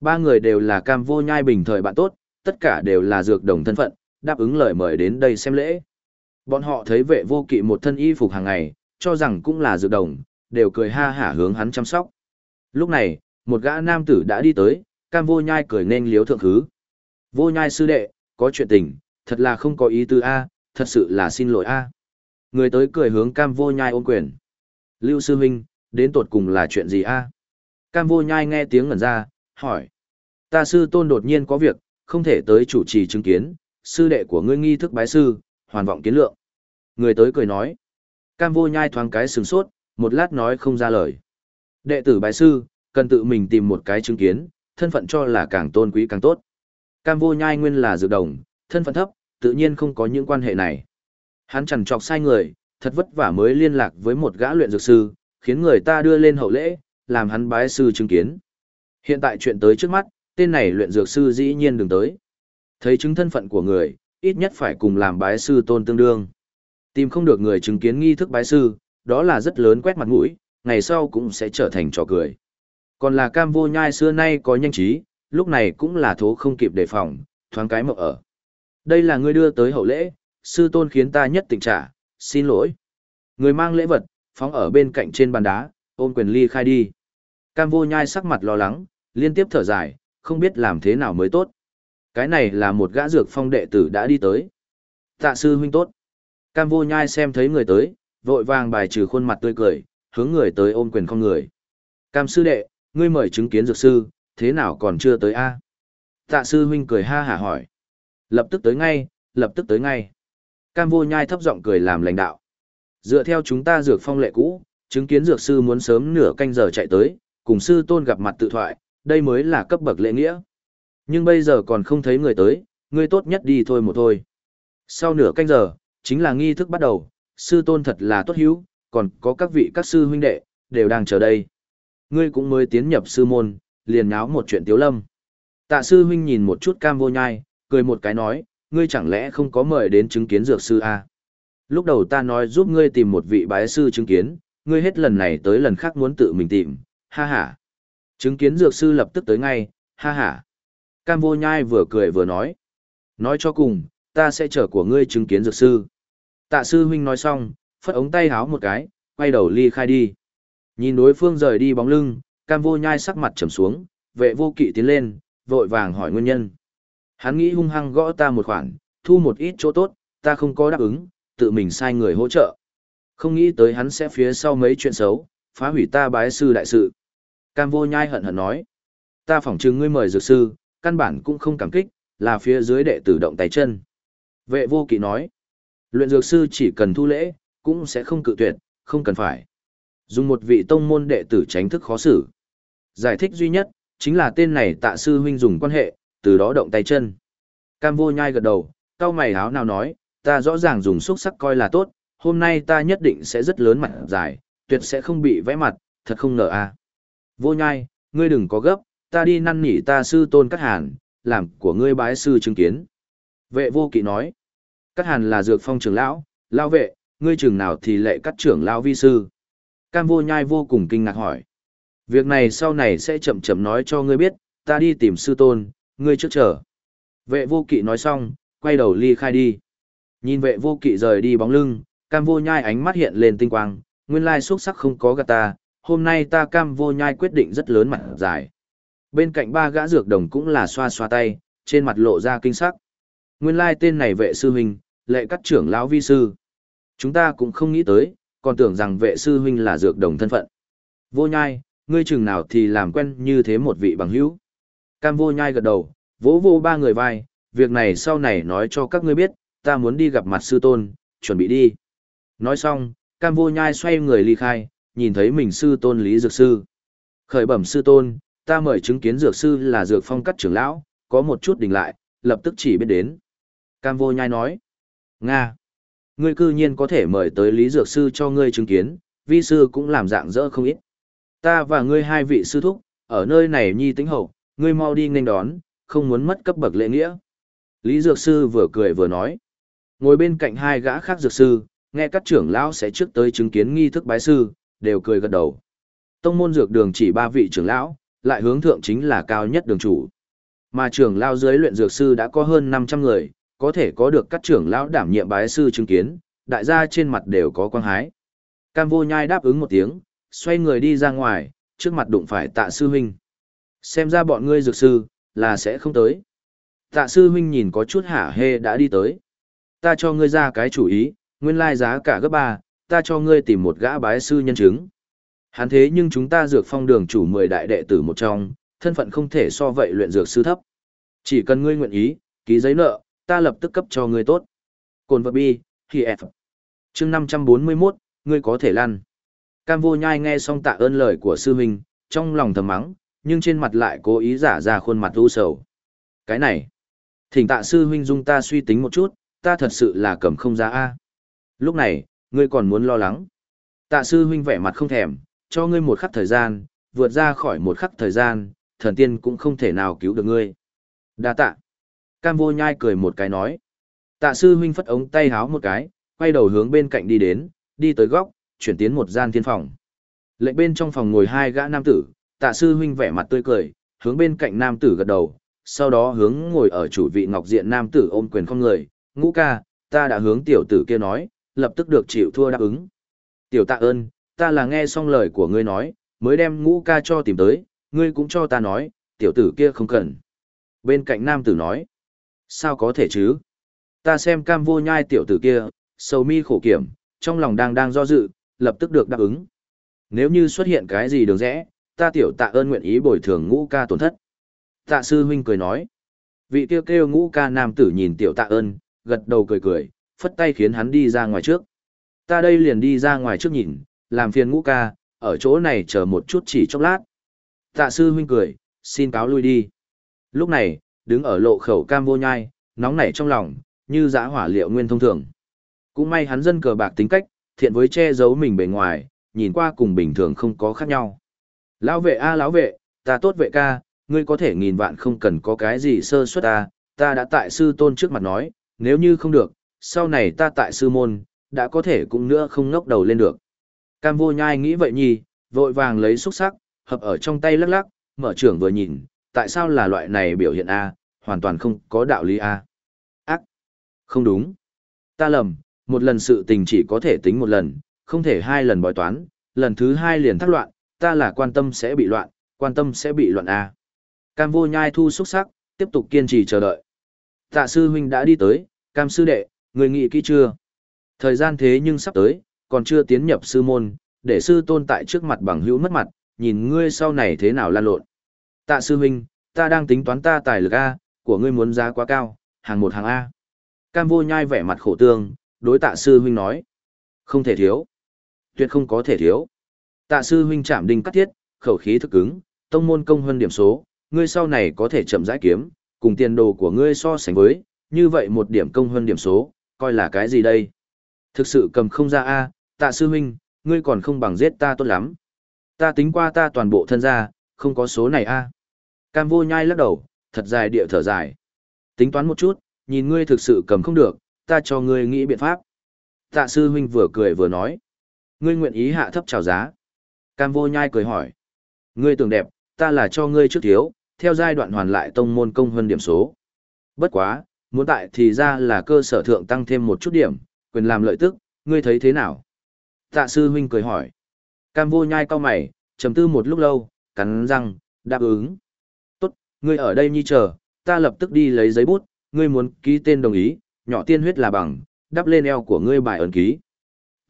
Ba người đều là cam vô nhai bình thời bạn tốt, tất cả đều là dược đồng thân phận, đáp ứng lời mời đến đây xem lễ. Bọn họ thấy vệ vô kỵ một thân y phục hàng ngày, cho rằng cũng là dược đồng, đều cười ha hả hướng hắn chăm sóc. Lúc này, một gã nam tử đã đi tới, cam vô nhai cười nên liếu thượng khứ. Vô nhai sư đệ, có chuyện tình, thật là không có ý tư A, thật sự là xin lỗi A. Người tới cười hướng cam vô nhai ôm quyền. Lưu sư huynh, đến tột cùng là chuyện gì A? Cam vô nhai nghe tiếng ngẩn ra, hỏi. Ta sư tôn đột nhiên có việc, không thể tới chủ trì chứng kiến, sư đệ của ngươi nghi thức bái sư, hoàn vọng kiến lượng. Người tới cười nói. Cam vô nhai thoáng cái sừng sốt, một lát nói không ra lời. Đệ tử bái sư, cần tự mình tìm một cái chứng kiến, thân phận cho là càng tôn quý càng tốt. Cam vô nhai nguyên là dược đồng, thân phận thấp, tự nhiên không có những quan hệ này. Hắn chẳng chọc sai người, thật vất vả mới liên lạc với một gã luyện dược sư, khiến người ta đưa lên hậu lễ, làm hắn bái sư chứng kiến. Hiện tại chuyện tới trước mắt, tên này luyện dược sư dĩ nhiên đừng tới. Thấy chứng thân phận của người, ít nhất phải cùng làm bái sư tôn tương đương. Tìm không được người chứng kiến nghi thức bái sư, đó là rất lớn quét mặt mũi, ngày sau cũng sẽ trở thành trò cười. Còn là cam vô nhai xưa nay có nhanh trí, lúc này cũng là thố không kịp đề phòng, thoáng cái mộng ở. Đây là người đưa tới hậu lễ, sư tôn khiến ta nhất tình trả, xin lỗi. Người mang lễ vật, phóng ở bên cạnh trên bàn đá, ôm quyền ly khai đi. Cam vô nhai sắc mặt lo lắng, liên tiếp thở dài, không biết làm thế nào mới tốt. Cái này là một gã dược phong đệ tử đã đi tới. Tạ sư huynh tốt. Cam vô nhai xem thấy người tới, vội vàng bài trừ khuôn mặt tươi cười, hướng người tới ôm quyền không người. Cam sư đệ, ngươi mời chứng kiến dược sư, thế nào còn chưa tới a? Tạ sư huynh cười ha hả hỏi. Lập tức tới ngay, lập tức tới ngay. Cam vô nhai thấp giọng cười làm lãnh đạo. Dựa theo chúng ta dược phong lệ cũ, chứng kiến dược sư muốn sớm nửa canh giờ chạy tới, cùng sư tôn gặp mặt tự thoại, đây mới là cấp bậc lễ nghĩa. Nhưng bây giờ còn không thấy người tới, ngươi tốt nhất đi thôi một thôi. Sau nửa canh giờ, chính là nghi thức bắt đầu, sư tôn thật là tốt hữu, còn có các vị các sư huynh đệ, đều đang chờ đây. Ngươi cũng mới tiến nhập sư môn, liền nháo một chuyện tiếu lâm. Tạ sư huynh nhìn một chút cam vô nhai, cười một cái nói, ngươi chẳng lẽ không có mời đến chứng kiến dược sư à? Lúc đầu ta nói giúp ngươi tìm một vị bái sư chứng kiến, ngươi hết lần này tới lần khác muốn tự mình tìm, ha ha. Chứng kiến dược sư lập tức tới ngay, ha ha. Cam vô nhai vừa cười vừa nói. Nói cho cùng, ta sẽ chờ của ngươi chứng kiến dược sư. Tạ sư huynh nói xong, phất ống tay háo một cái, quay đầu ly khai đi. Nhìn đối phương rời đi bóng lưng, cam vô nhai sắc mặt trầm xuống, vệ vô kỵ tiến lên, vội vàng hỏi nguyên nhân. Hắn nghĩ hung hăng gõ ta một khoản, thu một ít chỗ tốt, ta không có đáp ứng, tự mình sai người hỗ trợ. Không nghĩ tới hắn sẽ phía sau mấy chuyện xấu, phá hủy ta bái sư đại sự. Cam vô nhai hận hận nói. Ta phỏng chừng ngươi mời dược sư, căn bản cũng không cảm kích, là phía dưới đệ tử động tay chân. Vệ vô kỵ nói. Luyện dược sư chỉ cần thu lễ, cũng sẽ không cự tuyệt, không cần phải. Dùng một vị tông môn đệ tử tránh thức khó xử. Giải thích duy nhất, chính là tên này tạ sư huynh dùng quan hệ, từ đó động tay chân. Cam vô nhai gật đầu, cao mày háo nào nói, ta rõ ràng dùng xúc sắc coi là tốt, hôm nay ta nhất định sẽ rất lớn mặt dài, tuyệt sẽ không bị vẽ mặt, thật không ngờ a. À. Vô nhai, ngươi đừng có gấp, ta đi năn nỉ ta sư tôn cắt hàn, làm của ngươi bái sư chứng kiến. Vệ vô kỵ nói, cắt hàn là dược phong trưởng lão, lao vệ, ngươi trưởng nào thì lệ cắt trưởng lão vi sư. Cam vô nhai vô cùng kinh ngạc hỏi. Việc này sau này sẽ chậm chậm nói cho ngươi biết, ta đi tìm sư tôn, ngươi trước chờ. Vệ vô kỵ nói xong, quay đầu ly khai đi. Nhìn vệ vô kỵ rời đi bóng lưng, cam vô nhai ánh mắt hiện lên tinh quang, nguyên lai xuất sắc không có gạt ta, hôm nay ta cam vô nhai quyết định rất lớn mặt dài. Bên cạnh ba gã dược đồng cũng là xoa xoa tay, trên mặt lộ ra kinh sắc. Nguyên lai tên này vệ sư huynh, lệ cắt trưởng lão vi sư. Chúng ta cũng không nghĩ tới, còn tưởng rằng vệ sư huynh là dược đồng thân phận. Vô nhai, ngươi chừng nào thì làm quen như thế một vị bằng hữu. Cam vô nhai gật đầu, vỗ vô ba người vai, việc này sau này nói cho các ngươi biết, ta muốn đi gặp mặt sư tôn, chuẩn bị đi. Nói xong, cam vô nhai xoay người ly khai, nhìn thấy mình sư tôn lý dược sư. Khởi bẩm sư tôn, ta mời chứng kiến dược sư là dược phong cắt trưởng lão, có một chút đình lại, lập tức chỉ biết đến. Cam vô nhai nói, Nga, ngươi cư nhiên có thể mời tới lý dược sư cho ngươi chứng kiến, vi sư cũng làm dạng dỡ không ít. Ta và ngươi hai vị sư thúc, ở nơi này nhi tính hậu, ngươi mau đi nghênh đón, không muốn mất cấp bậc lễ nghĩa. Lý Dược Sư vừa cười vừa nói. Ngồi bên cạnh hai gã khác Dược Sư, nghe các trưởng lão sẽ trước tới chứng kiến nghi thức bái sư, đều cười gật đầu. Tông môn dược đường chỉ ba vị trưởng lão, lại hướng thượng chính là cao nhất đường chủ. Mà trưởng lao dưới luyện dược sư đã có hơn 500 người, có thể có được các trưởng lão đảm nhiệm bái sư chứng kiến, đại gia trên mặt đều có quang hái. Cam vô nhai đáp ứng một tiếng, xoay người đi ra ngoài, trước mặt đụng phải tạ sư huynh. Xem ra bọn ngươi dược sư, là sẽ không tới. Tạ sư huynh nhìn có chút hả hê đã đi tới. Ta cho ngươi ra cái chủ ý, nguyên lai giá cả gấp ba, ta cho ngươi tìm một gã bái sư nhân chứng. Hắn thế nhưng chúng ta dược phong đường chủ 10 đại đệ tử một trong, thân phận không thể so vậy luyện dược sư thấp. Chỉ cần ngươi nguyện ý, ký giấy nợ, ta lập tức cấp cho ngươi tốt. Cồn vật bi, thì F. chương 541, ngươi có thể lăn. Cam vô nhai nghe xong tạ ơn lời của sư huynh, trong lòng thầm mắng, nhưng trên mặt lại cố ý giả ra khuôn mặt u sầu. Cái này, thỉnh tạ sư huynh dung ta suy tính một chút, ta thật sự là cầm không ra A. Lúc này, ngươi còn muốn lo lắng. Tạ sư huynh vẻ mặt không thèm, cho ngươi một khắc thời gian, vượt ra khỏi một khắc thời gian, thần tiên cũng không thể nào cứu được ngươi. Đa tạ. Cam vô nhai cười một cái nói. Tạ sư huynh phất ống tay háo một cái, quay đầu hướng bên cạnh đi đến, đi tới góc, chuyển tiến một gian thiên phòng. Lệnh bên trong phòng ngồi hai gã nam tử, tạ sư huynh vẻ mặt tươi cười, hướng bên cạnh nam tử gật đầu, sau đó hướng ngồi ở chủ vị ngọc diện nam tử ôm quyền không người, ngũ ca, ta đã hướng tiểu tử kia nói, lập tức được chịu thua đáp ứng. Tiểu tạ ơn, ta là nghe xong lời của ngươi nói, mới đem ngũ ca cho tìm tới, ngươi cũng cho ta nói, tiểu tử kia không cần. Bên cạnh nam tử nói, sao có thể chứ? Ta xem cam vô nhai tiểu tử kia, sầu mi khổ kiểm, trong lòng đang đang do dự, lập tức được đáp ứng. Nếu như xuất hiện cái gì đường rẽ, ta tiểu tạ ơn nguyện ý bồi thường ngũ ca tổn thất. Tạ sư huynh cười nói, vị kêu kêu ngũ ca nam tử nhìn tiểu tạ ơn, gật đầu cười cười, phất tay khiến hắn đi ra ngoài trước. Ta đây liền đi ra ngoài trước nhìn, làm phiền ngũ ca, ở chỗ này chờ một chút chỉ chốc lát. Tạ sư huynh cười, xin cáo lui đi. Lúc này, đứng ở lộ khẩu cam vô nhai, nóng nảy trong lòng, như giã hỏa liệu nguyên thông thường. Cũng may hắn dân cờ bạc tính cách, thiện với che giấu mình bề ngoài, nhìn qua cùng bình thường không có khác nhau. Lão vệ a à, lão vệ, ta tốt vệ ca, ngươi có thể nghìn vạn không cần có cái gì sơ suất ta, ta đã tại sư tôn trước mặt nói, nếu như không được, sau này ta tại sư môn, đã có thể cũng nữa không ngốc đầu lên được. Cam vô nhai nghĩ vậy nhì, vội vàng lấy xúc sắc, hợp ở trong tay lắc lắc, mở trưởng vừa nhìn, tại sao là loại này biểu hiện A, hoàn toàn không có đạo lý A. Ác! Không đúng. Ta lầm, một lần sự tình chỉ có thể tính một lần, không thể hai lần bói toán, lần thứ hai liền thắc loạn, ta là quan tâm sẽ bị loạn, quan tâm sẽ bị loạn A. Cam vô nhai thu xúc sắc, tiếp tục kiên trì chờ đợi. Tạ sư huynh đã đi tới, cam sư đệ, người nghĩ kỹ chưa? Thời gian thế nhưng sắp tới, còn chưa tiến nhập sư môn, để sư tôn tại trước mặt bằng hữu mất mặt, nhìn ngươi sau này thế nào lan lộn. Tạ sư huynh, ta đang tính toán ta tài lực A, của ngươi muốn giá quá cao, hàng một hàng A. Cam vô nhai vẻ mặt khổ tương, đối tạ sư huynh nói. Không thể thiếu. Tuyệt không có thể thiếu. Tạ sư huynh chạm đinh cắt thiết, khẩu khí thức cứng, tông môn công hơn điểm số, ngươi sau này có thể chậm rãi kiếm, cùng tiền đồ của ngươi so sánh với, như vậy một điểm công hơn điểm số, coi là cái gì đây? Thực sự cầm không ra a, tạ sư huynh, ngươi còn không bằng giết ta tốt lắm. Ta tính qua ta toàn bộ thân ra, không có số này a. Cam vô nhai lắc đầu, thật dài địa thở dài. Tính toán một chút, nhìn ngươi thực sự cầm không được, ta cho ngươi nghĩ biện pháp. Tạ sư huynh vừa cười vừa nói. Ngươi nguyện ý hạ thấp chào giá. Cam vô nhai cười hỏi. Ngươi tưởng đẹp, ta là cho ngươi trước thiếu, theo giai đoạn hoàn lại tông môn công hơn điểm số. Bất quá, muốn tại thì ra là cơ sở thượng tăng thêm một chút điểm, quyền làm lợi tức, ngươi thấy thế nào? Tạ sư huynh cười hỏi. Cam vô nhai cao mày, trầm tư một lúc lâu, cắn răng, đáp ứng. Tốt, ngươi ở đây nhi chờ, ta lập tức đi lấy giấy bút, ngươi muốn ký tên đồng ý, nhỏ tiên huyết là bằng, đắp lên eo của ngươi bài ấn ký.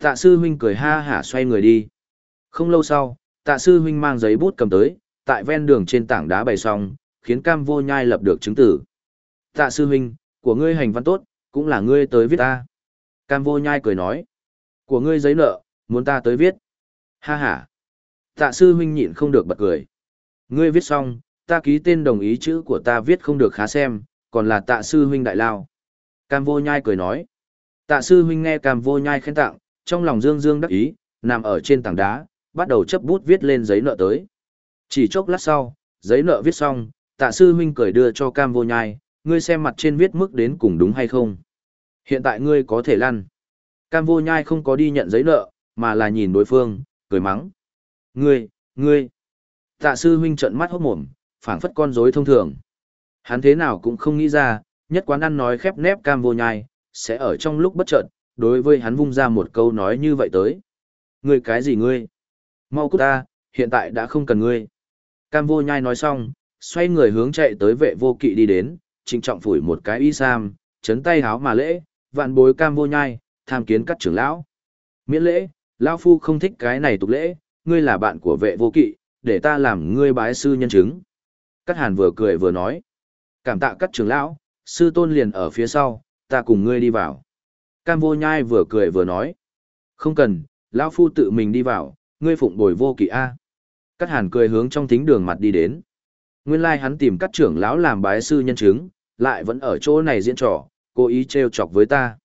Tạ sư huynh cười ha hả xoay người đi. Không lâu sau, tạ sư huynh mang giấy bút cầm tới, tại ven đường trên tảng đá bày xong, khiến cam vô nhai lập được chứng tử. Tạ sư huynh, của ngươi hành văn tốt, cũng là ngươi tới viết ta. Cam vô nhai cười nói. Của ngươi giấy nợ, muốn ta tới viết. Ha ha. Tạ sư huynh nhịn không được bật cười. Ngươi viết xong, ta ký tên đồng ý chữ của ta viết không được khá xem, còn là tạ sư huynh đại lao. Cam vô nhai cười nói. Tạ sư huynh nghe cam vô nhai khen tặng, trong lòng dương dương đắc ý, nằm ở trên tảng đá, bắt đầu chấp bút viết lên giấy nợ tới. Chỉ chốc lát sau, giấy nợ viết xong, tạ sư huynh cười đưa cho cam vô nhai, ngươi xem mặt trên viết mức đến cùng đúng hay không. Hiện tại ngươi có thể lăn. Cam vô nhai không có đi nhận giấy nợ, mà là nhìn đối phương, cười mắng. Ngươi, ngươi. Tạ sư huynh trợn mắt hốt mồm, phảng phất con rối thông thường. Hắn thế nào cũng không nghĩ ra, nhất quán ăn nói khép nép cam vô nhai, sẽ ở trong lúc bất chợt, đối với hắn vung ra một câu nói như vậy tới. Ngươi cái gì ngươi? Mau cút ta, hiện tại đã không cần ngươi. Cam vô nhai nói xong, xoay người hướng chạy tới vệ vô kỵ đi đến, trịnh trọng phủi một cái y sam, chấn tay háo mà lễ, vạn bối cam vô nhai, tham kiến các trưởng lão. Miễn lễ, lão phu không thích cái này tục lễ, ngươi là bạn của vệ vô kỵ, để ta làm ngươi bái sư nhân chứng. Cát hàn vừa cười vừa nói. Cảm tạ các trưởng lão, sư tôn liền ở phía sau, ta cùng ngươi đi vào. Cam vô nhai vừa cười vừa nói. Không cần, lão phu tự mình đi vào, ngươi phụng bồi vô kỵ A. Cát hàn cười hướng trong thính đường mặt đi đến. Nguyên lai hắn tìm các trưởng lão làm bái sư nhân chứng, lại vẫn ở chỗ này diễn trò, cố ý trêu chọc với ta.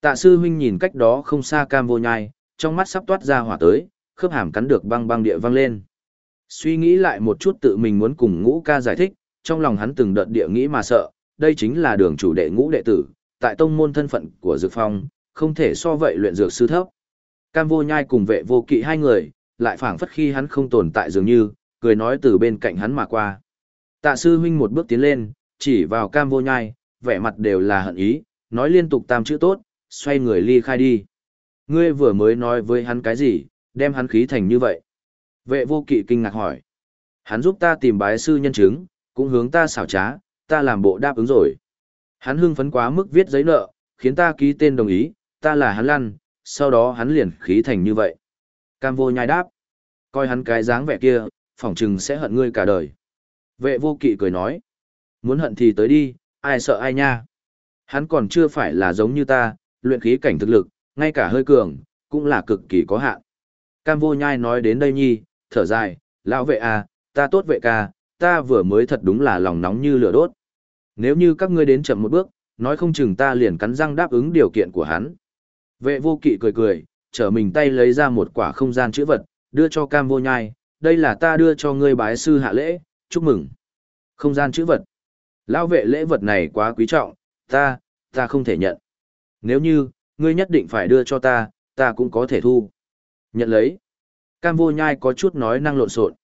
Tạ sư huynh nhìn cách đó không xa cam vô nhai, trong mắt sắp toát ra hỏa tới, khớp hàm cắn được băng băng địa văng lên. Suy nghĩ lại một chút tự mình muốn cùng ngũ ca giải thích, trong lòng hắn từng đợt địa nghĩ mà sợ, đây chính là đường chủ đệ ngũ đệ tử, tại tông môn thân phận của Dược Phong, không thể so vậy luyện dược sư thấp. Cam vô nhai cùng vệ vô kỵ hai người, lại phảng phất khi hắn không tồn tại dường như, cười nói từ bên cạnh hắn mà qua. Tạ sư huynh một bước tiến lên, chỉ vào cam vô nhai, vẻ mặt đều là hận ý, nói liên tục tam chữ tốt, xoay người ly khai đi. Ngươi vừa mới nói với hắn cái gì, đem hắn khí thành như vậy. Vệ vô kỵ kinh ngạc hỏi. Hắn giúp ta tìm bái sư nhân chứng, cũng hướng ta xảo trá, ta làm bộ đáp ứng rồi. Hắn hưng phấn quá mức viết giấy nợ, khiến ta ký tên đồng ý, ta là hắn lăn, sau đó hắn liền khí thành như vậy. Cam vô nhai đáp. Coi hắn cái dáng vẻ kia, phỏng chừng sẽ hận ngươi cả đời. Vệ vô kỵ cười nói. Muốn hận thì tới đi, ai sợ ai nha. Hắn còn chưa phải là giống như ta, luyện khí cảnh thực lực, ngay cả hơi cường, cũng là cực kỳ có hạn. Cam vô nhai nói đến đây nhi, thở dài, lão vệ à, ta tốt vệ ca, ta vừa mới thật đúng là lòng nóng như lửa đốt. Nếu như các ngươi đến chậm một bước, nói không chừng ta liền cắn răng đáp ứng điều kiện của hắn. Vệ vô kỵ cười cười, trở mình tay lấy ra một quả không gian chữ vật, đưa cho cam vô nhai, đây là ta đưa cho ngươi bái sư hạ lễ, chúc mừng. Không gian chữ vật. Lão vệ lễ vật này quá quý trọng, ta, ta không thể nhận. Nếu như, ngươi nhất định phải đưa cho ta, ta cũng có thể thu. Nhận lấy. Cam vô nhai có chút nói năng lộn xộn.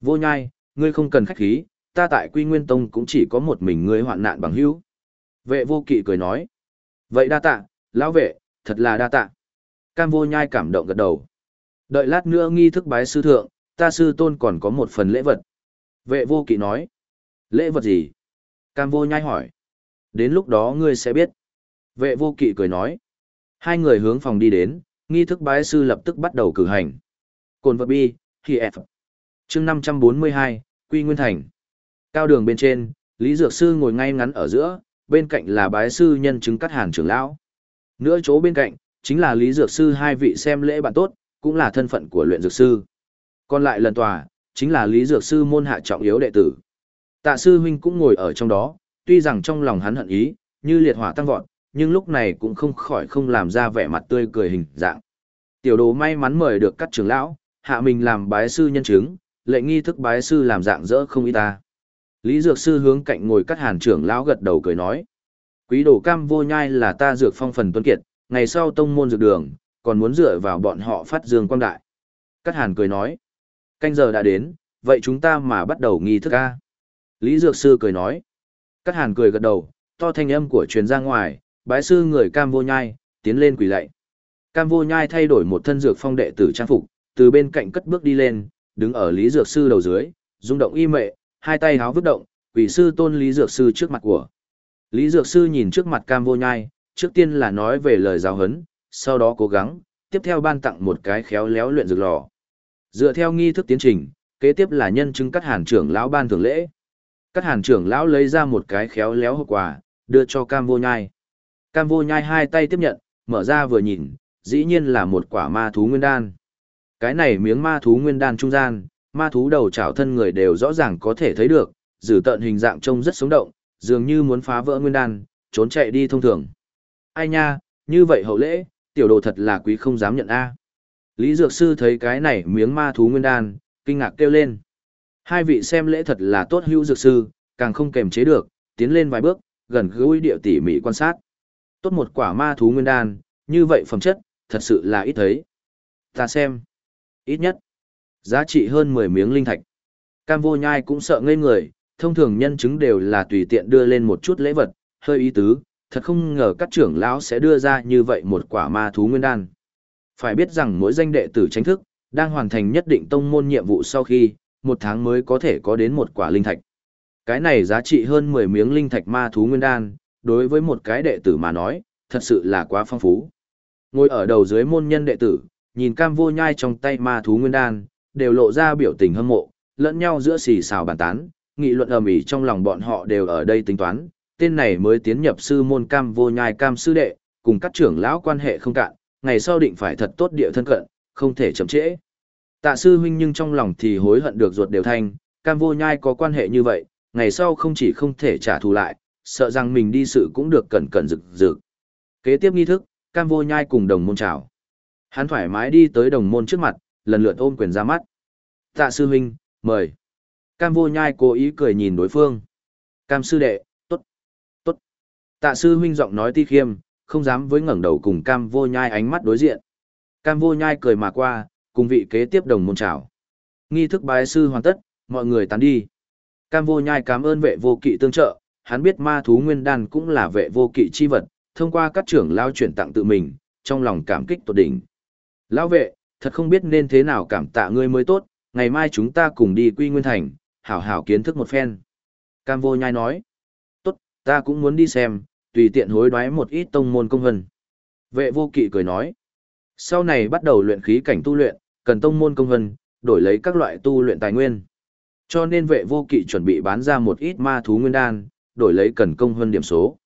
Vô nhai, ngươi không cần khách khí, ta tại Quy Nguyên Tông cũng chỉ có một mình ngươi hoạn nạn bằng hữu. Vệ vô kỵ cười nói. Vậy đa tạ, lão vệ, thật là đa tạ. Cam vô nhai cảm động gật đầu. Đợi lát nữa nghi thức bái sư thượng, ta sư tôn còn có một phần lễ vật. Vệ vô kỵ nói. Lễ vật gì? Cam vô nhai hỏi. Đến lúc đó ngươi sẽ biết. Vệ vô kỵ cười nói. Hai người hướng phòng đi đến, nghi thức bái sư lập tức bắt đầu cử hành. Cồn vật bi, khi F. chương 542, Quy Nguyên Thành. Cao đường bên trên, Lý Dược Sư ngồi ngay ngắn ở giữa, bên cạnh là bái sư nhân chứng cắt hàn trưởng lão. Nữa chỗ bên cạnh, chính là Lý Dược Sư hai vị xem lễ bạn tốt, cũng là thân phận của luyện dược sư. Còn lại lần tòa, chính là Lý Dược Sư môn hạ trọng yếu đệ tử. Tạ sư huynh cũng ngồi ở trong đó, tuy rằng trong lòng hắn hận ý, như liệt hỏa tăng vọt, nhưng lúc này cũng không khỏi không làm ra vẻ mặt tươi cười hình dạng. Tiểu đồ may mắn mời được các trưởng lão, hạ mình làm bái sư nhân chứng, lệ nghi thức bái sư làm dạng dỡ không ý ta. Lý Dược Sư hướng cạnh ngồi cắt hàn trưởng lão gật đầu cười nói. Quý đồ cam vô nhai là ta dược phong phần tuân kiệt, ngày sau tông môn dược đường, còn muốn dựa vào bọn họ phát dương quang đại. Cắt hàn cười nói. Canh giờ đã đến, vậy chúng ta mà bắt đầu nghi thức ca. Lý Dược Sư cười nói. Cắt hàn cười gật đầu, to thanh âm của truyền ra ngoài, bái sư người cam vô nhai, tiến lên quỳ lạy. Cam vô nhai thay đổi một thân dược phong đệ tử trang phục, từ bên cạnh cất bước đi lên, đứng ở Lý Dược Sư đầu dưới, rung động y mệ, hai tay háo vứt động, quỷ sư tôn Lý Dược Sư trước mặt của. Lý Dược Sư nhìn trước mặt cam vô nhai, trước tiên là nói về lời giáo hấn, sau đó cố gắng, tiếp theo ban tặng một cái khéo léo luyện dược lò. Dựa theo nghi thức tiến trình, kế tiếp là nhân chứng cắt hàn trưởng lão ban thường lễ. Các hàn trưởng lão lấy ra một cái khéo léo hộp quà, đưa cho cam vô nhai. Cam vô nhai hai tay tiếp nhận, mở ra vừa nhìn, dĩ nhiên là một quả ma thú nguyên đan. Cái này miếng ma thú nguyên đan trung gian, ma thú đầu chảo thân người đều rõ ràng có thể thấy được, dử tận hình dạng trông rất sống động, dường như muốn phá vỡ nguyên đan, trốn chạy đi thông thường. Ai nha, như vậy hậu lễ, tiểu đồ thật là quý không dám nhận a. Lý Dược Sư thấy cái này miếng ma thú nguyên đan, kinh ngạc kêu lên. Hai vị xem lễ thật là tốt hữu Dược Sư, càng không kềm chế được, tiến lên vài bước, gần gũi địa tỉ mỉ quan sát. Tốt một quả ma thú nguyên đan, như vậy phẩm chất, thật sự là ít thấy. Ta xem. Ít nhất, giá trị hơn 10 miếng linh thạch. Cam vô nhai cũng sợ ngây người, thông thường nhân chứng đều là tùy tiện đưa lên một chút lễ vật, hơi ý tứ, thật không ngờ các trưởng lão sẽ đưa ra như vậy một quả ma thú nguyên đan. Phải biết rằng mỗi danh đệ tử tránh thức, đang hoàn thành nhất định tông môn nhiệm vụ sau khi, một tháng mới có thể có đến một quả linh thạch. Cái này giá trị hơn 10 miếng linh thạch ma thú nguyên đan, đối với một cái đệ tử mà nói, thật sự là quá phong phú. Ngồi ở đầu dưới môn nhân đệ tử, nhìn cam vô nhai trong tay ma thú nguyên đan, đều lộ ra biểu tình hâm mộ, lẫn nhau giữa xì xào bàn tán, nghị luận ầm ĩ trong lòng bọn họ đều ở đây tính toán, tên này mới tiến nhập sư môn cam vô nhai cam sư đệ, cùng các trưởng lão quan hệ không cạn, ngày sau định phải thật tốt địa thân cận, không thể chậm trễ. Tạ sư huynh nhưng trong lòng thì hối hận được ruột đều thanh, cam vô nhai có quan hệ như vậy, ngày sau không chỉ không thể trả thù lại, sợ rằng mình đi sự cũng được cẩn cẩn rực rực. Kế tiếp nghi thức, cam vô nhai cùng đồng môn chào. Hắn thoải mái đi tới đồng môn trước mặt, lần lượt ôm quyền ra mắt. Tạ sư huynh, mời. Cam vô nhai cố ý cười nhìn đối phương. Cam sư đệ, tốt, tốt. Tạ sư huynh giọng nói ti khiêm, không dám với ngẩng đầu cùng cam vô nhai ánh mắt đối diện. Cam vô nhai cười mà qua, cùng vị kế tiếp đồng môn chào. Nghi thức bái sư hoàn tất, mọi người tán đi. Cam vô nhai cảm ơn vệ vô kỵ tương trợ, hắn biết ma thú nguyên đan cũng là vệ vô kỵ chi vật, thông qua các trưởng lao chuyển tặng tự mình, trong lòng cảm kích tột đỉnh. Lão vệ, thật không biết nên thế nào cảm tạ ngươi mới tốt, ngày mai chúng ta cùng đi quy nguyên thành, hảo hảo kiến thức một phen. Cam vô nhai nói, tốt, ta cũng muốn đi xem, tùy tiện hối đoái một ít tông môn công hân. Vệ vô kỵ cười nói, sau này bắt đầu luyện khí cảnh tu luyện, cần tông môn công hân, đổi lấy các loại tu luyện tài nguyên. Cho nên vệ vô kỵ chuẩn bị bán ra một ít ma thú nguyên đan, đổi lấy cần công hơn điểm số.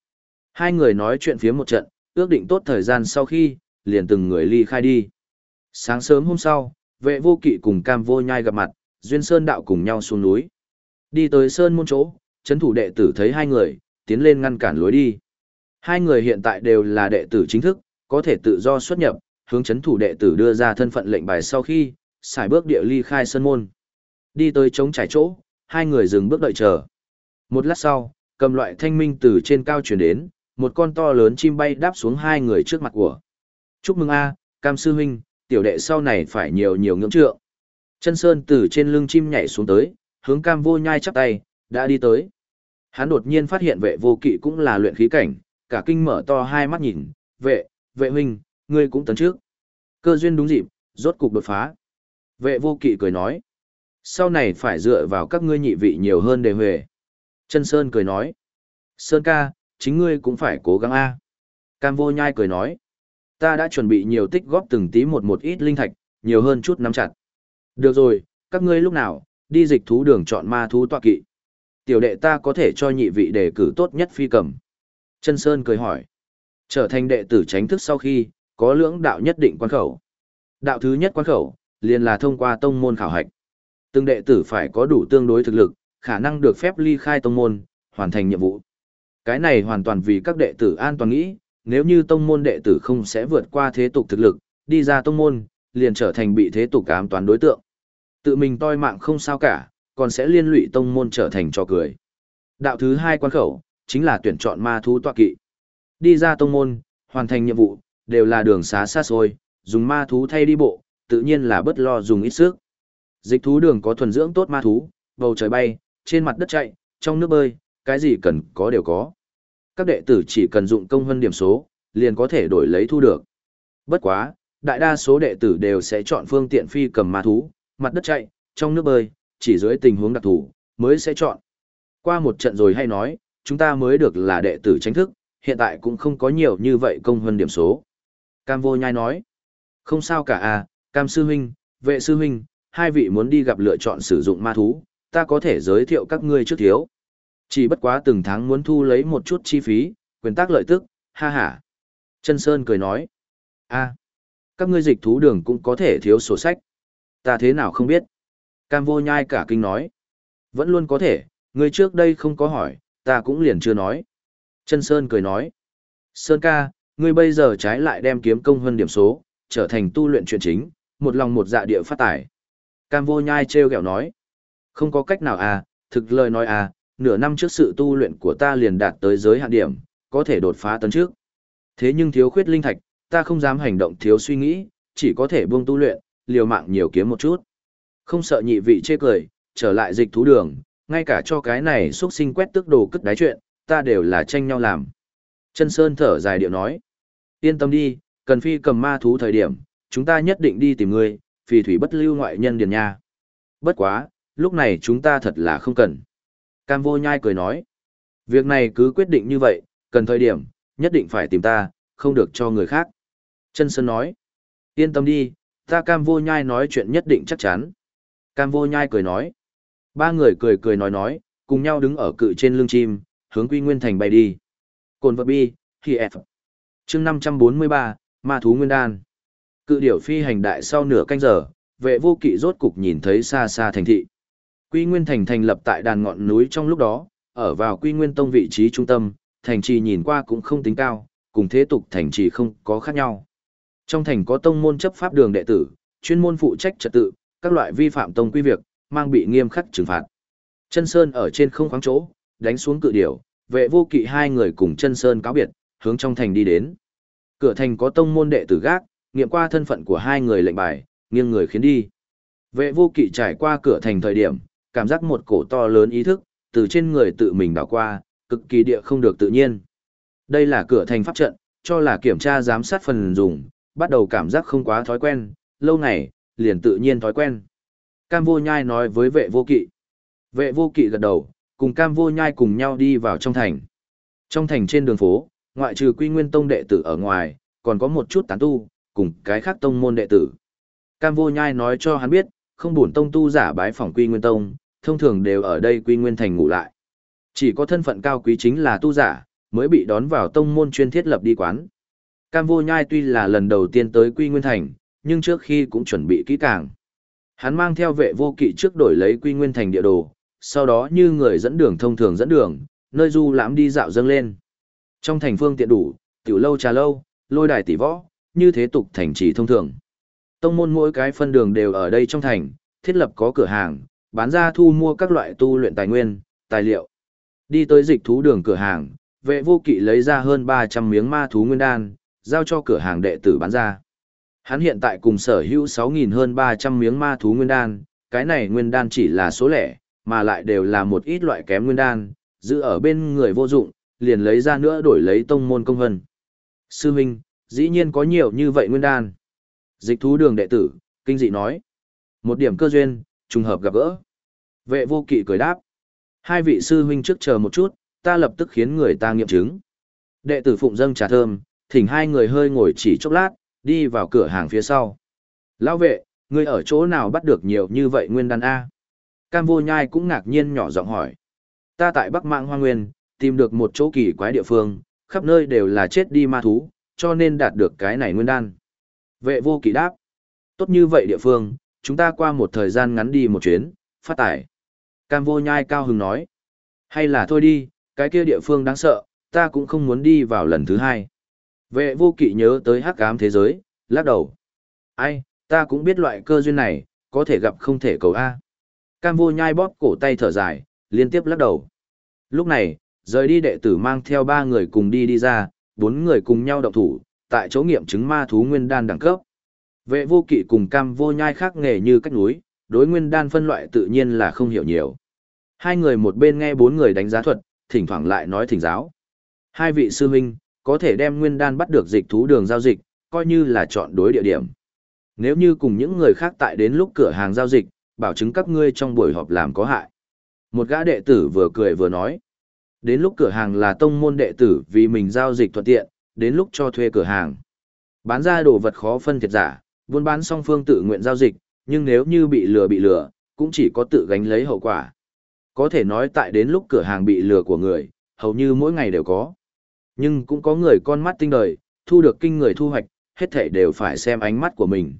Hai người nói chuyện phía một trận, ước định tốt thời gian sau khi, liền từng người ly khai đi. Sáng sớm hôm sau, vệ vô kỵ cùng cam vô nhai gặp mặt, duyên sơn đạo cùng nhau xuống núi. Đi tới sơn môn chỗ, chấn thủ đệ tử thấy hai người, tiến lên ngăn cản lối đi. Hai người hiện tại đều là đệ tử chính thức, có thể tự do xuất nhập, hướng chấn thủ đệ tử đưa ra thân phận lệnh bài sau khi, xài bước địa ly khai sân môn. Đi tới chống trải chỗ, hai người dừng bước đợi chờ. Một lát sau, cầm loại thanh minh từ trên cao chuyển đến, một con to lớn chim bay đáp xuống hai người trước mặt của. Chúc mừng a, Cam sư huynh, tiểu đệ sau này phải nhiều nhiều ngưỡng trượng. Chân Sơn từ trên lưng chim nhảy xuống tới, hướng Cam vô nhai chắp tay, đã đi tới. Hắn đột nhiên phát hiện vệ vô kỵ cũng là luyện khí cảnh, cả kinh mở to hai mắt nhìn, vệ, vệ huynh, ngươi cũng tấn trước. Cơ duyên đúng dịp, rốt cục đột phá. Vệ vô kỵ cười nói, sau này phải dựa vào các ngươi nhị vị nhiều hơn đề huề. Chân Sơn cười nói. Sơn ca, chính ngươi cũng phải cố gắng a. Cam vô nhai cười nói. Ta đã chuẩn bị nhiều tích góp từng tí một một ít linh thạch, nhiều hơn chút nắm chặt. Được rồi, các ngươi lúc nào, đi dịch thú đường chọn ma thú tọa kỵ. Tiểu đệ ta có thể cho nhị vị đề cử tốt nhất phi cầm. Chân Sơn cười hỏi. Trở thành đệ tử tránh thức sau khi, có lưỡng đạo nhất định quan khẩu. Đạo thứ nhất quan khẩu, liền là thông qua tông môn khảo hạch. Từng đệ tử phải có đủ tương đối thực lực, khả năng được phép ly khai tông môn, hoàn thành nhiệm vụ. Cái này hoàn toàn vì các đệ tử an toàn nghĩ, nếu như tông môn đệ tử không sẽ vượt qua thế tục thực lực, đi ra tông môn, liền trở thành bị thế tục cám toán đối tượng. Tự mình toi mạng không sao cả, còn sẽ liên lụy tông môn trở thành trò cười. Đạo thứ hai quan khẩu, chính là tuyển chọn ma thú tọa kỵ. Đi ra tông môn, hoàn thành nhiệm vụ, đều là đường xá xa xôi, dùng ma thú thay đi bộ, tự nhiên là bất lo dùng ít sức. Dịch thú đường có thuần dưỡng tốt ma thú, bầu trời bay, trên mặt đất chạy, trong nước bơi, cái gì cần có đều có. Các đệ tử chỉ cần dụng công hơn điểm số, liền có thể đổi lấy thu được. Bất quá, đại đa số đệ tử đều sẽ chọn phương tiện phi cầm ma thú, mặt đất chạy, trong nước bơi, chỉ dưới tình huống đặc thù mới sẽ chọn. Qua một trận rồi hay nói, chúng ta mới được là đệ tử chính thức, hiện tại cũng không có nhiều như vậy công hơn điểm số. Cam vô nhai nói, không sao cả à, Cam sư huynh, vệ sư huynh, hai vị muốn đi gặp lựa chọn sử dụng ma thú, ta có thể giới thiệu các ngươi trước thiếu. Chỉ bất quá từng tháng muốn thu lấy một chút chi phí, quyền tác lợi tức, ha ha. Trân Sơn cười nói, a, các ngươi dịch thú đường cũng có thể thiếu sổ sách. Ta thế nào không biết. Cam vô nhai cả kinh nói, vẫn luôn có thể, ngươi trước đây không có hỏi, ta cũng liền chưa nói. Trân Sơn cười nói, Sơn ca, ngươi bây giờ trái lại đem kiếm công hơn điểm số, trở thành tu luyện chuyện chính, một lòng một dạ địa phát tải. Cam vô nhai treo kẹo nói, không có cách nào à, thực lời nói à, nửa năm trước sự tu luyện của ta liền đạt tới giới hạn điểm, có thể đột phá tấn trước. Thế nhưng thiếu khuyết linh thạch, ta không dám hành động thiếu suy nghĩ, chỉ có thể buông tu luyện, liều mạng nhiều kiếm một chút. Không sợ nhị vị chê cười, trở lại dịch thú đường, ngay cả cho cái này xuất sinh quét tức đồ cất đáy chuyện, ta đều là tranh nhau làm. Chân Sơn thở dài điệu nói, yên tâm đi, cần phi cầm ma thú thời điểm, chúng ta nhất định đi tìm ngươi, phì thủy bất lưu ngoại nhân điền nha. Bất quá, lúc này chúng ta thật là không cần. Cam vô nhai cười nói, việc này cứ quyết định như vậy, cần thời điểm, nhất định phải tìm ta, không được cho người khác. Chân Sơn nói, yên tâm đi, ta cam vô nhai nói chuyện nhất định chắc chắn. Cam vô nhai cười nói, ba người cười cười nói nói, cùng nhau đứng ở cự trên lưng chim, hướng quy nguyên thành bay đi. Cồn vật bi, khi F chương 543, ma thú nguyên đan. Cự điểu phi hành đại sau nửa canh giờ, vệ vô kỵ rốt cục nhìn thấy xa xa thành thị. Quy Nguyên Thành thành lập tại đàn ngọn núi trong lúc đó, ở vào Quy Nguyên Tông vị trí trung tâm, thành trì nhìn qua cũng không tính cao, cùng thế tục thành trì không có khác nhau. Trong thành có tông môn chấp pháp đường đệ tử, chuyên môn phụ trách trật tự, các loại vi phạm tông quy việc, mang bị nghiêm khắc trừng phạt. Chân Sơn ở trên không khoáng chỗ, đánh xuống cự điểu, vệ vô kỵ hai người cùng Chân Sơn cáo biệt, hướng trong thành đi đến. Cửa thành có tông môn đệ tử gác, nghiệm qua thân phận của hai người lệnh bài, nghiêng người khiến đi. Vệ vô kỵ trải qua cửa thành thời điểm, cảm giác một cổ to lớn ý thức, từ trên người tự mình đảo qua, cực kỳ địa không được tự nhiên. Đây là cửa thành pháp trận, cho là kiểm tra giám sát phần dùng, bắt đầu cảm giác không quá thói quen, lâu ngày, liền tự nhiên thói quen. Cam vô nhai nói với vệ vô kỵ. Vệ vô kỵ gật đầu, cùng cam vô nhai cùng nhau đi vào trong thành. Trong thành trên đường phố, ngoại trừ quy nguyên tông đệ tử ở ngoài, còn có một chút tán tu, cùng cái khác tông môn đệ tử. Cam vô nhai nói cho hắn biết, không buồn tông tu giả bái phỏng quy nguyên tông, thông thường đều ở đây quy nguyên thành ngủ lại. Chỉ có thân phận cao quý chính là tu giả, mới bị đón vào tông môn chuyên thiết lập đi quán. Cam vô nhai tuy là lần đầu tiên tới quy nguyên thành, nhưng trước khi cũng chuẩn bị kỹ càng. Hắn mang theo vệ vô kỵ trước đổi lấy quy nguyên thành địa đồ, sau đó như người dẫn đường thông thường dẫn đường, nơi du lãm đi dạo dâng lên. Trong thành phương tiện đủ, tiểu lâu trà lâu, lôi đài tỷ võ, như thế tục thành trì thông thường. Tông môn mỗi cái phân đường đều ở đây trong thành, thiết lập có cửa hàng, bán ra thu mua các loại tu luyện tài nguyên, tài liệu. Đi tới dịch thú đường cửa hàng, vệ vô kỵ lấy ra hơn 300 miếng ma thú nguyên đan, giao cho cửa hàng đệ tử bán ra. Hắn hiện tại cùng sở hữu 6.000 hơn 300 miếng ma thú nguyên đan, cái này nguyên đan chỉ là số lẻ, mà lại đều là một ít loại kém nguyên đan, giữ ở bên người vô dụng, liền lấy ra nữa đổi lấy tông môn công vân. Sư huynh dĩ nhiên có nhiều như vậy nguyên đan. Dịch thú đường đệ tử, kinh dị nói. Một điểm cơ duyên, trùng hợp gặp gỡ. Vệ vô kỵ cười đáp. Hai vị sư huynh trước chờ một chút, ta lập tức khiến người ta nghiệm chứng. Đệ tử phụng dâng trà thơm, thỉnh hai người hơi ngồi chỉ chốc lát, đi vào cửa hàng phía sau. Lão vệ, ngươi ở chỗ nào bắt được nhiều như vậy nguyên đan A? Cam vô nhai cũng ngạc nhiên nhỏ giọng hỏi. Ta tại Bắc Mạng Hoa Nguyên, tìm được một chỗ kỳ quái địa phương, khắp nơi đều là chết đi ma thú, cho nên đạt được cái này nguyên đan. Vệ vô kỳ đáp. Tốt như vậy địa phương, chúng ta qua một thời gian ngắn đi một chuyến, phát tải. Cam vô nhai cao hứng nói. Hay là thôi đi, cái kia địa phương đáng sợ, ta cũng không muốn đi vào lần thứ hai. Vệ vô kỵ nhớ tới hắc ám thế giới, lắc đầu. Ai, ta cũng biết loại cơ duyên này, có thể gặp không thể cầu A. Cam vô nhai bóp cổ tay thở dài, liên tiếp lắc đầu. Lúc này, rời đi đệ tử mang theo ba người cùng đi đi ra, bốn người cùng nhau động thủ, tại chỗ nghiệm chứng ma thú nguyên đan đẳng cấp. Vệ vô kỵ cùng cam vô nhai khác nghề như cách núi, đối nguyên đan phân loại tự nhiên là không hiểu nhiều. Hai người một bên nghe bốn người đánh giá thuật, thỉnh thoảng lại nói thỉnh giáo. Hai vị sư huynh, có thể đem nguyên đan bắt được dịch thú đường giao dịch, coi như là chọn đối địa điểm. Nếu như cùng những người khác tại đến lúc cửa hàng giao dịch, bảo chứng các ngươi trong buổi họp làm có hại. Một gã đệ tử vừa cười vừa nói. Đến lúc cửa hàng là tông môn đệ tử vì mình giao dịch thuận tiện, đến lúc cho thuê cửa hàng. Bán ra đồ vật khó phân thiệt giả, buôn bán song phương tự nguyện giao dịch, nhưng nếu như bị lừa bị lừa, cũng chỉ có tự gánh lấy hậu quả. Có thể nói tại đến lúc cửa hàng bị lừa của người, hầu như mỗi ngày đều có. Nhưng cũng có người con mắt tinh đời, thu được kinh người thu hoạch, hết thể đều phải xem ánh mắt của mình.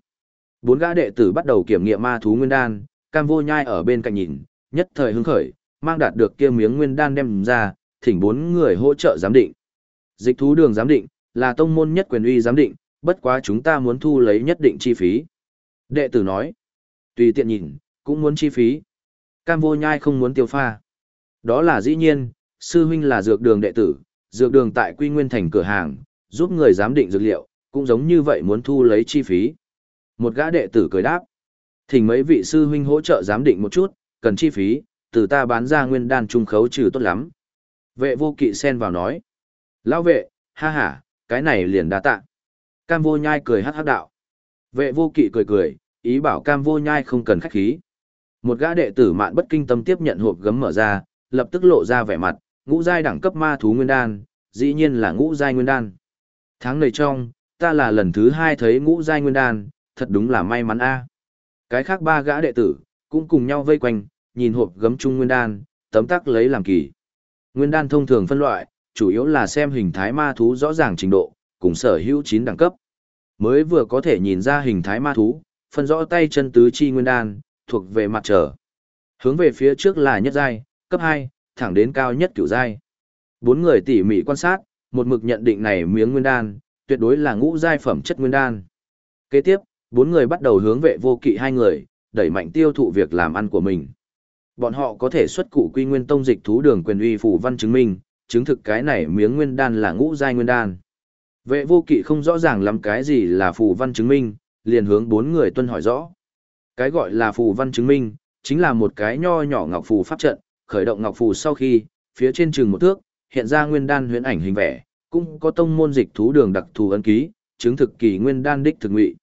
Bốn gã đệ tử bắt đầu kiểm nghiệm ma thú nguyên đan, cam vô nhai ở bên cạnh nhìn, nhất thời hứng khởi, mang đạt được kia miếng nguyên đan đem ra, thỉnh bốn người hỗ trợ giám định. Dịch thú đường giám định, là tông môn nhất quyền uy giám định, bất quá chúng ta muốn thu lấy nhất định chi phí. Đệ tử nói, tùy tiện nhìn, cũng muốn chi phí. Cam vô nhai không muốn tiêu pha. Đó là dĩ nhiên, sư huynh là dược đường đệ tử, dược đường tại quy nguyên thành cửa hàng, giúp người giám định dược liệu, cũng giống như vậy muốn thu lấy chi phí. Một gã đệ tử cười đáp, thỉnh mấy vị sư huynh hỗ trợ giám định một chút, cần chi phí, từ ta bán ra nguyên đan trung khấu trừ tốt lắm. Vệ vô kỵ xen vào nói. Lão vệ, ha ha, cái này liền đa tạ. Cam vô nhai cười hát hát đạo. Vệ vô kỵ cười cười, ý bảo cam vô nhai không cần khách khí. Một gã đệ tử mạn bất kinh tâm tiếp nhận hộp gấm mở ra, lập tức lộ ra vẻ mặt, ngũ giai đẳng cấp ma thú nguyên đan, dĩ nhiên là ngũ giai nguyên đan. Tháng này trong, ta là lần thứ hai thấy ngũ giai nguyên đan, thật đúng là may mắn a. Cái khác ba gã đệ tử, cũng cùng nhau vây quanh, nhìn hộp gấm trung nguyên đan, tấm tắc lấy làm kỳ. Nguyên đan thông thường phân loại, chủ yếu là xem hình thái ma thú rõ ràng trình độ, cùng sở hữu 9 đẳng cấp. Mới vừa có thể nhìn ra hình thái ma thú, phân rõ tay chân tứ chi nguyên đan, thuộc về mặt trở. Hướng về phía trước là nhất giai, cấp 2, thẳng đến cao nhất cửu giai. Bốn người tỉ mỉ quan sát, một mực nhận định này miếng nguyên đan, tuyệt đối là ngũ giai phẩm chất nguyên đan. Kế tiếp, bốn người bắt đầu hướng vệ vô kỵ hai người, đẩy mạnh tiêu thụ việc làm ăn của mình. Bọn họ có thể xuất cụ quy nguyên tông dịch thú đường quyền uy phủ văn chứng minh, chứng thực cái này miếng nguyên đan là ngũ giai nguyên đan. Vệ vô kỵ không rõ ràng lắm cái gì là phù văn chứng minh, liền hướng bốn người tuân hỏi rõ. Cái gọi là phù văn chứng minh, chính là một cái nho nhỏ ngọc phù pháp trận, khởi động ngọc phù sau khi, phía trên trường một thước, hiện ra nguyên đan huyễn ảnh hình vẽ, cũng có tông môn dịch thú đường đặc thù ấn ký, chứng thực kỳ nguyên đan đích thực ngụy.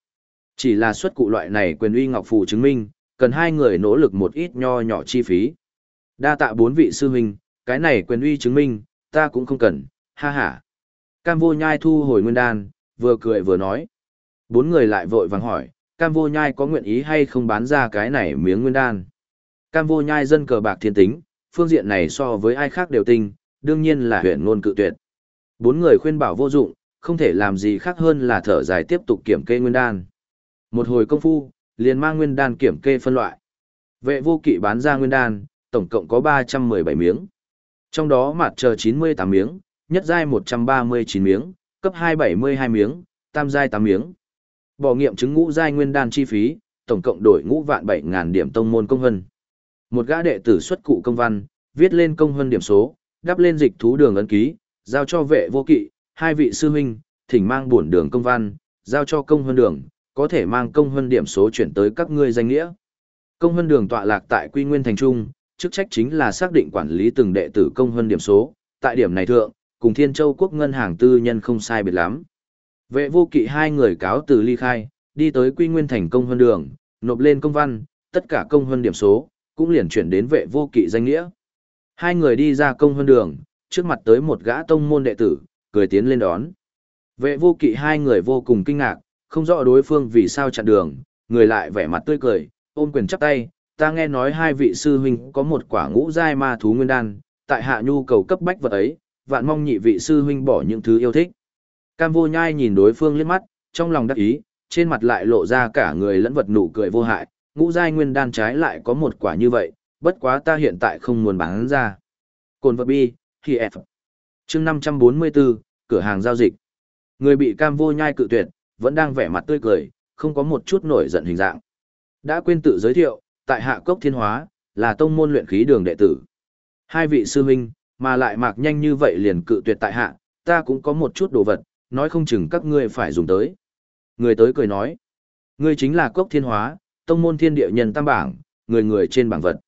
Chỉ là xuất cụ loại này quyền uy ngọc phù chứng minh, cần hai người nỗ lực một ít nho nhỏ chi phí. Đa tạ bốn vị sư huynh, cái này quyền uy chứng minh, ta cũng không cần, ha ha. Cam vô nhai thu hồi nguyên đan, vừa cười vừa nói. Bốn người lại vội vàng hỏi, cam vô nhai có nguyện ý hay không bán ra cái này miếng nguyên đan. Cam vô nhai dân cờ bạc thiên tính, phương diện này so với ai khác đều tinh, đương nhiên là huyện ngôn cự tuyệt. Bốn người khuyên bảo vô dụng, không thể làm gì khác hơn là thở dài tiếp tục kiểm kê nguyên đan. Một hồi công phu, liền mang nguyên đan kiểm kê phân loại. Vệ vô kỵ bán ra nguyên đan, tổng cộng có 317 miếng. Trong đó mặt chờ 98 miếng, nhất giai 139 miếng, cấp 272 miếng, tam giai 8 miếng. Bỏ nghiệm chứng ngũ giai nguyên đan chi phí, tổng cộng đổi ngũ vạn 7000 điểm tông môn công hân. Một gã đệ tử xuất cụ công văn, viết lên công hân điểm số, đắp lên dịch thú đường ấn ký, giao cho vệ vô kỵ, hai vị sư huynh, thỉnh mang bổn đường công văn, giao cho công hân đường, có thể mang công hân điểm số chuyển tới các ngươi danh nghĩa. Công hân đường tọa lạc tại Quy Nguyên thành trung, chức trách chính là xác định quản lý từng đệ tử công hân điểm số, tại điểm này thượng, cùng Thiên Châu quốc ngân hàng tư nhân không sai biệt lắm. Vệ vô kỵ hai người cáo từ ly khai, đi tới Quy Nguyên thành công hân đường, nộp lên công văn, tất cả công hân điểm số cũng liền chuyển đến vệ vô kỵ danh nghĩa. Hai người đi ra công hân đường, trước mặt tới một gã tông môn đệ tử, cười tiến lên đón. Vệ vô kỵ hai người vô cùng kinh ngạc, không rõ đối phương vì sao chặn đường, người lại vẻ mặt tươi cười, ôm quyền chắp tay, ta nghe nói hai vị sư huynh có một quả ngũ giai ma thú nguyên đan, tại hạ nhu cầu cấp bách vật ấy, vạn mong nhị vị sư huynh bỏ những thứ yêu thích. Cam vô nhai nhìn đối phương liếc mắt, trong lòng đắc ý, trên mặt lại lộ ra cả người lẫn vật nụ cười vô hại, ngũ giai nguyên đan trái lại có một quả như vậy, bất quá ta hiện tại không muốn bán ra. Cồn vật bi, khi F. chương 544, cửa hàng giao dịch. Người bị cam vô nhai cự tuyệt, vẫn đang vẻ mặt tươi cười, không có một chút nổi giận hình dạng. Đã quên tự giới thiệu, tại hạ cốc thiên hóa, là tông môn luyện khí đường đệ tử. Hai vị sư huynh, mà lại mạc nhanh như vậy liền cự tuyệt tại hạ, ta cũng có một chút đồ vật, nói không chừng các ngươi phải dùng tới. Người tới cười nói, ngươi chính là cốc thiên hóa, tông môn thiên địa nhân tam bảng, người người trên bảng vật.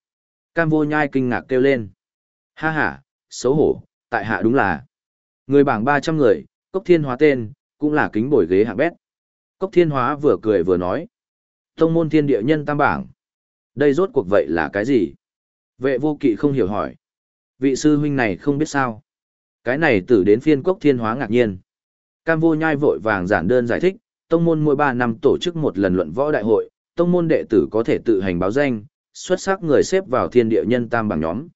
Cam vô nhai kinh ngạc kêu lên. Ha ha, xấu hổ, tại hạ đúng là. Người bảng 300 người, cốc thiên hóa tên, cũng là kính bồi ghế hạng bét. Cốc thiên hóa vừa cười vừa nói. Tông môn thiên địa nhân tam bảng. Đây rốt cuộc vậy là cái gì? Vệ vô kỵ không hiểu hỏi. Vị sư huynh này không biết sao. Cái này tử đến phiên cốc thiên hóa ngạc nhiên. Cam vô nhai vội vàng giản đơn giải thích, tông môn mỗi 3 năm tổ chức một lần luận võ đại hội, tông môn đệ tử có thể tự hành báo danh, xuất sắc người xếp vào thiên địa nhân tam bảng nhóm.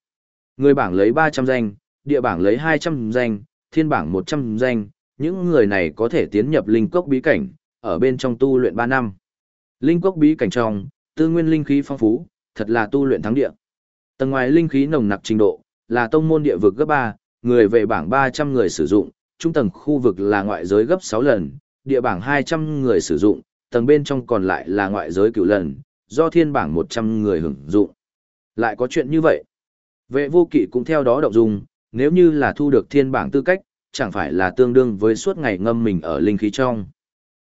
Người bảng lấy 300 danh, địa bảng lấy 200 danh, thiên bảng 100 danh, những người này có thể tiến nhập linh cốc bí cảnh, ở bên trong tu luyện 3 năm. Linh cốc bí cảnh trong, tư nguyên linh khí phong phú, thật là tu luyện thắng địa. Tầng ngoài linh khí nồng nặc trình độ, là tông môn địa vực gấp 3, người về bảng 300 người sử dụng, trung tầng khu vực là ngoại giới gấp 6 lần, địa bảng 200 người sử dụng, tầng bên trong còn lại là ngoại giới cửu lần, do thiên bảng 100 người hưởng dụng. Lại có chuyện như vậy. Vệ vô kỵ cũng theo đó động dung, nếu như là thu được thiên bảng tư cách, chẳng phải là tương đương với suốt ngày ngâm mình ở linh khí trong.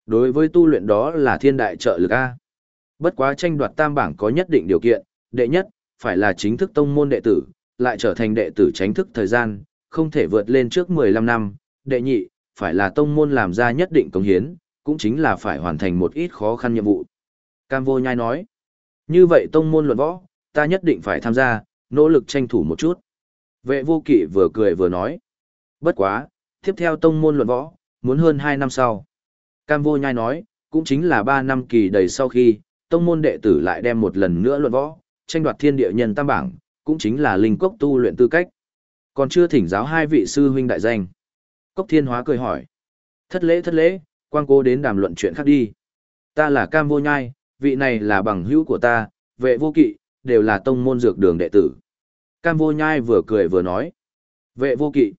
Đối với tu luyện đó là thiên đại trợ lực A. Bất quá tranh đoạt tam bảng có nhất định điều kiện, đệ nhất, phải là chính thức tông môn đệ tử, lại trở thành đệ tử tránh thức thời gian, không thể vượt lên trước 15 năm, đệ nhị, phải là tông môn làm ra nhất định công hiến, cũng chính là phải hoàn thành một ít khó khăn nhiệm vụ. Cam vô nhai nói, như vậy tông môn luận võ, ta nhất định phải tham gia, nỗ lực tranh thủ một chút. Vệ vô kỵ vừa cười vừa nói, bất quá, tiếp theo tông môn luận võ, muốn hơn 2 năm sau. Cam vô nhai nói, cũng chính là 3 năm kỳ đầy sau khi, tông môn đệ tử lại đem một lần nữa luận võ, tranh đoạt thiên địa nhân tam bảng, cũng chính là linh cốc tu luyện tư cách. Còn chưa thỉnh giáo hai vị sư huynh đại danh. Cốc thiên hóa cười hỏi. Thất lễ thất lễ, quang cố đến đàm luận chuyện khác đi. Ta là Cam Vô Nhai, vị này là bằng hữu của ta, vệ vô kỵ, đều là tông môn dược đường đệ tử. Cam Vô Nhai vừa cười vừa nói. Vệ vô kỵ.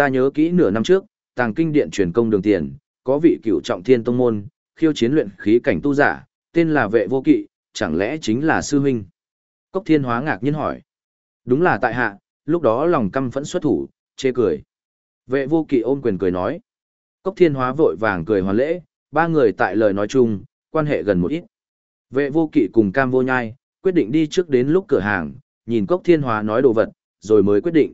Ta nhớ kỹ nửa năm trước, tàng kinh điện truyền công đường tiền, có vị cựu trọng thiên tông môn, khiêu chiến luyện khí cảnh tu giả, tên là vệ vô kỵ, chẳng lẽ chính là sư huynh? Cốc thiên hóa ngạc nhiên hỏi. Đúng là tại hạ, lúc đó lòng căm phẫn xuất thủ, chê cười. Vệ vô kỵ ôm quyền cười nói. Cốc thiên hóa vội vàng cười hoàn lễ, ba người tại lời nói chung, quan hệ gần một ít. Vệ vô kỵ cùng cam vô nhai, quyết định đi trước đến lúc cửa hàng, nhìn cốc thiên hóa nói đồ vật, rồi mới quyết định.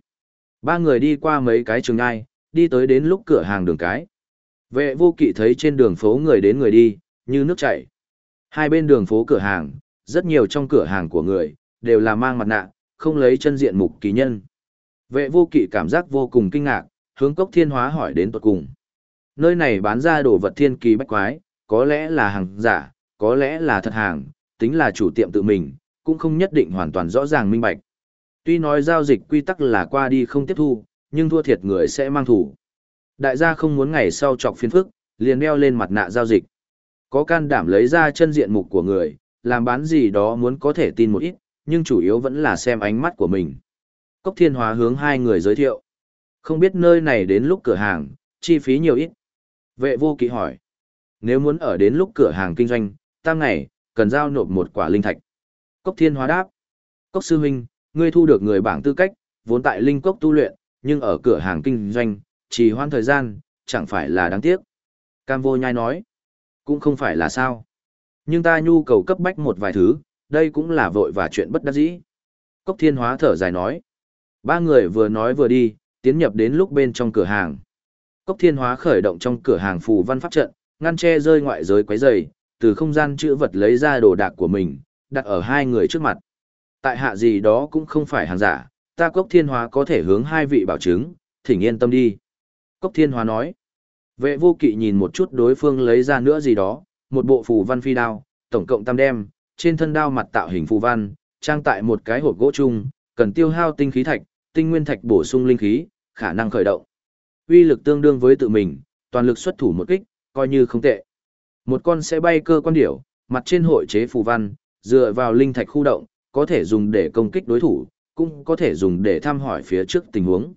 Ba người đi qua mấy cái trường ngai, đi tới đến lúc cửa hàng đường cái. Vệ vô kỵ thấy trên đường phố người đến người đi, như nước chảy. Hai bên đường phố cửa hàng, rất nhiều trong cửa hàng của người, đều là mang mặt nạ, không lấy chân diện mục kỳ nhân. Vệ vô kỵ cảm giác vô cùng kinh ngạc, hướng cốc thiên hóa hỏi đến tuật cùng. Nơi này bán ra đồ vật thiên kỳ bách quái, có lẽ là hàng giả, có lẽ là thật hàng, tính là chủ tiệm tự mình, cũng không nhất định hoàn toàn rõ ràng minh bạch. Tuy nói giao dịch quy tắc là qua đi không tiếp thu, nhưng thua thiệt người sẽ mang thủ. Đại gia không muốn ngày sau chọc phiền phức, liền đeo lên mặt nạ giao dịch. Có can đảm lấy ra chân diện mục của người, làm bán gì đó muốn có thể tin một ít, nhưng chủ yếu vẫn là xem ánh mắt của mình. Cốc Thiên Hóa hướng hai người giới thiệu. Không biết nơi này đến lúc cửa hàng, chi phí nhiều ít. Vệ vô kỵ hỏi. Nếu muốn ở đến lúc cửa hàng kinh doanh, tam ngày, cần giao nộp một quả linh thạch. Cốc Thiên Hóa đáp. Cốc Sư Huynh, ngươi thu được người bảng tư cách, vốn tại linh cốc tu luyện, nhưng ở cửa hàng kinh doanh, chỉ hoãn thời gian, chẳng phải là đáng tiếc. Cam vô nhai nói. Cũng không phải là sao. Nhưng ta nhu cầu cấp bách một vài thứ, đây cũng là vội và chuyện bất đắc dĩ. Cốc thiên hóa thở dài nói. Ba người vừa nói vừa đi, tiến nhập đến lúc bên trong cửa hàng. Cốc thiên hóa khởi động trong cửa hàng phù văn pháp trận, ngăn che rơi ngoại giới quấy rầy, từ không gian chữ vật lấy ra đồ đạc của mình, đặt ở hai người trước mặt. Tại hạ gì đó cũng không phải hàng giả, ta cốc thiên hóa có thể hướng hai vị bảo chứng, thỉnh yên tâm đi. Cốc thiên hóa nói. Vệ vô kỵ nhìn một chút đối phương lấy ra nữa gì đó, một bộ phù văn phi đao, tổng cộng tam đem, trên thân đao mặt tạo hình phù văn, trang tại một cái hộp gỗ chung, cần tiêu hao tinh khí thạch, tinh nguyên thạch bổ sung linh khí, khả năng khởi động. Uy lực tương đương với tự mình, toàn lực xuất thủ một kích, coi như không tệ. Một con sẽ bay cơ quan điểu, mặt trên hội chế phù văn, dựa vào linh thạch khu động, có thể dùng để công kích đối thủ, cũng có thể dùng để thăm hỏi phía trước tình huống.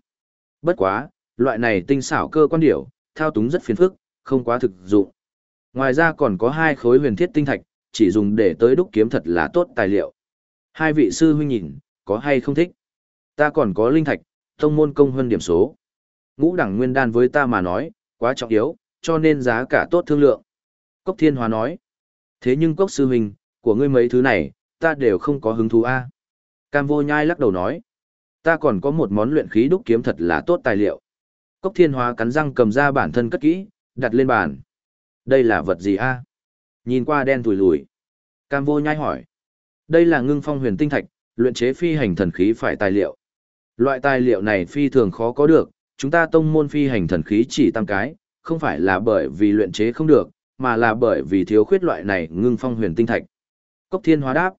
Bất quá, loại này tinh xảo cơ quan điểu, thao túng rất phiền phức, không quá thực dụng. Ngoài ra còn có hai khối huyền thiết tinh thạch, chỉ dùng để tới đúc kiếm thật là tốt tài liệu. Hai vị sư huynh nhìn, có hay không thích? Ta còn có linh thạch, tông môn công hơn điểm số. Ngũ đẳng nguyên đan với ta mà nói, quá trọng yếu, cho nên giá cả tốt thương lượng. Cốc Thiên Hóa nói. Thế nhưng Cốc sư huynh, của ngươi mấy thứ này, ta đều không có hứng thú a. Cam vô nhai lắc đầu nói. Ta còn có một món luyện khí đúc kiếm thật là tốt tài liệu. Cốc Thiên Hóa cắn răng cầm ra bản thân cất kỹ, đặt lên bàn. Đây là vật gì a? Nhìn qua đen thùi lùi. Cam vô nhai hỏi. Đây là ngưng phong huyền tinh thạch, luyện chế phi hành thần khí phải tài liệu. Loại tài liệu này phi thường khó có được, chúng ta tông môn phi hành thần khí chỉ tăng cái, không phải là bởi vì luyện chế không được, mà là bởi vì thiếu khuyết loại này ngưng phong huyền tinh thạch. Cốc thiên hóa đáp.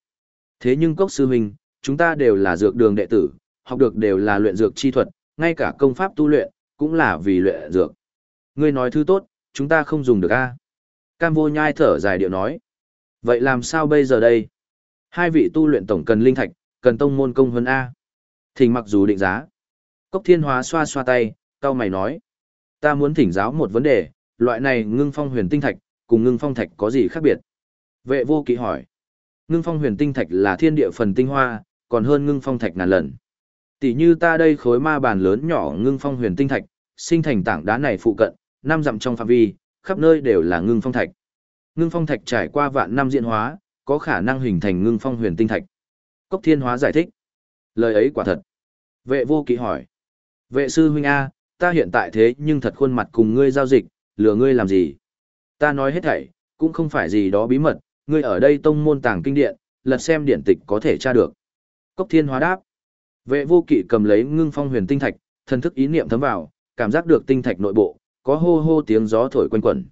Thế nhưng cốc sư huynh, chúng ta đều là dược đường đệ tử, học được đều là luyện dược chi thuật, ngay cả công pháp tu luyện, cũng là vì luyện dược. Ngươi nói thứ tốt, chúng ta không dùng được a. Cam vô nhai thở dài điệu nói. Vậy làm sao bây giờ đây? Hai vị tu luyện tổng cần linh thạch, cần tông môn công hơn A. Thỉnh mặc dù định giá. Cốc thiên hóa xoa xoa tay, cao mày nói. Ta muốn thỉnh giáo một vấn đề, loại này ngưng phong huyền tinh thạch, cùng ngưng phong thạch có gì khác biệt? Vệ vô kỵ hỏi. Ngưng phong huyền tinh thạch là thiên địa phần tinh hoa, còn hơn ngưng phong thạch ngàn lần. Tỷ như ta đây khối ma bàn lớn nhỏ ngưng phong huyền tinh thạch, sinh thành tảng đá này phụ cận, năm dặm trong phạm vi, khắp nơi đều là ngưng phong thạch. Ngưng phong thạch trải qua vạn năm diễn hóa, có khả năng hình thành ngưng phong huyền tinh thạch. Cốc thiên hóa giải thích. Lời ấy quả thật. Vệ vô kỵ hỏi. Vệ sư huynh A, ta hiện tại thế nhưng thật khuôn mặt cùng ngươi giao dịch, lừa ngươi làm gì? Ta nói hết thảy, cũng không phải gì đó bí mật, ngươi ở đây tông môn tàng kinh điện, lật xem điển tịch có thể tra được. Cốc thiên hóa đáp. Vệ vô kỵ cầm lấy ngưng phong huyền tinh thạch, thần thức ý niệm thấm vào, cảm giác được tinh thạch nội bộ, có hô hô tiếng gió thổi quanh quẩn.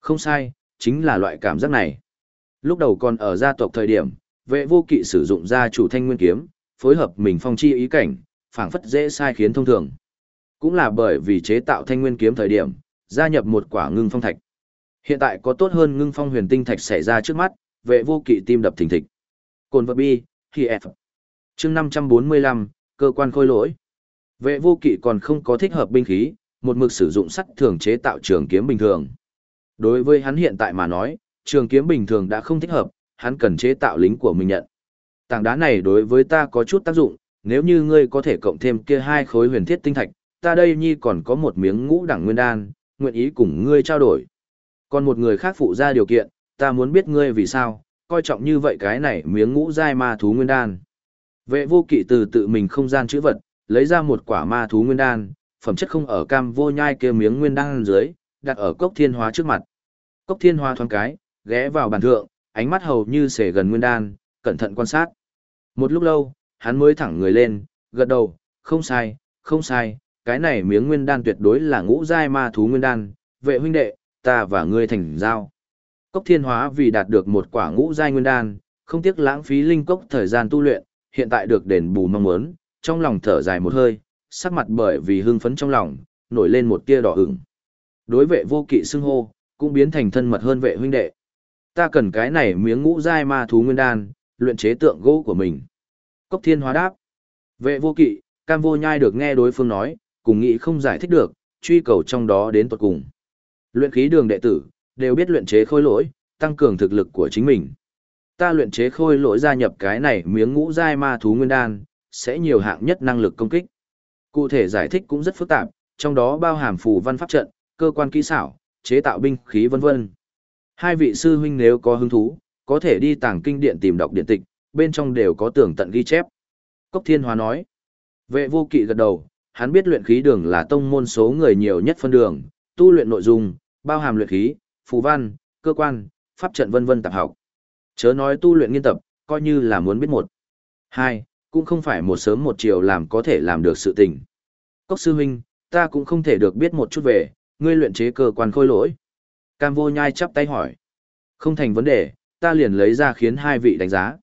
Không sai, chính là loại cảm giác này. Lúc đầu còn ở gia tộc thời điểm, vệ vô kỵ sử dụng gia chủ thanh nguyên kiếm, phối hợp mình phong chi ý cảnh, phảng phất dễ sai khiến thông thường. Cũng là bởi vì chế tạo thanh nguyên kiếm thời điểm, gia nhập một quả ngưng phong thạch. Hiện tại có tốt hơn ngưng phong huyền tinh thạch xảy ra trước mắt, vệ vô kỵ tim đập thình thịch. Cồn vật bi, khi F. chương 545, cơ quan khôi lỗi. Vệ vô kỵ còn không có thích hợp binh khí, một mực sử dụng sắt thường chế tạo trường kiếm bình thường. Đối với hắn hiện tại mà nói, trường kiếm bình thường đã không thích hợp, hắn cần chế tạo lính của mình nhận. Tảng đá này đối với ta có chút tác dụng, nếu như ngươi có thể cộng thêm kia hai khối huyền thiết tinh thạch, ta đây nhi còn có một miếng ngũ đẳng nguyên đan, nguyện ý cùng ngươi trao đổi. Còn một người khác phụ ra điều kiện, ta muốn biết ngươi vì sao, coi trọng như vậy cái này miếng ngũ giai ma thú nguyên đan. Vệ vô kỵ từ tự mình không gian chữ vật, lấy ra một quả ma thú nguyên đan, phẩm chất không ở cam vô nhai kia miếng nguyên đan dưới, đặt ở cốc thiên hóa trước mặt. Cốc thiên hóa thoáng cái, ghé vào bàn thượng, ánh mắt hầu như xể gần nguyên đan, cẩn thận quan sát. Một lúc lâu, hắn mới thẳng người lên, gật đầu, không sai, không sai, cái này miếng nguyên đan tuyệt đối là ngũ giai ma thú nguyên đan, vệ huynh đệ, ta và ngươi thành giao. Cốc thiên hóa vì đạt được một quả ngũ giai nguyên đan, không tiếc lãng phí linh cốc thời gian tu luyện, hiện tại được đền bù mong muốn, trong lòng thở dài một hơi, sắc mặt bởi vì hưng phấn trong lòng, nổi lên một tia đỏ ửng. Đối vệ vô kỵ xưng hô, cũng biến thành thân mật hơn vệ huynh đệ. Ta cần cái này miếng ngũ giai ma thú nguyên đan, luyện chế tượng gỗ của mình. Cốc thiên hóa đáp. Vệ vô kỵ, cam vô nhai được nghe đối phương nói, cùng nghĩ không giải thích được, truy cầu trong đó đến tuật cùng. Luyện khí đường đệ tử, đều biết luyện chế khôi lỗi, tăng cường thực lực của chính mình. Ta luyện chế khôi lỗi gia nhập cái này miếng ngũ giai ma thú nguyên đan, sẽ nhiều hạng nhất năng lực công kích. Cụ thể giải thích cũng rất phức tạp, trong đó bao hàm phù văn pháp trận, cơ quan kỹ xảo, chế tạo binh khí vân vân. Hai vị sư huynh nếu có hứng thú, có thể đi tàng kinh điện tìm đọc điện tịch, bên trong đều có tường tận ghi chép. Cốc Thiên Hóa nói. Vệ vô kỵ gật đầu, hắn biết luyện khí đường là tông môn số người nhiều nhất phân đường, tu luyện nội dung, bao hàm luyện khí, phù văn, cơ quan, pháp trận vân vân tạp học. Chớ nói tu luyện nghiên tập, coi như là muốn biết một. Hai, cũng không phải một sớm một chiều làm có thể làm được sự tình. Cốc sư huynh, ta cũng không thể được biết một chút về, ngươi luyện chế cơ quan khôi lỗi. Cam vô nhai chắp tay hỏi. Không thành vấn đề, ta liền lấy ra khiến hai vị đánh giá.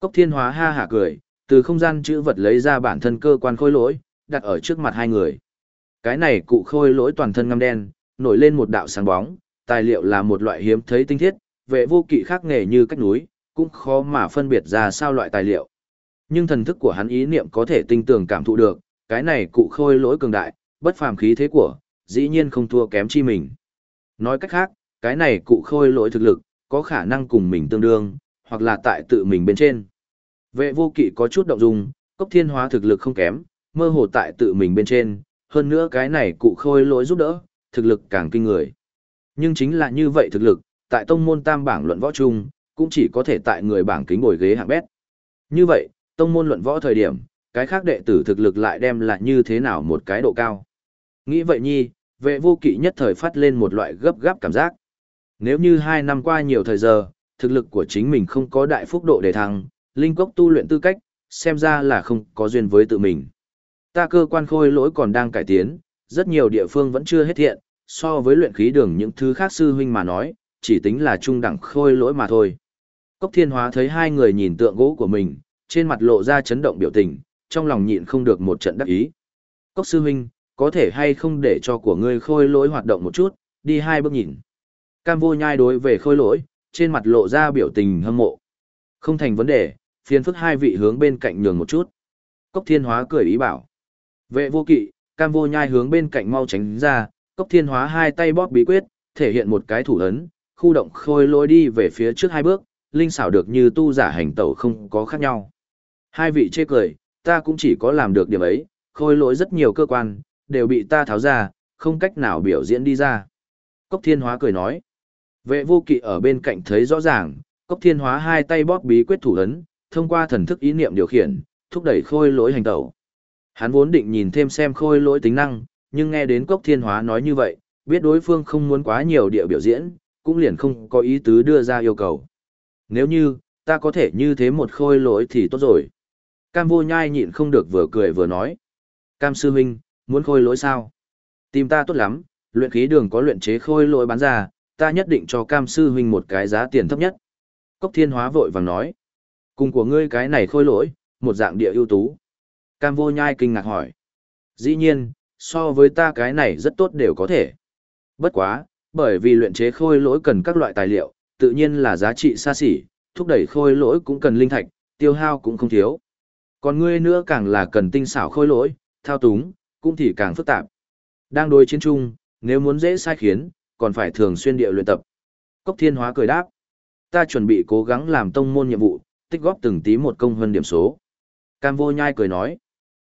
Cốc thiên hóa ha hả cười, từ không gian chữ vật lấy ra bản thân cơ quan khôi lỗi, đặt ở trước mặt hai người. Cái này cụ khôi lỗi toàn thân ngăm đen, nổi lên một đạo sáng bóng, tài liệu là một loại hiếm thấy tinh thiết, vệ vô kỵ khác nghề như cách núi, cũng khó mà phân biệt ra sao loại tài liệu. Nhưng thần thức của hắn ý niệm có thể tinh tường cảm thụ được, cái này cụ khôi lỗi cường đại, bất phàm khí thế của, dĩ nhiên không thua kém chi mình. Nói cách khác, cái này cụ khôi lỗi thực lực, có khả năng cùng mình tương đương, hoặc là tại tự mình bên trên. Vệ vô kỵ có chút động dung, cốc thiên hóa thực lực không kém, mơ hồ tại tự mình bên trên, hơn nữa cái này cụ khôi lỗi giúp đỡ, thực lực càng kinh người. Nhưng chính là như vậy thực lực, tại tông môn tam bảng luận võ chung, cũng chỉ có thể tại người bảng kính bồi ghế hạng bét. Như vậy, tông môn luận võ thời điểm, cái khác đệ tử thực lực lại đem là như thế nào một cái độ cao. Nghĩ vậy nhi, vệ vô kỵ nhất thời phát lên một loại gấp gáp cảm giác. Nếu như hai năm qua nhiều thời giờ, thực lực của chính mình không có đại phúc độ để thăng, linh cốc tu luyện tư cách, xem ra là không có duyên với tự mình. Ta cơ quan khôi lỗi còn đang cải tiến, rất nhiều địa phương vẫn chưa hết thiện, so với luyện khí đường những thứ khác sư huynh mà nói, chỉ tính là trung đẳng khôi lỗi mà thôi. Cốc thiên hóa thấy hai người nhìn tượng gỗ của mình, trên mặt lộ ra chấn động biểu tình, trong lòng nhịn không được một trận đắc ý. Cốc sư huynh, có thể hay không để cho của ngươi khôi lỗi hoạt động một chút, đi hai bước nhìn. Cam vô nhai đối về khôi lỗi, trên mặt lộ ra biểu tình hâm mộ. Không thành vấn đề, phiền phức hai vị hướng bên cạnh nhường một chút. Cốc thiên hóa cười ý bảo. Vệ vô kỵ, cam vô nhai hướng bên cạnh mau tránh ra, cốc thiên hóa hai tay bóp bí quyết, thể hiện một cái thủ ấn, khu động khôi lôi đi về phía trước hai bước, linh xảo được như tu giả hành tẩu không có khác nhau. Hai vị chê cười, ta cũng chỉ có làm được điểm ấy, khôi lỗi rất nhiều cơ quan, đều bị ta tháo ra, không cách nào biểu diễn đi ra. Cốc thiên hóa cười nói. Vệ vô kỵ ở bên cạnh thấy rõ ràng, cốc thiên hóa hai tay bóp bí quyết thủ ấn, thông qua thần thức ý niệm điều khiển, thúc đẩy khôi lỗi hành tẩu. Hắn vốn định nhìn thêm xem khôi lỗi tính năng, nhưng nghe đến Cốc Thiên Hóa nói như vậy, biết đối phương không muốn quá nhiều địa biểu diễn, cũng liền không có ý tứ đưa ra yêu cầu. Nếu như, ta có thể như thế một khôi lỗi thì tốt rồi. Cam vô nhai nhịn không được vừa cười vừa nói. Cam sư huynh, muốn khôi lỗi sao? Tìm ta tốt lắm, luyện khí đường có luyện chế khôi lỗi bán ra, ta nhất định cho cam sư huynh một cái giá tiền thấp nhất. Cốc thiên hóa vội vàng nói. Cùng của ngươi cái này khôi lỗi, một dạng địa ưu tú. Cam vô nhai kinh ngạc hỏi. Dĩ nhiên, so với ta cái này rất tốt đều có thể. Bất quá, bởi vì luyện chế khôi lỗi cần các loại tài liệu, tự nhiên là giá trị xa xỉ, thúc đẩy khôi lỗi cũng cần linh thạch, tiêu hao cũng không thiếu. Còn ngươi nữa càng là cần tinh xảo khôi lỗi, thao túng, cũng thì càng phức tạp. Đang đối chiến chung, nếu muốn dễ sai khiến, còn phải thường xuyên địa luyện tập. Cốc thiên hóa cười đáp. Ta chuẩn bị cố gắng làm tông môn nhiệm vụ, tích góp từng tí một công hơn điểm số. Cam vô nhai cười nói.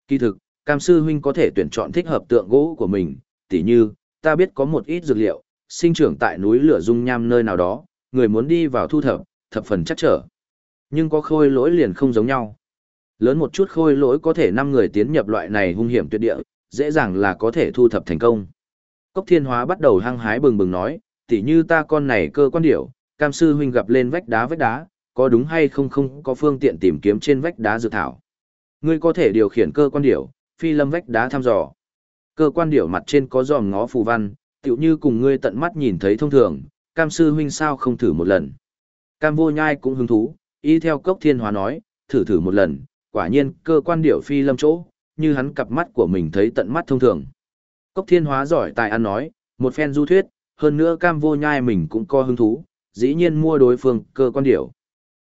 Kỳ thực, Cam sư huynh có thể tuyển chọn thích hợp tượng gỗ của mình, tỉ như, ta biết có một ít dược liệu, sinh trưởng tại núi lửa dung nham nơi nào đó, người muốn đi vào thu thập, thập phần chắc trở. Nhưng có khôi lỗi liền không giống nhau. Lớn một chút khôi lỗi có thể 5 người tiến nhập loại này hung hiểm tuyệt địa, dễ dàng là có thể thu thập thành công. Cốc thiên hóa bắt đầu hăng hái bừng bừng nói, tỉ như ta con này cơ quan điểu, cam sư huynh gặp lên vách đá vách đá, có đúng hay không không có phương tiện tìm kiếm trên vách đá dự thảo. Ngươi có thể điều khiển cơ quan điểu, phi lâm vách đá thăm dò. Cơ quan điểu mặt trên có dòm ngó phù văn, tựu như cùng ngươi tận mắt nhìn thấy thông thường, cam sư huynh sao không thử một lần. Cam vô nhai cũng hứng thú, y theo cốc thiên hóa nói, thử thử một lần, quả nhiên cơ quan điểu phi lâm chỗ, như hắn cặp mắt của mình thấy tận mắt thông thường. Cốc thiên hóa giỏi tài ăn nói, một phen du thuyết, hơn nữa cam vô nhai mình cũng có hứng thú, dĩ nhiên mua đối phương cơ quan điểu.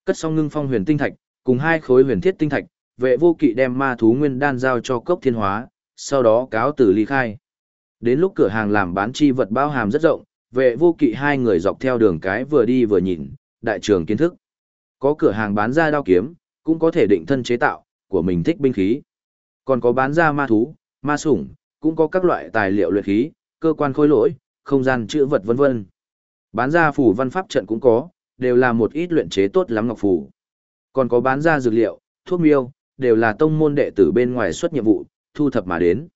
Cất xong ngưng phong huyền tinh thạch, cùng hai khối huyền thiết tinh thạch, vệ vô kỵ đem ma thú nguyên đan giao cho cốc thiên hóa, sau đó cáo từ ly khai. Đến lúc cửa hàng làm bán chi vật bao hàm rất rộng, vệ vô kỵ hai người dọc theo đường cái vừa đi vừa nhìn, đại trường kiến thức. Có cửa hàng bán ra đao kiếm, cũng có thể định thân chế tạo, của mình thích binh khí. Còn có bán ra ma thú, ma sủng, cũng có các loại tài liệu luyện khí, cơ quan khối lỗi, không gian chữ vật vân vân. Bán ra phủ văn pháp trận cũng có, đều là một ít luyện chế tốt lắm ngọc phủ. Còn có bán ra dược liệu, thuốc miêu, đều là tông môn đệ tử bên ngoài xuất nhiệm vụ, thu thập mà đến.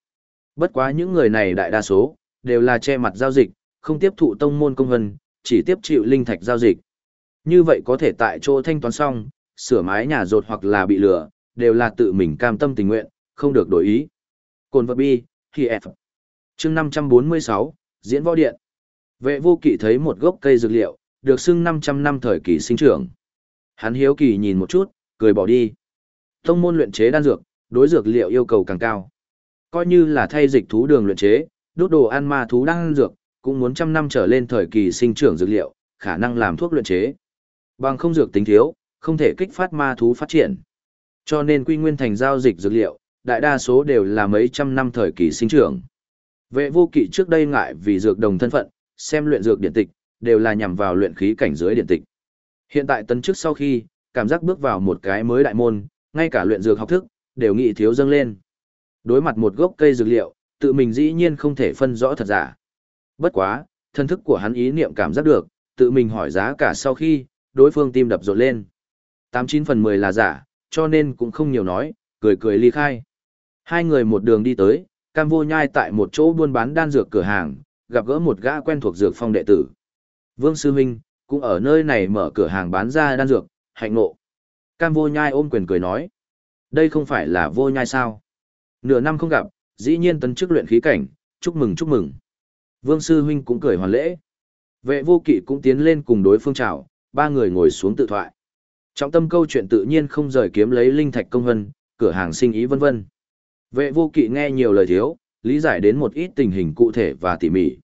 Bất quá những người này đại đa số, đều là che mặt giao dịch, không tiếp thụ tông môn công vân, chỉ tiếp chịu linh thạch giao dịch. Như vậy có thể tại chỗ thanh toán xong, sửa mái nhà rột hoặc là bị lừa, đều là tự mình cam tâm tình nguyện, không được đổi ý. Cồn vật bi, thì F. chương 546, diễn võ điện. Vệ vô kỵ thấy một gốc cây dược liệu, được xưng 500 năm thời kỳ sinh trưởng. Hắn hiếu kỳ nhìn một chút, cười bỏ đi thông môn luyện chế đan dược, đối dược liệu yêu cầu càng cao. Coi như là thay dịch thú đường luyện chế, đốt đồ ăn ma thú đan dược, cũng muốn trăm năm trở lên thời kỳ sinh trưởng dược liệu, khả năng làm thuốc luyện chế. Bằng không dược tính thiếu, không thể kích phát ma thú phát triển. Cho nên quy nguyên thành giao dịch dược liệu, đại đa số đều là mấy trăm năm thời kỳ sinh trưởng. Vệ vô kỵ trước đây ngại vì dược đồng thân phận, xem luyện dược điện tịch, đều là nhằm vào luyện khí cảnh giới điện tịch. Hiện tại tấn trước sau khi, cảm giác bước vào một cái mới đại môn, ngay cả luyện dược học thức, đều nghị thiếu dâng lên. Đối mặt một gốc cây dược liệu, tự mình dĩ nhiên không thể phân rõ thật giả. Bất quá, thân thức của hắn ý niệm cảm giác được, tự mình hỏi giá cả sau khi, đối phương tim đập rộn lên. 89 phần 10 là giả, cho nên cũng không nhiều nói, cười cười ly khai. Hai người một đường đi tới, cam vô nhai tại một chỗ buôn bán đan dược cửa hàng, gặp gỡ một gã quen thuộc dược phong đệ tử. Vương Sư Minh, cũng ở nơi này mở cửa hàng bán ra đan dược, hạnh ngộ. Cam vô nhai ôm quyền cười nói. Đây không phải là vô nhai sao? Nửa năm không gặp, dĩ nhiên tấn chức luyện khí cảnh, chúc mừng chúc mừng. Vương Sư Huynh cũng cười hoàn lễ. Vệ vô kỵ cũng tiến lên cùng đối phương chào, ba người ngồi xuống tự thoại. Trọng tâm câu chuyện tự nhiên không rời kiếm lấy linh thạch công hân, cửa hàng sinh ý vân vân. Vệ vô kỵ nghe nhiều lời thiếu, lý giải đến một ít tình hình cụ thể và tỉ mỉ.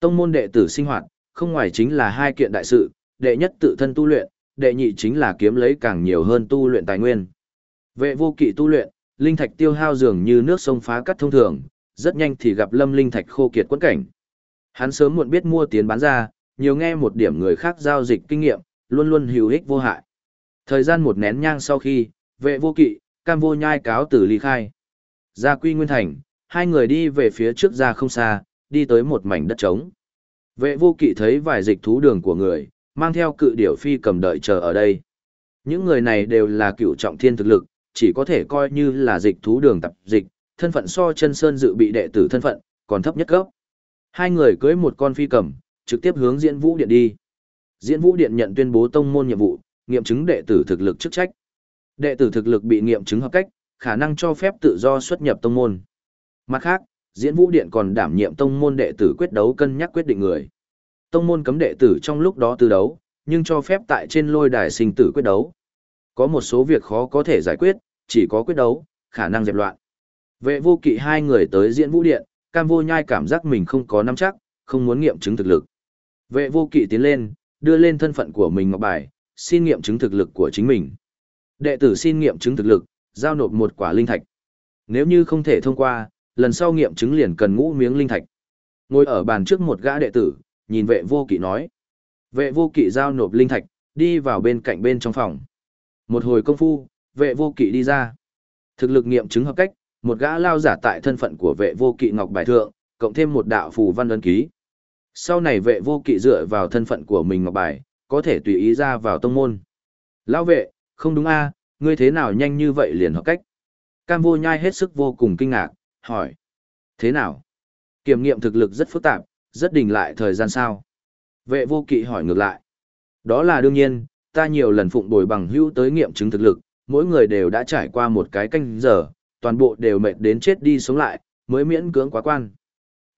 Tông môn đệ tử sinh hoạt, không ngoài chính là hai kiện đại sự, đệ nhất tự thân tu luyện, đệ nhị chính là kiếm lấy càng nhiều hơn tu luyện tài nguyên. Vệ vô kỵ tu luyện, linh thạch tiêu hao dường như nước sông phá cắt thông thường, rất nhanh thì gặp lâm linh thạch khô kiệt quẫn cảnh. Hắn sớm muộn biết mua tiền bán ra, nhiều nghe một điểm người khác giao dịch kinh nghiệm, luôn luôn hữu ích vô hại. Thời gian một nén nhang sau khi, vệ vô kỵ, cam vô nhai cáo tử ly khai. Ra quy nguyên thành, hai người đi về phía trước ra không xa, đi tới một mảnh đất trống. Vệ vô kỵ thấy vài dịch thú đường của người, mang theo cự điểu phi cầm đợi chờ ở đây. Những người này đều là cựu trọng thiên thực lực, chỉ có thể coi như là dịch thú đường tập dịch, thân phận so chân sơn dự bị đệ tử thân phận, còn thấp nhất cấp. Hai người cưới một con phi cầm, trực tiếp hướng diễn vũ điện đi. Diễn vũ điện nhận tuyên bố tông môn nhiệm vụ, nghiệm chứng đệ tử thực lực chức trách. Đệ tử thực lực bị nghiệm chứng hợp cách, khả năng cho phép tự do xuất nhập tông môn. Mặt khác, diễn vũ điện còn đảm nhiệm tông môn đệ tử quyết đấu cân nhắc quyết định người. Tông môn cấm đệ tử trong lúc đó tư đấu, nhưng cho phép tại trên lôi đài sinh tử quyết đấu. Có một số việc khó có thể giải quyết, chỉ có quyết đấu, khả năng dẹp loạn. Vệ vô kỵ hai người tới diễn vũ điện, cam vô nhai cảm giác mình không có nắm chắc, không muốn nghiệm chứng thực lực. Vệ vô kỵ tiến lên, đưa lên thân phận của mình ngọc bài, xin nghiệm chứng thực lực của chính mình. Đệ tử xin nghiệm chứng thực lực, giao nộp một quả linh thạch. Nếu như không thể thông qua, lần sau nghiệm chứng liền cần ngũ miếng linh thạch. Ngồi ở bàn trước một gã đệ tử, nhìn vệ vô kỵ nói. Vệ vô kỵ giao nộp linh thạch, đi vào bên cạnh bên trong phòng. Một hồi công phu, vệ vô kỵ đi ra. Thực lực nghiệm chứng hợp cách, một gã lao giả tại thân phận của vệ vô kỵ ngọc bài thượng, cộng thêm một đạo phù văn đơn ký. Sau này vệ vô kỵ dựa vào thân phận của mình ngọc bài, có thể tùy ý ra vào tông môn. Lão vệ, không đúng a, ngươi thế nào nhanh như vậy liền hợp cách? Cam vô nhai hết sức vô cùng kinh ngạc, hỏi. Thế nào? Kiểm nghiệm thực lực rất phức tạp, rất đình lại thời gian sao? Vệ vô kỵ hỏi ngược lại. Đó là đương nhiên, ta nhiều lần phụng bồi bằng hữu tới nghiệm chứng thực lực, mỗi người đều đã trải qua một cái canh giờ, toàn bộ đều mệt đến chết đi sống lại, mới miễn cưỡng quá quan.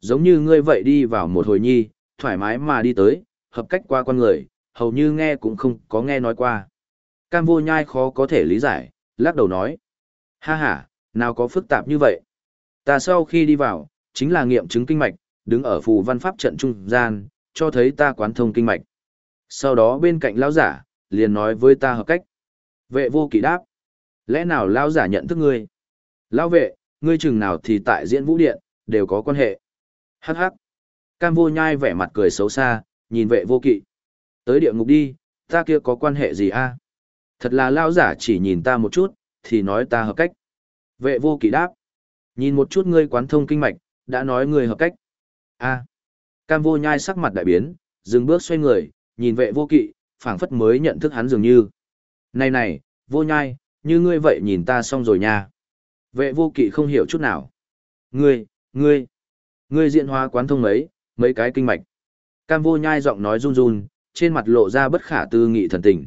Giống như ngươi vậy đi vào một hồi nhi, thoải mái mà đi tới, hợp cách qua con người, hầu như nghe cũng không có nghe nói qua. Cam vô nhai khó có thể lý giải, lắc đầu nói. Ha ha, nào có phức tạp như vậy. Ta sau khi đi vào, chính là nghiệm chứng kinh mạch, đứng ở phù văn pháp trận trung gian, cho thấy ta quán thông kinh mạch. Sau đó bên cạnh lão giả, liền nói với ta hợp cách. Vệ vô kỵ đáp. Lẽ nào lão giả nhận thức ngươi? Lão vệ, ngươi chừng nào thì tại diễn vũ điện, đều có quan hệ. Hắc hắc. Cam vô nhai vẻ mặt cười xấu xa, nhìn vệ vô kỵ. Tới địa ngục đi, ta kia có quan hệ gì a? Thật là lão giả chỉ nhìn ta một chút, thì nói ta hợp cách. Vệ vô kỵ đáp. Nhìn một chút ngươi quán thông kinh mạch, đã nói ngươi hợp cách a Cam vô nhai sắc mặt đại biến, dừng bước xoay người, nhìn vệ vô kỵ, phảng phất mới nhận thức hắn dường như. Này này, vô nhai, như ngươi vậy nhìn ta xong rồi nha. Vệ vô kỵ không hiểu chút nào. Ngươi, ngươi, ngươi diện hóa quán thông mấy, mấy cái kinh mạch. Cam vô nhai giọng nói run run, trên mặt lộ ra bất khả tư nghị thần tình.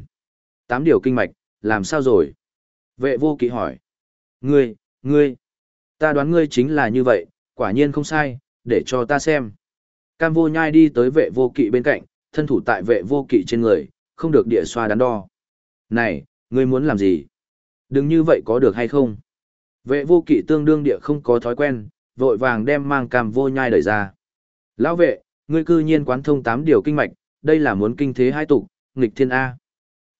Tám điều kinh mạch, làm sao rồi? Vệ vô kỵ hỏi. Ngươi, ngươi, ta đoán ngươi chính là như vậy, quả nhiên không sai, để cho ta xem. Cam vô nhai đi tới vệ vô kỵ bên cạnh, thân thủ tại vệ vô kỵ trên người, không được địa xoa đắn đo. Này, ngươi muốn làm gì? Đừng như vậy có được hay không? Vệ vô kỵ tương đương địa không có thói quen, vội vàng đem mang cam vô nhai đẩy ra. Lão vệ, ngươi cư nhiên quán thông tám điều kinh mạch, đây là muốn kinh thế hai tục, nghịch thiên A.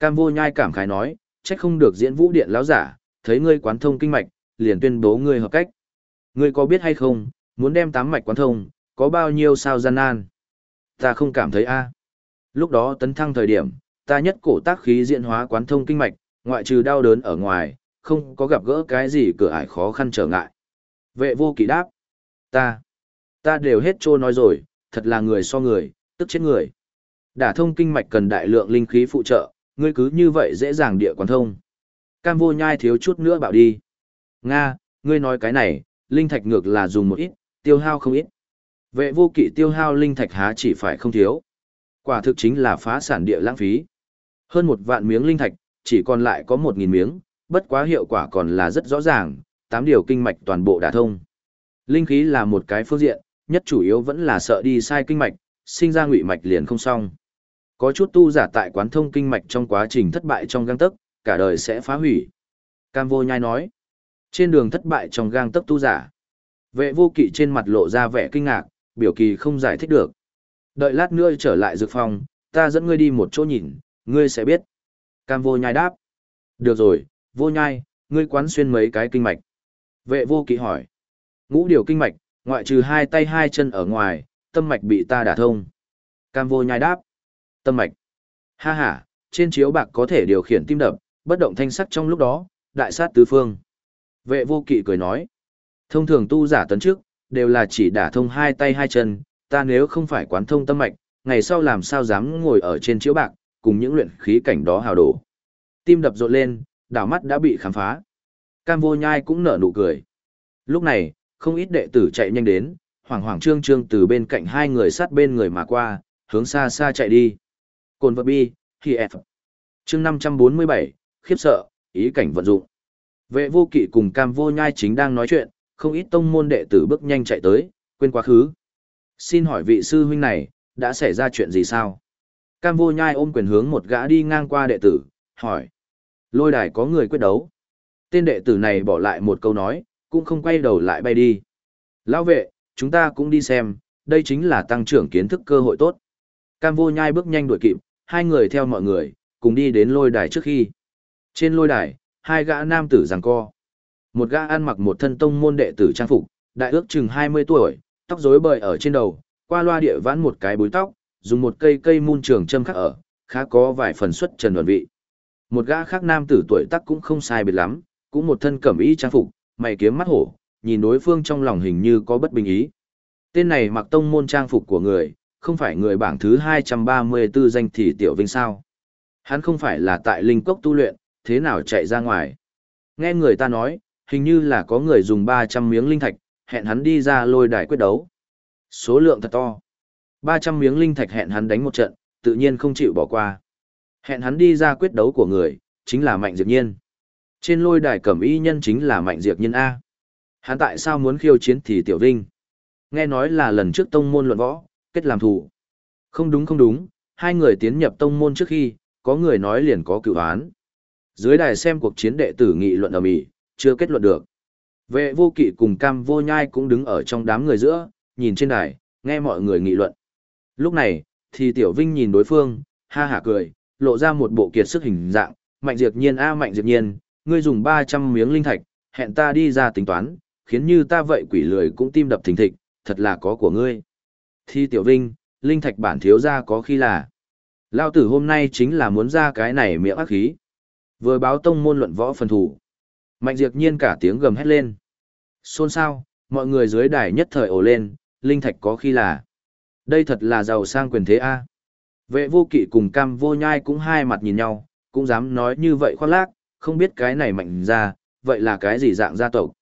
Cam vô nhai cảm khái nói, trách không được diễn vũ điện lão giả, thấy ngươi quán thông kinh mạch, liền tuyên bố ngươi hợp cách. Ngươi có biết hay không, muốn đem tám mạch quán thông, có bao nhiêu sao gian nan? Ta không cảm thấy A. Lúc đó tấn thăng thời điểm, ta nhất cổ tác khí diễn hóa quán thông kinh mạch, ngoại trừ đau đớn ở ngoài, không có gặp gỡ cái gì cửa ải khó khăn trở ngại. Vệ vô kỵ đáp. Ta, ta đều hết trô nói rồi, thật là người so người, tức chết người. Đả thông kinh mạch cần đại lượng linh khí phụ trợ, ngươi cứ như vậy dễ dàng địa quán thông. Cam vô nhai thiếu chút nữa bảo đi. Nga, ngươi nói cái này, linh thạch ngược là dùng một ít, tiêu hao không ít. Vệ vô kỵ tiêu hao linh thạch há chỉ phải không thiếu. Quả thực chính là phá sản địa lãng phí. Hơn một vạn miếng linh thạch, chỉ còn lại có một nghìn miếng, bất quá hiệu quả còn là rất rõ ràng, tám điều kinh mạch toàn bộ đã thông. Linh khí là một cái phương diện, nhất chủ yếu vẫn là sợ đi sai kinh mạch, sinh ra ngụy mạch liền không xong. Có chút tu giả tại quán thông kinh mạch trong quá trình thất bại trong gang tấc, cả đời sẽ phá hủy. Cam vô nhai nói, trên đường thất bại trong gang tấc tu giả. Vệ vô kỵ trên mặt lộ ra vẻ kinh ngạc, biểu kỳ không giải thích được. Đợi lát nữa trở lại dược phòng, ta dẫn ngươi đi một chỗ nhìn, ngươi sẽ biết. Cam vô nhai đáp. Được rồi, vô nhai, ngươi quán xuyên mấy cái kinh mạch. Vệ vô kỵ hỏi. Ngũ điều kinh mạch, ngoại trừ hai tay hai chân ở ngoài, tâm mạch bị ta đả thông. Cam vô nhai đáp. Tâm mạch. Ha ha, trên chiếu bạc có thể điều khiển tim đập, bất động thanh sắc trong lúc đó, đại sát tứ phương. Vệ vô kỵ cười nói. Thông thường tu giả tấn trước, đều là chỉ đả thông hai tay hai chân, ta nếu không phải quán thông tâm mạch, ngày sau làm sao dám ngồi ở trên chiếu bạc, cùng những luyện khí cảnh đó hào đổ. Tim đập rộn lên, đảo mắt đã bị khám phá. Cam vô nhai cũng nở nụ cười. Lúc này, không ít đệ tử chạy nhanh đến, hoảng hoảng trương trương từ bên cạnh hai người sát bên người mà qua, hướng xa xa chạy đi. Cồn vật bi, khi F. Chương 547, khiếp sợ, ý cảnh vận dụng. Vệ vô kỵ cùng cam vô nhai chính đang nói chuyện, không ít tông môn đệ tử bước nhanh chạy tới, quên quá khứ. Xin hỏi vị sư huynh này, đã xảy ra chuyện gì sao? Cam vô nhai ôm quyền hướng một gã đi ngang qua đệ tử, hỏi. Lôi đài có người quyết đấu. Tên đệ tử này bỏ lại một câu nói, cũng không quay đầu lại bay đi. Lão vệ, chúng ta cũng đi xem, đây chính là tăng trưởng kiến thức cơ hội tốt. Cam vô nhai bước nhanh đuổi kịp, hai người theo mọi người, cùng đi đến lôi đài trước khi. Trên lôi đài, hai gã nam tử giằng co. Một gã ăn mặc một thân tông môn đệ tử trang phục, đại ước chừng 20 tuổi, tóc rối bời ở trên đầu, qua loa địa vãn một cái búi tóc, dùng một cây cây mun trường châm khắc ở, khá có vài phần xuất trần đoàn vị. Một gã khác nam tử tuổi tác cũng không sai biệt lắm, cũng một thân cẩm y trang phục, mày kiếm mắt hổ, nhìn đối phương trong lòng hình như có bất bình ý. Tên này mặc tông môn trang phục của người, không phải người bảng thứ 234 danh thì tiểu vinh sao. Hắn không phải là tại linh cốc tu luyện, thế nào chạy ra ngoài. Nghe người ta nói, hình như là có người dùng 300 miếng linh thạch, hẹn hắn đi ra lôi đài quyết đấu. Số lượng thật to. 300 miếng linh thạch hẹn hắn đánh một trận, tự nhiên không chịu bỏ qua. Hẹn hắn đi ra quyết đấu của người, chính là Mạnh Diệp Nhiên. Trên lôi đài cẩm y nhân chính là Mạnh Diệp Nhiên A. Hắn tại sao muốn khiêu chiến thì Tiểu Vinh? Nghe nói là lần trước tông môn luận võ, kết làm thủ. Không đúng không đúng, hai người tiến nhập tông môn trước khi, có người nói liền có cựu án. Dưới đài xem cuộc chiến đệ tử nghị luận ở Mỹ, chưa kết luận được. Vệ vô kỵ cùng cam vô nhai cũng đứng ở trong đám người giữa, nhìn trên đài, nghe mọi người nghị luận. Lúc này, thì Tiểu Vinh nhìn đối phương, ha hả cười, lộ ra một bộ kiệt sức hình dạng, mạnh diệt nhiên a mạnh diệt nhiên, ngươi dùng 300 miếng linh thạch, hẹn ta đi ra tính toán, khiến như ta vậy quỷ lười cũng tim đập thình thịch, thật là có của ngươi. Thi Tiểu Vinh, linh thạch bản thiếu ra có khi là. Lao tử hôm nay chính là muốn ra cái này miệng ác khí. Vừa báo tông môn luận võ phần thủ. Mạnh diệt nhiên cả tiếng gầm hét lên. Xôn xao, mọi người dưới đài nhất thời ồ lên, linh thạch có khi là. Đây thật là giàu sang quyền thế a. Vệ vô kỵ cùng cam vô nhai cũng hai mặt nhìn nhau, cũng dám nói như vậy khoác lác, không biết cái này mạnh ra, vậy là cái gì dạng gia tộc.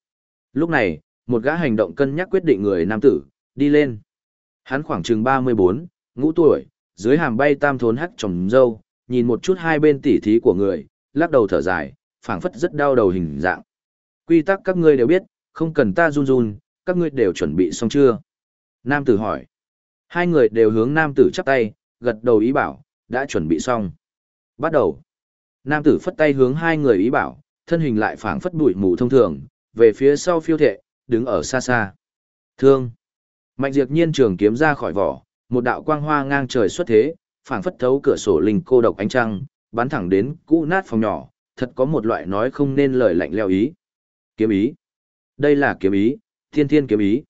Lúc này, một gã hành động cân nhắc quyết định người nam tử, đi lên. Hắn khoảng chừng 34, ngũ tuổi, dưới hàm bay tam thốn hắc trồng dâu, nhìn một chút hai bên tỉ thí của người, lắc đầu thở dài, phảng phất rất đau đầu hình dạng. Quy tắc các ngươi đều biết, không cần ta run run, các ngươi đều chuẩn bị xong chưa? Nam tử hỏi. Hai người đều hướng nam tử chắp tay, gật đầu ý bảo, đã chuẩn bị xong. Bắt đầu. Nam tử phất tay hướng hai người ý bảo, thân hình lại phảng phất bụi mù thông thường, về phía sau phiêu thệ, đứng ở xa xa. Thương. Mạnh diệt nhiên trường kiếm ra khỏi vỏ, một đạo quang hoa ngang trời xuất thế, phảng phất thấu cửa sổ linh cô độc ánh trăng, bắn thẳng đến cũ nát phòng nhỏ, thật có một loại nói không nên lời lạnh leo ý. Kiếm ý. Đây là kiếm ý, thiên thiên kiếm ý.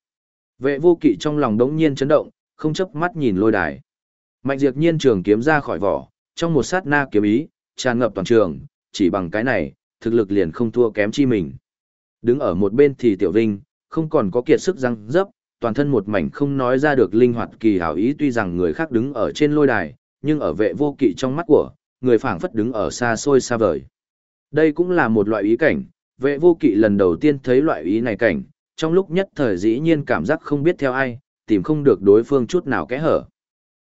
Vệ vô kỵ trong lòng đống nhiên chấn động, không chấp mắt nhìn lôi đài. Mạnh diệt nhiên trường kiếm ra khỏi vỏ, trong một sát na kiếm ý, tràn ngập toàn trường, chỉ bằng cái này, thực lực liền không thua kém chi mình. Đứng ở một bên thì tiểu vinh, không còn có kiệt sức răng dấp, toàn thân một mảnh không nói ra được linh hoạt kỳ hảo ý tuy rằng người khác đứng ở trên lôi đài, nhưng ở vệ vô kỵ trong mắt của, người phảng phất đứng ở xa xôi xa vời. Đây cũng là một loại ý cảnh, vệ vô kỵ lần đầu tiên thấy loại ý này cảnh, trong lúc nhất thời dĩ nhiên cảm giác không biết theo ai, tìm không được đối phương chút nào kẽ hở.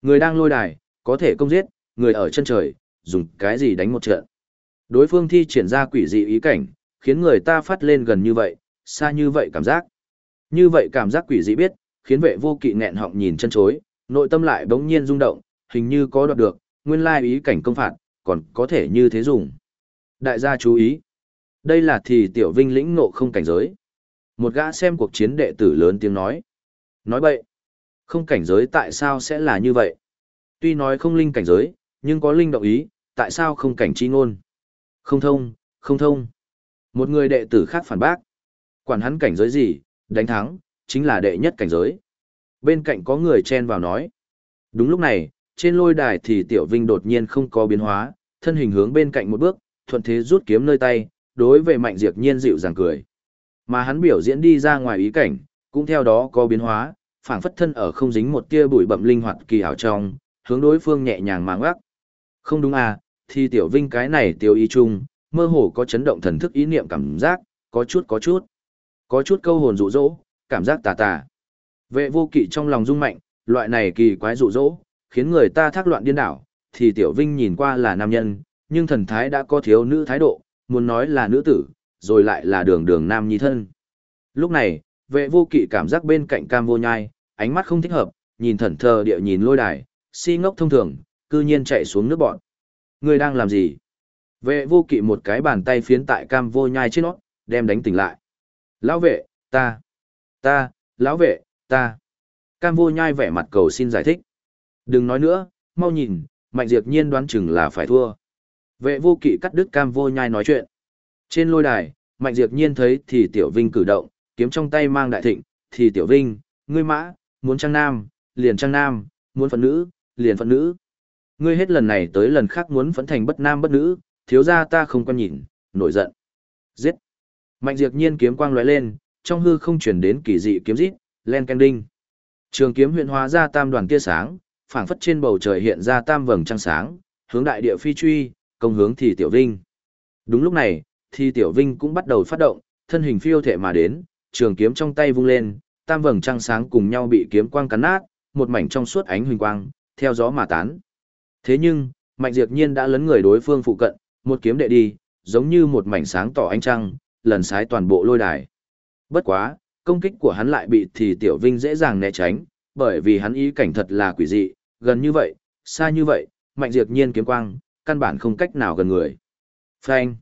Người đang lôi đài, có thể công giết, người ở chân trời, dùng cái gì đánh một trận. Đối phương thi triển ra quỷ dị ý cảnh, khiến người ta phát lên gần như vậy, xa như vậy cảm giác. Như vậy cảm giác quỷ dị biết, khiến vệ vô kỵ nghẹn họng nhìn chân chối, nội tâm lại bỗng nhiên rung động, hình như có đoạt được, nguyên lai ý cảnh công phạt, còn có thể như thế dùng. Đại gia chú ý. Đây là thì tiểu vinh lĩnh ngộ không cảnh giới. Một gã xem cuộc chiến đệ tử lớn tiếng nói. Nói bậy. Không cảnh giới tại sao sẽ là như vậy? Tuy nói không linh cảnh giới, nhưng có linh động ý, tại sao không cảnh chi ngôn? Không thông, không thông. Một người đệ tử khác phản bác. Quản hắn cảnh giới gì, đánh thắng, chính là đệ nhất cảnh giới. Bên cạnh có người chen vào nói. Đúng lúc này, trên lôi đài thì Tiểu Vinh đột nhiên không có biến hóa, thân hình hướng bên cạnh một bước, thuận thế rút kiếm nơi tay, đối với Mạnh Diệp Nhiên dịu dàng cười. Mà hắn biểu diễn đi ra ngoài ý cảnh, cũng theo đó có biến hóa, phảng phất thân ở không dính một tia bụi bậm linh hoạt kỳ ảo trong, hướng đối phương nhẹ nhàng mang ngoắc. Không đúng à, thì Tiểu Vinh cái này tiêu ý chung, mơ hồ có chấn động thần thức ý niệm cảm giác, có chút có chút. Có chút câu hồn rụ rỗ, cảm giác tà tà. Vệ vô kỵ trong lòng rung mạnh, loại này kỳ quái rụ rỗ, khiến người ta thác loạn điên đảo, thì Tiểu Vinh nhìn qua là nam nhân, nhưng thần thái đã có thiếu nữ thái độ, muốn nói là nữ tử, rồi lại là đường đường nam nhi thân. Lúc này, vệ vô kỵ cảm giác bên cạnh cam vô nhai, ánh mắt không thích hợp, nhìn thần thờ địa nhìn lôi đài, si ngốc thông thường, cư nhiên chạy xuống nước bọn. Người đang làm gì? Vệ vô kỵ một cái bàn tay phiến tại cam vô nhai trên nó, đem đánh tỉnh lại. Lão vệ, ta, ta, lão vệ, ta. Cam vô nhai vẻ mặt cầu xin giải thích. Đừng nói nữa, mau nhìn, mạnh diệt nhiên đoán chừng là phải thua. Vệ vô kỵ cắt đứt cam vô nhai nói chuyện. Trên lôi đài, mạnh diệt nhiên thấy thì tiểu vinh cử động, kiếm trong tay mang đại thịnh, thì tiểu vinh, ngươi mã, muốn trang nam, liền trang nam, muốn phận nữ, liền phận nữ. Ngươi hết lần này tới lần khác muốn phẫn thành bất nam bất nữ, thiếu ra ta không quan nhìn, nổi giận. Giết. Mạnh diệt nhiên kiếm quang lóe lên, trong hư không chuyển đến kỳ dị kiếm rít, len canh đinh. Trường kiếm huyện hóa ra tam đoàn tia sáng, phảng phất trên bầu trời hiện ra tam vầng trăng sáng, hướng đại địa phi truy, công hướng thì tiểu vinh. Đúng lúc này, thì tiểu vinh cũng bắt đầu phát động, thân hình phiêu thể mà đến, trường kiếm trong tay vung lên, tam vầng trăng sáng cùng nhau bị kiếm quang cắn nát, một mảnh trong suốt ánh huỳnh quang, theo gió mà tán. Thế nhưng, Mạnh Diệp Nhiên đã lấn người đối phương phụ cận, một kiếm đệ đi, giống như một mảnh sáng tỏ ánh trăng, lần sái toàn bộ lôi đài. Bất quá, công kích của hắn lại bị thì Tiểu Vinh dễ dàng né tránh, bởi vì hắn ý cảnh thật là quỷ dị, gần như vậy, xa như vậy, Mạnh Diệp Nhiên kiếm quang, căn bản không cách nào gần người. Phanh.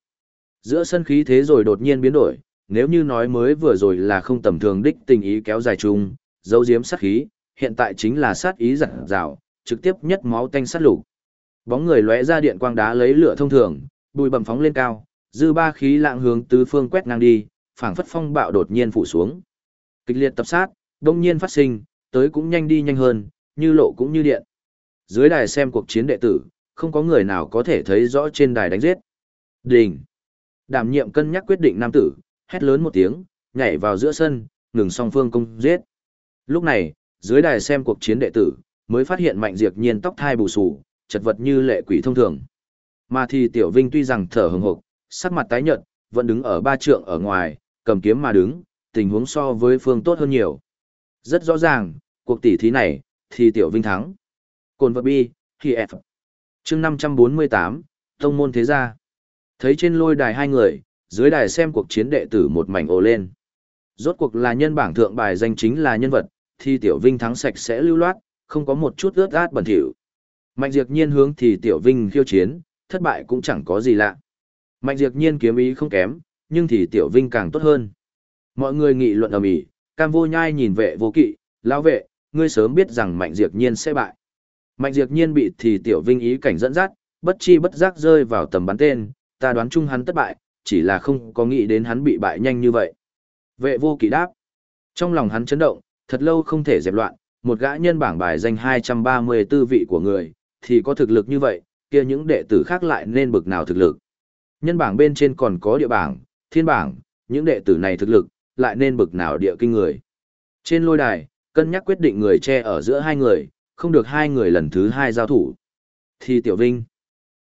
Giữa sân khí thế rồi đột nhiên biến đổi, nếu như nói mới vừa rồi là không tầm thường đích tình ý kéo dài chung, dấu diếm sát khí, hiện tại chính là sát ý giật rào, trực tiếp nhất máu tanh sát lục. Bóng người lóe ra điện quang đá lấy lửa thông thường, bùi bầm phóng lên cao, dư ba khí lạng hướng tứ phương quét ngang đi, phảng phất phong bạo đột nhiên phủ xuống. Kịch liệt tập sát, đông nhiên phát sinh, tới cũng nhanh đi nhanh hơn, như lộ cũng như điện. Dưới đài xem cuộc chiến đệ tử, không có người nào có thể thấy rõ trên đài đánh giết. Đình. Đảm nhiệm cân nhắc quyết định nam tử, hét lớn một tiếng, nhảy vào giữa sân, ngừng song phương công giết. Lúc này, dưới đài xem cuộc chiến đệ tử, mới phát hiện mạnh diệt nhiên tóc thai bù sù, chật vật như lệ quỷ thông thường. Mà thì Tiểu Vinh tuy rằng thở hừng hực, sắc mặt tái nhợt, vẫn đứng ở ba trượng ở ngoài, cầm kiếm mà đứng, tình huống so với phương tốt hơn nhiều. Rất rõ ràng, cuộc tỷ thí này, thì Tiểu Vinh thắng. Cồn vật bi, khi F chương 548, Tông môn thế gia. Thấy trên lôi đài hai người, dưới đài xem cuộc chiến đệ tử một mảnh ồ lên. Rốt cuộc là nhân bảng thượng bài danh chính là nhân vật, thì Tiểu Vinh thắng sạch sẽ lưu loát, không có một chút ướt át bẩn thỉu. Mạnh Diệp Nhiên hướng thì Tiểu Vinh khiêu chiến, thất bại cũng chẳng có gì lạ. Mạnh Diệp Nhiên kiếm ý không kém, nhưng thì Tiểu Vinh càng tốt hơn. Mọi người nghị luận ầm ĩ, Cam Vô Nhai nhìn vệ vô kỵ, lão vệ, ngươi sớm biết rằng Mạnh Diệp Nhiên sẽ bại. Mạnh Diệp Nhiên bị thì Tiểu Vinh ý cảnh dẫn dắt, bất chi bất giác rơi vào tầm bắn tên, ta đoán chung hắn thất bại, chỉ là không có nghĩ đến hắn bị bại nhanh như vậy. Vệ vô kỵ đáp. Trong lòng hắn chấn động, thật lâu không thể dẹp loạn, một gã nhân bảng bài danh 234 vị của người, thì có thực lực như vậy, kia những đệ tử khác lại nên bực nào thực lực. Nhân bảng bên trên còn có địa bảng, thiên bảng, những đệ tử này thực lực, lại nên bực nào địa kinh người. Trên lôi đài, cân nhắc quyết định người che ở giữa hai người, không được hai người lần thứ hai giao thủ. Thì Tiểu Vinh,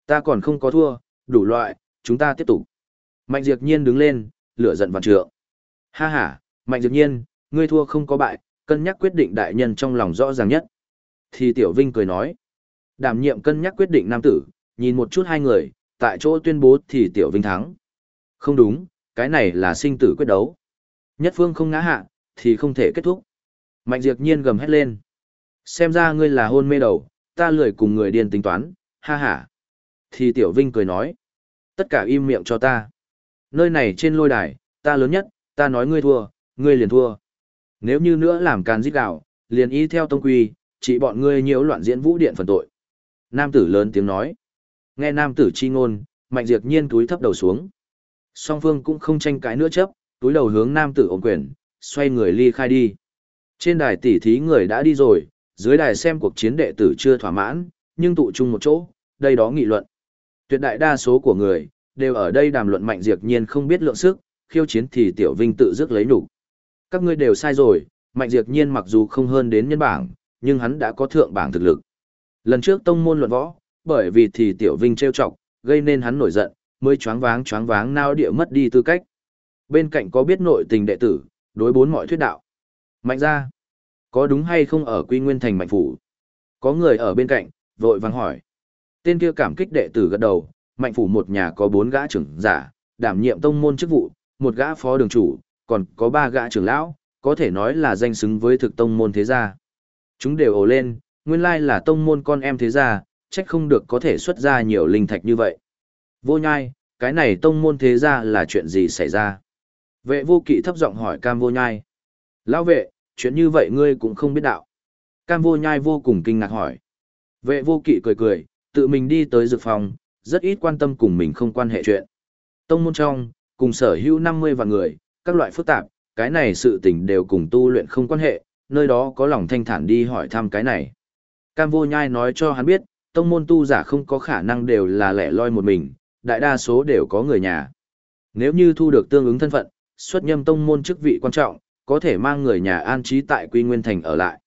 ta còn không có thua, đủ loại, chúng ta tiếp tục. Mạnh Diệp Nhiên đứng lên, lửa giận vạn trượng. Ha ha, Mạnh Diệp Nhiên, ngươi thua không có bại, cân nhắc quyết định đại nhân trong lòng rõ ràng nhất. Thì Tiểu Vinh cười nói, đảm nhiệm cân nhắc quyết định nam tử, nhìn một chút hai người, tại chỗ tuyên bố thì Tiểu Vinh thắng. Không đúng, cái này là sinh tử quyết đấu. Nhất phương không ngã hạ, thì không thể kết thúc. Mạnh Diệp Nhiên gầm hét lên. Xem ra ngươi là hôn mê đầu, ta lười cùng người điên tính toán, ha ha. Thì Tiểu Vinh cười nói. Tất cả im miệng cho ta. Nơi này trên lôi đài, ta lớn nhất, ta nói ngươi thua, ngươi liền thua. Nếu như nữa làm càn giết gạo, liền y theo tông quy, chỉ bọn ngươi nhiễu loạn diễn vũ điện phần tội. Nam tử lớn tiếng nói. Nghe nam tử chi ngôn, mạnh diệt nhiên túi thấp đầu xuống. Song phương cũng không tranh cãi nữa chấp, túi đầu hướng nam tử ôm quyền, xoay người ly khai đi. Trên đài tỷ thí người đã đi rồi, dưới đài xem cuộc chiến đệ tử chưa thỏa mãn, nhưng tụ chung một chỗ, đây đó nghị luận. Tuyệt đại đa số của người, đều ở đây đàm luận mạnh diệt nhiên không biết lượng sức, khiêu chiến thì tiểu vinh tự dứt lấy đủ. Các ngươi đều sai rồi, mạnh diệt nhiên mặc dù không hơn đến nhân bảng, nhưng hắn đã có thượng bảng thực lực. Lần trước tông môn luận võ, bởi vì thì tiểu vinh trêu chọc, gây nên hắn nổi giận, mới choáng váng choáng váng nao địa mất đi tư cách. Bên cạnh có biết nội tình đệ tử, đối bốn mọi thuyết đạo. Mạnh ra, có đúng hay không ở Quy Nguyên Thành Mạnh Phủ? Có người ở bên cạnh, vội vàng hỏi. Tên kia cảm kích đệ tử gật đầu, Mạnh Phủ một nhà có bốn gã trưởng giả, đảm nhiệm tông môn chức vụ, một gã phó đường chủ, còn có ba gã trưởng lão, có thể nói là danh xứng với thực tông môn thế gia. Chúng đều ồ lên, nguyên lai là tông môn con em thế gia, trách không được có thể xuất ra nhiều linh thạch như vậy. Vô nhai, cái này tông môn thế gia là chuyện gì xảy ra? Vệ vô kỵ thấp giọng hỏi cam vô nhai. Lão vệ, chuyện như vậy ngươi cũng không biết đạo. Cam vô nhai vô cùng kinh ngạc hỏi. Vệ vô kỵ cười cười, tự mình đi tới dược phòng, rất ít quan tâm cùng mình không quan hệ chuyện. Tông môn trong, cùng sở hữu 50 vạn người, các loại phức tạp, cái này sự tình đều cùng tu luyện không quan hệ, nơi đó có lòng thanh thản đi hỏi thăm cái này. Cam vô nhai nói cho hắn biết, tông môn tu giả không có khả năng đều là lẻ loi một mình, đại đa số đều có người nhà. Nếu như thu được tương ứng thân phận, xuất nhâm tông môn chức vị quan trọng, có thể mang người nhà an trí tại Quy Nguyên Thành ở lại.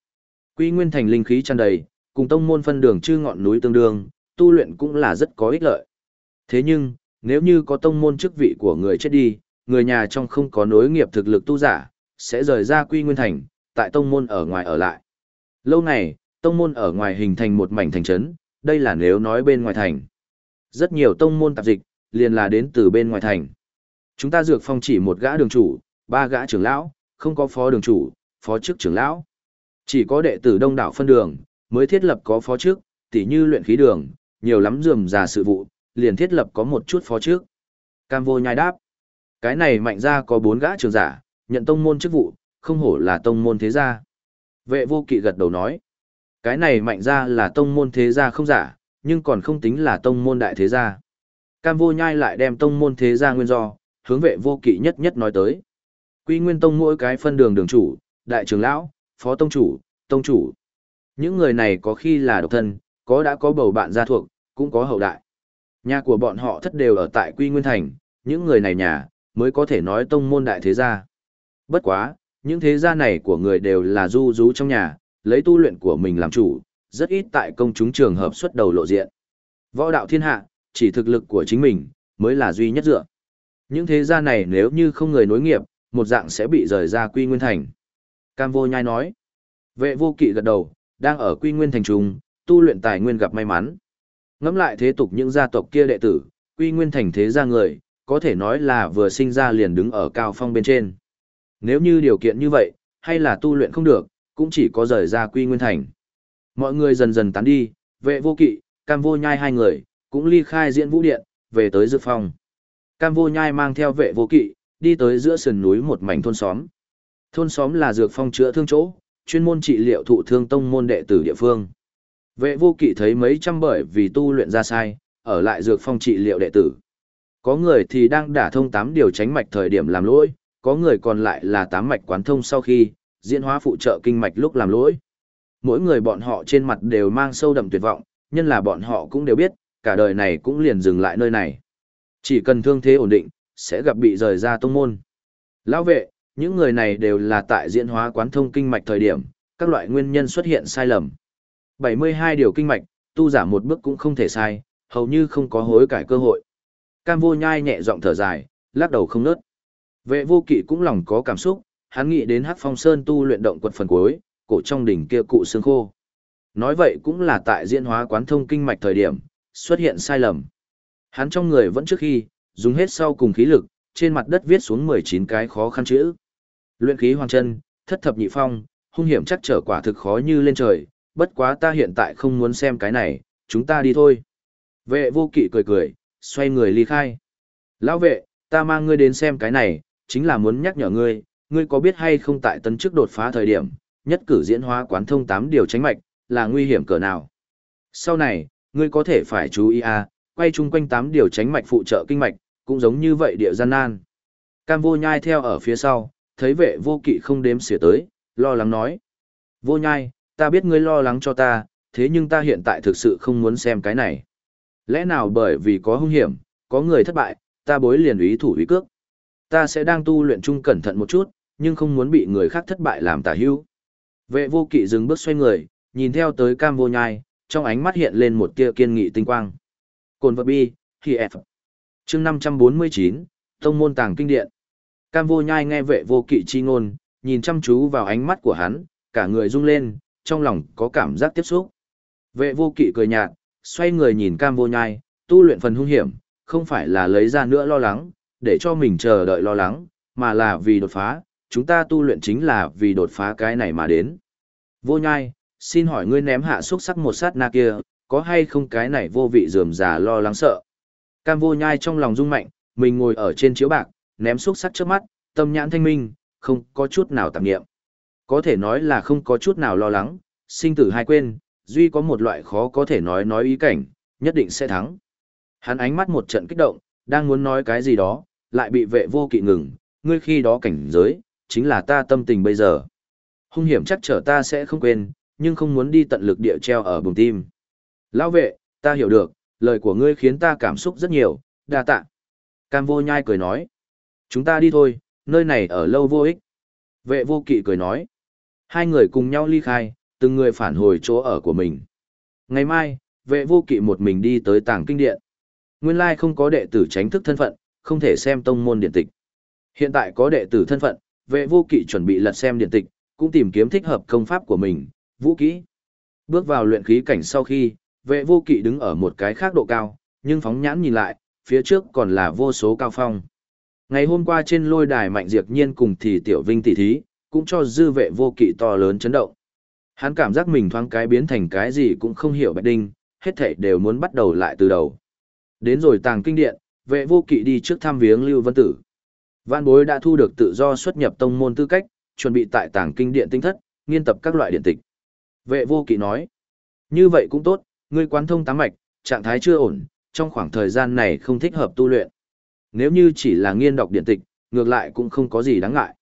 Quy Nguyên Thành linh khí tràn đầy, cùng tông môn phân đường chư ngọn núi tương đương, tu luyện cũng là rất có ích lợi. Thế nhưng, nếu như có tông môn chức vị của người chết đi, người nhà trong không có nối nghiệp thực lực tu giả, sẽ rời ra Quy Nguyên Thành, tại tông môn ở ngoài ở lại. Lâu này, tông môn ở ngoài hình thành một mảnh thành trấn, đây là nếu nói bên ngoài thành. Rất nhiều tông môn tạp dịch, liền là đến từ bên ngoài thành. Chúng ta dược phong chỉ một gã đường chủ, ba gã trưởng lão, không có phó đường chủ, phó chức trưởng lão. Chỉ có đệ tử đông đảo phân đường, mới thiết lập có phó chức, tỉ như luyện khí đường, nhiều lắm dườm già sự vụ, liền thiết lập có một chút phó chức. Cam vô nhai đáp. Cái này mạnh ra có bốn gã trường giả, nhận tông môn chức vụ, không hổ là tông môn thế gia. Vệ vô kỵ gật đầu nói. Cái này mạnh ra là tông môn thế gia không giả, nhưng còn không tính là tông môn đại thế gia. Cam vô nhai lại đem tông môn thế gia nguyên do, hướng vệ vô kỵ nhất nhất nói tới. Quy nguyên tông mỗi cái phân đường đường chủ, đại trưởng lão, phó tông chủ, tông chủ. Những người này có khi là độc thân, có đã có bầu bạn gia thuộc, cũng có hậu đại. Nhà của bọn họ thất đều ở tại Quy Nguyên Thành, những người này nhà, mới có thể nói tông môn đại thế gia. Bất quá, những thế gia này của người đều là du rú trong nhà, lấy tu luyện của mình làm chủ, rất ít tại công chúng trường hợp xuất đầu lộ diện. Võ đạo thiên hạ, chỉ thực lực của chính mình, mới là duy nhất dựa. Những thế gia này nếu như không người nối nghiệp, một dạng sẽ bị rời ra quy nguyên thành. Cam vô nhai nói. Vệ vô kỵ gật đầu, đang ở quy nguyên thành trung, tu luyện tài nguyên gặp may mắn. Ngắm lại thế tục những gia tộc kia đệ tử, quy nguyên thành thế gia người, có thể nói là vừa sinh ra liền đứng ở cao phong bên trên. Nếu như điều kiện như vậy, hay là tu luyện không được, cũng chỉ có rời ra quy nguyên thành. Mọi người dần dần tán đi, vệ vô kỵ, cam vô nhai hai người, cũng ly khai diễn vũ điện, về tới dược phòng Cam vô nhai mang theo vệ vô kỵ, đi tới giữa sườn núi một mảnh thôn xóm. Thôn xóm là dược phong chữa thương chỗ, chuyên môn trị liệu thụ thương tông môn đệ tử địa phương. Vệ vô kỵ thấy mấy trăm bởi vì tu luyện ra sai, ở lại dược phong trị liệu đệ tử. Có người thì đang đả thông tám điều tránh mạch thời điểm làm lỗi, có người còn lại là tám mạch quán thông sau khi, diễn hóa phụ trợ kinh mạch lúc làm lỗi. Mỗi người bọn họ trên mặt đều mang sâu đậm tuyệt vọng, nhân là bọn họ cũng đều biết, cả đời này cũng liền dừng lại nơi này. Chỉ cần thương thế ổn định, sẽ gặp bị rời ra tông môn. Lão vệ, những người này đều là tại diễn hóa quán thông kinh mạch thời điểm, các loại nguyên nhân xuất hiện sai lầm. 72 điều kinh mạch, tu giả một bước cũng không thể sai, hầu như không có hối cải cơ hội. Cam vô nhai nhẹ giọng thở dài, lắc đầu không nớt. Vệ vô kỵ cũng lòng có cảm xúc, hắn nghĩ đến hắc phong sơn tu luyện động quật phần cuối, cổ trong đỉnh kia cụ xương khô. Nói vậy cũng là tại diễn hóa quán thông kinh mạch thời điểm, xuất hiện sai lầm. Hắn trong người vẫn trước khi, dùng hết sau cùng khí lực, trên mặt đất viết xuống 19 cái khó khăn chữ. Luyện khí hoàng chân, thất thập nhị phong, hung hiểm chắc trở quả thực khó như lên trời, bất quá ta hiện tại không muốn xem cái này, chúng ta đi thôi. Vệ vô kỵ cười cười, xoay người ly khai. Lão vệ, ta mang ngươi đến xem cái này, chính là muốn nhắc nhở ngươi, ngươi có biết hay không tại tấn chức đột phá thời điểm, nhất cử diễn hóa quán thông 8 điều tránh mạch, là nguy hiểm cỡ nào. Sau này, ngươi có thể phải chú ý à, quay chung quanh 8 điều tránh mạch phụ trợ kinh mạch, cũng giống như vậy địa gian nan. Cam vô nhai theo ở phía sau, thấy vệ vô kỵ không đếm xỉa tới, lo lắng nói. Vô nhai, ta biết ngươi lo lắng cho ta, thế nhưng ta hiện tại thực sự không muốn xem cái này. Lẽ nào bởi vì có hung hiểm, có người thất bại, ta bối liền ý thủ ý cước. Ta sẽ đang tu luyện chung cẩn thận một chút, nhưng không muốn bị người khác thất bại làm tà hữu. Vệ vô kỵ dừng bước xoay người, nhìn theo tới cam vô nhai, trong ánh mắt hiện lên một tia kiên nghị tinh quang. Cồn vật bi, khi F. Chương 549, Tông môn tàng kinh điện. Cam vô nhai nghe vệ vô kỵ chi ngôn, nhìn chăm chú vào ánh mắt của hắn, cả người rung lên, trong lòng có cảm giác tiếp xúc. Vệ vô kỵ cười nhạt, xoay người nhìn cam vô nhai, tu luyện phần hung hiểm, không phải là lấy ra nữa lo lắng, để cho mình chờ đợi lo lắng, mà là vì đột phá, chúng ta tu luyện chính là vì đột phá cái này mà đến. Vô nhai, xin hỏi ngươi ném hạ xúc sắc một sát na kia, có hay không cái này vô vị dườm già lo lắng sợ. Cam vô nhai trong lòng rung mạnh, mình ngồi ở trên chiếu bạc, ném xúc sắc trước mắt, tâm nhãn thanh minh, không có chút nào tạp nghiệm. Có thể nói là không có chút nào lo lắng, sinh tử hai quên, duy có một loại khó có thể nói nói ý cảnh, nhất định sẽ thắng. Hắn ánh mắt một trận kích động, đang muốn nói cái gì đó, lại bị vệ vô kỵ ngừng, ngươi khi đó cảnh giới, chính là ta tâm tình bây giờ. Hung hiểm chắc trở ta sẽ không quên, nhưng không muốn đi tận lực địa treo ở bùng tim. Lão vệ, ta hiểu được, lời của ngươi khiến ta cảm xúc rất nhiều, đa tạ. Cam vô nhai cười nói. Chúng ta đi thôi, nơi này ở lâu vô ích. Vệ vô kỵ cười nói. Hai người cùng nhau ly khai, từng người phản hồi chỗ ở của mình. Ngày mai, vệ vô kỵ một mình đi tới tàng kinh điện. Nguyên lai không có đệ tử tránh thức thân phận, không thể xem tông môn điện tịch. Hiện tại có đệ tử thân phận, vệ vô kỵ chuẩn bị lật xem điện tịch, cũng tìm kiếm thích hợp công pháp của mình, vũ kỹ. Bước vào luyện khí cảnh sau khi, vệ vô kỵ đứng ở một cái khác độ cao, nhưng phóng nhãn nhìn lại, phía trước còn là vô số cao phong. Ngày hôm qua trên lôi đài mạnh diệt nhiên cùng thì tiểu vinh tỷ thí, cũng cho dư vệ vô kỵ to lớn chấn động. Hắn cảm giác mình thoáng cái biến thành cái gì cũng không hiểu bạch đinh, hết thảy đều muốn bắt đầu lại từ đầu. Đến rồi tàng kinh điện, vệ vô kỵ đi trước thăm viếng Lưu Vân Tử. Văn bối đã thu được tự do xuất nhập tông môn tư cách, chuẩn bị tại tàng kinh điện tinh thất, nghiên tập các loại điện tịch. Vệ vô kỵ nói, như vậy cũng tốt, ngươi quán thông tám mạch, trạng thái chưa ổn, trong khoảng thời gian này không thích hợp tu luyện. Nếu như chỉ là nghiên đọc điện tịch, ngược lại cũng không có gì đáng ngại.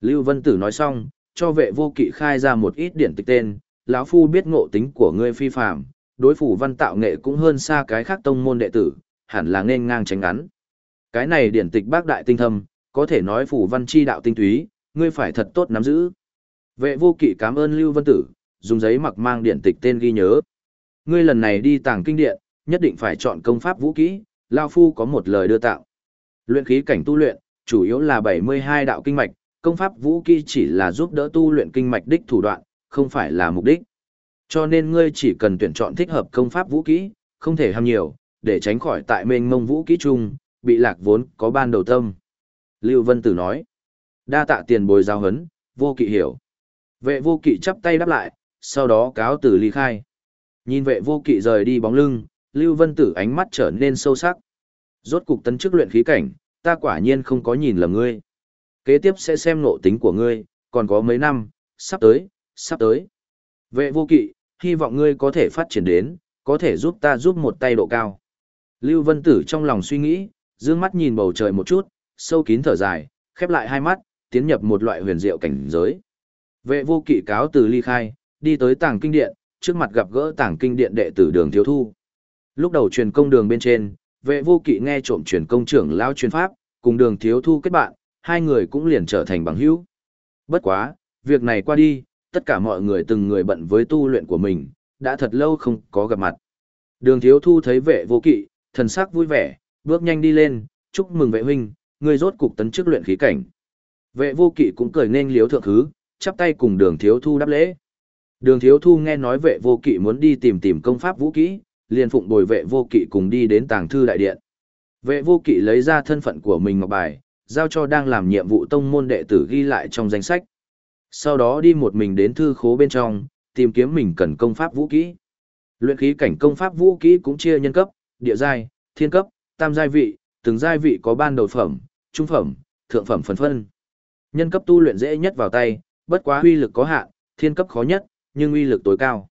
Lưu Vân Tử nói xong, cho vệ vô kỵ khai ra một ít điện tịch tên, lão phu biết ngộ tính của ngươi phi phàm, đối phủ văn tạo nghệ cũng hơn xa cái khác tông môn đệ tử, hẳn là nên ngang tránh ngắn. Cái này điển tịch bác đại tinh thâm, có thể nói phủ văn chi đạo tinh túy, ngươi phải thật tốt nắm giữ. Vệ vô kỵ cảm ơn Lưu Vân Tử, dùng giấy mặc mang điển tịch tên ghi nhớ. Ngươi lần này đi tàng kinh điện, nhất định phải chọn công pháp vũ kỹ, Lao Phu có một lời đưa tạo. Luyện khí cảnh tu luyện, chủ yếu là 72 đạo kinh mạch, công pháp vũ kỹ chỉ là giúp đỡ tu luyện kinh mạch đích thủ đoạn, không phải là mục đích. Cho nên ngươi chỉ cần tuyển chọn thích hợp công pháp vũ kỹ, không thể ham nhiều, để tránh khỏi tại mênh mông vũ kỹ chung, bị lạc vốn có ban đầu tâm. Lưu Vân Tử nói, đa tạ tiền bồi giao hấn, vô kỵ hiểu. Vệ vô kỵ chắp tay đáp lại, sau đó cáo từ ly khai. Nhìn vệ vô kỵ rời đi bóng lưng, Lưu Vân Tử ánh mắt trở nên sâu sắc. Rốt cục tấn chức luyện khí cảnh, ta quả nhiên không có nhìn lầm ngươi. Kế tiếp sẽ xem nộ tính của ngươi, còn có mấy năm, sắp tới, sắp tới. Vệ vô kỵ, hy vọng ngươi có thể phát triển đến, có thể giúp ta giúp một tay độ cao. Lưu Vân Tử trong lòng suy nghĩ, dương mắt nhìn bầu trời một chút, sâu kín thở dài, khép lại hai mắt, tiến nhập một loại huyền diệu cảnh giới. Vệ vô kỵ cáo từ ly khai, đi tới tàng kinh điện, trước mặt gặp gỡ tàng kinh điện đệ tử đường thiếu thu. Lúc đầu truyền công đường bên trên, vệ vô kỵ nghe trộm truyền công trưởng lao truyền pháp, cùng đường thiếu thu kết bạn, hai người cũng liền trở thành bằng hữu. Bất quá, việc này qua đi, tất cả mọi người từng người bận với tu luyện của mình, đã thật lâu không có gặp mặt. Đường thiếu thu thấy vệ vô kỵ, thần sắc vui vẻ, bước nhanh đi lên, chúc mừng vệ huynh, người rốt cục tấn chức luyện khí cảnh. Vệ vô kỵ cũng cười nên liếu thượng thứ, chắp tay cùng đường thiếu thu đáp lễ. Đường thiếu thu nghe nói vệ vô kỵ muốn đi tìm tìm công pháp vũ kỹ, liền phụng bồi vệ vô kỵ cùng đi đến tàng thư đại điện. Vệ vô kỵ lấy ra thân phận của mình ngọc bài, giao cho đang làm nhiệm vụ tông môn đệ tử ghi lại trong danh sách. Sau đó đi một mình đến thư khố bên trong, tìm kiếm mình cần công pháp vũ kỹ. Luyện khí cảnh công pháp vũ kỹ cũng chia nhân cấp, địa giai, thiên cấp, tam giai vị, từng giai vị có ban đầu phẩm, trung phẩm, thượng phẩm phân phân. Nhân cấp tu luyện dễ nhất vào tay, bất quá huy lực có hạn, thiên cấp khó nhất, nhưng uy lực tối cao.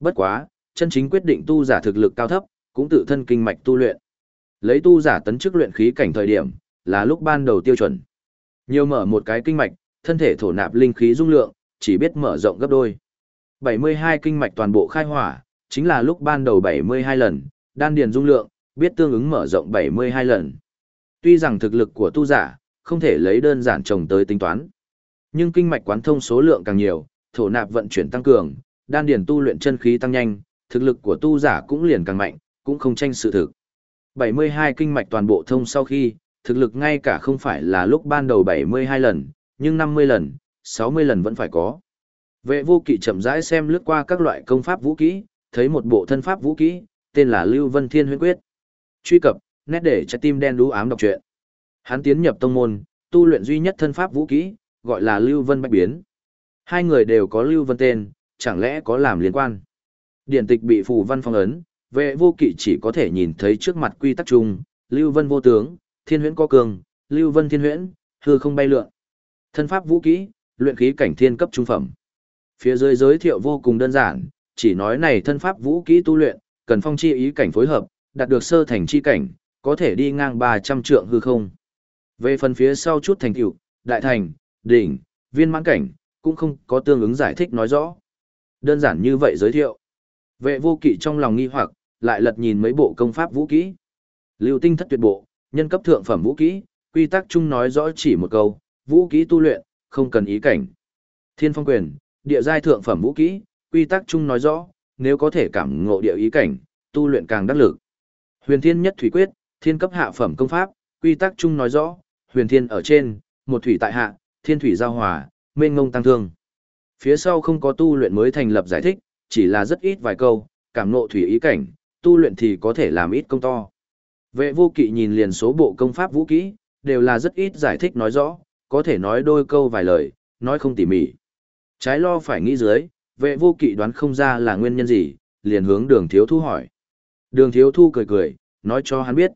Bất quá, chân chính quyết định tu giả thực lực cao thấp, cũng tự thân kinh mạch tu luyện. Lấy tu giả tấn chức luyện khí cảnh thời điểm, là lúc ban đầu tiêu chuẩn. Nhiều mở một cái kinh mạch, thân thể thổ nạp linh khí dung lượng, chỉ biết mở rộng gấp đôi. 72 kinh mạch toàn bộ khai hỏa, chính là lúc ban đầu 72 lần, đan điền dung lượng, biết tương ứng mở rộng 72 lần. Tuy rằng thực lực của tu giả, không thể lấy đơn giản trồng tới tính toán. Nhưng kinh mạch quán thông số lượng càng nhiều, thổ nạp vận chuyển tăng cường, đan điền tu luyện chân khí tăng nhanh, thực lực của tu giả cũng liền càng mạnh, cũng không tranh sự thực. 72 kinh mạch toàn bộ thông sau khi, thực lực ngay cả không phải là lúc ban đầu 72 lần, nhưng 50 lần, 60 lần vẫn phải có. Vệ vô kỵ chậm rãi xem lướt qua các loại công pháp vũ kỹ, thấy một bộ thân pháp vũ kỹ, tên là Lưu Vân Thiên Huyễn Quyết. Truy cập, nét để trái tim đen đú ám đọc truyện. Hắn tiến nhập tông môn, tu luyện duy nhất thân pháp vũ kỹ, gọi là Lưu Vân Bạch Biến. Hai người đều có Lưu Vân tên, chẳng lẽ có làm liên quan. Điển tịch bị phù văn phong ấn, vệ vô kỵ chỉ có thể nhìn thấy trước mặt quy tắc chung, Lưu Vân vô tướng, Thiên Huyễn có cường, Lưu Vân Thiên Huyễn, hư không bay lượn. Thân pháp vũ kỹ, luyện khí cảnh thiên cấp trung phẩm. Phía dưới giới thiệu vô cùng đơn giản, chỉ nói này thân pháp vũ kỹ tu luyện, cần phong chi ý cảnh phối hợp, đạt được sơ thành chi cảnh, có thể đi ngang 300 trượng hư không. Về phần phía sau chút thành tựu, đại thành, đỉnh, viên mãn cảnh, cũng không có tương ứng giải thích nói rõ. Đơn giản như vậy giới thiệu. Vệ vô kỵ trong lòng nghi hoặc, lại lật nhìn mấy bộ công pháp vũ kỹ. Lưu tinh thất tuyệt bộ, nhân cấp thượng phẩm vũ kỹ, quy tắc chung nói rõ chỉ một câu, vũ kỹ tu luyện, không cần ý cảnh. Thiên phong quyền, địa giai thượng phẩm vũ kỹ, quy tắc chung nói rõ, nếu có thể cảm ngộ địa ý cảnh, tu luyện càng đắc lực. Huyền Thiên nhất thủy quyết, thiên cấp hạ phẩm công pháp, quy tắc chung nói rõ, huyền thiên ở trên, một thủy tại hạ, thiên thủy giao hòa, mênh ngông tăng thương. Phía sau không có tu luyện mới thành lập giải thích, chỉ là rất ít vài câu, cảm ngộ thủy ý cảnh, tu luyện thì có thể làm ít công to. Vệ vô kỵ nhìn liền số bộ công pháp vũ kỹ, đều là rất ít giải thích nói rõ, có thể nói đôi câu vài lời, nói không tỉ mỉ. Trái lo phải nghĩ dưới, vệ vô kỵ đoán không ra là nguyên nhân gì, liền hướng đường thiếu thu hỏi. Đường thiếu thu cười cười, nói cho hắn biết.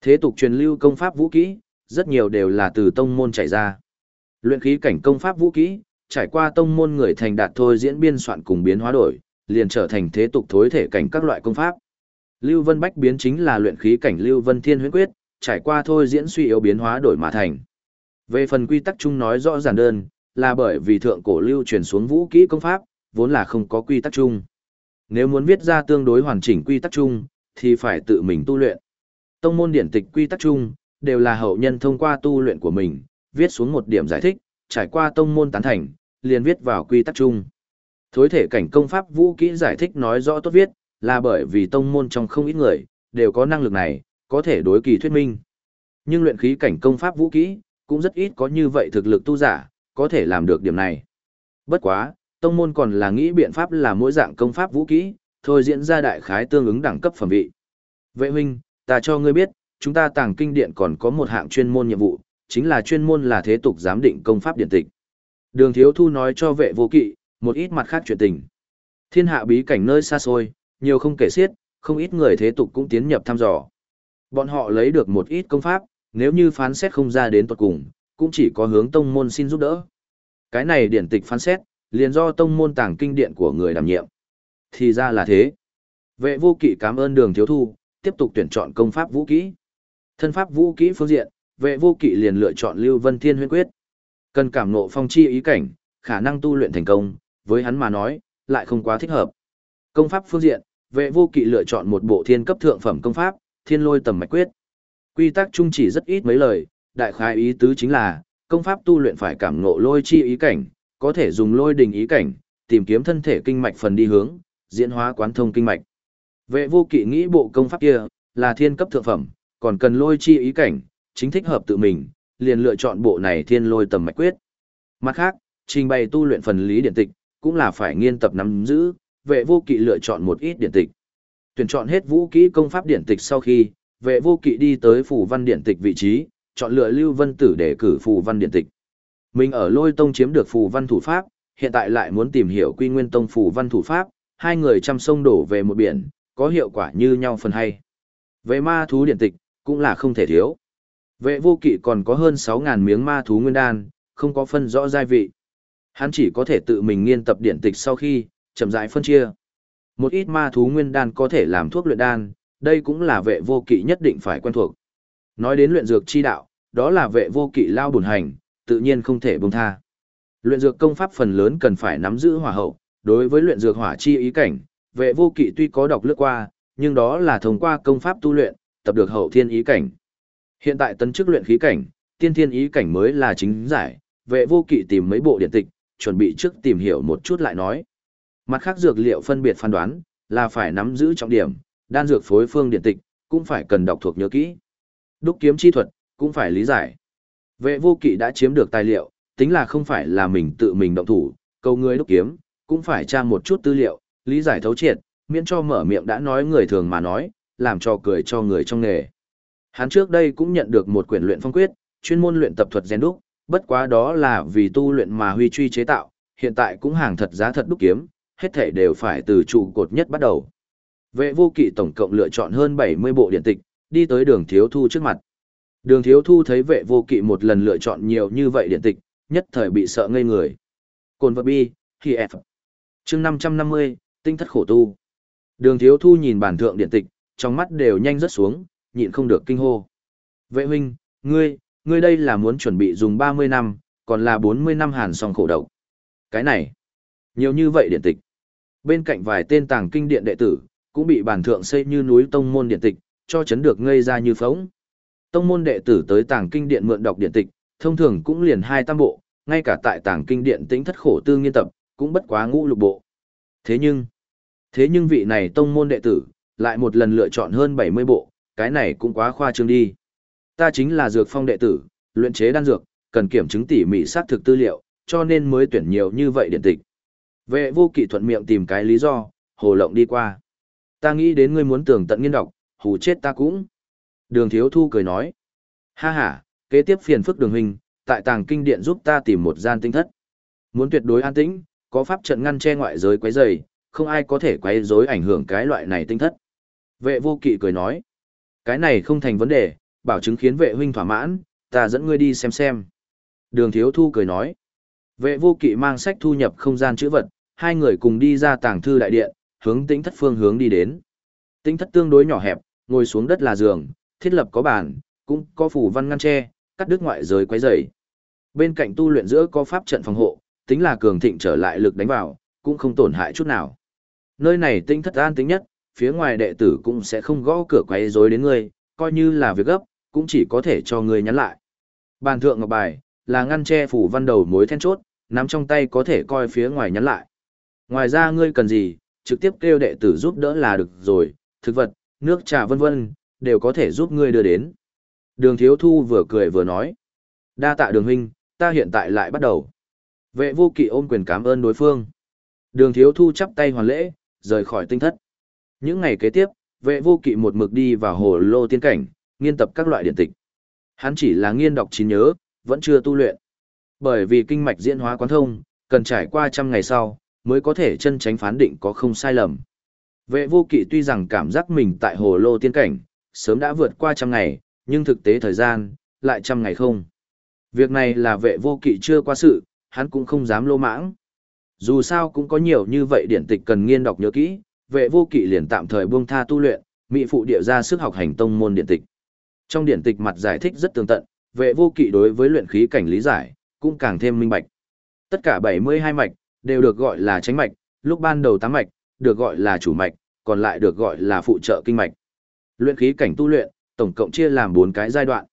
Thế tục truyền lưu công pháp vũ kỹ, rất nhiều đều là từ tông môn chảy ra. Luyện khí cảnh công pháp vũ kỹ, trải qua tông môn người thành đạt thôi diễn biên soạn cùng biến hóa đổi, liền trở thành thế tục thối thể cảnh các loại công pháp. Lưu Vân Bách biến chính là luyện khí cảnh Lưu Vân Thiên Huyễn Quyết, trải qua thôi diễn suy yếu biến hóa đổi mà thành. Về phần quy tắc chung nói rõ giản đơn, là bởi vì thượng cổ lưu truyền xuống vũ kỹ công pháp, vốn là không có quy tắc chung. Nếu muốn viết ra tương đối hoàn chỉnh quy tắc chung, thì phải tự mình tu luyện. Tông môn điển tịch quy tắc chung, đều là hậu nhân thông qua tu luyện của mình, viết xuống một điểm giải thích, trải qua tông môn tán thành, liền viết vào quy tắc chung. Thối thể cảnh công pháp vũ kỹ giải thích nói rõ tốt viết, là bởi vì tông môn trong không ít người, đều có năng lực này, có thể đối kỳ thuyết minh. Nhưng luyện khí cảnh công pháp vũ kỹ, cũng rất ít có như vậy thực lực tu giả, có thể làm được điểm này. Bất quá, tông môn còn là nghĩ biện pháp là mỗi dạng công pháp vũ kỹ, thôi diễn ra đại khái tương ứng đẳng cấp phẩm vị. Vệ huynh, ta cho ngươi biết, chúng ta tàng kinh điện còn có một hạng chuyên môn nhiệm vụ, chính là chuyên môn là thế tục giám định công pháp điện tịch. Đường thiếu thu nói cho vệ vô kỵ, một ít mặt khác chuyện tình. Thiên hạ bí cảnh nơi xa xôi, nhiều không kể xiết, không ít người thế tục cũng tiến nhập thăm dò. Bọn họ lấy được một ít công pháp, nếu như phán xét không ra đến tuật cùng, cũng chỉ có hướng tông môn xin giúp đỡ. Cái này điển tịch phán xét, liền do tông môn tàng kinh điện của người đảm nhiệm. Thì ra là thế. Vệ vô kỵ cảm ơn đường thiếu thu, tiếp tục tuyển chọn công pháp vũ kỹ. Thân pháp vũ kỹ phương diện, vệ vô kỵ liền lựa chọn Lưu Vân Thiên Huyễn Quyết. Cần cảm ngộ phong chi ý cảnh, khả năng tu luyện thành công, với hắn mà nói, lại không quá thích hợp. Công pháp phương diện, vệ vô kỵ lựa chọn một bộ thiên cấp thượng phẩm công pháp, Thiên Lôi Tầm Mạch Quyết. Quy tắc chung chỉ rất ít mấy lời, đại khái ý tứ chính là, công pháp tu luyện phải cảm ngộ lôi chi ý cảnh, có thể dùng lôi đình ý cảnh, tìm kiếm thân thể kinh mạch phần đi hướng, diễn hóa quán thông kinh mạch. Vệ vô kỵ nghĩ bộ công pháp kia, là thiên cấp thượng phẩm, còn cần lôi chi ý cảnh, chính thích hợp tự mình, liền lựa chọn bộ này thiên lôi tầm mạch quyết. Mặt khác, trình bày tu luyện phần lý điện tịch, cũng là phải nghiên tập nắm giữ, vệ vô kỵ lựa chọn một ít điện tịch. Tuyển chọn hết vũ kỹ công pháp điện tịch sau khi, vệ vô kỵ đi tới phủ văn điện tịch vị trí, chọn lựa Lưu Vân Tử để cử phù văn điện tịch. Mình ở Lôi Tông chiếm được phù văn thủ pháp, hiện tại lại muốn tìm hiểu Quy Nguyên Tông phù văn thủ pháp, hai người chăm sông đổ về một biển, có hiệu quả như nhau phần hay. Về ma thú điện tịch, cũng là không thể thiếu. Vệ vô kỵ còn có hơn 6.000 miếng ma thú nguyên đan, không có phân rõ giai vị. Hắn chỉ có thể tự mình nghiên tập điện tịch sau khi, chậm rãi phân chia. Một ít ma thú nguyên đan có thể làm thuốc luyện đan, đây cũng là vệ vô kỵ nhất định phải quen thuộc. Nói đến luyện dược chi đạo, đó là vệ vô kỵ lao bổn hành, tự nhiên không thể buông tha. Luyện dược công pháp phần lớn cần phải nắm giữ hỏa hậu, đối với luyện dược hỏa chi ý cảnh, vệ vô kỵ tuy có đọc lướt qua, nhưng đó là thông qua công pháp tu luyện, tập được hậu thiên ý cảnh. Hiện tại tấn chức luyện khí cảnh, tiên thiên ý cảnh mới là chính giải, vệ vô kỵ tìm mấy bộ điện tịch, chuẩn bị trước tìm hiểu một chút lại nói. Mặt khác dược liệu phân biệt phán đoán, là phải nắm giữ trọng điểm, đan dược phối phương điện tịch, cũng phải cần đọc thuộc nhớ kỹ. Đúc kiếm chi thuật, cũng phải lý giải. Vệ vô kỵ đã chiếm được tài liệu, tính là không phải là mình tự mình động thủ, cầu người đúc kiếm, cũng phải tra một chút tư liệu, lý giải thấu triệt, miễn cho mở miệng đã nói người thường mà nói, làm cho cười cho người trong nghề. Hắn trước đây cũng nhận được một quyển luyện phong quyết, chuyên môn luyện tập thuật gen đúc, bất quá đó là vì tu luyện mà huy truy chế tạo, hiện tại cũng hàng thật giá thật đúc kiếm, hết thể đều phải từ trụ cột nhất bắt đầu. Vệ vô kỵ tổng cộng lựa chọn hơn 70 bộ điện tịch, đi tới đường thiếu thu trước mặt. Đường thiếu thu thấy vệ vô kỵ một lần lựa chọn nhiều như vậy điện tịch, nhất thời bị sợ ngây người. Cồn vật bi, khi F. chương 550, tinh thất khổ tu. Đường thiếu thu nhìn bản thượng điện tịch, trong mắt đều nhanh rất xuống, nhịn không được kinh hô. Vệ huynh, ngươi, ngươi đây là muốn chuẩn bị dùng 30 năm, còn là 40 năm hàn song khổ độc. Cái này, nhiều như vậy điện tịch. Bên cạnh vài tên tàng kinh điện đệ tử, cũng bị bản thượng xây như núi tông môn điện tịch, cho chấn được ngây ra như phóng. Tông môn đệ tử tới tàng kinh điện mượn đọc điện tịch, thông thường cũng liền hai tam bộ, ngay cả tại tàng kinh điện tĩnh thất khổ tư nghiên tập, cũng bất quá ngũ lục bộ. Thế nhưng, thế nhưng vị này tông môn đệ tử, lại một lần lựa chọn hơn 70 bộ, cái này cũng quá khoa trương đi. Ta chính là dược phong đệ tử, luyện chế đan dược, cần kiểm chứng tỉ mỉ xác thực tư liệu, cho nên mới tuyển nhiều như vậy điện tịch. Vệ vô kỵ thuận miệng tìm cái lý do, hồ lộng đi qua. Ta nghĩ đến ngươi muốn tưởng tận nghiên đọc, hù chết ta cũng. Đường thiếu thu cười nói. Ha ha, kế tiếp phiền phức đường hình, tại tàng kinh điện giúp ta tìm một gian tinh thất. Muốn tuyệt đối an tĩnh, có pháp trận ngăn che ngoại giới quấy rầy, không ai có thể quấy rối ảnh hưởng cái loại này tinh thất. Vệ vô kỵ cười nói. Cái này không thành vấn đề, bảo chứng khiến vệ huynh thỏa mãn, ta dẫn ngươi đi xem xem. Đường thiếu thu cười nói. Vệ vô kỵ mang sách thu nhập không gian chữ vật, hai người cùng đi ra tàng thư đại điện, hướng tĩnh thất phương hướng đi đến. Tĩnh thất tương đối nhỏ hẹp, ngồi xuống đất là giường, thiết lập có bàn, cũng có phủ văn ngăn tre, cắt đứt ngoại giới quấy rầy. Bên cạnh tu luyện giữa có pháp trận phòng hộ, tính là cường thịnh trở lại lực đánh vào, cũng không tổn hại chút nào. Nơi này tinh thất an tính nhất, phía ngoài đệ tử cũng sẽ không gõ cửa quấy rối đến ngươi, coi như là việc gấp, cũng chỉ có thể cho ngươi nhắn lại. Bàn thượng ngọc bài, là ngăn che phủ văn đầu mối then chốt, nắm trong tay có thể coi phía ngoài nhắn lại. Ngoài ra ngươi cần gì, trực tiếp kêu đệ tử giúp đỡ là được rồi, thực vật, nước trà vân vân, đều có thể giúp ngươi đưa đến. Đường thiếu thu vừa cười vừa nói. Đa tạ đường huynh, ta hiện tại lại bắt đầu. Vệ vô kỵ ôm quyền cảm ơn đối phương. Đường thiếu thu chắp tay hoàn lễ, rời khỏi tinh thất. Những ngày kế tiếp, vệ vô kỵ một mực đi vào hồ lô tiên cảnh, nghiên tập các loại điện tịch. Hắn chỉ là nghiên đọc chín nhớ, vẫn chưa tu luyện. Bởi vì kinh mạch diễn hóa quán thông, cần trải qua trăm ngày sau, mới có thể chân tránh phán định có không sai lầm. Vệ vô kỵ tuy rằng cảm giác mình tại hồ lô tiên cảnh, sớm đã vượt qua trăm ngày, nhưng thực tế thời gian, lại trăm ngày không. Việc này là vệ vô kỵ chưa qua sự, hắn cũng không dám lô mãng. Dù sao cũng có nhiều như vậy điển tịch cần nghiên đọc nhớ kỹ, vệ vô kỵ liền tạm thời buông tha tu luyện, mỹ phụ địa ra sức học hành tông môn điện tịch. Trong điển tịch mặt giải thích rất tường tận, vệ vô kỵ đối với luyện khí cảnh lý giải, cũng càng thêm minh bạch. Tất cả 72 mạch, đều được gọi là tránh mạch, lúc ban đầu tám mạch, được gọi là chủ mạch, còn lại được gọi là phụ trợ kinh mạch. Luyện khí cảnh tu luyện, tổng cộng chia làm 4 cái giai đoạn.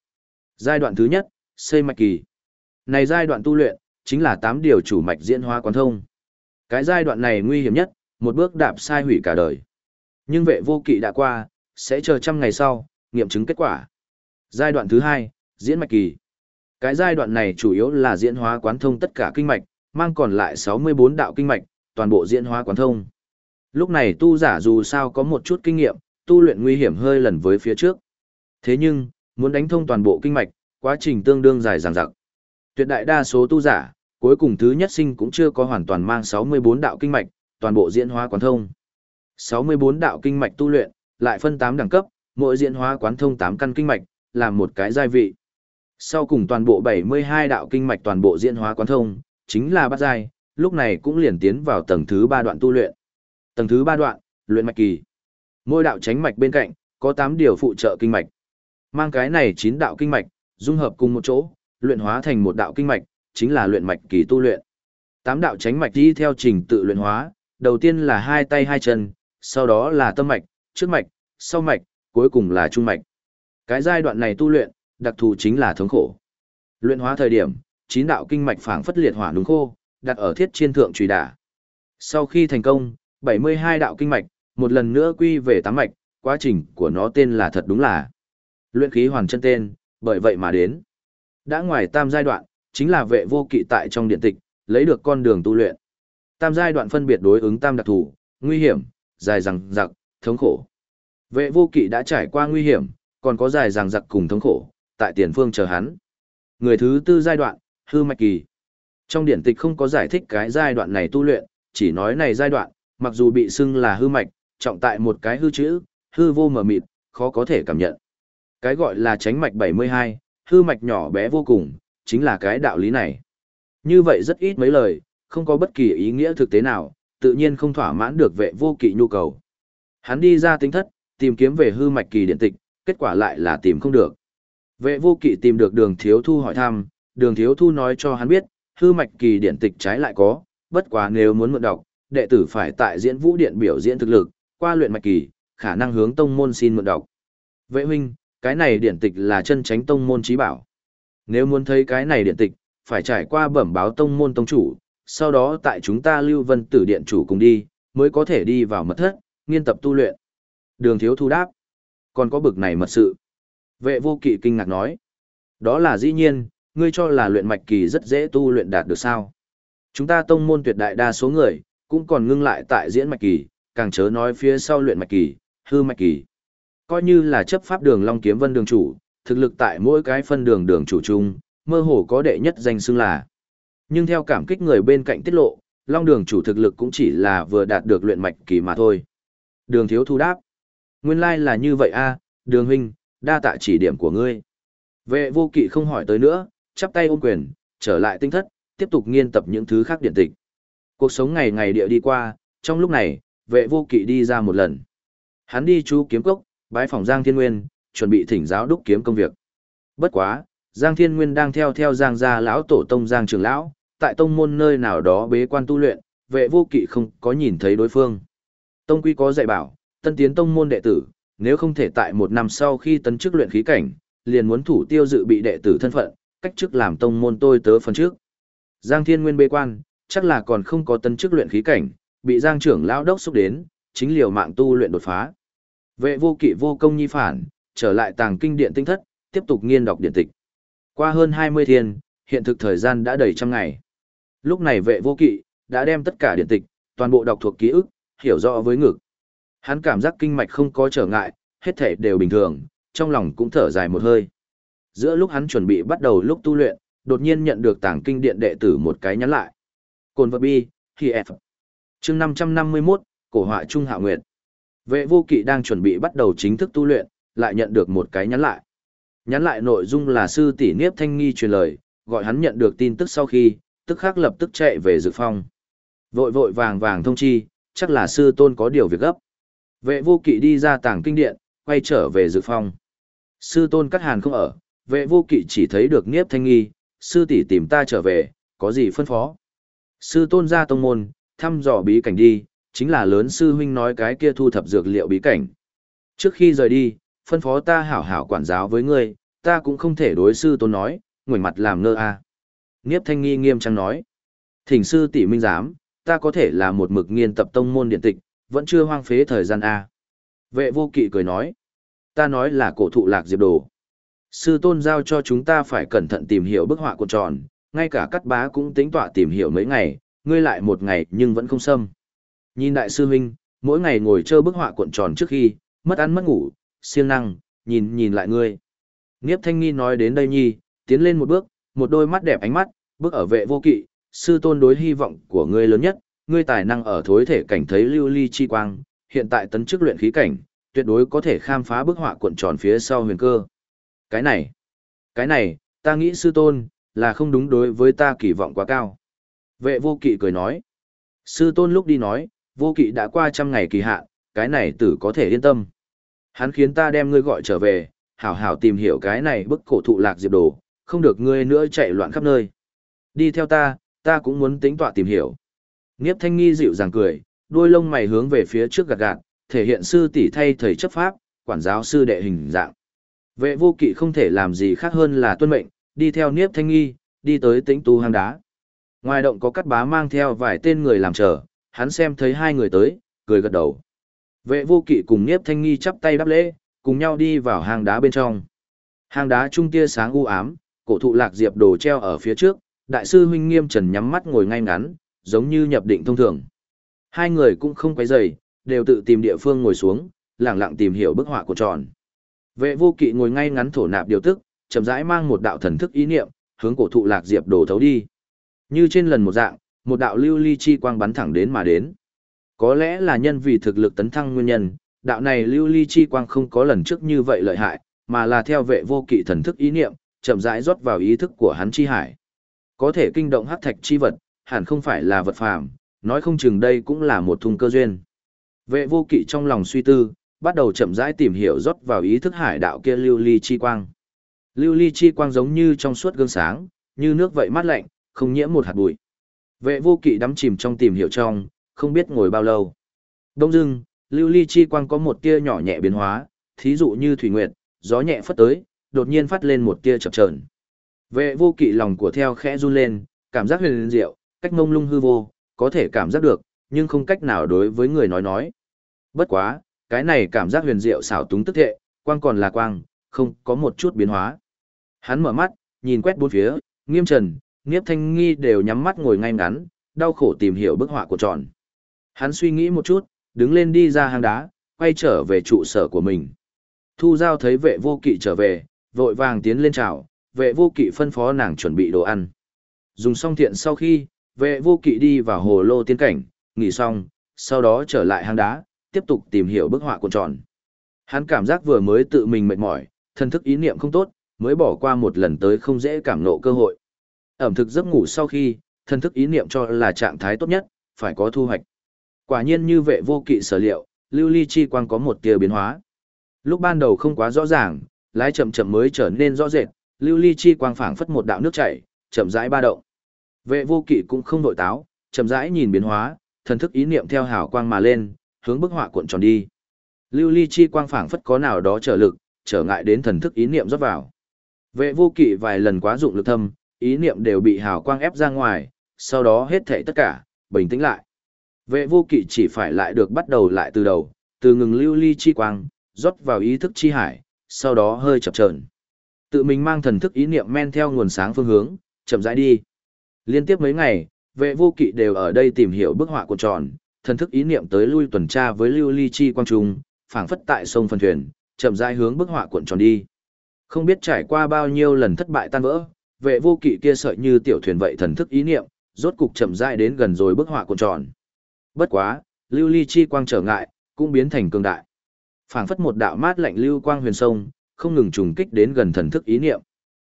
Giai đoạn thứ nhất, xây mạch kỳ. Này giai đoạn tu luyện, chính là 8 điều chủ mạch diễn hóa quán thông. Cái giai đoạn này nguy hiểm nhất, một bước đạp sai hủy cả đời. Nhưng vệ vô kỵ đã qua, sẽ chờ trăm ngày sau, nghiệm chứng kết quả. Giai đoạn thứ hai, diễn mạch kỳ. Cái giai đoạn này chủ yếu là diễn hóa quán thông tất cả kinh mạch, mang còn lại 64 đạo kinh mạch, toàn bộ diễn hóa quán thông. Lúc này tu giả dù sao có một chút kinh nghiệm, tu luyện nguy hiểm hơi lần với phía trước. Thế nhưng, muốn đánh thông toàn bộ kinh mạch, quá trình tương đương dài dằng dặc. Tuyệt đại đa số tu giả, cuối cùng thứ nhất sinh cũng chưa có hoàn toàn mang 64 đạo kinh mạch, toàn bộ diễn hóa quán thông. 64 đạo kinh mạch tu luyện, lại phân 8 đẳng cấp, mỗi diễn hóa quán thông 8 căn kinh mạch, làm một cái giai vị. Sau cùng toàn bộ 72 đạo kinh mạch toàn bộ diễn hóa quán thông, chính là bát giai, lúc này cũng liền tiến vào tầng thứ 3 đoạn tu luyện. Tầng thứ 3 đoạn, luyện mạch kỳ. Mỗi đạo tránh mạch bên cạnh, có 8 điều phụ trợ kinh mạch. Mang cái này 9 đạo kinh mạch, dung hợp cùng một chỗ, luyện hóa thành một đạo kinh mạch, chính là luyện mạch kỳ tu luyện. Tám đạo tránh mạch đi theo trình tự luyện hóa, đầu tiên là hai tay hai chân, sau đó là tâm mạch, trước mạch, sau mạch, cuối cùng là trung mạch. Cái giai đoạn này tu luyện, đặc thù chính là thống khổ. Luyện hóa thời điểm, chín đạo kinh mạch phảng phất liệt hỏa đúng khô, đặt ở thiết chiên thượng trùy đả. Sau khi thành công, 72 đạo kinh mạch, một lần nữa quy về tám mạch, quá trình của nó tên là thật đúng là luyện khí hoàn chân tên, bởi vậy mà đến. Đã ngoài tam giai đoạn, chính là vệ vô kỵ tại trong điện tịch, lấy được con đường tu luyện. Tam giai đoạn phân biệt đối ứng tam đặc thù, nguy hiểm, dài rằng giặc, thống khổ. Vệ vô kỵ đã trải qua nguy hiểm, còn có dài rằng giặc cùng thống khổ, tại tiền phương chờ hắn. Người thứ tư giai đoạn, hư mạch kỳ. Trong điển tịch không có giải thích cái giai đoạn này tu luyện, chỉ nói này giai đoạn, mặc dù bị xưng là hư mạch, trọng tại một cái hư chữ, hư vô mờ mịt, khó có thể cảm nhận. Cái gọi là tránh mạch 72, hư mạch nhỏ bé vô cùng, chính là cái đạo lý này. Như vậy rất ít mấy lời, không có bất kỳ ý nghĩa thực tế nào, tự nhiên không thỏa mãn được vệ vô kỵ nhu cầu. Hắn đi ra tính thất, tìm kiếm về hư mạch kỳ điện tịch, kết quả lại là tìm không được. Vệ vô kỵ tìm được đường thiếu thu hỏi thăm, đường thiếu thu nói cho hắn biết, hư mạch kỳ điện tịch trái lại có, bất quá nếu muốn mượn đọc, đệ tử phải tại diễn vũ điện biểu diễn thực lực, qua luyện mạch kỳ, khả năng hướng tông môn xin mượn đọc. Vệ huynh, cái này điện tịch là chân tránh tông môn trí bảo. Nếu muốn thấy cái này điện tịch, phải trải qua bẩm báo tông môn tông chủ, sau đó tại chúng ta lưu vân tử điện chủ cùng đi, mới có thể đi vào mật thất, nghiên tập tu luyện. Đường thiếu thu đáp. Còn có bực này mật sự. Vệ vô kỵ kinh ngạc nói. Đó là dĩ nhiên, ngươi cho là luyện mạch kỳ rất dễ tu luyện đạt được sao. Chúng ta tông môn tuyệt đại đa số người, cũng còn ngưng lại tại diễn mạch kỳ, càng chớ nói phía sau luyện mạch kỳ, hư mạch kỳ. Coi như là chấp pháp đường Long Kiếm Vân đường chủ, thực lực tại mỗi cái phân đường đường chủ chung, mơ hồ có đệ nhất danh xưng là. Nhưng theo cảm kích người bên cạnh tiết lộ, Long đường chủ thực lực cũng chỉ là vừa đạt được luyện mạch kỳ mà thôi. Đường thiếu thu đáp. Nguyên lai là như vậy a, đường huynh, đa tạ chỉ điểm của ngươi. Vệ vô kỵ không hỏi tới nữa, chắp tay ôm quyền, trở lại tinh thất, tiếp tục nghiên tập những thứ khác điện tịch. Cuộc sống ngày ngày địa đi qua, trong lúc này, vệ vô kỵ đi ra một lần. Hắn đi chú kiếm cốc, bái phòng Giang Thiên Nguyên, chuẩn bị thỉnh giáo đúc kiếm công việc. Bất quá, Giang Thiên Nguyên đang theo theo Giang gia lão tổ tông Giang trưởng lão, tại tông môn nơi nào đó bế quan tu luyện, vệ vô kỵ không có nhìn thấy đối phương. Tông quy có dạy bảo, tân tiến tông môn đệ tử, nếu không thể tại một năm sau khi tấn chức luyện khí cảnh, liền muốn thủ tiêu dự bị đệ tử thân phận, cách chức làm tông môn tôi tớ phần trước. Giang Thiên Nguyên bế quan, chắc là còn không có tấn chức luyện khí cảnh, bị Giang trưởng lão đốc xúc đến, chính liều mạng tu luyện đột phá. Vệ vô kỵ vô công nhi phản, trở lại tàng kinh điện tinh thất, tiếp tục nghiên đọc điện tịch. Qua hơn 20 thiên, hiện thực thời gian đã đầy trăm ngày. Lúc này vệ vô kỵ, đã đem tất cả điện tịch, toàn bộ đọc thuộc ký ức, hiểu rõ với ngực. Hắn cảm giác kinh mạch không có trở ngại, hết thể đều bình thường, trong lòng cũng thở dài một hơi. Giữa lúc hắn chuẩn bị bắt đầu lúc tu luyện, đột nhiên nhận được tảng kinh điện đệ tử một cái nhắn lại. Cồn vật bi, thì F. chương 551, cổ họa Trung Hạ Nguyệt. Vệ vô kỵ đang chuẩn bị bắt đầu chính thức tu luyện, lại nhận được một cái nhắn lại. Nhắn lại nội dung là sư tỷ Niếp Thanh Nghi truyền lời, gọi hắn nhận được tin tức sau khi, tức khắc lập tức chạy về dự phong. Vội vội vàng vàng thông chi, chắc là sư tôn có điều việc gấp. Vệ vô kỵ đi ra tàng kinh điện, quay trở về dự phong. Sư tôn cắt hàn không ở, vệ vô kỵ chỉ thấy được Niếp Thanh Nghi, sư tỷ tìm ta trở về, có gì phân phó. Sư tôn ra tông môn, thăm dò bí cảnh đi, chính là lớn sư huynh nói cái kia thu thập dược liệu bí cảnh. Trước khi rời đi, phân phó ta hảo hảo quản giáo với ngươi, ta cũng không thể đối sư tôn nói, ngoảnh mặt làm ngơ a. À. Niếp Thanh Nghi nghiêm trang nói, thỉnh sư tỷ minh giám, ta có thể là một mực nghiên tập tông môn điện tịch, vẫn chưa hoang phế thời gian a. Vệ vô kỵ cười nói, ta nói là cổ thụ lạc diệp đồ. Sư tôn giao cho chúng ta phải cẩn thận tìm hiểu bức họa cuộn tròn, ngay cả cắt bá cũng tính tọa tìm hiểu mấy ngày, ngươi lại một ngày nhưng vẫn không xâm. Nhìn đại sư huynh, mỗi ngày ngồi chơi bức họa cuộn tròn trước khi, mất ăn mất ngủ, siêng năng, nhìn nhìn lại ngươi. Niếp thanh nghi nói đến đây nhi, tiến lên một bước, một đôi mắt đẹp ánh mắt, bước ở vệ vô kỵ, sư tôn đối hy vọng của ngươi lớn nhất, ngươi tài năng ở thối thể cảnh thấy lưu ly chi quang, hiện tại tấn chức luyện khí cảnh, tuyệt đối có thể khám phá bức họa cuộn tròn phía sau huyền cơ. Cái này, cái này, ta nghĩ sư tôn, là không đúng đối với ta kỳ vọng quá cao. Vệ vô kỵ cười nói. Sư tôn lúc đi nói, vô kỵ đã qua trăm ngày kỳ hạn, cái này tử có thể yên tâm. Hắn khiến ta đem ngươi gọi trở về, hảo hảo tìm hiểu cái này bức cổ thụ lạc diệp đồ, không được ngươi nữa chạy loạn khắp nơi. Đi theo ta, ta cũng muốn tính tọa tìm hiểu. Niếp thanh nghi dịu dàng cười, đôi lông mày hướng về phía trước gạt gạt, thể hiện sư tỷ thay thầy chấp pháp, quản giáo sư đệ hình dạng. Vệ vô kỵ không thể làm gì khác hơn là tuân mệnh, đi theo Niếp thanh nghi, đi tới tĩnh tu hang đá. Ngoài động có cắt bá mang theo vài tên người làm chờ, hắn xem thấy hai người tới, cười gật đầu. Vệ vô kỵ cùng Niếp Thanh Nghi chắp tay đáp lễ, cùng nhau đi vào hang đá bên trong. Hang đá trung tia sáng u ám, cổ thụ lạc diệp đồ treo ở phía trước, đại sư huynh Nghiêm Trần nhắm mắt ngồi ngay ngắn, giống như nhập định thông thường. Hai người cũng không quấy rầy, đều tự tìm địa phương ngồi xuống, lặng lặng tìm hiểu bức họa của tròn. Vệ vô kỵ ngồi ngay ngắn thổ nạp điều tức, chậm rãi mang một đạo thần thức ý niệm, hướng cổ thụ lạc diệp đồ thấu đi. Như trên lần một dạng, một đạo lưu ly chi quang bắn thẳng đến mà đến. Có lẽ là nhân vì thực lực tấn thăng nguyên nhân, đạo này lưu ly chi quang không có lần trước như vậy lợi hại, mà là theo vệ vô kỵ thần thức ý niệm, chậm rãi rót vào ý thức của hắn chi hải. Có thể kinh động hắc thạch chi vật, hẳn không phải là vật phàm, nói không chừng đây cũng là một thung cơ duyên. Vệ vô kỵ trong lòng suy tư, bắt đầu chậm rãi tìm hiểu rót vào ý thức hải đạo kia lưu ly chi quang. Lưu ly chi quang giống như trong suốt gương sáng, như nước vậy mát lạnh, không nhiễm một hạt bụi. Vệ vô kỵ đắm chìm trong tìm hiểu trong, không biết ngồi bao lâu. Đông dưng, lưu ly chi quang có một tia nhỏ nhẹ biến hóa, thí dụ như thủy nguyệt, gió nhẹ phất tới, đột nhiên phát lên một tia chập chờn. Vệ vô kỵ lòng của theo khẽ run lên, cảm giác huyền diệu, cách mông lung hư vô, có thể cảm giác được, nhưng không cách nào đối với người nói nói. Bất quá, cái này cảm giác huyền diệu xảo túng tức thệ, quang còn là quang, không có một chút biến hóa. Hắn mở mắt, nhìn quét bốn phía, nghiêm trần, nghiếp thanh nghi đều nhắm mắt ngồi ngay ngắn, đau khổ tìm hiểu bức họa của tròn. Hắn suy nghĩ một chút, đứng lên đi ra hang đá, quay trở về trụ sở của mình. Thu giao thấy vệ vô kỵ trở về, vội vàng tiến lên chào, vệ vô kỵ phân phó nàng chuẩn bị đồ ăn. Dùng xong thiện sau khi, vệ vô kỵ đi vào hồ lô tiên cảnh, nghỉ xong, sau đó trở lại hang đá, tiếp tục tìm hiểu bức họa cuộn tròn. Hắn cảm giác vừa mới tự mình mệt mỏi, thân thức ý niệm không tốt, mới bỏ qua một lần tới không dễ cảm nộ cơ hội. Ẩm thực giấc ngủ sau khi, thân thức ý niệm cho là trạng thái tốt nhất, phải có thu hoạch. Quả nhiên như vệ vô kỵ sở liệu, lưu ly chi quang có một tia biến hóa. Lúc ban đầu không quá rõ ràng, lái chậm chậm mới trở nên rõ rệt, lưu ly chi quang phảng phất một đạo nước chảy, chậm rãi ba động. Vệ vô kỵ cũng không nội táo, chậm rãi nhìn biến hóa, thần thức ý niệm theo hào quang mà lên, hướng bức họa cuộn tròn đi. Lưu ly chi quang phảng phất có nào đó trở lực, trở ngại đến thần thức ý niệm rót vào. Vệ vô kỵ vài lần quá dụng lực thâm, ý niệm đều bị hào quang ép ra ngoài, sau đó hết thảy tất cả, bình tĩnh lại. Vệ vô kỵ chỉ phải lại được bắt đầu lại từ đầu, từ ngừng lưu ly chi quang, rót vào ý thức chi hải, sau đó hơi chập chờn. Tự mình mang thần thức ý niệm men theo nguồn sáng phương hướng, chậm rãi đi. Liên tiếp mấy ngày, vệ vô kỵ đều ở đây tìm hiểu bức họa của tròn, thần thức ý niệm tới lui tuần tra với lưu ly chi quang trung, phảng phất tại sông phân thuyền, chậm rãi hướng bức họa cuộn tròn đi. Không biết trải qua bao nhiêu lần thất bại tan vỡ, vệ vô kỵ kia sợi như tiểu thuyền vậy thần thức ý niệm, rốt cục chậm rãi đến gần rồi bức họa cuộn tròn. Bất quá, lưu ly chi quang trở ngại, cũng biến thành cường đại. Phảng phất một đạo mát lạnh lưu quang huyền sông, không ngừng trùng kích đến gần thần thức ý niệm.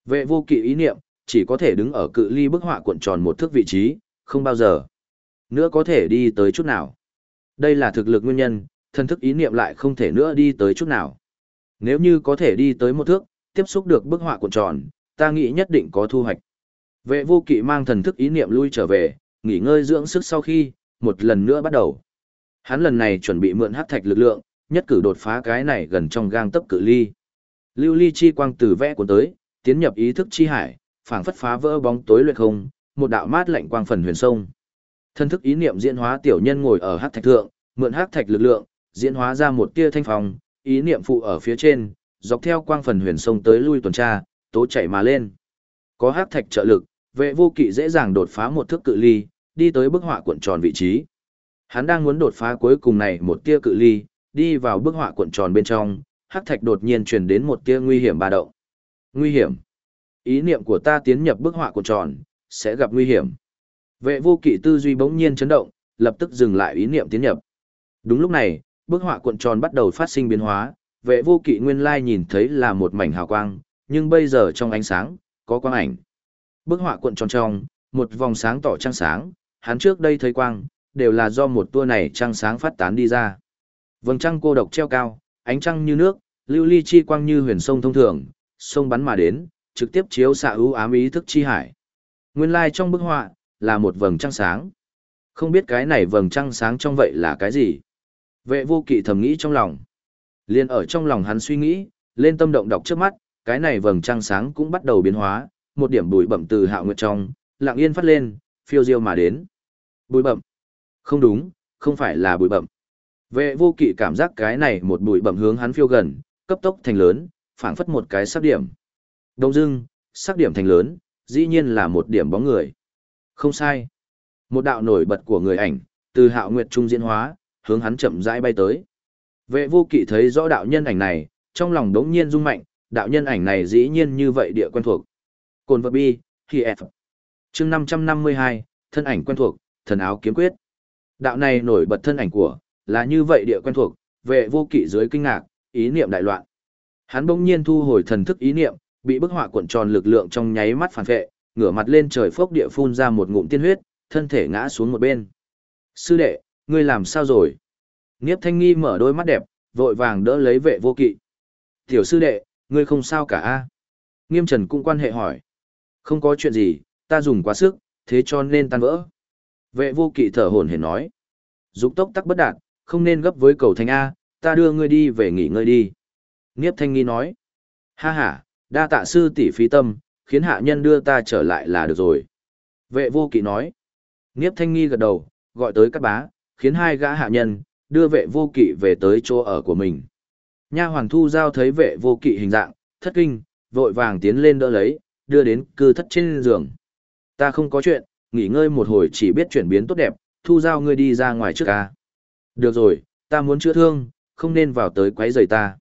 Vệ vô kỵ ý niệm, chỉ có thể đứng ở cự ly bức họa cuộn tròn một thước vị trí, không bao giờ nữa có thể đi tới chút nào. Đây là thực lực nguyên nhân, thần thức ý niệm lại không thể nữa đi tới chút nào. Nếu như có thể đi tới một thước, tiếp xúc được bức họa cuộn tròn, ta nghĩ nhất định có thu hoạch. Vệ vô kỵ mang thần thức ý niệm lui trở về, nghỉ ngơi dưỡng sức sau khi, một lần nữa bắt đầu. Hắn lần này chuẩn bị mượn hắc thạch lực lượng, nhất cử đột phá cái này gần trong gang tấc cự ly. Lưu ly chi quang từ vẽ cuốn tới, tiến nhập ý thức chi hải, phảng phất phá vỡ bóng tối luyện không, một đạo mát lạnh quang phần huyền sông. Thân thức ý niệm diễn hóa tiểu nhân ngồi ở hắc thạch thượng, mượn hắc thạch lực lượng, diễn hóa ra một tia thanh phong, ý niệm phụ ở phía trên, dọc theo quang phần huyền sông tới lui tuần tra, tố chạy mà lên. Có hắc thạch trợ lực, vệ vô kỵ dễ dàng đột phá một thước cự ly, đi tới bức họa cuộn tròn vị trí. Hắn đang muốn đột phá cuối cùng này một tia cự ly, đi vào bức họa cuộn tròn bên trong, hắc thạch đột nhiên truyền đến một tia nguy hiểm ba động. Nguy hiểm? Ý niệm của ta tiến nhập bức họa cuộn tròn, sẽ gặp nguy hiểm. Vệ vô kỵ tư duy bỗng nhiên chấn động, lập tức dừng lại ý niệm tiến nhập. Đúng lúc này, bức họa cuộn tròn bắt đầu phát sinh biến hóa, vệ vô kỵ nguyên lai nhìn thấy là một mảnh hào quang, nhưng bây giờ trong ánh sáng, có quang ảnh. Bức họa cuộn tròn trong, một vòng sáng tỏ trăng sáng, hắn trước đây thấy quang, đều là do một tua này trăng sáng phát tán đi ra. Vầng trăng cô độc treo cao, ánh trăng như nước, lưu ly chi quang như huyền sông thông thường, sông bắn mà đến, trực tiếp chiếu xạ ưu ám ý thức chi hải. Nguyên lai trong bức họa, là một vầng trăng sáng. Không biết cái này vầng trăng sáng trong vậy là cái gì? Vệ vô kỵ thầm nghĩ trong lòng. Liên ở trong lòng hắn suy nghĩ, lên tâm động đọc trước mắt, cái này vầng trăng sáng cũng bắt đầu biến hóa, một điểm bụi bẩm từ hạo nguyệt trong, lặng yên phát lên, phiêu diêu mà đến. Bụi bậm Không đúng, không phải là bụi bậm Vệ vô kỵ cảm giác cái này một bụi bậm hướng hắn phiêu gần, cấp tốc thành lớn, phảng phất một cái sắc điểm. Đông dưng, sắc điểm thành lớn, dĩ nhiên là một điểm bóng người. Không sai. Một đạo nổi bật của người ảnh, từ hạo nguyệt trung diễn hóa, hướng hắn chậm rãi bay tới. Vệ vô kỵ thấy rõ đạo nhân ảnh này, trong lòng đống nhiên rung mạnh, đạo nhân ảnh này dĩ nhiên như vậy địa quen thuộc. Cồn vật bi, khi F. chương 552, thân ảnh quen thuộc, thần áo kiếm quyết. Đạo này nổi bật thân ảnh của, là như vậy địa quen thuộc, vệ vô kỵ dưới kinh ngạc, ý niệm đại loạn. Hắn bỗng nhiên thu hồi thần thức ý niệm, bị bức họa cuộn tròn lực lượng trong nháy mắt phản vệ, ngửa mặt lên trời phốc địa phun ra một ngụm tiên huyết, thân thể ngã xuống một bên. Sư đệ, ngươi làm sao rồi? Niếp thanh nghi mở đôi mắt đẹp, vội vàng đỡ lấy vệ vô kỵ. Tiểu sư đệ, ngươi không sao cả a Nghiêm trần cũng quan hệ hỏi. Không có chuyện gì, ta dùng quá sức, thế cho nên tan vỡ. Vệ vô kỵ thở hổn hển nói. Dục tốc tắc bất đạt, không nên gấp với cầu thanh A, ta đưa ngươi đi về nghỉ ngơi đi. Niếp thanh nghi nói. Ha ha, đa tạ sư tỷ phí tâm, khiến hạ nhân đưa ta trở lại là được rồi. Vệ vô kỵ nói. Niếp thanh nghi gật đầu, gọi tới các bá, khiến hai gã hạ nhân, đưa vệ vô kỵ về tới chỗ ở của mình. Nha hoàng thu giao thấy vệ vô kỵ hình dạng, thất kinh, vội vàng tiến lên đỡ lấy, đưa đến cư thất trên giường. Ta không có chuyện, nghỉ ngơi một hồi chỉ biết chuyển biến tốt đẹp, thu giao ngươi đi ra ngoài trước ca. Được rồi, ta muốn chữa thương, không nên vào tới quấy rầy ta.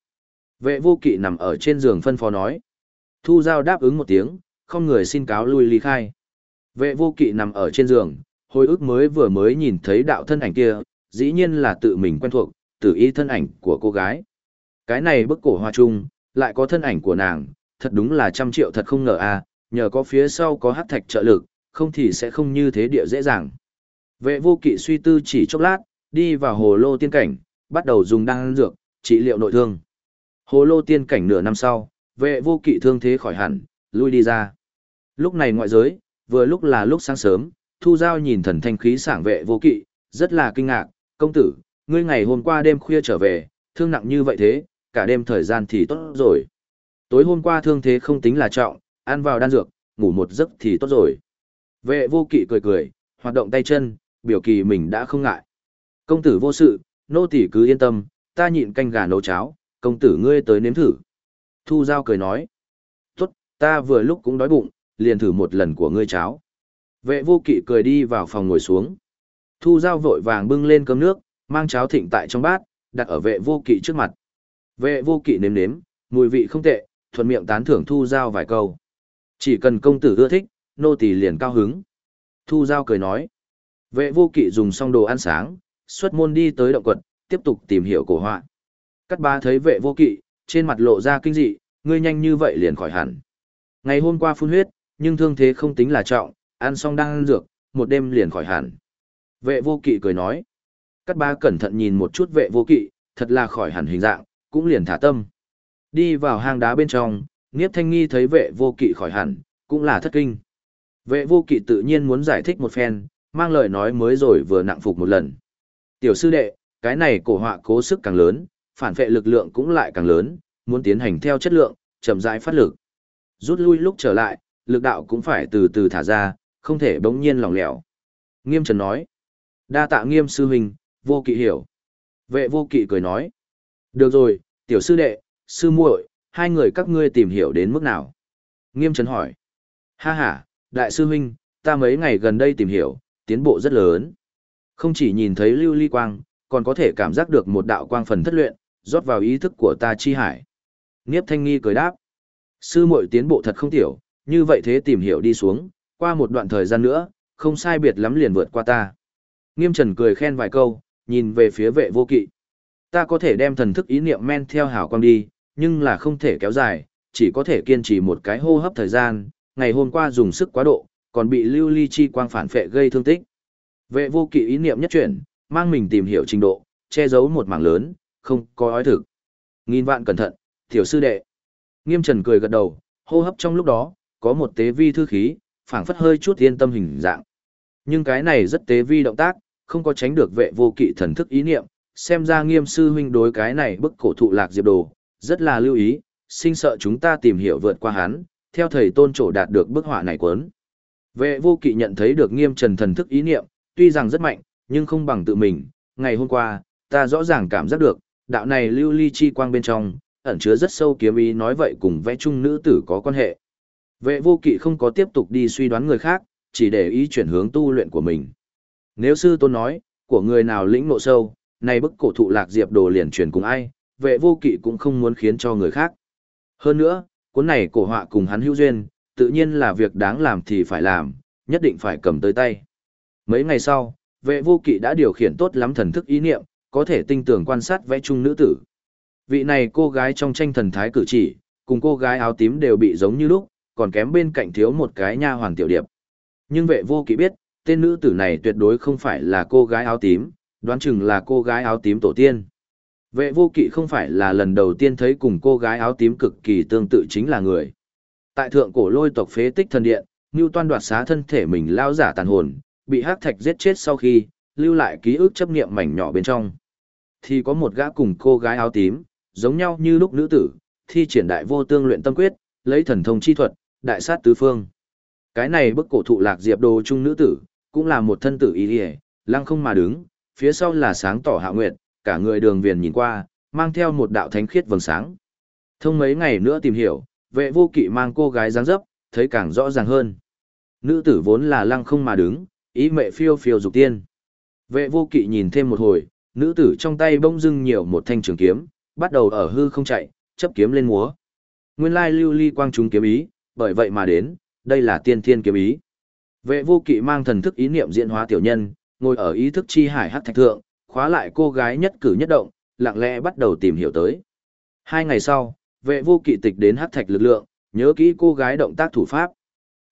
Vệ vô kỵ nằm ở trên giường phân phó nói. Thu giao đáp ứng một tiếng, không người xin cáo lui ly khai. Vệ vô kỵ nằm ở trên giường, hồi ức mới vừa mới nhìn thấy đạo thân ảnh kia, dĩ nhiên là tự mình quen thuộc, tự ý thân ảnh của cô gái. Cái này bức cổ hoa trung, lại có thân ảnh của nàng, thật đúng là trăm triệu thật không ngờ a nhờ có phía sau có hát thạch trợ lực, không thì sẽ không như thế địa dễ dàng. Vệ vô kỵ suy tư chỉ chốc lát, đi vào hồ lô tiên cảnh, bắt đầu dùng đan dược, trị liệu nội thương. Hồ lô tiên cảnh nửa năm sau, vệ vô kỵ thương thế khỏi hẳn, lui đi ra. Lúc này ngoại giới, vừa lúc là lúc sáng sớm, thu giao nhìn thần thanh khí sảng vệ vô kỵ, rất là kinh ngạc, công tử, ngươi ngày hôm qua đêm khuya trở về, thương nặng như vậy thế, cả đêm thời gian thì tốt rồi. Tối hôm qua thương thế không tính là trọng, ăn vào đan dược, ngủ một giấc thì tốt rồi. Vệ vô kỵ cười cười, hoạt động tay chân, biểu kỳ mình đã không ngại. Công tử vô sự, nô tỳ cứ yên tâm, ta nhịn canh gà nấu cháo, công tử ngươi tới nếm thử. Thu Giao cười nói. Tốt, ta vừa lúc cũng đói bụng, liền thử một lần của ngươi cháo. Vệ vô kỵ cười đi vào phòng ngồi xuống. Thu Giao vội vàng bưng lên cơm nước, mang cháo thịnh tại trong bát, đặt ở vệ vô kỵ trước mặt. Vệ vô kỵ nếm nếm, mùi vị không tệ, thuận miệng tán thưởng Thu Giao vài câu. Chỉ cần công tử ưa thích, nô tỳ liền cao hứng. Thu Giao cười nói. Vệ vô kỵ dùng xong đồ ăn sáng, xuất môn đi tới động quật, tiếp tục tìm hiểu cổ họa. Cắt ba thấy vệ vô kỵ, trên mặt lộ ra kinh dị, ngươi nhanh như vậy liền khỏi hẳn. Ngày hôm qua phun huyết, nhưng thương thế không tính là trọng, ăn xong đang ăn dược, một đêm liền khỏi hẳn. Vệ vô kỵ cười nói. Cắt ba cẩn thận nhìn một chút vệ vô kỵ, thật là khỏi hẳn hình dạng, cũng liền thả tâm. Đi vào hang đá bên trong, Niếp Thanh Nghi thấy vệ vô kỵ khỏi hẳn, cũng là thất kinh. Vệ vô kỵ tự nhiên muốn giải thích một phen, mang lời nói mới rồi vừa nặng phục một lần. Tiểu sư đệ, cái này cổ họa cố sức càng lớn, phản vệ lực lượng cũng lại càng lớn, muốn tiến hành theo chất lượng, chậm rãi phát lực. Rút lui lúc trở lại, lực đạo cũng phải từ từ thả ra, không thể bỗng nhiên lỏng lẻo. Nghiêm Trần nói. Đa tạ nghiêm sư huynh, vô kỵ hiểu. Vệ vô kỵ cười nói. Được rồi, tiểu sư đệ, sư muội, hai người các ngươi tìm hiểu đến mức nào? Nghiêm Trần hỏi. Ha ha, đại sư huynh, ta mấy ngày gần đây tìm hiểu, tiến bộ rất lớn. Không chỉ nhìn thấy lưu ly quang, còn có thể cảm giác được một đạo quang phần thất luyện, rót vào ý thức của ta chi hải. Niếp thanh nghi cười đáp. Sư muội tiến bộ thật không tiểu, như vậy thế tìm hiểu đi xuống, qua một đoạn thời gian nữa, không sai biệt lắm liền vượt qua ta. Nghiêm trần cười khen vài câu, nhìn về phía vệ vô kỵ. Ta có thể đem thần thức ý niệm men theo hảo quang đi, nhưng là không thể kéo dài, chỉ có thể kiên trì một cái hô hấp thời gian, ngày hôm qua dùng sức quá độ, còn bị lưu ly chi quang phản phệ gây thương tích. Vệ vô kỵ ý niệm nhất chuyển, mang mình tìm hiểu trình độ, che giấu một mảng lớn, không có ói thực. Nghìn vạn cẩn thận, tiểu sư đệ. Nghiêm trần cười gật đầu, hô hấp trong lúc đó, có một tế vi thư khí, phảng phất hơi chút yên tâm hình dạng. Nhưng cái này rất tế vi động tác, không có tránh được vệ vô kỵ thần thức ý niệm, xem ra nghiêm sư huynh đối cái này bức cổ thụ lạc diệp đồ, rất là lưu ý, sinh sợ chúng ta tìm hiểu vượt qua hắn, theo thầy tôn trổ đạt được bức họa này cuốn, Vệ vô kỵ nhận thấy được nghiêm trần thần thức ý niệm, tuy rằng rất mạnh, nhưng không bằng tự mình. Ngày hôm qua, ta rõ ràng cảm giác được, đạo này lưu ly chi quang bên trong, ẩn chứa rất sâu kiếm ý nói vậy cùng vẽ chung nữ tử có quan hệ. Vệ vô kỵ không có tiếp tục đi suy đoán người khác, chỉ để ý chuyển hướng tu luyện của mình. Nếu sư tôn nói, của người nào lĩnh nộ sâu, này bức cổ thụ lạc diệp đồ liền truyền cùng ai, vệ vô kỵ cũng không muốn khiến cho người khác. Hơn nữa, cuốn này cổ họa cùng hắn hữu duyên, tự nhiên là việc đáng làm thì phải làm, nhất định phải cầm tới tay. Mấy ngày sau, vệ vô kỵ đã điều khiển tốt lắm thần thức ý niệm, có thể tinh tường quan sát vẽ chung nữ tử. Vị này cô gái trong tranh thần thái cử chỉ, cùng cô gái áo tím đều bị giống như lúc, còn kém bên cạnh thiếu một cái nha hoàng tiểu điệp. Nhưng vệ vô kỵ biết, tên nữ tử này tuyệt đối không phải là cô gái áo tím, đoán chừng là cô gái áo tím tổ tiên. Vệ vô kỵ không phải là lần đầu tiên thấy cùng cô gái áo tím cực kỳ tương tự chính là người. Tại thượng cổ lôi tộc phế tích thần điện, Ngưu Toan đoạt xá thân thể mình lao giả tàn hồn, bị hắc thạch giết chết sau khi, lưu lại ký ức chấp niệm mảnh nhỏ bên trong. Thì có một gã cùng cô gái áo tím, giống nhau như lúc nữ tử, thi triển đại vô tương luyện tâm quyết, lấy thần thông chi thuật, đại sát tứ phương. Cái này bức cổ thụ lạc diệp đồ trung nữ tử, cũng là một thân tử y lăng không mà đứng, phía sau là sáng tỏ hạ nguyệt, cả người đường viền nhìn qua, mang theo một đạo thánh khiết vầng sáng. Thông mấy ngày nữa tìm hiểu, vệ vô kỵ mang cô gái dáng dấp, thấy càng rõ ràng hơn. Nữ tử vốn là lăng không mà đứng, ý mẹ phiêu phiêu dục tiên. Vệ vô kỵ nhìn thêm một hồi, nữ tử trong tay bông dưng nhiều một thanh trường kiếm, bắt đầu ở hư không chạy, chấp kiếm lên múa. Nguyên lai lưu ly quang chúng kiếm ý, bởi vậy mà đến, đây là tiên thiên kiếm ý. Vệ vô kỵ mang thần thức ý niệm diễn hóa tiểu nhân, ngồi ở ý thức chi hải hắc thạch thượng, khóa lại cô gái nhất cử nhất động, lặng lẽ bắt đầu tìm hiểu tới. Hai ngày sau, vệ vô kỵ tịch đến hát thạch lực lượng, nhớ kỹ cô gái động tác thủ pháp.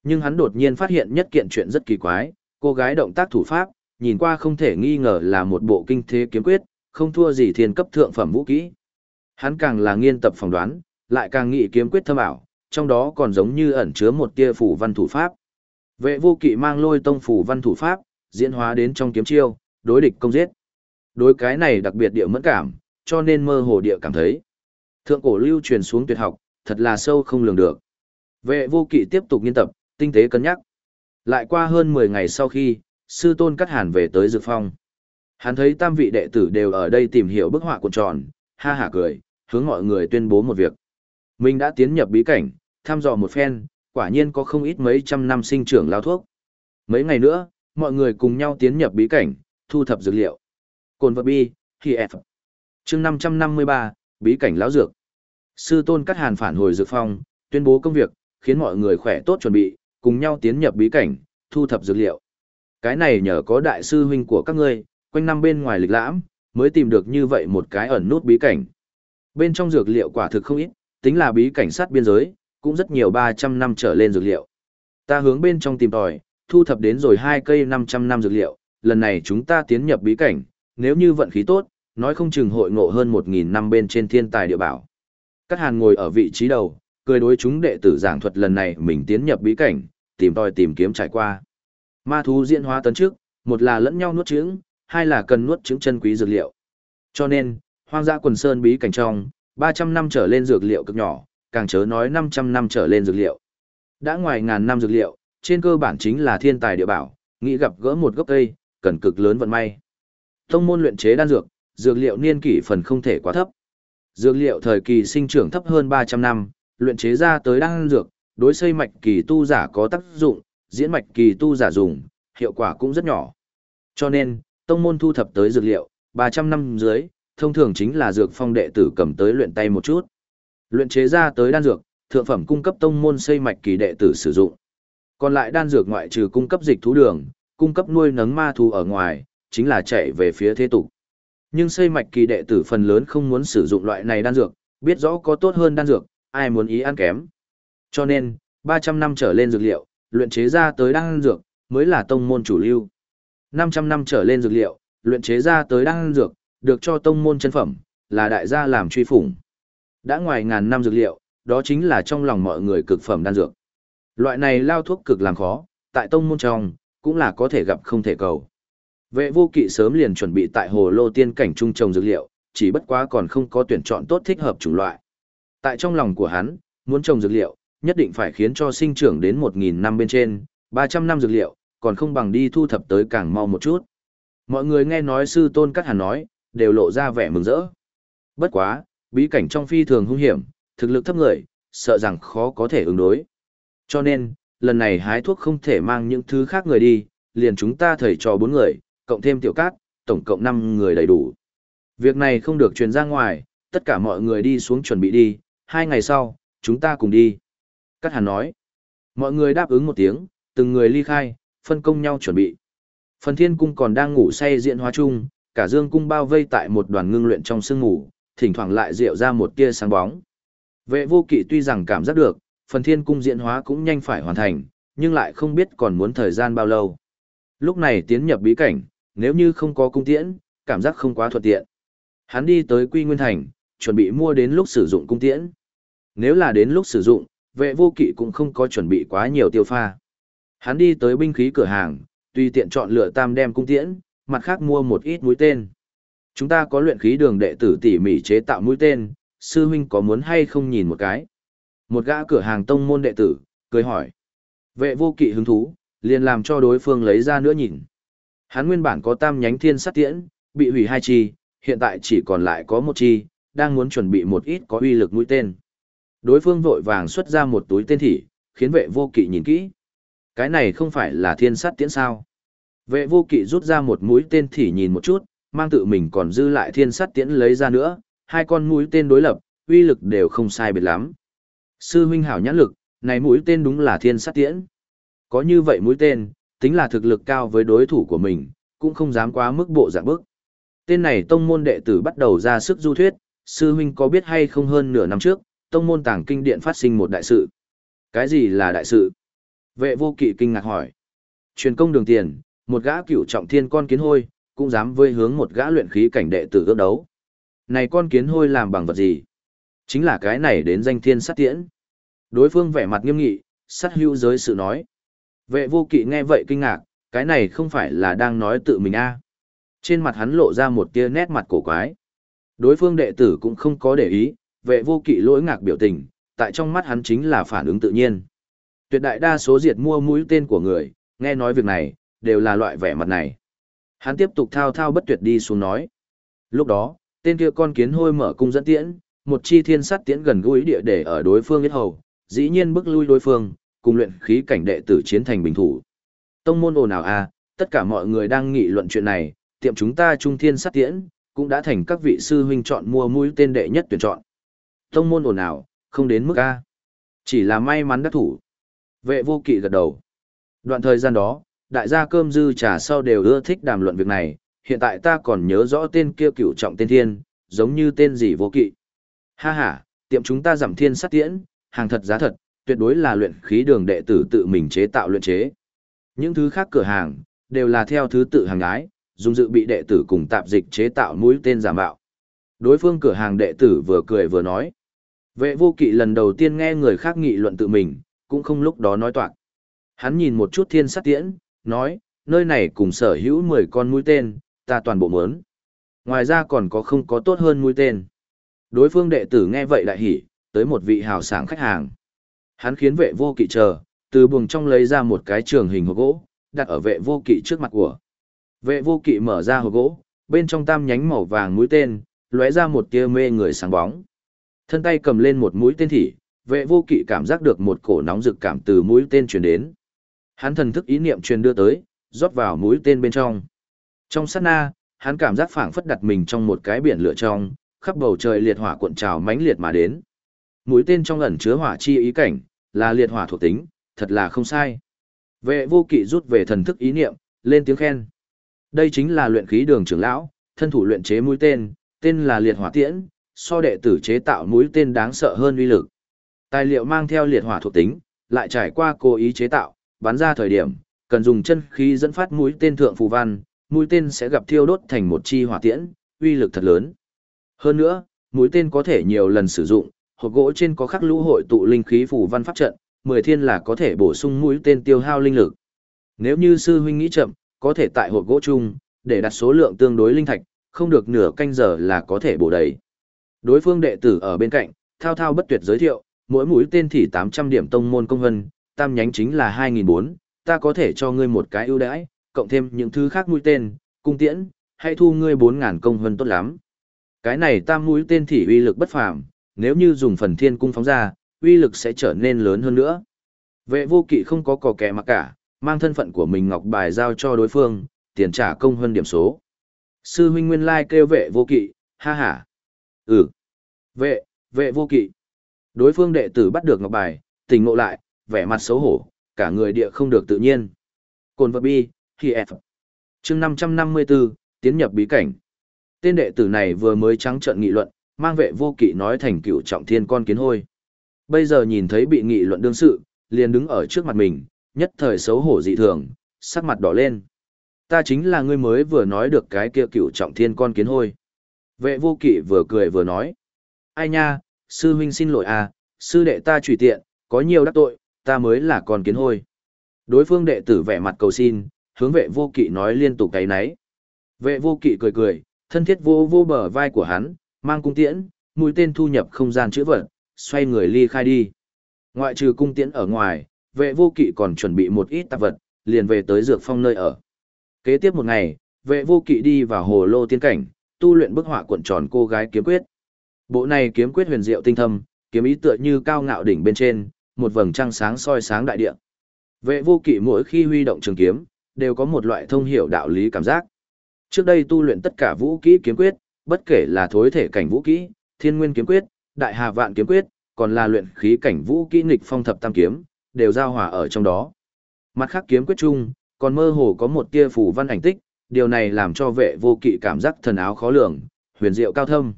Nhưng hắn đột nhiên phát hiện nhất kiện chuyện rất kỳ quái, cô gái động tác thủ pháp, nhìn qua không thể nghi ngờ là một bộ kinh thế kiếm quyết, không thua gì thiên cấp thượng phẩm vũ kỹ. Hắn càng là nghiên tập phỏng đoán, lại càng nghĩ kiếm quyết thâm ảo, trong đó còn giống như ẩn chứa một tia phủ văn thủ pháp. Vệ vô kỵ mang lôi tông phủ văn thủ pháp, diễn hóa đến trong kiếm chiêu, đối địch công giết. Đối cái này đặc biệt địa mẫn cảm, cho nên mơ hồ địa cảm thấy. Thượng cổ lưu truyền xuống tuyệt học, thật là sâu không lường được. Vệ vô kỵ tiếp tục nghiên tập, tinh tế cân nhắc. Lại qua hơn 10 ngày sau khi, sư tôn cắt hàn về tới dược phong. Hắn thấy tam vị đệ tử đều ở đây tìm hiểu bức họa cuộn tròn, ha hả cười, hướng mọi người tuyên bố một việc. Mình đã tiến nhập bí cảnh, thăm dò một phen, quả nhiên có không ít mấy trăm năm sinh trưởng lao thuốc. Mấy ngày nữa, mọi người cùng nhau tiến nhập bí cảnh, thu thập dược liệu. Cồn vật bi, khi F. chương 553, bí cảnh lão dược. Sư tôn cắt hàn phản hồi dược phong, tuyên bố công việc, khiến mọi người khỏe tốt chuẩn bị, cùng nhau tiến nhập bí cảnh, thu thập dược liệu. Cái này nhờ có đại sư huynh của các ngươi, quanh năm bên ngoài lịch lãm, mới tìm được như vậy một cái ẩn nút bí cảnh. Bên trong dược liệu quả thực không ít, tính là bí cảnh sát biên giới, cũng rất nhiều 300 năm trở lên dược liệu. Ta hướng bên trong tìm tòi, thu thập đến rồi hai cây 500 năm dược liệu, lần này chúng ta tiến nhập bí cảnh, nếu như vận khí tốt, nói không chừng hội ngộ hơn 1.000 năm bên trên thiên tài địa bảo. Các hàn ngồi ở vị trí đầu, cười đối chúng đệ tử giảng thuật lần này mình tiến nhập bí cảnh, tìm tòi tìm kiếm trải qua. Ma thú diễn hóa tấn trước, một là lẫn nhau nuốt trứng, hai là cần nuốt trứng chân quý dược liệu. Cho nên, hoang dã quần sơn bí cảnh trong, 300 năm trở lên dược liệu cực nhỏ, càng chớ nói 500 năm trở lên dược liệu. Đã ngoài ngàn năm dược liệu, trên cơ bản chính là thiên tài địa bảo, nghĩ gặp gỡ một gốc cây, cần cực lớn vận may. Tông môn luyện chế đan dược, dược liệu niên kỷ phần không thể quá thấp. Dược liệu thời kỳ sinh trưởng thấp hơn 300 năm, luyện chế ra tới đan dược, đối xây mạch kỳ tu giả có tác dụng, diễn mạch kỳ tu giả dùng, hiệu quả cũng rất nhỏ. Cho nên, tông môn thu thập tới dược liệu, 300 năm dưới, thông thường chính là dược phong đệ tử cầm tới luyện tay một chút. Luyện chế ra tới đan dược, thượng phẩm cung cấp tông môn xây mạch kỳ đệ tử sử dụng. Còn lại đan dược ngoại trừ cung cấp dịch thú đường, cung cấp nuôi nấng ma thú ở ngoài, chính là chạy về phía thế tục. Nhưng xây mạch kỳ đệ tử phần lớn không muốn sử dụng loại này đan dược, biết rõ có tốt hơn đan dược, ai muốn ý ăn kém. Cho nên, 300 năm trở lên dược liệu, luyện chế ra tới đan dược, mới là tông môn chủ lưu. 500 năm trở lên dược liệu, luyện chế ra tới đan dược, được cho tông môn chân phẩm, là đại gia làm truy phủng. Đã ngoài ngàn năm dược liệu, đó chính là trong lòng mọi người cực phẩm đan dược. Loại này lao thuốc cực làm khó, tại tông môn trong, cũng là có thể gặp không thể cầu. Vệ vô kỵ sớm liền chuẩn bị tại hồ lô tiên cảnh trung trồng dược liệu, chỉ bất quá còn không có tuyển chọn tốt thích hợp chủng loại. Tại trong lòng của hắn, muốn trồng dược liệu, nhất định phải khiến cho sinh trưởng đến 1.000 năm bên trên, 300 năm dược liệu, còn không bằng đi thu thập tới càng mau một chút. Mọi người nghe nói sư tôn cắt hàn nói, đều lộ ra vẻ mừng rỡ. Bất quá, bí cảnh trong phi thường hung hiểm, thực lực thấp người, sợ rằng khó có thể ứng đối. Cho nên, lần này hái thuốc không thể mang những thứ khác người đi, liền chúng ta thầy trò bốn người, cộng thêm tiểu cát, tổng cộng 5 người đầy đủ. Việc này không được truyền ra ngoài, tất cả mọi người đi xuống chuẩn bị đi, hai ngày sau, chúng ta cùng đi. Cát hàn nói, mọi người đáp ứng một tiếng, từng người ly khai, phân công nhau chuẩn bị. Phần thiên cung còn đang ngủ say diện hóa chung, cả dương cung bao vây tại một đoàn ngưng luyện trong sương ngủ, thỉnh thoảng lại rượu ra một tia sáng bóng. Vệ vô kỵ tuy rằng cảm giác được, phần thiên cung diễn hóa cũng nhanh phải hoàn thành, nhưng lại không biết còn muốn thời gian bao lâu. Lúc này tiến nhập bí cảnh, nếu như không có cung tiễn, cảm giác không quá thuận tiện. Hắn đi tới Quy Nguyên Thành, chuẩn bị mua đến lúc sử dụng cung tiễn. Nếu là đến lúc sử dụng, vệ vô kỵ cũng không có chuẩn bị quá nhiều tiêu pha. Hắn đi tới binh khí cửa hàng, tùy tiện chọn lựa tam đem cung tiễn, mặt khác mua một ít mũi tên. Chúng ta có luyện khí đường đệ tử tỉ mỉ chế tạo mũi tên, sư huynh có muốn hay không nhìn một cái. Một gã cửa hàng tông môn đệ tử, cười hỏi. Vệ vô kỵ hứng thú, liền làm cho đối phương lấy ra nữa nhìn. Hắn nguyên bản có tam nhánh thiên sát tiễn, bị hủy hai chi, hiện tại chỉ còn lại có một chi, đang muốn chuẩn bị một ít có uy lực mũi tên. Đối phương vội vàng xuất ra một túi tên thỉ, khiến vệ vô kỵ nhìn kỹ. Cái này không phải là thiên sát tiễn sao. Vệ vô kỵ rút ra một mũi tên thỉ nhìn một chút, mang tự mình còn dư lại thiên sát tiễn lấy ra nữa, hai con mũi tên đối lập, uy lực đều không sai biệt lắm. Sư huynh hảo nhãn lực, này mũi tên đúng là thiên sát tiễn. Có như vậy mũi tên, tính là thực lực cao với đối thủ của mình, cũng không dám quá mức bộ dạng bức. Tên này tông môn đệ tử bắt đầu ra sức du thuyết, sư huynh có biết hay không hơn nửa năm trước, tông môn tàng kinh điện phát sinh một đại sự. Cái gì là đại sự? Vệ vô kỵ kinh ngạc hỏi. Truyền công đường tiền, một gã cửu trọng thiên con kiến hôi, cũng dám vơi hướng một gã luyện khí cảnh đệ tử ước đấu. Này con kiến hôi làm bằng vật gì? Chính là cái này đến danh thiên sát tiễn. Đối phương vẻ mặt nghiêm nghị, sát hữu giới sự nói. Vệ vô kỵ nghe vậy kinh ngạc, cái này không phải là đang nói tự mình a Trên mặt hắn lộ ra một tia nét mặt cổ quái. Đối phương đệ tử cũng không có để ý, vệ vô kỵ lỗi ngạc biểu tình, tại trong mắt hắn chính là phản ứng tự nhiên. Tuyệt đại đa số diệt mua mũi tên của người, nghe nói việc này, đều là loại vẻ mặt này. Hắn tiếp tục thao thao bất tuyệt đi xuống nói. Lúc đó, tên kia con kiến hôi mở cung dẫn tiễn, một chi thiên sắt tiễn gần gũi địa để ở đối phương yết hầu, dĩ nhiên bức lui đối phương, cùng luyện khí cảnh đệ tử chiến thành bình thủ. Tông môn ồn ào à, tất cả mọi người đang nghị luận chuyện này, tiệm chúng ta trung thiên sát tiễn, cũng đã thành các vị sư huynh chọn mua mũi tên đệ nhất tuyển chọn. Tông môn ồn ào, không đến mức A. Chỉ là may mắn đắc thủ. Vệ vô kỵ gật đầu. Đoạn thời gian đó, đại gia cơm dư trà sau đều ưa thích đàm luận việc này, hiện tại ta còn nhớ rõ tên kia cửu trọng tên thiên, giống như tên gì vô kỵ. Ha ha, tiệm chúng ta giảm thiên sát tiễn, hàng thật giá thật, tuyệt đối là luyện khí đường đệ tử tự mình chế tạo luyện chế. Những thứ khác cửa hàng, đều là theo thứ tự hàng ái, dùng dự bị đệ tử cùng tạp dịch chế tạo mũi tên giả mạo. Đối phương cửa hàng đệ tử vừa cười vừa nói. Vệ vô kỵ lần đầu tiên nghe người khác nghị luận tự mình, cũng không lúc đó nói toạc. Hắn nhìn một chút thiên sát tiễn, nói, nơi này cùng sở hữu 10 con mũi tên, ta toàn bộ mớn. Ngoài ra còn có không có tốt hơn mũi tên. Đối phương đệ tử nghe vậy đại hỉ, tới một vị hào sảng khách hàng. Hắn khiến vệ vô kỵ chờ, từ buồng trong lấy ra một cái trường hình hộp gỗ, đặt ở vệ vô kỵ trước mặt của. Vệ vô kỵ mở ra hộp gỗ, bên trong tam nhánh màu vàng mũi tên, lóe ra một tia mê người sáng bóng. Thân tay cầm lên một mũi tên thỉ, vệ vô kỵ cảm giác được một cổ nóng rực cảm từ mũi tên truyền đến. Hắn thần thức ý niệm truyền đưa tới, rót vào mũi tên bên trong. Trong sát na, hắn cảm giác phảng phất đặt mình trong một cái biển lửa trong, khắp bầu trời liệt hỏa cuộn trào mãnh liệt mà đến. Mũi tên trong ẩn chứa hỏa chi ý cảnh, là liệt hỏa thuộc tính, thật là không sai. Vệ vô kỵ rút về thần thức ý niệm, lên tiếng khen. Đây chính là luyện khí đường trưởng lão, thân thủ luyện chế mũi tên, tên là liệt hỏa tiễn, so đệ tử chế tạo mũi tên đáng sợ hơn uy lực. Tài liệu mang theo liệt hỏa thuộc tính, lại trải qua cố ý chế tạo, bắn ra thời điểm, cần dùng chân khí dẫn phát mũi tên thượng phù văn, mũi tên sẽ gặp thiêu đốt thành một chi hỏa tiễn, uy lực thật lớn. Hơn nữa, mũi tên có thể nhiều lần sử dụng, hộp gỗ trên có khắc lũ hội tụ linh khí phù văn pháp trận, 10 thiên là có thể bổ sung mũi tên tiêu hao linh lực. Nếu như sư huynh nghĩ chậm, có thể tại hộp gỗ chung, để đặt số lượng tương đối linh thạch, không được nửa canh giờ là có thể bổ đầy. Đối phương đệ tử ở bên cạnh, thao thao bất tuyệt giới thiệu, mỗi mũi tên thì 800 điểm tông môn công hân, tam nhánh chính là 2004, ta có thể cho ngươi một cái ưu đãi, cộng thêm những thứ khác mũi tên, cung tiễn, hãy thu ngươi 4000 công hân tốt lắm. Cái này tam mũi tên thì uy lực bất phàm, nếu như dùng phần thiên cung phóng ra, uy lực sẽ trở nên lớn hơn nữa. Vệ vô kỵ không có cò kẻ mà cả, mang thân phận của mình ngọc bài giao cho đối phương, tiền trả công hơn điểm số. Sư huynh nguyên lai kêu vệ vô kỵ, ha ha. Ừ. Vệ, vệ vô kỵ. Đối phương đệ tử bắt được ngọc bài, tỉnh ngộ lại, vẻ mặt xấu hổ, cả người địa không được tự nhiên. Cồn vật bi, khi F. chương 554, tiến nhập bí cảnh. Tên đệ tử này vừa mới trắng trợn nghị luận, mang vệ vô kỵ nói thành cựu trọng thiên con kiến hôi. Bây giờ nhìn thấy bị nghị luận đương sự, liền đứng ở trước mặt mình, nhất thời xấu hổ dị thường, sắc mặt đỏ lên. Ta chính là ngươi mới vừa nói được cái kia cựu trọng thiên con kiến hôi. Vệ vô kỵ vừa cười vừa nói. Ai nha, sư huynh xin lỗi à, sư đệ ta trùy tiện, có nhiều đắc tội, ta mới là con kiến hôi. Đối phương đệ tử vẻ mặt cầu xin, hướng vệ vô kỵ nói liên tục cái nấy. Vệ vô kỵ cười cười, thân thiết vô vô bờ vai của hắn, mang cung tiễn, mũi tên thu nhập không gian chữ vật, xoay người ly khai đi. Ngoại trừ cung tiễn ở ngoài, vệ vô kỵ còn chuẩn bị một ít tạp vật, liền về tới dược phong nơi ở. Kế tiếp một ngày, vệ vô kỵ đi vào hồ lô tiên cảnh, tu luyện bức họa cuộn tròn cô gái kiếm quyết. Bộ này kiếm quyết huyền diệu tinh thâm, kiếm ý tựa như cao ngạo đỉnh bên trên, một vầng trăng sáng soi sáng đại địa. Vệ vô kỵ mỗi khi huy động trường kiếm, đều có một loại thông hiểu đạo lý cảm giác. Trước đây tu luyện tất cả vũ kỹ kiếm quyết, bất kể là thối thể cảnh vũ kỹ, thiên nguyên kiếm quyết, đại hà vạn kiếm quyết, còn là luyện khí cảnh vũ kỹ nghịch phong thập tam kiếm, đều giao hòa ở trong đó. Mặt khác kiếm quyết chung, còn mơ hồ có một tia phù văn ảnh tích, điều này làm cho vệ vô kỵ cảm giác thần áo khó lường, huyền diệu cao thâm.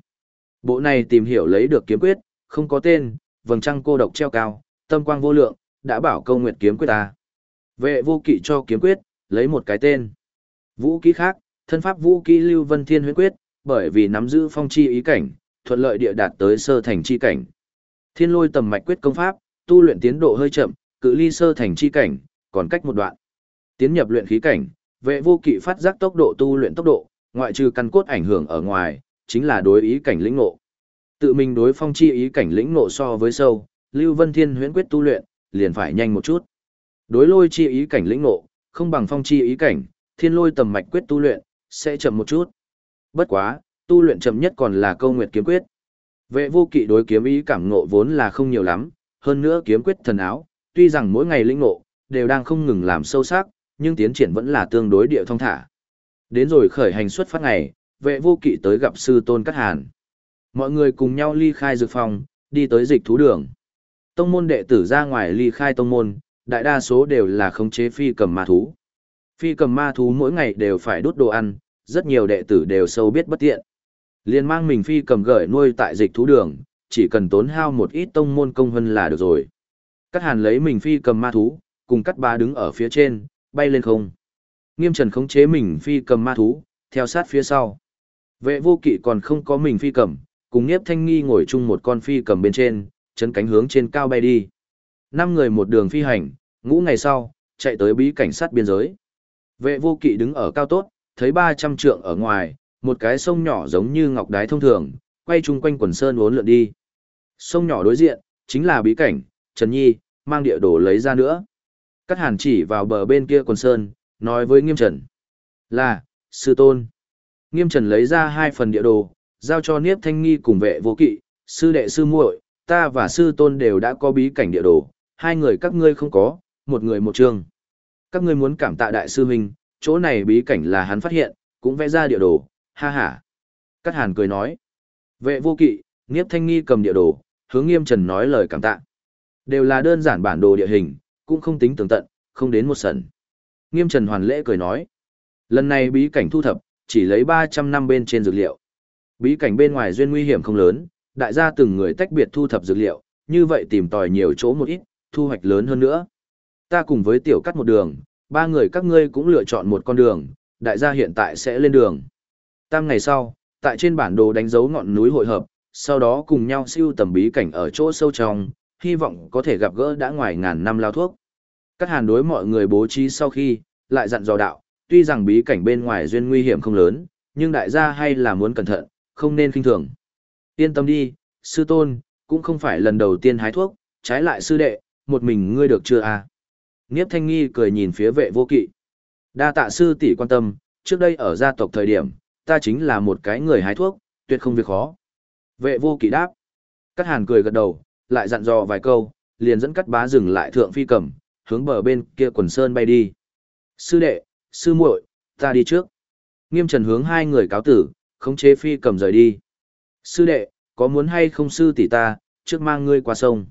Bộ này tìm hiểu lấy được kiếm quyết, không có tên, vầng trăng cô độc treo cao, tâm quang vô lượng, đã bảo câu nguyệt kiếm quyết ta. Vệ vô kỵ cho kiếm quyết, lấy một cái tên. Vũ kỹ khác, thân pháp vũ kỹ lưu vân thiên huyết quyết, bởi vì nắm giữ phong chi ý cảnh, thuận lợi địa đạt tới sơ thành chi cảnh. Thiên lôi tầm mạch quyết công pháp, tu luyện tiến độ hơi chậm, cự ly sơ thành chi cảnh, còn cách một đoạn. Tiến nhập luyện khí cảnh, vệ vô kỵ phát giác tốc độ tu luyện tốc độ, ngoại trừ căn cốt ảnh hưởng ở ngoài, chính là đối ý cảnh lĩnh ngộ. Tự mình đối phong chi ý cảnh lĩnh ngộ so với sâu, Lưu Vân Thiên huyễn quyết tu luyện, liền phải nhanh một chút. Đối lôi chi ý cảnh lĩnh ngộ, không bằng phong chi ý cảnh, thiên lôi tầm mạch quyết tu luyện, sẽ chậm một chút. Bất quá, tu luyện chậm nhất còn là câu nguyệt kiếm quyết. Vệ vô kỵ đối kiếm ý cảm ngộ vốn là không nhiều lắm, hơn nữa kiếm quyết thần áo, tuy rằng mỗi ngày linh ngộ, đều đang không ngừng làm sâu sắc, nhưng tiến triển vẫn là tương đối địa thông thả. Đến rồi khởi hành xuất phát ngày, vệ vô kỵ tới gặp sư tôn Cát Hàn. Mọi người cùng nhau ly khai dược phòng, đi tới dịch thú đường. Tông môn đệ tử ra ngoài ly khai tông môn, đại đa số đều là khống chế phi cầm ma thú. Phi cầm ma thú mỗi ngày đều phải đốt đồ ăn, rất nhiều đệ tử đều sâu biết bất tiện. liền mang mình phi cầm gửi nuôi tại dịch thú đường, chỉ cần tốn hao một ít tông môn công hơn là được rồi. Cắt hàn lấy mình phi cầm ma thú, cùng cắt ba đứng ở phía trên, bay lên không. Nghiêm trần khống chế mình phi cầm ma thú, theo sát phía sau. Vệ vô kỵ còn không có mình phi cầm, cùng Niếp Thanh Nghi ngồi chung một con phi cầm bên trên, chấn cánh hướng trên cao bay đi. Năm người một đường phi hành, ngũ ngày sau, chạy tới bí cảnh sát biên giới. Vệ vô kỵ đứng ở cao tốt, thấy 300 trượng ở ngoài, một cái sông nhỏ giống như ngọc đái thông thường, quay chung quanh quần sơn uốn lượn đi. Sông nhỏ đối diện, chính là bí cảnh, Trần Nhi, mang địa đồ lấy ra nữa. Cắt hàn chỉ vào bờ bên kia quần sơn, nói với Nghiêm Trần. Là, sư tôn. Nghiêm Trần lấy ra hai phần địa đồ, giao cho Niếp Thanh Nghi cùng vệ vô kỵ, sư đệ sư muội, ta và sư tôn đều đã có bí cảnh địa đồ, hai người các ngươi không có, một người một trường Các ngươi muốn cảm tạ đại sư huynh, chỗ này bí cảnh là hắn phát hiện, cũng vẽ ra địa đồ, ha ha. Cát Hàn cười nói. Vệ vô kỵ, Niếp Thanh Nghi cầm địa đồ, hướng Nghiêm Trần nói lời cảm tạ. Đều là đơn giản bản đồ địa hình, cũng không tính tường tận, không đến một sần. Nghiêm Trần hoàn lễ cười nói. Lần này bí cảnh thu thập, chỉ lấy 300 năm bên trên dược liệu. Bí cảnh bên ngoài duyên nguy hiểm không lớn, đại gia từng người tách biệt thu thập dược liệu, như vậy tìm tòi nhiều chỗ một ít, thu hoạch lớn hơn nữa. Ta cùng với tiểu cắt một đường, ba người các ngươi cũng lựa chọn một con đường, đại gia hiện tại sẽ lên đường. Tam ngày sau, tại trên bản đồ đánh dấu ngọn núi hội hợp, sau đó cùng nhau siêu tầm bí cảnh ở chỗ sâu trong, hy vọng có thể gặp gỡ đã ngoài ngàn năm lao thuốc. Các hàn đối mọi người bố trí sau khi, lại dặn dò đạo, tuy rằng bí cảnh bên ngoài duyên nguy hiểm không lớn, nhưng đại gia hay là muốn cẩn thận, không nên kinh thường. Yên tâm đi, sư tôn, cũng không phải lần đầu tiên hái thuốc, trái lại sư đệ, một mình ngươi được chưa à? Niếp Thanh Nghi cười nhìn phía vệ vô kỵ. Đa tạ sư tỷ quan tâm, trước đây ở gia tộc thời điểm, ta chính là một cái người hái thuốc, tuyệt không việc khó. Vệ vô kỵ đáp. Cắt hàn cười gật đầu, lại dặn dò vài câu, liền dẫn cắt bá dừng lại thượng phi cầm, hướng bờ bên kia quần sơn bay đi. Sư đệ, sư muội, ta đi trước. Nghiêm trần hướng hai người cáo tử, khống chế phi cầm rời đi. Sư đệ, có muốn hay không sư tỷ ta, trước mang ngươi qua sông.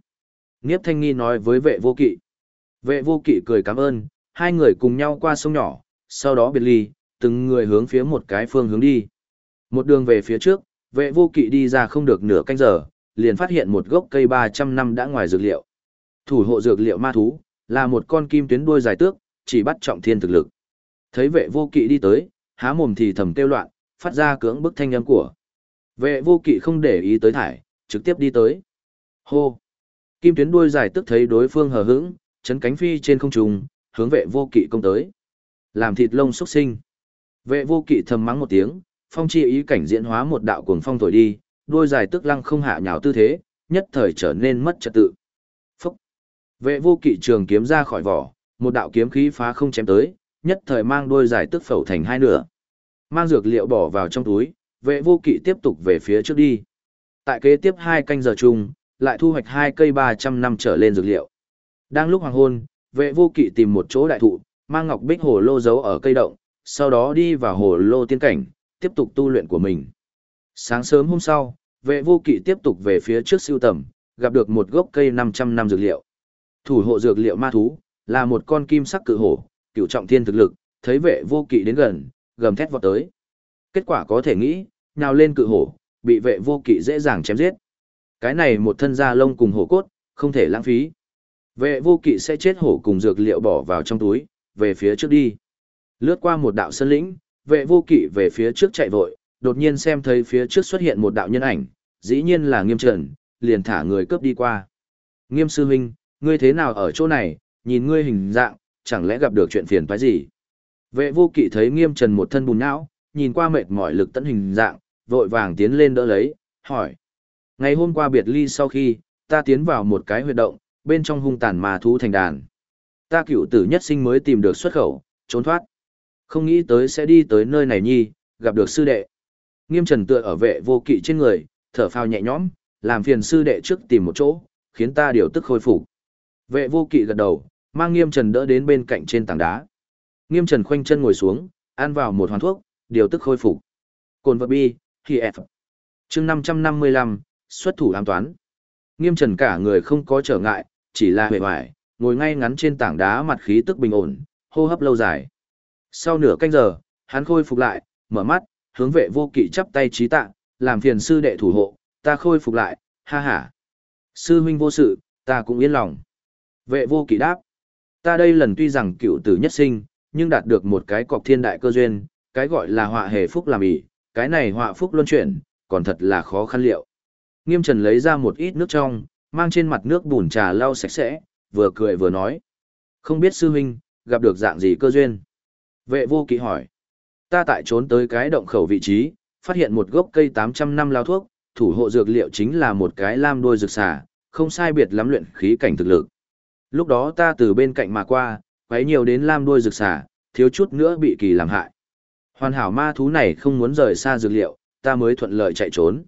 Niếp thanh nghi nói với vệ vô kỵ. Vệ vô kỵ cười cảm ơn, hai người cùng nhau qua sông nhỏ, sau đó biệt ly, từng người hướng phía một cái phương hướng đi. Một đường về phía trước, vệ vô kỵ đi ra không được nửa canh giờ, liền phát hiện một gốc cây 300 năm đã ngoài dược liệu. Thủ hộ dược liệu ma thú, là một con kim tuyến đuôi dài tước, chỉ bắt trọng thiên thực lực. Thấy vệ vô kỵ đi tới, há mồm thì thầm kêu loạn, phát ra cưỡng bức thanh âm của. Vệ vô kỵ không để ý tới thải, trực tiếp đi tới. Hô! Kim tuyến đuôi dài tức thấy đối phương hờ hững, chấn cánh phi trên không trung, hướng vệ vô kỵ công tới. Làm thịt lông xuất sinh. Vệ vô kỵ thầm mắng một tiếng, phong chi ý cảnh diễn hóa một đạo cuồng phong thổi đi, đuôi dài tức lăng không hạ nhào tư thế, nhất thời trở nên mất trật tự. Phúc! Vệ vô kỵ trường kiếm ra khỏi vỏ, một đạo kiếm khí phá không chém tới, nhất thời mang đuôi dài tức phẩu thành hai nửa. Mang dược liệu bỏ vào trong túi, vệ vô kỵ tiếp tục về phía trước đi. Tại kế tiếp hai canh giờ chung, lại thu hoạch hai cây 300 năm trở lên dược liệu. Đang lúc hoàng hôn, vệ vô kỵ tìm một chỗ đại thụ, mang ngọc bích hồ lô giấu ở cây động, sau đó đi vào hồ lô tiên cảnh, tiếp tục tu luyện của mình. Sáng sớm hôm sau, vệ vô kỵ tiếp tục về phía trước siêu tầm, gặp được một gốc cây 500 năm dược liệu. Thủ hộ dược liệu ma thú, là một con kim sắc cự hổ, cựu trọng thiên thực lực, thấy vệ vô kỵ đến gần, gầm thét vọt tới. Kết quả có thể nghĩ, nhào lên cự hổ, bị vệ vô kỵ dễ dàng chém giết. Cái này một thân da lông cùng hổ cốt, không thể lãng phí. Vệ vô kỵ sẽ chết hổ cùng dược liệu bỏ vào trong túi, về phía trước đi. Lướt qua một đạo sân lĩnh, vệ vô kỵ về phía trước chạy vội, đột nhiên xem thấy phía trước xuất hiện một đạo nhân ảnh, dĩ nhiên là nghiêm trần, liền thả người cướp đi qua. Nghiêm sư huynh, ngươi thế nào ở chỗ này, nhìn ngươi hình dạng, chẳng lẽ gặp được chuyện phiền phải gì? Vệ vô kỵ thấy nghiêm trần một thân bùn não, nhìn qua mệt mỏi lực tận hình dạng, vội vàng tiến lên đỡ lấy, hỏi. Ngày hôm qua biệt ly sau khi, ta tiến vào một cái huyệt động, bên trong hung tàn mà thú thành đàn. Ta cựu tử nhất sinh mới tìm được xuất khẩu, trốn thoát. Không nghĩ tới sẽ đi tới nơi này nhi, gặp được sư đệ. Nghiêm trần tựa ở vệ vô kỵ trên người, thở phào nhẹ nhõm, làm phiền sư đệ trước tìm một chỗ, khiến ta điều tức khôi phục. Vệ vô kỵ gật đầu, mang nghiêm trần đỡ đến bên cạnh trên tảng đá. Nghiêm trần khoanh chân ngồi xuống, ăn vào một hoàn thuốc, điều tức khôi phục. Cồn vật bi, khi F. chương 555, xuất thủ ám toán. Nghiêm trần cả người không có trở ngại, chỉ là huệ hoài, ngồi ngay ngắn trên tảng đá mặt khí tức bình ổn, hô hấp lâu dài. Sau nửa canh giờ, hắn khôi phục lại, mở mắt, hướng vệ vô kỵ chắp tay trí tạ, làm phiền sư đệ thủ hộ, ta khôi phục lại, ha ha. Sư huynh vô sự, ta cũng yên lòng. Vệ vô kỵ đáp, ta đây lần tuy rằng cựu tử nhất sinh, nhưng đạt được một cái cọc thiên đại cơ duyên, cái gọi là họa hề phúc làm ỷ, cái này họa phúc luân chuyển, còn thật là khó khăn liệu. Nghiêm Trần lấy ra một ít nước trong, mang trên mặt nước bùn trà lau sạch sẽ, vừa cười vừa nói. Không biết sư huynh, gặp được dạng gì cơ duyên? Vệ vô kỵ hỏi. Ta tại trốn tới cái động khẩu vị trí, phát hiện một gốc cây 800 năm lao thuốc, thủ hộ dược liệu chính là một cái lam đuôi dược xà, không sai biệt lắm luyện khí cảnh thực lực. Lúc đó ta từ bên cạnh mà qua, quấy nhiều đến lam đuôi rực xà, thiếu chút nữa bị kỳ làm hại. Hoàn hảo ma thú này không muốn rời xa dược liệu, ta mới thuận lợi chạy trốn.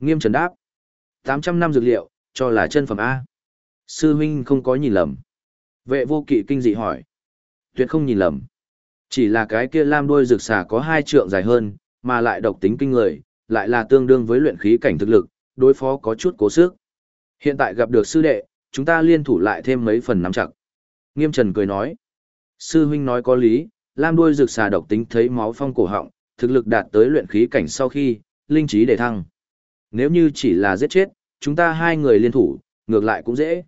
Nghiêm trần đáp. 800 năm dược liệu, cho là chân phẩm A. Sư huynh không có nhìn lầm. Vệ vô kỵ kinh dị hỏi. Tuyệt không nhìn lầm. Chỉ là cái kia lam đuôi rực xà có hai trượng dài hơn, mà lại độc tính kinh người, lại là tương đương với luyện khí cảnh thực lực, đối phó có chút cố sức. Hiện tại gặp được sư đệ, chúng ta liên thủ lại thêm mấy phần nắm chặt. Nghiêm Trần cười nói. Sư huynh nói có lý, lam đuôi rực xà độc tính thấy máu phong cổ họng, thực lực đạt tới luyện khí cảnh sau khi, linh trí đề thăng. Nếu như chỉ là giết chết, chúng ta hai người liên thủ, ngược lại cũng dễ.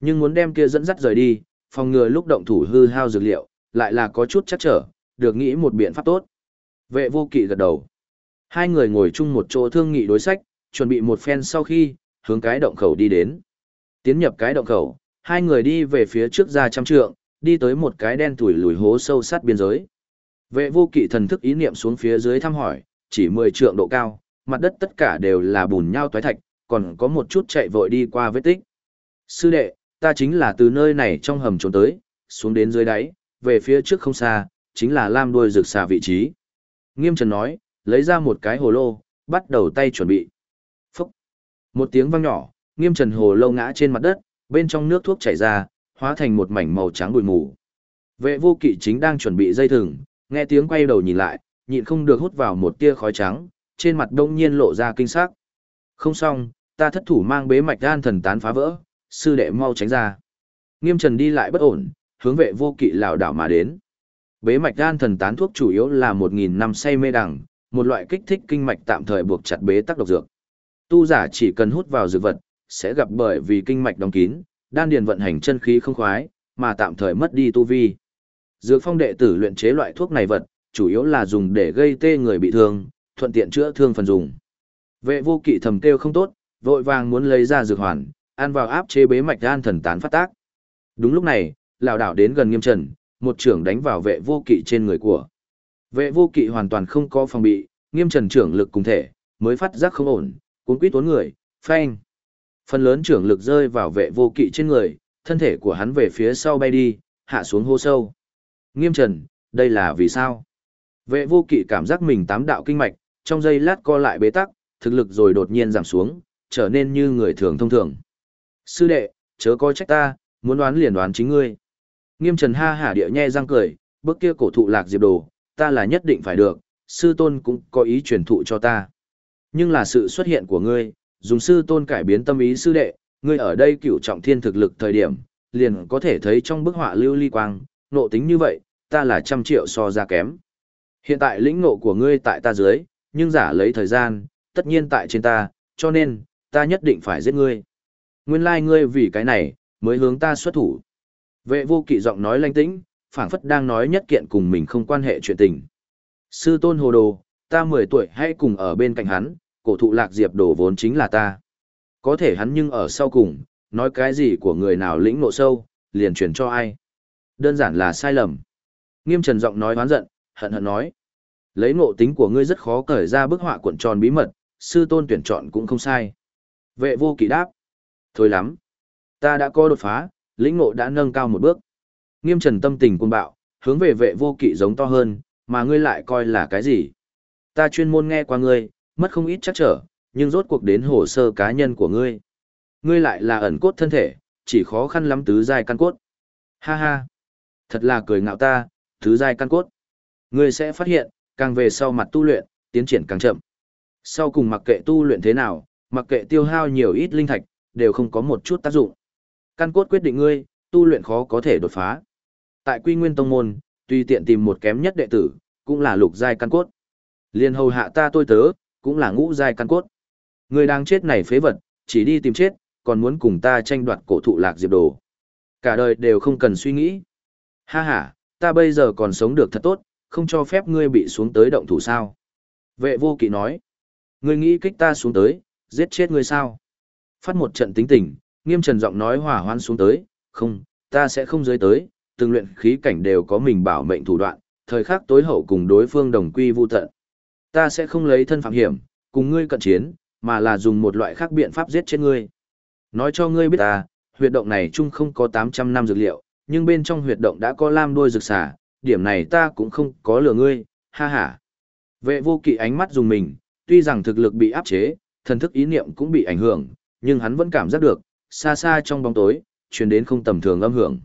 Nhưng muốn đem kia dẫn dắt rời đi, phòng ngừa lúc động thủ hư hao dược liệu, lại là có chút chắc trở, được nghĩ một biện pháp tốt. Vệ vô kỵ gật đầu. Hai người ngồi chung một chỗ thương nghị đối sách, chuẩn bị một phen sau khi, hướng cái động khẩu đi đến. Tiến nhập cái động khẩu, hai người đi về phía trước ra trăm trượng, đi tới một cái đen tuổi lùi hố sâu sát biên giới. Vệ vô kỵ thần thức ý niệm xuống phía dưới thăm hỏi, chỉ 10 trượng độ cao, mặt đất tất cả đều là bùn nhau toái thạch, còn có một chút chạy vội đi qua vết tích. Sư đệ, ta chính là từ nơi này trong hầm trốn tới, xuống đến dưới đáy, về phía trước không xa, chính là lam đuôi rực xà vị trí. Nghiêm Trần nói, lấy ra một cái hồ lô, bắt đầu tay chuẩn bị. Phúc! Một tiếng vang nhỏ, nghiêm trần hồ lô ngã trên mặt đất, bên trong nước thuốc chảy ra, hóa thành một mảnh màu trắng bụi mù. Vệ vô kỵ chính đang chuẩn bị dây thừng, nghe tiếng quay đầu nhìn lại, nhịn không được hút vào một tia khói trắng, trên mặt đông nhiên lộ ra kinh sắc. Không xong, ta thất thủ mang bế mạch gan thần tán phá vỡ, sư đệ mau tránh ra. Nghiêm trần đi lại bất ổn, hướng vệ vô kỵ lảo đảo mà đến. Bế mạch gan thần tán thuốc chủ yếu là 1.000 năm say mê đằng, một loại kích thích kinh mạch tạm thời buộc chặt bế tắc độc dược. Tu giả chỉ cần hút vào dược vật, sẽ gặp bởi vì kinh mạch đóng kín, đan điền vận hành chân khí không khoái, mà tạm thời mất đi tu vi. Dược phong đệ tử luyện chế loại thuốc này vật, chủ yếu là dùng để gây tê người bị thương, thuận tiện chữa thương phần dùng. Vệ vô kỵ thầm kêu không tốt, vội vàng muốn lấy ra dược hoàn, ăn vào áp chế bế mạch gan thần tán phát tác. Đúng lúc này, lão đảo đến gần nghiêm trần, một trưởng đánh vào vệ vô kỵ trên người của. Vệ vô kỵ hoàn toàn không có phòng bị, nghiêm trần trưởng lực cùng thể, mới phát giác không ổn, cuốn quýt tốn người, phanh. Phần lớn trưởng lực rơi vào vệ vô kỵ trên người, thân thể của hắn về phía sau bay đi, hạ xuống hô sâu. Nghiêm trần, đây là vì sao? Vệ vô kỵ cảm giác mình tám đạo kinh mạch, trong giây lát co lại bế tắc, thực lực rồi đột nhiên giảm xuống, trở nên như người thường thông thường. Sư đệ, chớ coi trách ta, muốn đoán liền đoán chính ngươi. Nghiêm trần ha hả địa nhe răng cười, bước kia cổ thụ lạc diệp đồ, ta là nhất định phải được, sư tôn cũng có ý truyền thụ cho ta. Nhưng là sự xuất hiện của ngươi, dùng sư tôn cải biến tâm ý sư đệ, ngươi ở đây cửu trọng thiên thực lực thời điểm, liền có thể thấy trong bức họa lưu ly quang, nộ tính như vậy, ta là trăm triệu so ra kém. Hiện tại lĩnh ngộ của ngươi tại ta dưới, nhưng giả lấy thời gian, tất nhiên tại trên ta, cho nên, ta nhất định phải giết ngươi. Nguyên lai like ngươi vì cái này, mới hướng ta xuất thủ. Vệ vô kỵ giọng nói lanh tĩnh, phảng phất đang nói nhất kiện cùng mình không quan hệ chuyện tình. Sư tôn hồ đồ, ta 10 tuổi hay cùng ở bên cạnh hắn, cổ thụ lạc diệp đồ vốn chính là ta. Có thể hắn nhưng ở sau cùng, nói cái gì của người nào lĩnh nộ sâu, liền truyền cho ai. Đơn giản là sai lầm. Nghiêm trần giọng nói hoán giận, hận hận nói. Lấy ngộ tính của ngươi rất khó cởi ra bức họa cuộn tròn bí mật, sư tôn tuyển chọn cũng không sai. Vệ vô kỵ đáp. Thôi lắm. Ta đã có đột phá, lĩnh ngộ đã nâng cao một bước. Nghiêm trần tâm tình cuồng bạo, hướng về vệ vô kỵ giống to hơn, mà ngươi lại coi là cái gì? Ta chuyên môn nghe qua ngươi, mất không ít chắc trở, nhưng rốt cuộc đến hồ sơ cá nhân của ngươi. Ngươi lại là ẩn cốt thân thể, chỉ khó khăn lắm tứ giai căn cốt. Ha ha, thật là cười ngạo ta, tứ giai căn cốt. Ngươi sẽ phát hiện, càng về sau mặt tu luyện, tiến triển càng chậm. Sau cùng mặc kệ tu luyện thế nào, mặc kệ tiêu hao nhiều ít linh thạch, đều không có một chút tác dụng. Căn cốt quyết định ngươi, tu luyện khó có thể đột phá. Tại Quy Nguyên Tông môn, tùy tiện tìm một kém nhất đệ tử, cũng là lục giai căn cốt. Liên hầu hạ ta tôi tớ, cũng là ngũ giai căn cốt. Người đang chết này phế vật, chỉ đi tìm chết, còn muốn cùng ta tranh đoạt cổ thụ lạc diệp đồ. Cả đời đều không cần suy nghĩ. Ha ha, ta bây giờ còn sống được thật tốt, không cho phép ngươi bị xuống tới động thủ sao. Vệ vô kỵ nói, ngươi nghĩ kích ta xuống tới, giết chết ngươi sao. Phát một trận tính tình, nghiêm trần giọng nói hỏa hoan xuống tới, không, ta sẽ không dưới tới, từng luyện khí cảnh đều có mình bảo mệnh thủ đoạn, thời khắc tối hậu cùng đối phương đồng quy vu tận. Ta sẽ không lấy thân phạm hiểm, cùng ngươi cận chiến, mà là dùng một loại khác biện pháp giết chết ngươi. Nói cho ngươi biết ta, huyệt động này chung không có 800 năm dược liệu, nhưng bên trong huyệt động đã có lam đuôi rực xả, điểm này ta cũng không có lừa ngươi, ha ha. Vệ vô kỵ ánh mắt dùng mình, tuy rằng thực lực bị áp chế, thần thức ý niệm cũng bị ảnh hưởng, nhưng hắn vẫn cảm giác được, xa xa trong bóng tối, truyền đến không tầm thường âm hưởng.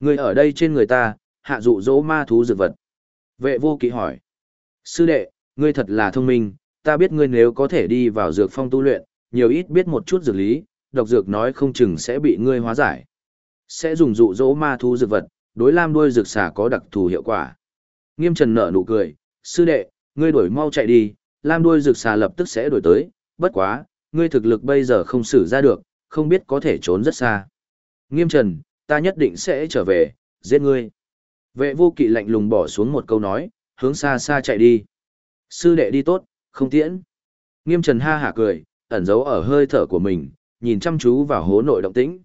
Người ở đây trên người ta, hạ dụ dỗ ma thú dược vật. Vệ vô kỵ hỏi. Sư đệ, ngươi thật là thông minh, ta biết ngươi nếu có thể đi vào dược phong tu luyện, nhiều ít biết một chút dược lý, độc dược nói không chừng sẽ bị ngươi hóa giải. Sẽ dùng dụ dỗ ma thú dược vật, đối lam đuôi dược xà có đặc thù hiệu quả. Nghiêm trần nở nụ cười, sư đệ, ngươi đổi mau chạy đi, lam đuôi rực xà lập tức sẽ đổi tới, bất quá, ngươi thực lực bây giờ không xử ra được, không biết có thể trốn rất xa. Nghiêm trần, ta nhất định sẽ trở về, giết ngươi. Vệ vô kỵ lạnh lùng bỏ xuống một câu nói, hướng xa xa chạy đi. Sư đệ đi tốt, không tiễn. Nghiêm trần ha hả cười, ẩn giấu ở hơi thở của mình, nhìn chăm chú vào hố nội động tĩnh.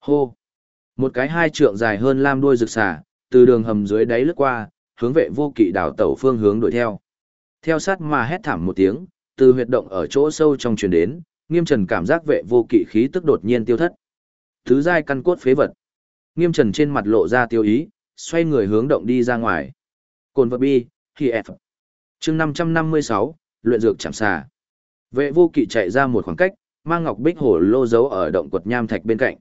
Hô! Một cái hai trượng dài hơn lam đuôi rực xà, từ đường hầm dưới đáy lướt qua, hướng vệ vô kỵ đảo tẩu phương hướng đuổi theo. Theo sát mà hét thảm một tiếng, từ huyệt động ở chỗ sâu trong truyền đến, nghiêm trần cảm giác vệ vô kỵ khí tức đột nhiên tiêu thất. Thứ giai căn cốt phế vật. Nghiêm trần trên mặt lộ ra tiêu ý, xoay người hướng động đi ra ngoài. Cồn vật bi, khi F. chương 556, luyện dược chạm xà. Vệ vô kỵ chạy ra một khoảng cách, mang ngọc bích hổ lô giấu ở động quật nham thạch bên cạnh.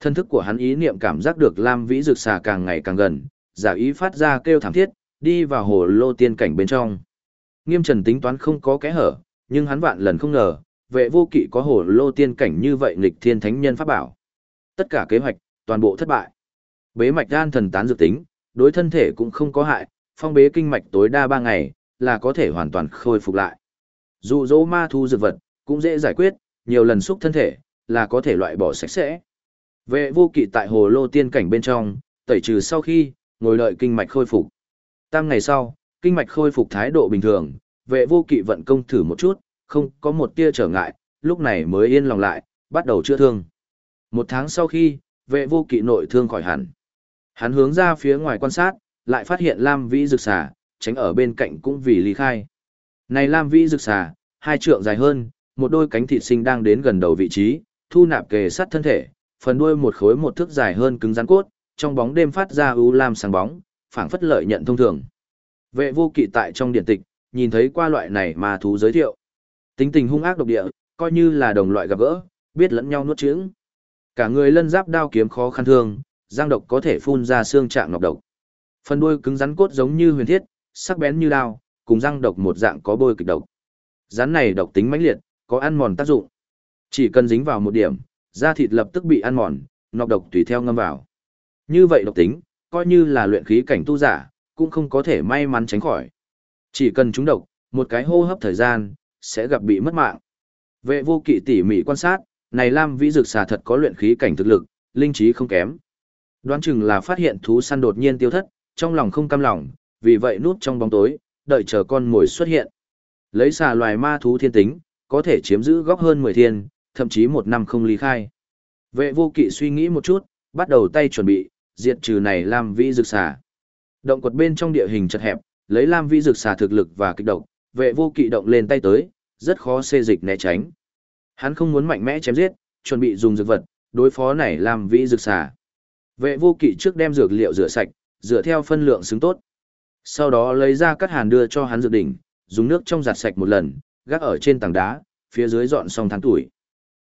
Thân thức của hắn ý niệm cảm giác được Lam Vĩ Dược xà càng ngày càng gần, giả ý phát ra kêu thảm thiết, đi vào hồ lô tiên cảnh bên trong. Nghiêm Trần tính toán không có kẽ hở, nhưng hắn vạn lần không ngờ, vệ vô kỵ có hồ lô tiên cảnh như vậy nghịch thiên thánh nhân pháp bảo. Tất cả kế hoạch, toàn bộ thất bại. Bế mạch đan thần tán dược tính, đối thân thể cũng không có hại, phong bế kinh mạch tối đa 3 ngày, là có thể hoàn toàn khôi phục lại. Dụ dỗ ma thu dược vật, cũng dễ giải quyết, nhiều lần xúc thân thể, là có thể loại bỏ sạch sẽ. Vệ vô kỵ tại hồ lô tiên cảnh bên trong, tẩy trừ sau khi, ngồi đợi kinh mạch khôi phục. Tam ngày sau, kinh mạch khôi phục thái độ bình thường, vệ vô kỵ vận công thử một chút, không có một tia trở ngại, lúc này mới yên lòng lại, bắt đầu chữa thương. Một tháng sau khi, vệ vô kỵ nội thương khỏi hẳn. Hắn hướng ra phía ngoài quan sát, lại phát hiện Lam Vĩ rực xà, tránh ở bên cạnh cũng vì ly khai. Này Lam Vĩ rực xà, hai trượng dài hơn, một đôi cánh thịt sinh đang đến gần đầu vị trí, thu nạp kề sát thân thể, phần đuôi một khối một thước dài hơn cứng rắn cốt, trong bóng đêm phát ra u lam sáng bóng, phảng phất lợi nhận thông thường. Vệ vô kỵ tại trong điện tịch, nhìn thấy qua loại này mà thú giới thiệu. Tính tình hung ác độc địa, coi như là đồng loại gặp gỡ, biết lẫn nhau nuốt chửng. Cả người lân giáp đao kiếm khó khăn thương, giang độc có thể phun ra xương trạng ngọc độc. Phần đuôi cứng rắn cốt giống như huyền thiết, sắc bén như đao, cùng răng độc một dạng có bôi kịch độc. Rắn này độc tính mãnh liệt, có ăn mòn tác dụng. Chỉ cần dính vào một điểm, da thịt lập tức bị ăn mòn, nọc độc tùy theo ngâm vào. Như vậy độc tính, coi như là luyện khí cảnh tu giả, cũng không có thể may mắn tránh khỏi. Chỉ cần trúng độc, một cái hô hấp thời gian, sẽ gặp bị mất mạng. Vệ vô kỵ tỉ mỉ quan sát, này Lam Vĩ Dực xà thật có luyện khí cảnh thực lực, linh trí không kém. Đoán chừng là phát hiện thú săn đột nhiên tiêu thất, trong lòng không cam lòng, vì vậy núp trong bóng tối, đợi chờ con mồi xuất hiện. Lấy xà loài ma thú thiên tính, có thể chiếm giữ góc hơn 10 thiên, thậm chí một năm không ly khai. Vệ vô kỵ suy nghĩ một chút, bắt đầu tay chuẩn bị, diệt trừ này Lam Vĩ Dực xà. Động quật bên trong địa hình chật hẹp, lấy Lam Vi dược xà thực lực và kích động, vệ vô kỵ động lên tay tới, rất khó xê dịch né tránh. Hắn không muốn mạnh mẽ chém giết, chuẩn bị dùng dược vật, đối phó này Lam Vĩ dược xà. Vệ vô kỵ trước đem dược liệu rửa sạch, rửa theo phân lượng xứng tốt. Sau đó lấy ra cắt hàn đưa cho hắn dược đỉnh, dùng nước trong giặt sạch một lần, gác ở trên tảng đá, phía dưới dọn xong tháng tuổi.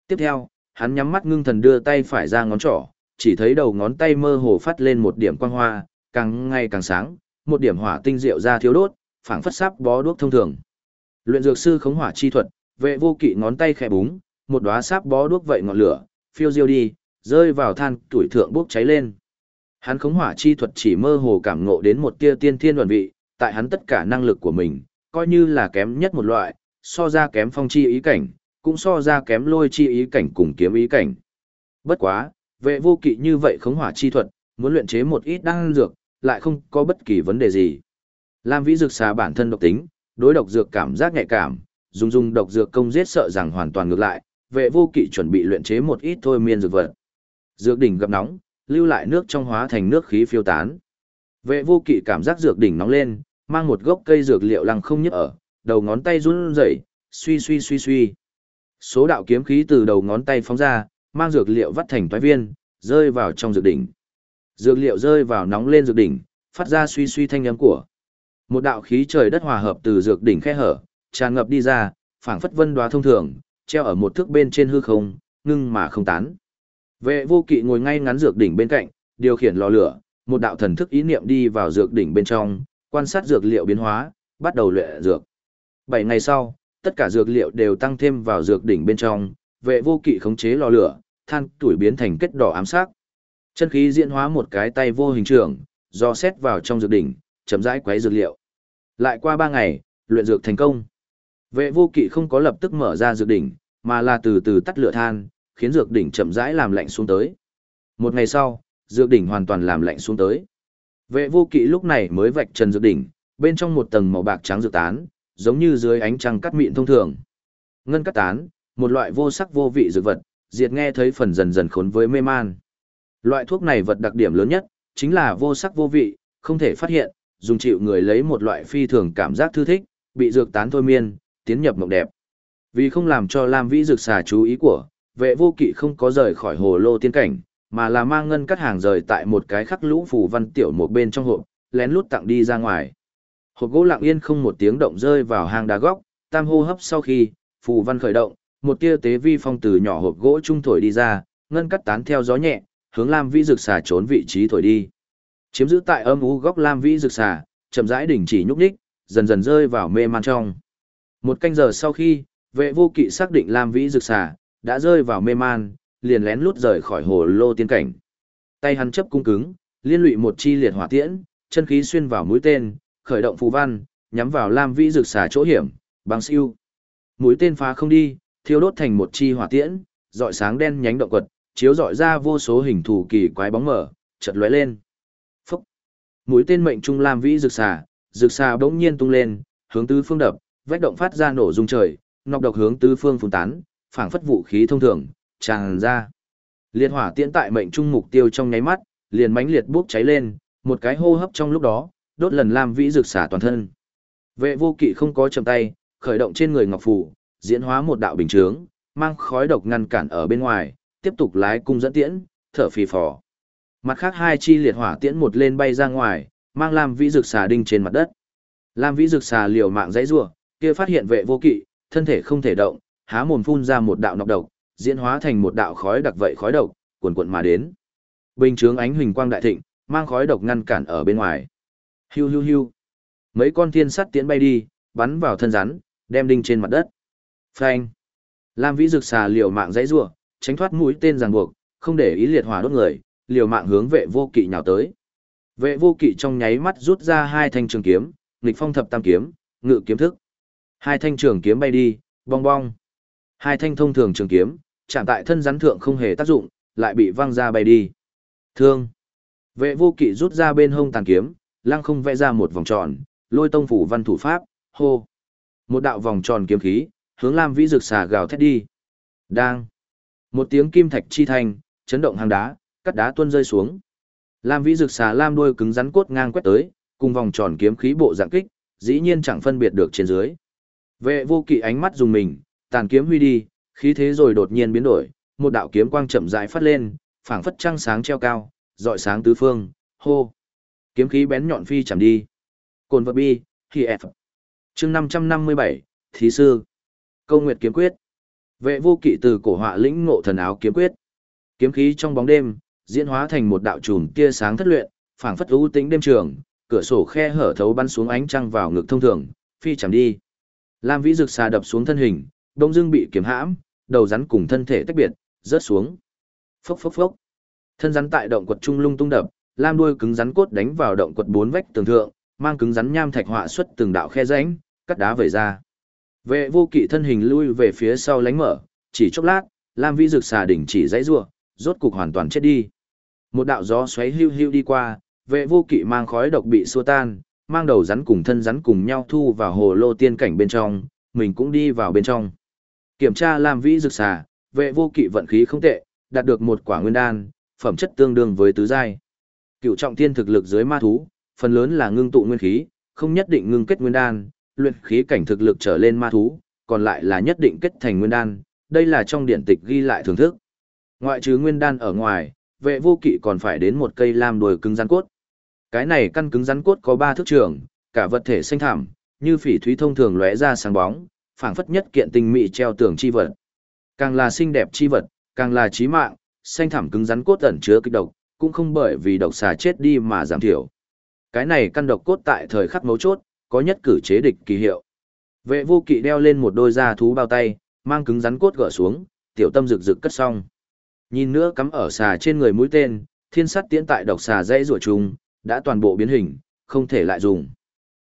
Tiếp theo, hắn nhắm mắt ngưng thần đưa tay phải ra ngón trỏ, chỉ thấy đầu ngón tay mơ hồ phát lên một điểm quang hoa, càng ngày càng sáng, một điểm hỏa tinh diệu ra thiếu đốt, phảng phất sắp bó đuốc thông thường. Luyện dược sư khống hỏa chi thuật, vệ vô kỵ ngón tay khẽ búng, một đóa sáp bó đuốc vậy ngọn lửa, phiêu diêu đi, rơi vào than tuổi thượng bốc cháy lên. Hắn khống hỏa chi thuật chỉ mơ hồ cảm ngộ đến một tia tiên thiên đoàn vị, tại hắn tất cả năng lực của mình, coi như là kém nhất một loại, so ra kém phong chi ý cảnh, cũng so ra kém lôi chi ý cảnh cùng kiếm ý cảnh. Bất quá, vệ vô kỵ như vậy khống hỏa chi thuật, muốn luyện chế một ít đan dược, lại không có bất kỳ vấn đề gì. Lam vĩ dược xà bản thân độc tính, đối độc dược cảm giác nhạy cảm, dùng dùng độc dược công giết sợ rằng hoàn toàn ngược lại, vệ vô kỵ chuẩn bị luyện chế một ít thôi miên dược vật. Dược đỉnh gặp nóng, lưu lại nước trong hóa thành nước khí phiêu tán. Vệ vô kỵ cảm giác dược đỉnh nóng lên, mang một gốc cây dược liệu lăng không nhấc ở, đầu ngón tay run rẩy, suy suy suy suy. Số đạo kiếm khí từ đầu ngón tay phóng ra, mang dược liệu vắt thành toái viên, rơi vào trong dược đỉnh. Dược liệu rơi vào nóng lên dược đỉnh, phát ra suy suy thanh âm của. Một đạo khí trời đất hòa hợp từ dược đỉnh khe hở, tràn ngập đi ra, phảng phất vân đoá thông thường, treo ở một thước bên trên hư không, ngưng mà không tán. Vệ vô kỵ ngồi ngay ngắn dược đỉnh bên cạnh, điều khiển lò lửa, một đạo thần thức ý niệm đi vào dược đỉnh bên trong, quan sát dược liệu biến hóa, bắt đầu luyện dược. Bảy ngày sau, tất cả dược liệu đều tăng thêm vào dược đỉnh bên trong, vệ vô kỵ khống chế lò lửa, than tuổi biến thành kết đỏ ám sắc. Chân khí diễn hóa một cái tay vô hình trường, do xét vào trong dược đỉnh, chậm rãi quấy dược liệu. Lại qua ba ngày, luyện dược thành công. Vệ vô kỵ không có lập tức mở ra dược đỉnh, mà là từ từ tắt lửa than, khiến dược đỉnh chậm rãi làm lạnh xuống tới. Một ngày sau, dược đỉnh hoàn toàn làm lạnh xuống tới. Vệ vô kỵ lúc này mới vạch trần dược đỉnh, bên trong một tầng màu bạc trắng dược tán, giống như dưới ánh trăng cắt mịn thông thường. Ngân cắt tán, một loại vô sắc vô vị dược vật, diệt nghe thấy phần dần dần khốn với mê man. Loại thuốc này vật đặc điểm lớn nhất, chính là vô sắc vô vị, không thể phát hiện, dùng chịu người lấy một loại phi thường cảm giác thư thích, bị dược tán thôi miên, tiến nhập mộng đẹp. Vì không làm cho Lam Vĩ dược xà chú ý của, vệ vô kỵ không có rời khỏi hồ lô tiên cảnh, mà là mang ngân cắt hàng rời tại một cái khắc lũ phù văn tiểu một bên trong hộp, lén lút tặng đi ra ngoài. Hộp gỗ lặng yên không một tiếng động rơi vào hang đá góc, tam hô hấp sau khi, phù văn khởi động, một tia tế vi phong từ nhỏ hộp gỗ trung thổi đi ra, ngân cắt tán theo gió nhẹ, hướng Lam Vĩ Dực xà trốn vị trí thổi đi. Chiếm giữ tại âm u góc Lam Vĩ Dực xà, chậm rãi đình chỉ nhúc nhích, dần dần rơi vào mê man trong. Một canh giờ sau khi, vệ vô kỵ xác định Lam Vĩ Dực xà đã rơi vào mê man, liền lén lút rời khỏi hồ lô tiên cảnh. Tay hắn chấp cung cứng, liên lụy một chi liệt hỏa tiễn, chân khí xuyên vào mũi tên, khởi động phù văn, nhắm vào Lam Vĩ Dực xà chỗ hiểm, băng siêu. Mũi tên phá không đi, thiêu đốt thành một chi hỏa tiễn, dọi sáng đen nhánh động quật, chiếu dọi ra vô số hình thù kỳ quái bóng mở, chợt lóe lên. Phúc! Mũi tên mệnh trung Lam Vĩ rực xà, rực xà bỗng nhiên tung lên, hướng tứ phương đập, vách động phát ra nổ rung trời, nọc độc hướng tứ phương phun tán, phảng phất vũ khí thông thường, tràn ra. Liệt hỏa tiễn tại mệnh trung mục tiêu trong nháy mắt, liền mãnh liệt bốc cháy lên, một cái hô hấp trong lúc đó, đốt lần Lam Vĩ rực xà toàn thân. Vệ vô kỵ không có chầm tay, khởi động trên người ngọc phủ diễn hóa một đạo bình chướng, mang khói độc ngăn cản ở bên ngoài, tiếp tục lái cung dẫn tiễn, thở phì phò. Mặt khác hai chi liệt hỏa tiễn một lên bay ra ngoài, mang Lam Vĩ dực xà đinh trên mặt đất. Lam Vĩ dực xà liều mạng dãy rủa, kia phát hiện vệ vô kỵ, thân thể không thể động, há mồm phun ra một đạo nọc độc, diễn hóa thành một đạo khói đặc vậy khói độc, cuồn cuộn mà đến. Bình chướng ánh huỳnh quang đại thịnh, mang khói độc ngăn cản ở bên ngoài. Hiu hiu hiu. Mấy con thiên sắt tiễn bay đi, bắn vào thân rắn, đem đinh trên mặt đất. Phanh. Lam Vĩ dực xà liều mạng dãy rủa, tránh thoát mũi tên ràng buộc, không để ý liệt hỏa đốt người, liều mạng hướng vệ vô kỵ nhào tới. Vệ vô kỵ trong nháy mắt rút ra hai thanh trường kiếm, nghịch phong thập tam kiếm, ngự kiếm thức. Hai thanh trường kiếm bay đi, bong bong. Hai thanh thông thường trường kiếm, chạm tại thân rắn thượng không hề tác dụng, lại bị văng ra bay đi. Thương. Vệ vô kỵ rút ra bên hông tàn kiếm, lăng không vẽ ra một vòng tròn, lôi tông phủ văn thủ pháp, hô. Một đạo vòng tròn kiếm khí, hướng Lam Vĩ rực xà gào thét đi. Đang. Một tiếng kim thạch chi thành, chấn động hang đá, cắt đá tuôn rơi xuống. Lam Vĩ rực xà lam đuôi cứng rắn cốt ngang quét tới, cùng vòng tròn kiếm khí bộ dạng kích, dĩ nhiên chẳng phân biệt được trên dưới. Vệ vô kỵ ánh mắt dùng mình, tàn kiếm huy đi, khí thế rồi đột nhiên biến đổi, một đạo kiếm quang chậm rãi phát lên, phảng phất trăng sáng treo cao, rọi sáng tứ phương, hô. Kiếm khí bén nhọn phi chạm đi. Cồn vật bi, khi F. Chương 557, Thí sư. Câu Nguyệt kiếm quyết. Vệ vô kỵ từ cổ họa lĩnh ngộ thần áo kiếm quyết. Kiếm khí trong bóng đêm, diễn hóa thành một đạo chùm tia sáng thất luyện, phảng phất ưu tính đêm trường, cửa sổ khe hở thấu bắn xuống ánh trăng vào ngực thông thường, phi chẳng đi. Lam Vĩ rực xà đập xuống thân hình, đông Dương bị kiếm hãm, đầu rắn cùng thân thể tách biệt, rớt xuống. Phốc phốc phốc. Thân rắn tại động quật trung lung tung đập, lam đuôi cứng rắn cốt đánh vào động quật bốn vách tường thượng, mang cứng rắn nham thạch họa xuất từng đạo khe rãnh, cắt đá vẩy ra. Vệ vô kỵ thân hình lui về phía sau lánh mở, chỉ chốc lát, lam vĩ Dực xà đỉnh chỉ dãy rua, rốt cục hoàn toàn chết đi. Một đạo gió xoáy hưu hưu đi qua, vệ vô kỵ mang khói độc bị xua tan, mang đầu rắn cùng thân rắn cùng nhau thu vào hồ lô tiên cảnh bên trong, mình cũng đi vào bên trong. Kiểm tra Lam Vĩ Dực xà, vệ vô kỵ vận khí không tệ, đạt được một quả nguyên đan, phẩm chất tương đương với tứ giai. Cựu trọng thiên thực lực dưới ma thú, phần lớn là ngưng tụ nguyên khí, không nhất định ngưng kết nguyên đan, luyện khí cảnh thực lực trở lên ma thú, còn lại là nhất định kết thành nguyên đan, đây là trong điển tịch ghi lại thưởng thức. Ngoại trừ nguyên đan ở ngoài, vệ vô kỵ còn phải đến một cây lam đuôi cứng rắn cốt. Cái này căn cứng rắn cốt có ba thước trường, cả vật thể xanh thảm, như phỉ thúy thông thường lóe ra sáng bóng, phảng phất nhất kiện tinh mỹ treo tường chi vật. Càng là xinh đẹp chi vật, càng là chí mạng, xanh thảm cứng rắn cốt ẩn chứa kịch độc, cũng không bởi vì độc xà chết đi mà giảm thiểu. Cái này căn độc cốt tại thời khắc mấu chốt, có nhất cử chế địch kỳ hiệu. Vệ vô kỵ đeo lên một đôi da thú bao tay, mang cứng rắn cốt gỡ xuống, tiểu tâm rực rực cất xong. Nhìn nữa cắm ở xà trên người mũi tên, thiên sắt tiễn tại độc xà dãy rùa trùng, đã toàn bộ biến hình, không thể lại dùng.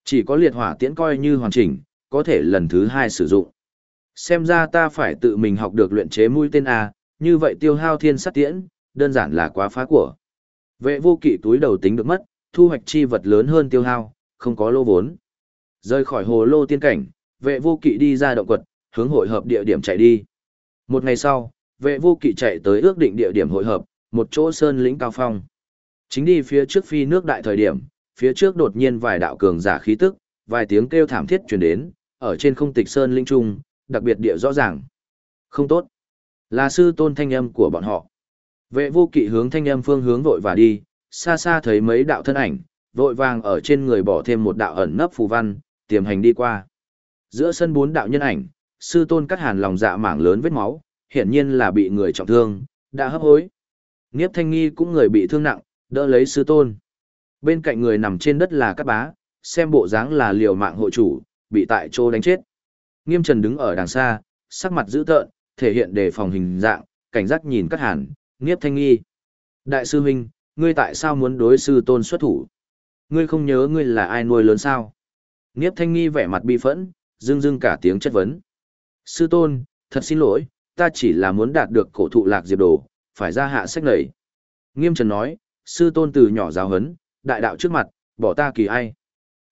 Chỉ có liệt hỏa tiễn coi như hoàn chỉnh, có thể lần thứ hai sử dụng. Xem ra ta phải tự mình học được luyện chế mũi tên A, như vậy tiêu hao thiên sắt tiễn, đơn giản là quá phá của. Vệ vô kỵ túi đầu tính được mất, thu hoạch chi vật lớn hơn tiêu hao, không có lô vốn. Rời khỏi hồ lô tiên cảnh, vệ vô kỵ đi ra động quật, hướng hội hợp địa điểm chạy đi. Một ngày sau, vệ vô kỵ chạy tới ước định địa điểm hội hợp, một chỗ sơn lĩnh cao phong. Chính đi phía trước phi nước đại thời điểm, phía trước đột nhiên vài đạo cường giả khí tức, vài tiếng kêu thảm thiết truyền đến, ở trên không tịch sơn linh trung, đặc biệt địa rõ ràng. Không tốt. Là sư tôn thanh âm của bọn họ. Vệ vô kỵ hướng thanh âm phương hướng vội và đi, xa xa thấy mấy đạo thân ảnh, vội vàng ở trên người bỏ thêm một đạo ẩn nấp phù văn, tiềm hành đi qua. Giữa sân bốn đạo nhân ảnh, sư tôn cắt hàn lòng dạ mảng lớn vết máu, hiển nhiên là bị người trọng thương, đã hấp hối. Niếp thanh nghi cũng người bị thương nặng, đỡ lấy sư tôn. Bên cạnh người nằm trên đất là các bá, xem bộ dáng là liều mạng hộ chủ, bị tại chỗ đánh chết. Nghiêm trần đứng ở đằng xa, sắc mặt dữ tợn, thể hiện đề phòng hình dạng, cảnh giác nhìn cắt hàn, Niếp thanh nghi. Đại sư huynh, ngươi tại sao muốn đối sư tôn xuất thủ? Ngươi không nhớ ngươi là ai nuôi lớn sao? Niếp thanh nghi vẻ mặt bi phẫn, dưng dưng cả tiếng chất vấn. Sư tôn, thật xin lỗi, ta chỉ là muốn đạt được cổ thụ lạc diệp đồ, phải ra hạ sách lầy. Nghiêm trần nói, sư tôn từ nhỏ giáo hấn, đại đạo trước mặt, bỏ ta kỳ ai.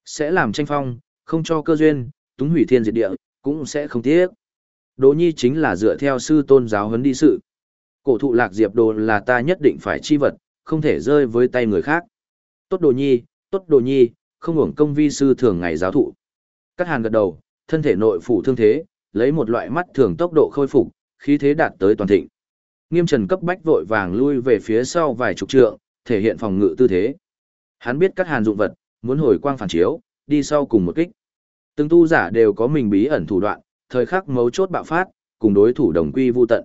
Sẽ làm tranh phong, không cho cơ duyên, túng hủy thiên diệt địa, cũng sẽ không tiếc. Đỗ nhi chính là dựa theo sư tôn giáo hấn đi sự. Cổ thụ lạc diệp đồ là ta nhất định phải chi vật, không thể rơi với tay người khác. Tốt đồ nhi, tốt đồ nhi, không hưởng công vi sư thường ngày giáo thụ. Cắt hàn gật đầu, thân thể nội phủ thương thế, lấy một loại mắt thường tốc độ khôi phục, khí thế đạt tới toàn thịnh. Nghiêm Trần cấp bách vội vàng lui về phía sau vài chục trượng, thể hiện phòng ngự tư thế. Hắn biết cắt hàn dụng vật, muốn hồi quang phản chiếu, đi sau cùng một kích. Từng tu giả đều có mình bí ẩn thủ đoạn, thời khắc mấu chốt bạo phát, cùng đối thủ đồng quy vu tận.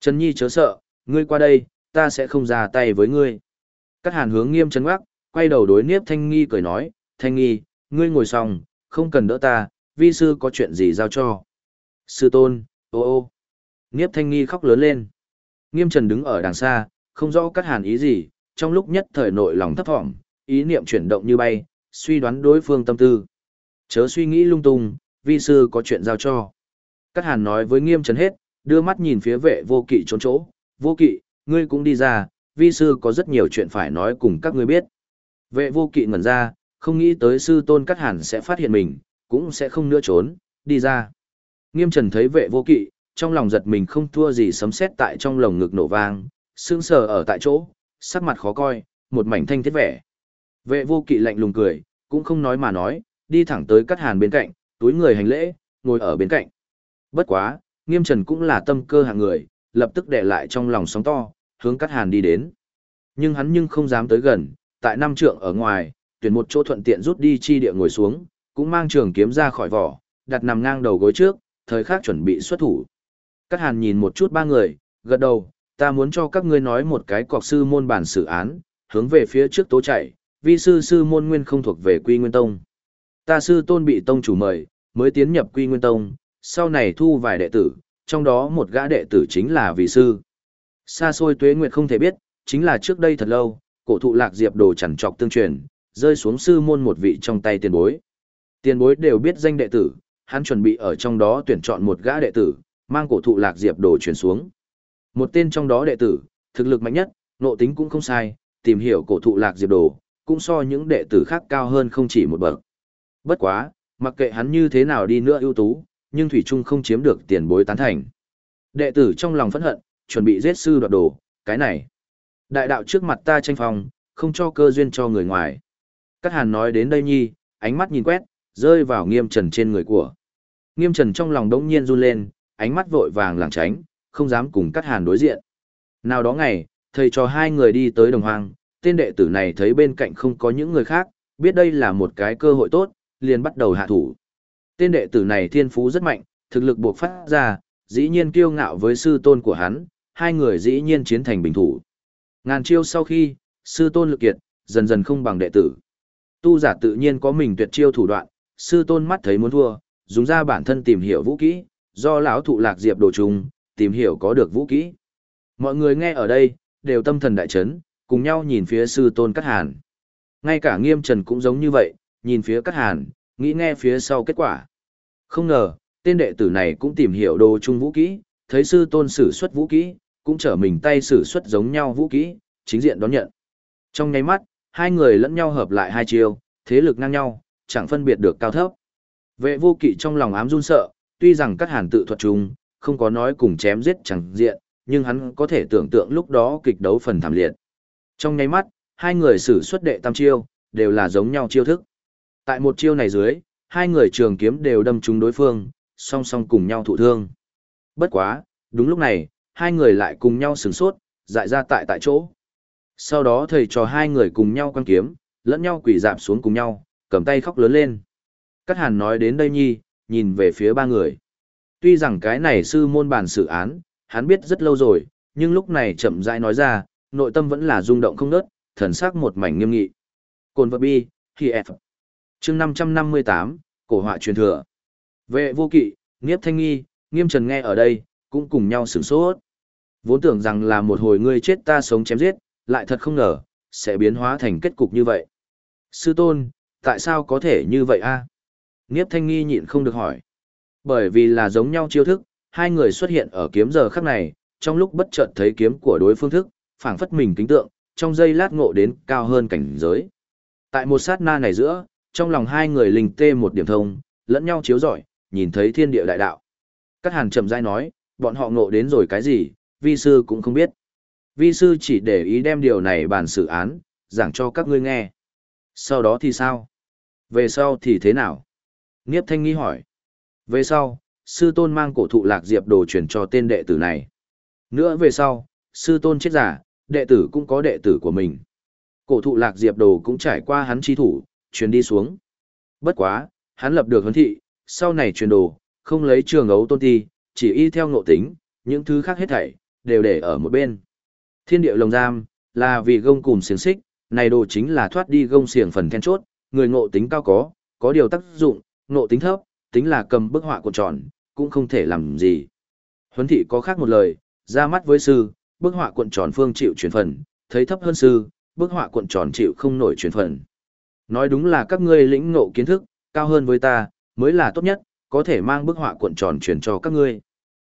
Trần Nhi chớ sợ, ngươi qua đây, ta sẽ không ra tay với ngươi. Cắt hàn hướng nghiêm trấn ngoác, quay đầu đối Niếp Thanh Nghi cười nói, Thanh Nghi, ngươi ngồi xong, không cần đỡ ta, vi sư có chuyện gì giao cho. Sư tôn, ô ô. Niếp Thanh Nghi khóc lớn lên. Nghiêm Trần đứng ở đằng xa, không rõ cắt hàn ý gì, trong lúc nhất thời nội lòng thấp thỏm, ý niệm chuyển động như bay, suy đoán đối phương tâm tư. Chớ suy nghĩ lung tung, vi sư có chuyện giao cho. Cắt hàn nói với Nghiêm Trần hết, đưa mắt nhìn phía vệ vô kỵ trốn chỗ, vô kỵ, ngươi cũng đi ra, vi sư có rất nhiều chuyện phải nói cùng các ngươi biết. Vệ vô kỵ ngẩn ra, không nghĩ tới sư tôn cắt hẳn sẽ phát hiện mình, cũng sẽ không nữa trốn, đi ra. Nghiêm trần thấy vệ vô kỵ, trong lòng giật mình không thua gì sấm sét tại trong lồng ngực nổ vang, sững sờ ở tại chỗ, sắc mặt khó coi, một mảnh thanh thiết vẻ. Vệ vô kỵ lạnh lùng cười, cũng không nói mà nói, đi thẳng tới cắt hàn bên cạnh, túi người hành lễ, ngồi ở bên cạnh. Bất quá, nghiêm trần cũng là tâm cơ hạng người, lập tức để lại trong lòng sóng to, hướng cắt hàn đi đến. Nhưng hắn nhưng không dám tới gần, tại năm trượng ở ngoài, tuyển một chỗ thuận tiện rút đi chi địa ngồi xuống, cũng mang trường kiếm ra khỏi vỏ, đặt nằm ngang đầu gối trước, thời khắc chuẩn bị xuất thủ. các hàn nhìn một chút ba người, gật đầu, ta muốn cho các ngươi nói một cái cọc sư môn bản xử án, hướng về phía trước tố chạy, vi sư sư môn nguyên không thuộc về quy nguyên tông. Ta sư tôn bị tông chủ mời, mới tiến nhập quy nguyên tông, sau này thu vài đệ tử, trong đó một gã đệ tử chính là vị sư. Xa xôi tuế nguyệt không thể biết, chính là trước đây thật lâu, cổ thụ lạc diệp đồ chẳng trọc tương truyền, rơi xuống sư môn một vị trong tay tiền bối. Tiền bối đều biết danh đệ tử, hắn chuẩn bị ở trong đó tuyển chọn một gã đệ tử, mang cổ thụ lạc diệp đồ truyền xuống. Một tên trong đó đệ tử, thực lực mạnh nhất, nộ tính cũng không sai, tìm hiểu cổ thụ lạc diệp đồ, cũng so những đệ tử khác cao hơn không chỉ một bậc. Bất quá, mặc kệ hắn như thế nào đi nữa ưu tú, nhưng Thủy Trung không chiếm được tiền bối tán thành. Đệ tử trong lòng phẫn hận, chuẩn bị giết sư đoạt đồ, cái này. Đại đạo trước mặt ta tranh phòng, không cho cơ duyên cho người ngoài. Cát hàn nói đến đây nhi, ánh mắt nhìn quét, rơi vào nghiêm trần trên người của. Nghiêm trần trong lòng đống nhiên run lên, ánh mắt vội vàng lảng tránh, không dám cùng Cát hàn đối diện. Nào đó ngày, thầy cho hai người đi tới đồng hoang, tên đệ tử này thấy bên cạnh không có những người khác, biết đây là một cái cơ hội tốt, liền bắt đầu hạ thủ. Tên đệ tử này thiên phú rất mạnh, thực lực buộc phát ra, dĩ nhiên kiêu ngạo với sư tôn của hắn, hai người dĩ nhiên chiến thành bình thủ. Ngàn chiêu sau khi, sư tôn lực kiệt, dần dần không bằng đệ tử. Tu giả tự nhiên có mình tuyệt chiêu thủ đoạn, sư tôn mắt thấy muốn thua, dùng ra bản thân tìm hiểu vũ kỹ, do lão thụ lạc diệp đồ trùng, tìm hiểu có được vũ kỹ. Mọi người nghe ở đây, đều tâm thần đại chấn, cùng nhau nhìn phía sư tôn cắt Hàn. Ngay cả nghiêm trần cũng giống như vậy, nhìn phía cắt Hàn, nghĩ nghe phía sau kết quả. Không ngờ, tên đệ tử này cũng tìm hiểu đồ chung vũ kỹ, thấy sư tôn sử xuất vũ kỹ, cũng trở mình tay sử xuất giống nhau vũ kỹ, chính diện đón nhận. Trong nháy mắt, hai người lẫn nhau hợp lại hai chiêu, thế lực ngang nhau, chẳng phân biệt được cao thấp. Vệ vô kỵ trong lòng ám run sợ, tuy rằng các hàn tự thuật chung, không có nói cùng chém giết chẳng diện, nhưng hắn có thể tưởng tượng lúc đó kịch đấu phần thảm liệt. Trong nháy mắt, hai người sử xuất đệ tam chiêu, đều là giống nhau chiêu thức. Tại một chiêu này dưới, hai người trường kiếm đều đâm trúng đối phương, song song cùng nhau thụ thương. Bất quá, đúng lúc này, hai người lại cùng nhau sửng sốt, dại ra tại tại chỗ. Sau đó thầy trò hai người cùng nhau quan kiếm, lẫn nhau quỳ dạp xuống cùng nhau, cầm tay khóc lớn lên. Cát hàn nói đến đây nhi, nhìn về phía ba người. Tuy rằng cái này sư môn bản sự án, hắn biết rất lâu rồi, nhưng lúc này chậm rãi nói ra, nội tâm vẫn là rung động không nớt, thần sắc một mảnh nghiêm nghị. Cồn vật bi, thì F. chương 558, cổ họa truyền thừa. Vệ vô kỵ, nghiếp thanh nghi, nghiêm trần nghe ở đây, cũng cùng nhau sửng sốt. Vốn tưởng rằng là một hồi ngươi chết ta sống chém giết, lại thật không ngờ, sẽ biến hóa thành kết cục như vậy. Sư tôn, tại sao có thể như vậy a? Nghiếp thanh nghi nhịn không được hỏi. Bởi vì là giống nhau chiêu thức, hai người xuất hiện ở kiếm giờ khắc này, trong lúc bất chợt thấy kiếm của đối phương thức, phảng phất mình kính tượng, trong giây lát ngộ đến cao hơn cảnh giới. Tại một sát na này giữa, trong lòng hai người linh tê một điểm thông, lẫn nhau chiếu rọi, nhìn thấy thiên địa đại đạo. Các hàn chậm rãi nói, bọn họ ngộ đến rồi cái gì, vi sư cũng không biết. Vi sư chỉ để ý đem điều này bàn xử án, giảng cho các ngươi nghe. Sau đó thì sao? Về sau thì thế nào? Niếp thanh nghi hỏi. Về sau, sư tôn mang cổ thụ lạc diệp đồ truyền cho tên đệ tử này. Nữa về sau, sư tôn chết giả, đệ tử cũng có đệ tử của mình. Cổ thụ lạc diệp đồ cũng trải qua hắn chi thủ, truyền đi xuống. Bất quá, hắn lập được huấn thị, sau này truyền đồ, không lấy trường ấu tôn ti, chỉ y theo ngộ tính, những thứ khác hết thảy, đều để ở một bên. Thiên địa lồng giam, là vì gông cùng xiềng xích, này đồ chính là thoát đi gông xiềng phần then chốt, người ngộ tính cao có, có điều tác dụng, ngộ tính thấp, tính là cầm bức họa cuộn tròn, cũng không thể làm gì. Huấn thị có khác một lời, ra mắt với sư, bức họa cuộn tròn phương chịu chuyển phần, thấy thấp hơn sư, bức họa cuộn tròn chịu không nổi chuyển phần. Nói đúng là các ngươi lĩnh ngộ kiến thức, cao hơn với ta, mới là tốt nhất, có thể mang bức họa cuộn tròn truyền cho các ngươi.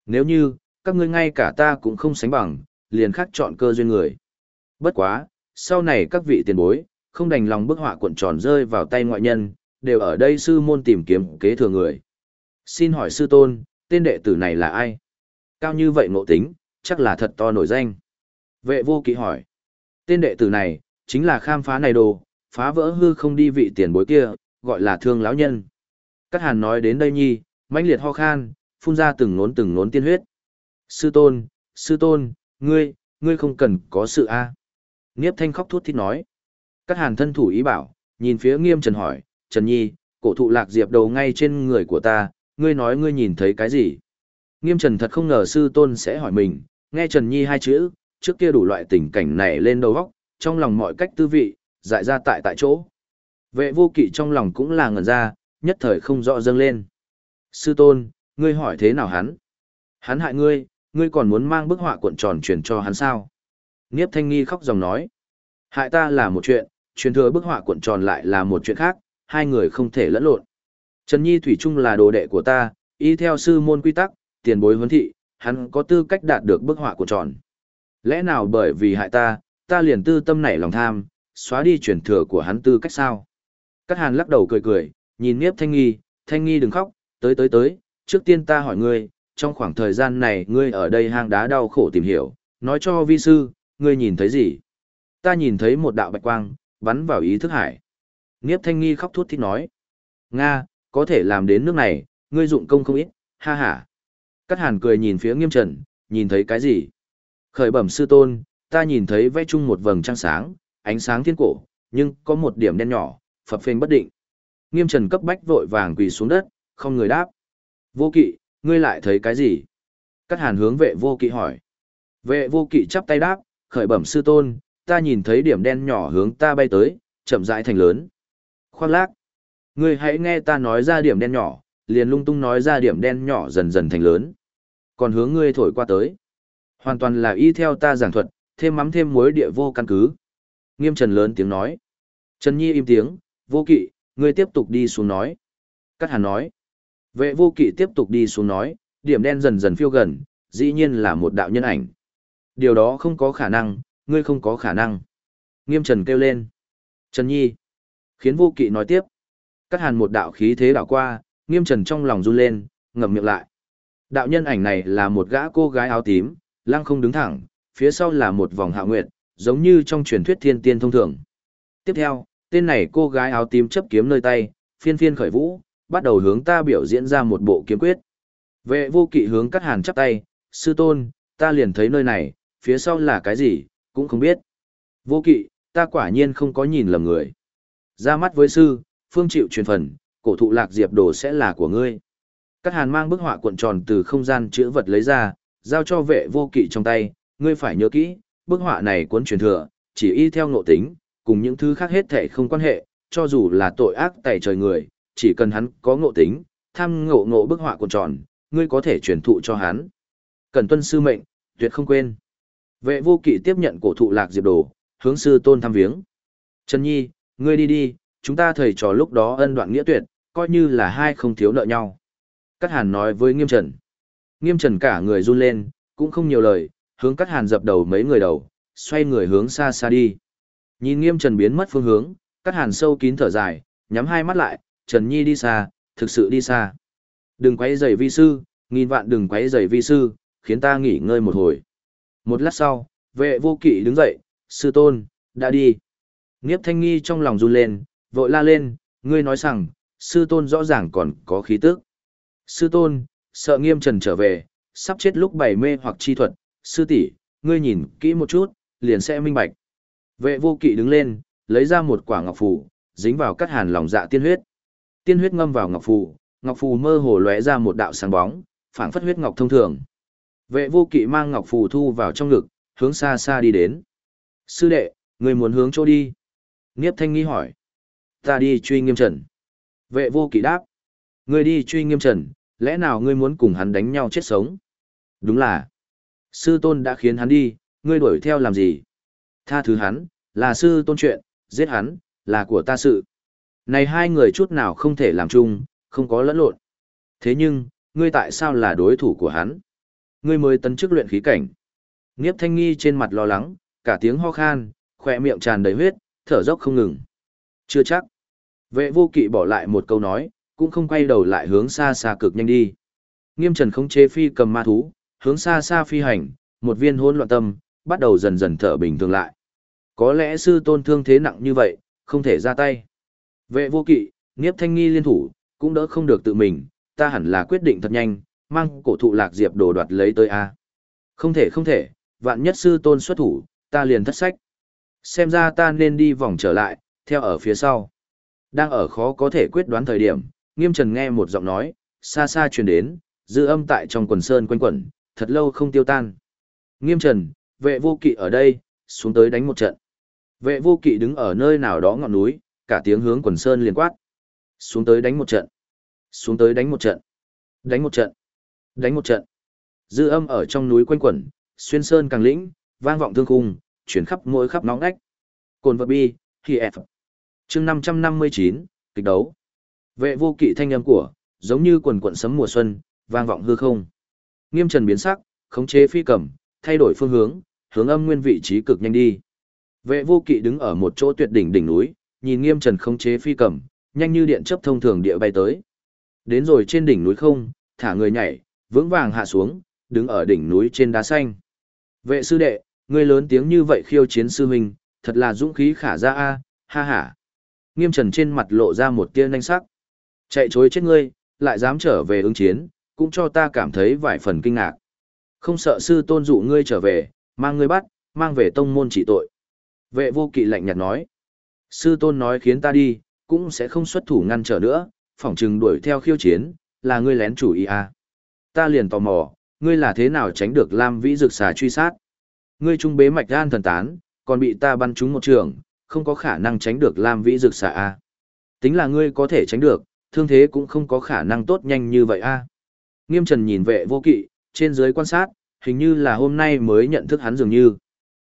Nếu như, các ngươi ngay cả ta cũng không sánh bằng, liền khắc chọn cơ duyên người. Bất quá, sau này các vị tiền bối, không đành lòng bức họa cuộn tròn rơi vào tay ngoại nhân, đều ở đây sư môn tìm kiếm kế thừa người. Xin hỏi sư tôn, tên đệ tử này là ai? Cao như vậy ngộ tính, chắc là thật to nổi danh. Vệ vô kỵ hỏi. Tên đệ tử này, chính là khám phá này đồ, phá vỡ hư không đi vị tiền bối kia, gọi là thương lão nhân. Cát hàn nói đến đây nhi, mãnh liệt ho khan, phun ra từng nốn từng nốn tiên huyết. Sư tôn, sư tôn, ngươi, ngươi không cần có sự a. À. Niếp thanh khóc thút thít nói. Cát hàn thân thủ ý bảo, nhìn phía nghiêm trần hỏi, Trần Nhi, cổ thụ lạc diệp đầu ngay trên người của ta, ngươi nói ngươi nhìn thấy cái gì? Nghiêm Trần thật không ngờ sư tôn sẽ hỏi mình, nghe Trần Nhi hai chữ, trước kia đủ loại tình cảnh này lên đầu óc, trong lòng mọi cách tư vị, dại ra tại tại chỗ. Vệ vô kỵ trong lòng cũng là ngẩn ra, nhất thời không rõ dâng lên. Sư tôn, ngươi hỏi thế nào hắn? Hắn hại ngươi, ngươi còn muốn mang bức họa cuộn tròn truyền cho hắn sao? Niếp thanh nghi khóc dòng nói. Hại ta là một chuyện, truyền thừa bức họa cuộn tròn lại là một chuyện khác, hai người không thể lẫn lộn. Trần Nhi Thủy Trung là đồ đệ của ta, y theo sư môn quy tắc, tiền bối huấn thị, hắn có tư cách đạt được bức họa của tròn. Lẽ nào bởi vì hại ta, ta liền tư tâm nảy lòng tham, xóa đi truyền thừa của hắn tư cách sao? Cát Hàn lắc đầu cười cười, nhìn Niếp Thanh Nghi, Thanh Nghi đừng khóc, tới tới tới, trước tiên ta hỏi ngươi, trong khoảng thời gian này ngươi ở đây hang đá đau khổ tìm hiểu, nói cho vi sư, ngươi nhìn thấy gì? Ta nhìn thấy một đạo bạch quang, bắn vào ý thức hải. Niếp Thanh Nghi khóc thút thít nói. Nga, có thể làm đến nước này, ngươi dụng công không ít, ha ha. Cát hàn cười nhìn phía nghiêm trần, nhìn thấy cái gì? Khởi bẩm sư tôn, ta nhìn thấy vẽ chung một vầng trăng sáng, ánh sáng thiên cổ, nhưng có một điểm đen nhỏ, phập phênh bất định. Nghiêm trần cấp bách vội vàng quỳ xuống đất, không người đáp. Vô kỵ, ngươi lại thấy cái gì? Cát hàn hướng vệ vô kỵ hỏi. Vệ vô kỵ chắp tay đáp, khởi bẩm sư tôn, ta nhìn thấy điểm đen nhỏ hướng ta bay tới, chậm rãi thành lớn. Khoan lác. Ngươi hãy nghe ta nói ra điểm đen nhỏ, liền lung tung nói ra điểm đen nhỏ dần dần thành lớn. Còn hướng ngươi thổi qua tới. Hoàn toàn là y theo ta giảng thuật, thêm mắm thêm muối địa vô căn cứ. Nghiêm Trần lớn tiếng nói. Trần Nhi im tiếng, vô kỵ, ngươi tiếp tục đi xuống nói. Cát Hàn nói. Vệ vô kỵ tiếp tục đi xuống nói, điểm đen dần dần phiêu gần, dĩ nhiên là một đạo nhân ảnh. Điều đó không có khả năng, ngươi không có khả năng. Nghiêm Trần kêu lên. Trần Nhi. Khiến vô kỵ nói tiếp. Cắt Hàn một đạo khí thế đảo qua, nghiêm trần trong lòng run lên, ngậm miệng lại. Đạo nhân ảnh này là một gã cô gái áo tím, lăng không đứng thẳng, phía sau là một vòng hạ nguyệt, giống như trong truyền thuyết thiên tiên thông thường. Tiếp theo, tên này cô gái áo tím chấp kiếm nơi tay, phiên phiên khởi vũ, bắt đầu hướng ta biểu diễn ra một bộ kiếm quyết. Vệ vô kỵ hướng cắt hàn chắp tay, sư tôn, ta liền thấy nơi này, phía sau là cái gì, cũng không biết. Vô kỵ, ta quả nhiên không có nhìn lầm người. Ra mắt với sư, phương chịu truyền phần, cổ thụ lạc diệp đồ sẽ là của ngươi. Cát hàn mang bức họa cuộn tròn từ không gian chữ vật lấy ra, giao cho vệ vô kỵ trong tay, ngươi phải nhớ kỹ, bức họa này cuốn truyền thừa, chỉ y theo ngộ tính, cùng những thứ khác hết thể không quan hệ, cho dù là tội ác tẩy trời người, chỉ cần hắn có ngộ tính, tham ngộ ngộ bức họa cuộn tròn, ngươi có thể truyền thụ cho hắn. Cần tuân sư mệnh, tuyệt không quên. Vệ vô kỵ tiếp nhận cổ thụ lạc diệp đồ, hướng sư tôn thăm viếng. Trần Nhi, ngươi đi đi, chúng ta thầy trò lúc đó ân đoạn nghĩa tuyệt, coi như là hai không thiếu nợ nhau. Cát Hàn nói với Nghiêm Trần. Nghiêm Trần cả người run lên, cũng không nhiều lời, hướng Cát Hàn dập đầu mấy người đầu, xoay người hướng xa xa đi. Nhìn Nghiêm Trần biến mất phương hướng, Cát Hàn sâu kín thở dài, nhắm hai mắt lại, Trần Nhi đi xa, thực sự đi xa. Đừng quấy rầy vi sư, nghìn vạn đừng quấy rầy vi sư, khiến ta nghỉ ngơi một hồi. Một lát sau, vệ vô kỵ đứng dậy, sư tôn, đã đi. Niếp thanh nghi trong lòng run lên, vội la lên, ngươi nói rằng, sư tôn rõ ràng còn có khí tức. Sư tôn, sợ nghiêm trần trở về, sắp chết lúc bảy mê hoặc chi thuật, sư tỷ, ngươi nhìn kỹ một chút, liền sẽ minh bạch. Vệ vô kỵ đứng lên, lấy ra một quả ngọc phù, dính vào cắt hàn lòng dạ tiên huyết. Tiên huyết ngâm vào ngọc phù, ngọc phù mơ hồ lóe ra một đạo sáng bóng, phảng phất huyết ngọc thông thường. Vệ vô kỵ mang ngọc phù thu vào trong ngực, hướng xa xa đi đến. Sư đệ, người muốn hướng chỗ đi. Niếp thanh nghi hỏi. Ta đi truy nghiêm trần. Vệ vô kỵ đáp. Người đi truy nghiêm trần, lẽ nào ngươi muốn cùng hắn đánh nhau chết sống? Đúng là. Sư tôn đã khiến hắn đi, ngươi đuổi theo làm gì? Tha thứ hắn, là sư tôn chuyện, giết hắn, là của ta sự. Này hai người chút nào không thể làm chung, không có lẫn lộn. Thế nhưng, ngươi tại sao là đối thủ của hắn? Ngươi mới tấn chức luyện khí cảnh. Niếp thanh nghi trên mặt lo lắng, cả tiếng ho khan, khỏe miệng tràn đầy huyết, thở dốc không ngừng. Chưa chắc. Vệ vô kỵ bỏ lại một câu nói, cũng không quay đầu lại hướng xa xa cực nhanh đi. Nghiêm trần không chế phi cầm ma thú, hướng xa xa phi hành, một viên hôn loạn tâm, bắt đầu dần dần thở bình thường lại. Có lẽ sư tôn thương thế nặng như vậy, không thể ra tay. Vệ vô kỵ, nghiếp Thanh Nghi liên thủ, cũng đỡ không được tự mình, ta hẳn là quyết định thật nhanh, mang cổ thụ lạc diệp đồ đoạt lấy tới A. Không thể không thể, vạn nhất sư tôn xuất thủ, ta liền thất sách. Xem ra ta nên đi vòng trở lại, theo ở phía sau. Đang ở khó có thể quyết đoán thời điểm, nghiêm trần nghe một giọng nói, xa xa truyền đến, dư âm tại trong quần sơn quanh quẩn, thật lâu không tiêu tan. Nghiêm trần, vệ vô kỵ ở đây, xuống tới đánh một trận. Vệ vô kỵ đứng ở nơi nào đó ngọn núi, cả tiếng hướng quần sơn liền quát. Xuống tới đánh một trận. Xuống tới đánh một trận. Đánh một trận. Đánh một trận. Dư âm ở trong núi quanh quẩn, xuyên sơn càng lĩnh, vang vọng thương khung, chuyển khắp mỗi khắp nóng ngách. Cồn vật bi, khi F. chương 559, kịch đấu. Vệ vô kỵ thanh âm của, giống như quần quận sấm mùa xuân, vang vọng hư không. Nghiêm trần biến sắc, khống chế phi cầm, thay đổi phương hướng, hướng âm nguyên vị trí cực nhanh đi. Vệ vô kỵ đứng ở một chỗ tuyệt đỉnh đỉnh núi, nhìn nghiêm trần khống chế phi cầm, nhanh như điện chấp thông thường địa bay tới. Đến rồi trên đỉnh núi không, thả người nhảy, vững vàng hạ xuống, đứng ở đỉnh núi trên đá xanh. Vệ sư đệ, ngươi lớn tiếng như vậy khiêu chiến sư huynh, thật là dũng khí khả ra a, ha ha. Nghiêm Trần trên mặt lộ ra một tia nhanh sắc. Chạy chối chết ngươi, lại dám trở về ứng chiến, cũng cho ta cảm thấy vài phần kinh ngạc. Không sợ sư tôn dụ ngươi trở về, mang ngươi bắt, mang về tông môn trị tội. Vệ vô kỵ lạnh nhạt nói. Sư tôn nói khiến ta đi, cũng sẽ không xuất thủ ngăn trở nữa, phỏng chừng đuổi theo khiêu chiến, là ngươi lén chủ ý à. Ta liền tò mò, ngươi là thế nào tránh được Lam Vĩ Dực xà truy sát? Ngươi trung bế mạch gan thần tán, còn bị ta bắn trúng một trường, không có khả năng tránh được Lam Vĩ Dực xà à? Tính là ngươi có thể tránh được, thương thế cũng không có khả năng tốt nhanh như vậy a. Nghiêm Trần nhìn vệ vô kỵ, trên dưới quan sát, hình như là hôm nay mới nhận thức hắn dường như.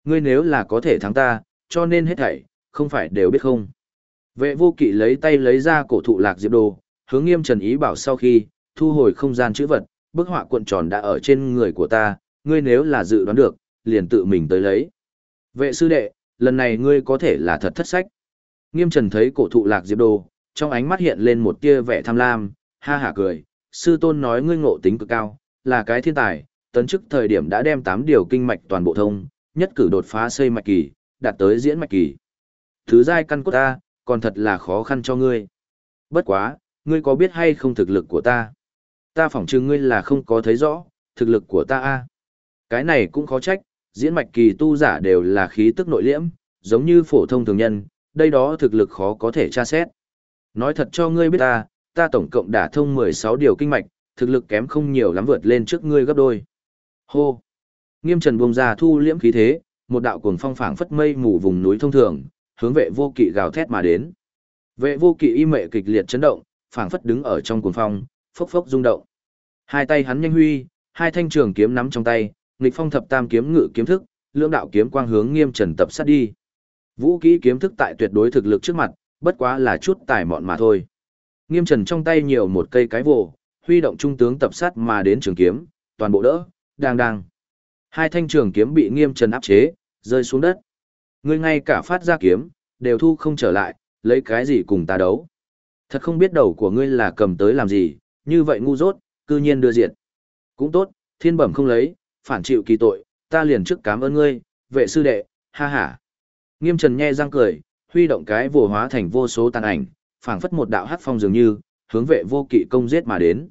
Ngươi nếu là có thể thắng ta, cho nên hết thảy, không phải đều biết không. Vệ vô kỵ lấy tay lấy ra cổ thụ lạc diệp đồ, hướng nghiêm trần ý bảo sau khi, thu hồi không gian chữ vật, bức họa cuộn tròn đã ở trên người của ta, ngươi nếu là dự đoán được, liền tự mình tới lấy. Vệ sư đệ, lần này ngươi có thể là thật thất sách. Nghiêm trần thấy cổ thụ lạc diệp đồ, trong ánh mắt hiện lên một tia vẻ tham lam, ha hả cười, sư tôn nói ngươi ngộ tính cực cao, là cái thiên tài, tấn chức thời điểm đã đem 8 điều kinh mạch toàn bộ thông, nhất cử đột phá xây mạch kỳ, đạt tới diễn mạch kỳ. Thứ giai căn cốt ta, còn thật là khó khăn cho ngươi. Bất quá, ngươi có biết hay không thực lực của ta? Ta phỏng chừng ngươi là không có thấy rõ, thực lực của ta a. Cái này cũng khó trách, diễn mạch kỳ tu giả đều là khí tức nội liễm, giống như phổ thông thường nhân, đây đó thực lực khó có thể tra xét. Nói thật cho ngươi biết ta, ta tổng cộng đả thông 16 điều kinh mạch, thực lực kém không nhiều lắm vượt lên trước ngươi gấp đôi. Hô! Nghiêm trần buông ra thu liễm khí thế, một đạo cuồng phong phảng phất mây mù vùng núi thông thường, hướng vệ vô kỵ gào thét mà đến. Vệ vô kỵ y mệ kịch liệt chấn động, phảng phất đứng ở trong cuồng phong, phốc phốc rung động. Hai tay hắn nhanh huy, hai thanh trường kiếm nắm trong tay, nghịch phong thập tam kiếm ngự kiếm thức, lưỡng đạo kiếm quang hướng Nghiêm Trần tập sát đi. Vũ kỹ kiếm thức tại tuyệt đối thực lực trước mặt, bất quá là chút tài mọn mà thôi. Nghiêm Trần trong tay nhiều một cây cái vồ, huy động trung tướng tập sát mà đến trường kiếm, toàn bộ đỡ, đang đang. Hai thanh trường kiếm bị Nghiêm Trần áp chế, rơi xuống đất. Ngươi ngay cả phát ra kiếm, đều thu không trở lại, lấy cái gì cùng ta đấu. Thật không biết đầu của ngươi là cầm tới làm gì, như vậy ngu dốt, cư nhiên đưa diện. Cũng tốt, thiên bẩm không lấy, phản chịu kỳ tội, ta liền trước cảm ơn ngươi, vệ sư đệ, ha ha. Nghiêm trần nhe răng cười, huy động cái vồ hóa thành vô số tàn ảnh, phảng phất một đạo hát phong dường như, hướng vệ vô kỵ công giết mà đến.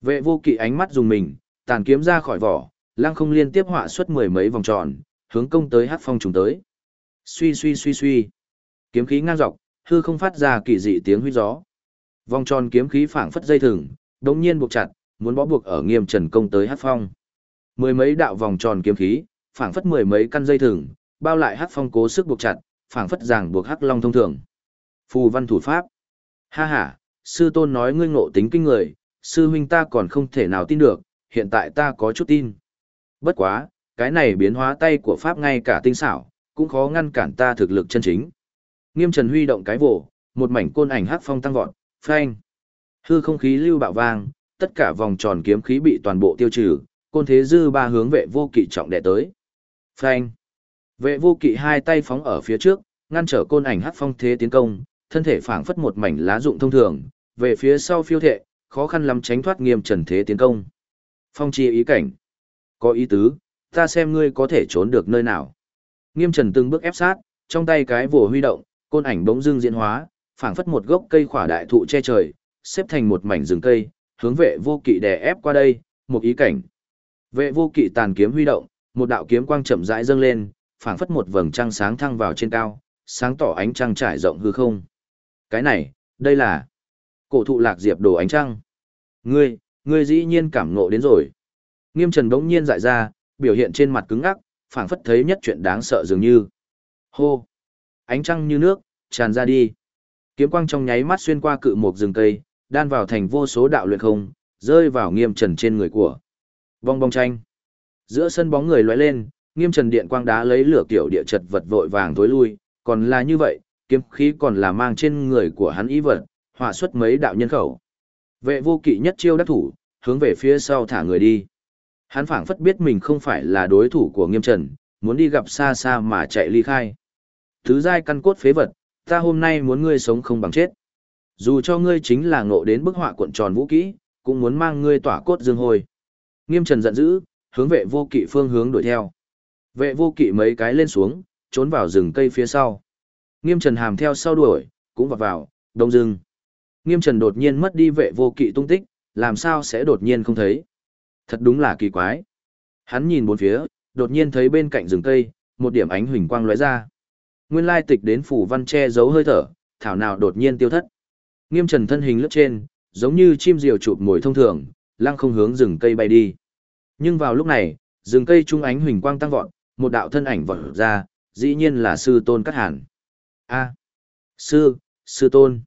Vệ vô kỵ ánh mắt dùng mình, tàn kiếm ra khỏi vỏ, lăng không liên tiếp họa xuất mười mấy vòng tròn, hướng công tới hát phong trùng tới. Suy suy suy suy. Kiếm khí ngang dọc, hư không phát ra kỳ dị tiếng huy gió. Vòng tròn kiếm khí phảng phất dây thừng, đống nhiên buộc chặt, muốn bó buộc ở nghiêm trần công tới hát phong. Mười mấy đạo vòng tròn kiếm khí, phảng phất mười mấy căn dây thừng, bao lại hát phong cố sức buộc chặt, phảng phất ràng buộc hắc long thông thường. Phù văn thủ pháp. Ha ha, sư tôn nói ngươi ngộ tính kinh người, sư huynh ta còn không thể nào tin được, hiện tại ta có chút tin. Bất quá, cái này biến hóa tay của pháp ngay cả tinh xảo, cũng khó ngăn cản ta thực lực chân chính. Nghiêm Trần huy động cái vồ, một mảnh côn ảnh hắc phong tăng vọt, phanh. Hư không khí lưu bạo vang, tất cả vòng tròn kiếm khí bị toàn bộ tiêu trừ, côn thế dư ba hướng vệ vô kỵ trọng đệ tới. Phanh. Vệ vô kỵ hai tay phóng ở phía trước, ngăn trở côn ảnh hắc phong thế tiến công, thân thể phảng phất một mảnh lá dụng thông thường, về phía sau phiêu thệ, khó khăn lắm tránh thoát nghiêm trần thế tiến công. Phong chi ý cảnh. Có ý tứ, ta xem ngươi có thể trốn được nơi nào. Nghiêm trần từng bước ép sát, trong tay cái vồ huy động, côn ảnh bỗng dưng diễn hóa, phảng phất một gốc cây khỏa đại thụ che trời, xếp thành một mảnh rừng cây, hướng vệ vô kỵ đè ép qua đây, một ý cảnh. Vệ vô kỵ tàn kiếm huy động, một đạo kiếm quang chậm rãi dâng lên, phảng phất một vầng trăng sáng thăng vào trên cao, sáng tỏ ánh trăng trải rộng hư không. Cái này, đây là cổ thụ lạc diệp đồ ánh trăng. Ngươi, ngươi dĩ nhiên cảm ngộ đến rồi. Nghiêm Trần bỗng nhiên dại ra, biểu hiện trên mặt cứng ngắc, phảng phất thấy nhất chuyện đáng sợ dường như. Hô! Ánh trăng như nước, tràn ra đi. Kiếm quang trong nháy mắt xuyên qua cự một rừng cây, đan vào thành vô số đạo luyện không, rơi vào nghiêm trần trên người của. Vong bong tranh. Giữa sân bóng người lóe lên, nghiêm trần điện quang đá lấy lửa kiểu địa chật vật vội vàng tối lui, còn là như vậy, kiếm khí còn là mang trên người của hắn ý vật, hỏa xuất mấy đạo nhân khẩu. Vệ vô kỵ nhất chiêu đắc thủ, hướng về phía sau thả người đi. Hắn phảng phất biết mình không phải là đối thủ của nghiêm trần, muốn đi gặp xa xa mà chạy ly khai. Thứ giai căn cốt phế vật, ta hôm nay muốn ngươi sống không bằng chết. Dù cho ngươi chính là ngộ đến bức họa cuộn tròn vũ kỹ, cũng muốn mang ngươi tỏa cốt dương hồi. Nghiêm trần giận dữ, hướng vệ vô kỵ phương hướng đuổi theo. Vệ vô kỵ mấy cái lên xuống, trốn vào rừng cây phía sau. Nghiêm trần hàm theo sau đuổi, cũng vọt vào, đông rừng. Nghiêm trần đột nhiên mất đi vệ vô kỵ tung tích, làm sao sẽ đột nhiên không thấy. Thật đúng là kỳ quái. Hắn nhìn bốn phía, đột nhiên thấy bên cạnh rừng cây, một điểm ánh huỳnh quang lóe ra. Nguyên lai tịch đến phủ văn che giấu hơi thở, thảo nào đột nhiên tiêu thất. Nghiêm trần thân hình lướt trên, giống như chim diều chụp mồi thông thường, lăng không hướng rừng cây bay đi. Nhưng vào lúc này, rừng cây trung ánh huỳnh quang tăng vọt, một đạo thân ảnh vọt ra, dĩ nhiên là sư tôn cắt hàn. A, sư, sư tôn.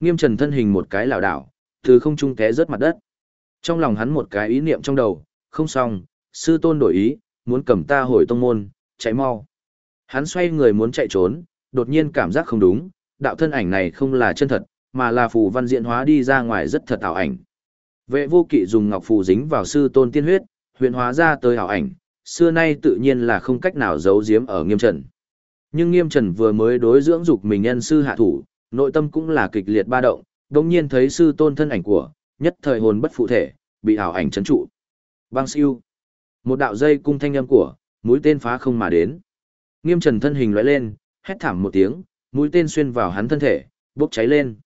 Nghiêm trần thân hình một cái lảo đảo, từ không trung té rớt mặt đất. Trong lòng hắn một cái ý niệm trong đầu, không xong, sư tôn đổi ý, muốn cầm ta hồi tông môn, chạy mau. Hắn xoay người muốn chạy trốn, đột nhiên cảm giác không đúng, đạo thân ảnh này không là chân thật, mà là phù văn diện hóa đi ra ngoài rất thật ảo ảnh. Vệ vô kỵ dùng ngọc phù dính vào sư tôn tiên huyết, huyền hóa ra tới ảo ảnh, xưa nay tự nhiên là không cách nào giấu giếm ở nghiêm trần. Nhưng nghiêm trần vừa mới đối dưỡng dục mình nhân sư hạ thủ, nội tâm cũng là kịch liệt ba động, đồng nhiên thấy sư tôn thân ảnh của, nhất thời hồn bất phụ thể, bị ảo ảnh chấn trụ. Bang siêu. Một đạo dây cung thanh âm của, mũi tên phá không mà đến. Nghiêm trần thân hình lóe lên, hét thảm một tiếng, mũi tên xuyên vào hắn thân thể, bốc cháy lên.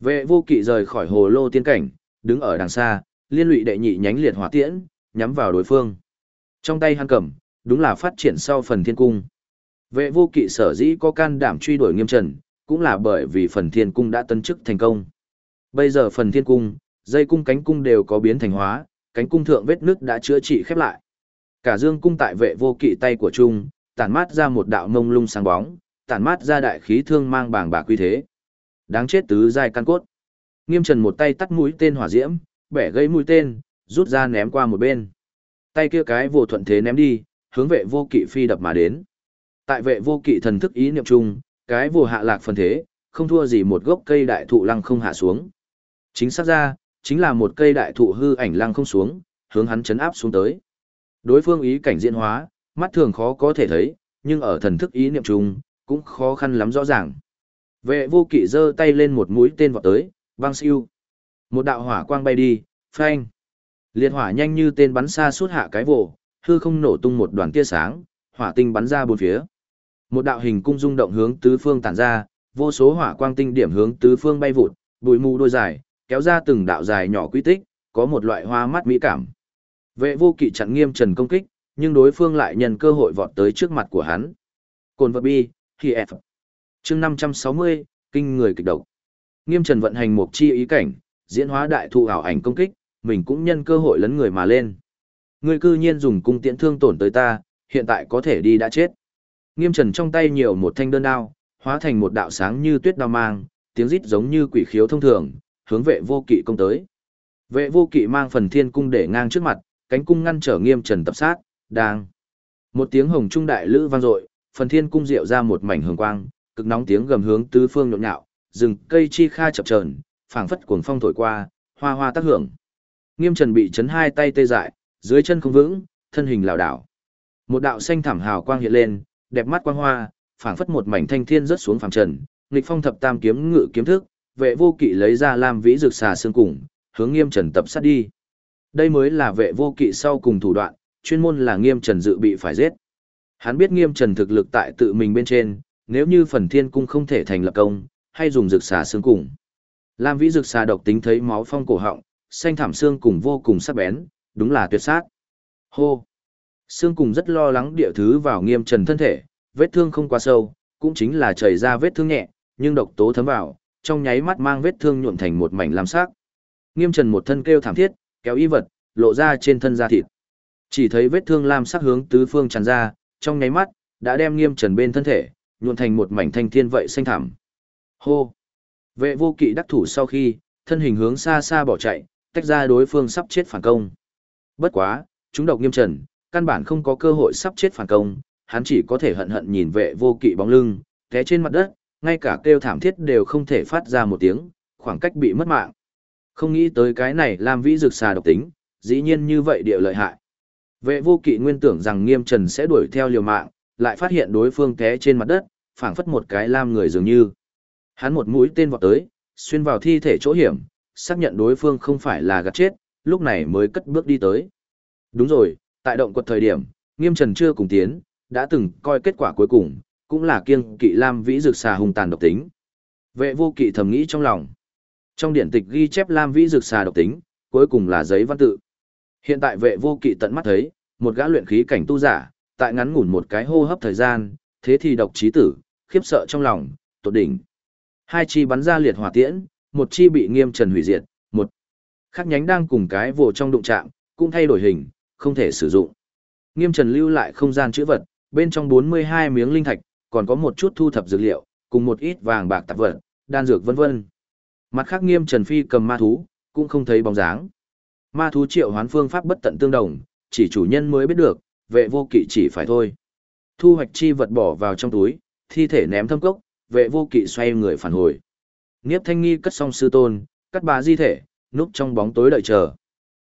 Vệ vô kỵ rời khỏi hồ lô tiên cảnh, đứng ở đằng xa, liên lụy đệ nhị nhánh liệt hỏa tiễn, nhắm vào đối phương. Trong tay hắn cầm, đúng là phát triển sau phần thiên cung. Vệ vô kỵ sở dĩ có can đảm truy đuổi nghiêm trần, cũng là bởi vì phần thiên cung đã tân chức thành công. Bây giờ phần thiên cung, dây cung cánh cung đều có biến thành hóa, cánh cung thượng vết nước đã chữa trị khép lại. Cả dương cung tại vệ vô kỵ tay của trung, tản mát ra một đạo mông lung sáng bóng, tản mát ra đại khí thương mang bảng bạc quy thế. Đáng chết tứ giai căn cốt. Nghiêm Trần một tay tắt mũi tên hỏa diễm, bẻ gây mũi tên, rút ra ném qua một bên. Tay kia cái vô thuận thế ném đi, hướng vệ vô kỵ phi đập mà đến. Tại vệ vô kỵ thần thức ý niệm chung, cái vô hạ lạc phần thế, không thua gì một gốc cây đại thụ lăng không hạ xuống. Chính xác ra, chính là một cây đại thụ hư ảnh lăng không xuống, hướng hắn chấn áp xuống tới. Đối phương ý cảnh diễn hóa, mắt thường khó có thể thấy, nhưng ở thần thức ý niệm chung, cũng khó khăn lắm rõ ràng. Vệ vô kỵ giơ tay lên một mũi tên vọt tới, vang siêu. Một đạo hỏa quang bay đi, phanh. Liệt hỏa nhanh như tên bắn xa suốt hạ cái vồ, hư không nổ tung một đoàn tia sáng, hỏa tinh bắn ra bốn phía. Một đạo hình cung rung động hướng tứ phương tản ra, vô số hỏa quang tinh điểm hướng tứ phương bay vụt, bụi mù đôi dài, kéo ra từng đạo dài nhỏ quy tích, có một loại hoa mắt mỹ cảm. Vệ vô kỵ chặn nghiêm trần công kích, nhưng đối phương lại nhân cơ hội vọt tới trước mặt của hắn. Cồn vật bi, khi F. chương 560, kinh người kịch độc. Nghiêm trần vận hành một chi ý cảnh, diễn hóa đại thụ ảo ảnh công kích, mình cũng nhân cơ hội lấn người mà lên. Ngươi cư nhiên dùng cung tiễn thương tổn tới ta, hiện tại có thể đi đã chết. Nghiêm trần trong tay nhiều một thanh đơn đao, hóa thành một đạo sáng như tuyết đao mang, tiếng rít giống như quỷ khiếu thông thường, hướng vệ vô kỵ công tới. Vệ vô kỵ mang phần thiên cung để ngang trước mặt, cánh cung ngăn trở nghiêm trần tập sát, đang. Một tiếng hồng trung đại lữ vang dội, phần thiên cung diệu ra một mảnh hồng quang, cực nóng tiếng gầm hướng tứ phương nhộn nhạo, rừng cây chi kha chập chờn, phảng phất cuồng phong thổi qua, hoa hoa tác hưởng. Nghiêm Trần bị chấn hai tay tê dại, dưới chân không vững, thân hình lảo đảo. Một đạo xanh thảm hào quang hiện lên, đẹp mắt quang hoa, phảng phất một mảnh thanh thiên rớt xuống phàm trần, nghịch phong thập tam kiếm ngự kiếm thức, vệ vô kỵ lấy ra lam vĩ rực xà xương cùng, hướng Nghiêm Trần tập sát đi. Đây mới là vệ vô kỵ sau cùng thủ đoạn, chuyên môn là Nghiêm Trần dự bị phải giết. Hắn biết Nghiêm Trần thực lực tại tự mình bên trên, nếu như phần thiên cung không thể thành lập công, hay dùng rực xà xương cùng. Lam vĩ rực xà độc tính thấy máu phong cổ họng, xanh thảm xương cùng vô cùng sắc bén, đúng là tuyệt sát. Hô! Xương cùng rất lo lắng địa thứ vào nghiêm trần thân thể, vết thương không quá sâu, cũng chính là chảy ra vết thương nhẹ, nhưng độc tố thấm vào, trong nháy mắt mang vết thương nhuộm thành một mảnh lam sắc. Nghiêm trần một thân kêu thảm thiết, kéo y vật, lộ ra trên thân da thịt. Chỉ thấy vết thương lam sắc hướng tứ phương tràn ra, trong nháy mắt, đã đem nghiêm trần bên thân thể, nhuộm thành một mảnh thanh thiên vậy xanh thảm. Hô! Vệ vô kỵ đắc thủ sau khi, thân hình hướng xa xa bỏ chạy, tách ra đối phương sắp chết phản công. Bất quá, chúng độc nghiêm trần, căn bản không có cơ hội sắp chết phản công, hắn chỉ có thể hận hận nhìn vệ vô kỵ bóng lưng, té trên mặt đất, ngay cả kêu thảm thiết đều không thể phát ra một tiếng, khoảng cách bị mất mạng. Không nghĩ tới cái này làm vĩ rực xà độc tính, dĩ nhiên như vậy địa lợi hại. Vệ vô kỵ nguyên tưởng rằng nghiêm trần sẽ đuổi theo liều mạng, lại phát hiện đối phương té trên mặt đất, phảng phất một cái lam người dường như. Hắn một mũi tên vọt tới, xuyên vào thi thể chỗ hiểm, xác nhận đối phương không phải là gạt chết, lúc này mới cất bước đi tới. Đúng rồi, tại động quật thời điểm, nghiêm trần chưa cùng tiến, đã từng coi kết quả cuối cùng, cũng là kiêng kỵ Lam Vĩ Dược xà hung tàn độc tính. Vệ vô kỵ thầm nghĩ trong lòng. Trong điển tịch ghi chép Lam Vĩ Dược xà độc tính, cuối cùng là giấy văn tự. Hiện tại vệ vô kỵ tận mắt thấy, một gã luyện khí cảnh tu giả, tại ngắn ngủn một cái hô hấp thời gian, thế thì độc trí tử, khiếp sợ trong lòng, tột đỉnh. Hai chi bắn ra liệt hỏa tiễn, một chi bị nghiêm trần hủy diệt, một khác nhánh đang cùng cái vồ trong đụng chạm, cũng thay đổi hình, không thể sử dụng. Nghiêm trần lưu lại không gian chữ vật, bên trong 42 miếng linh thạch, còn có một chút thu thập dược liệu, cùng một ít vàng bạc tạp vật, đan dược vân vân. Mặt khác nghiêm trần phi cầm ma thú, cũng không thấy bóng dáng. Ma thú triệu hoán phương pháp bất tận tương đồng, chỉ chủ nhân mới biết được, vệ vô kỵ chỉ phải thôi. Thu hoạch chi vật bỏ vào trong túi, thi thể ném thâm cốc, vệ vô kỵ xoay người phản hồi. Niếp thanh nghi cất xong sư tôn, cắt bà di thể, núp trong bóng tối đợi chờ.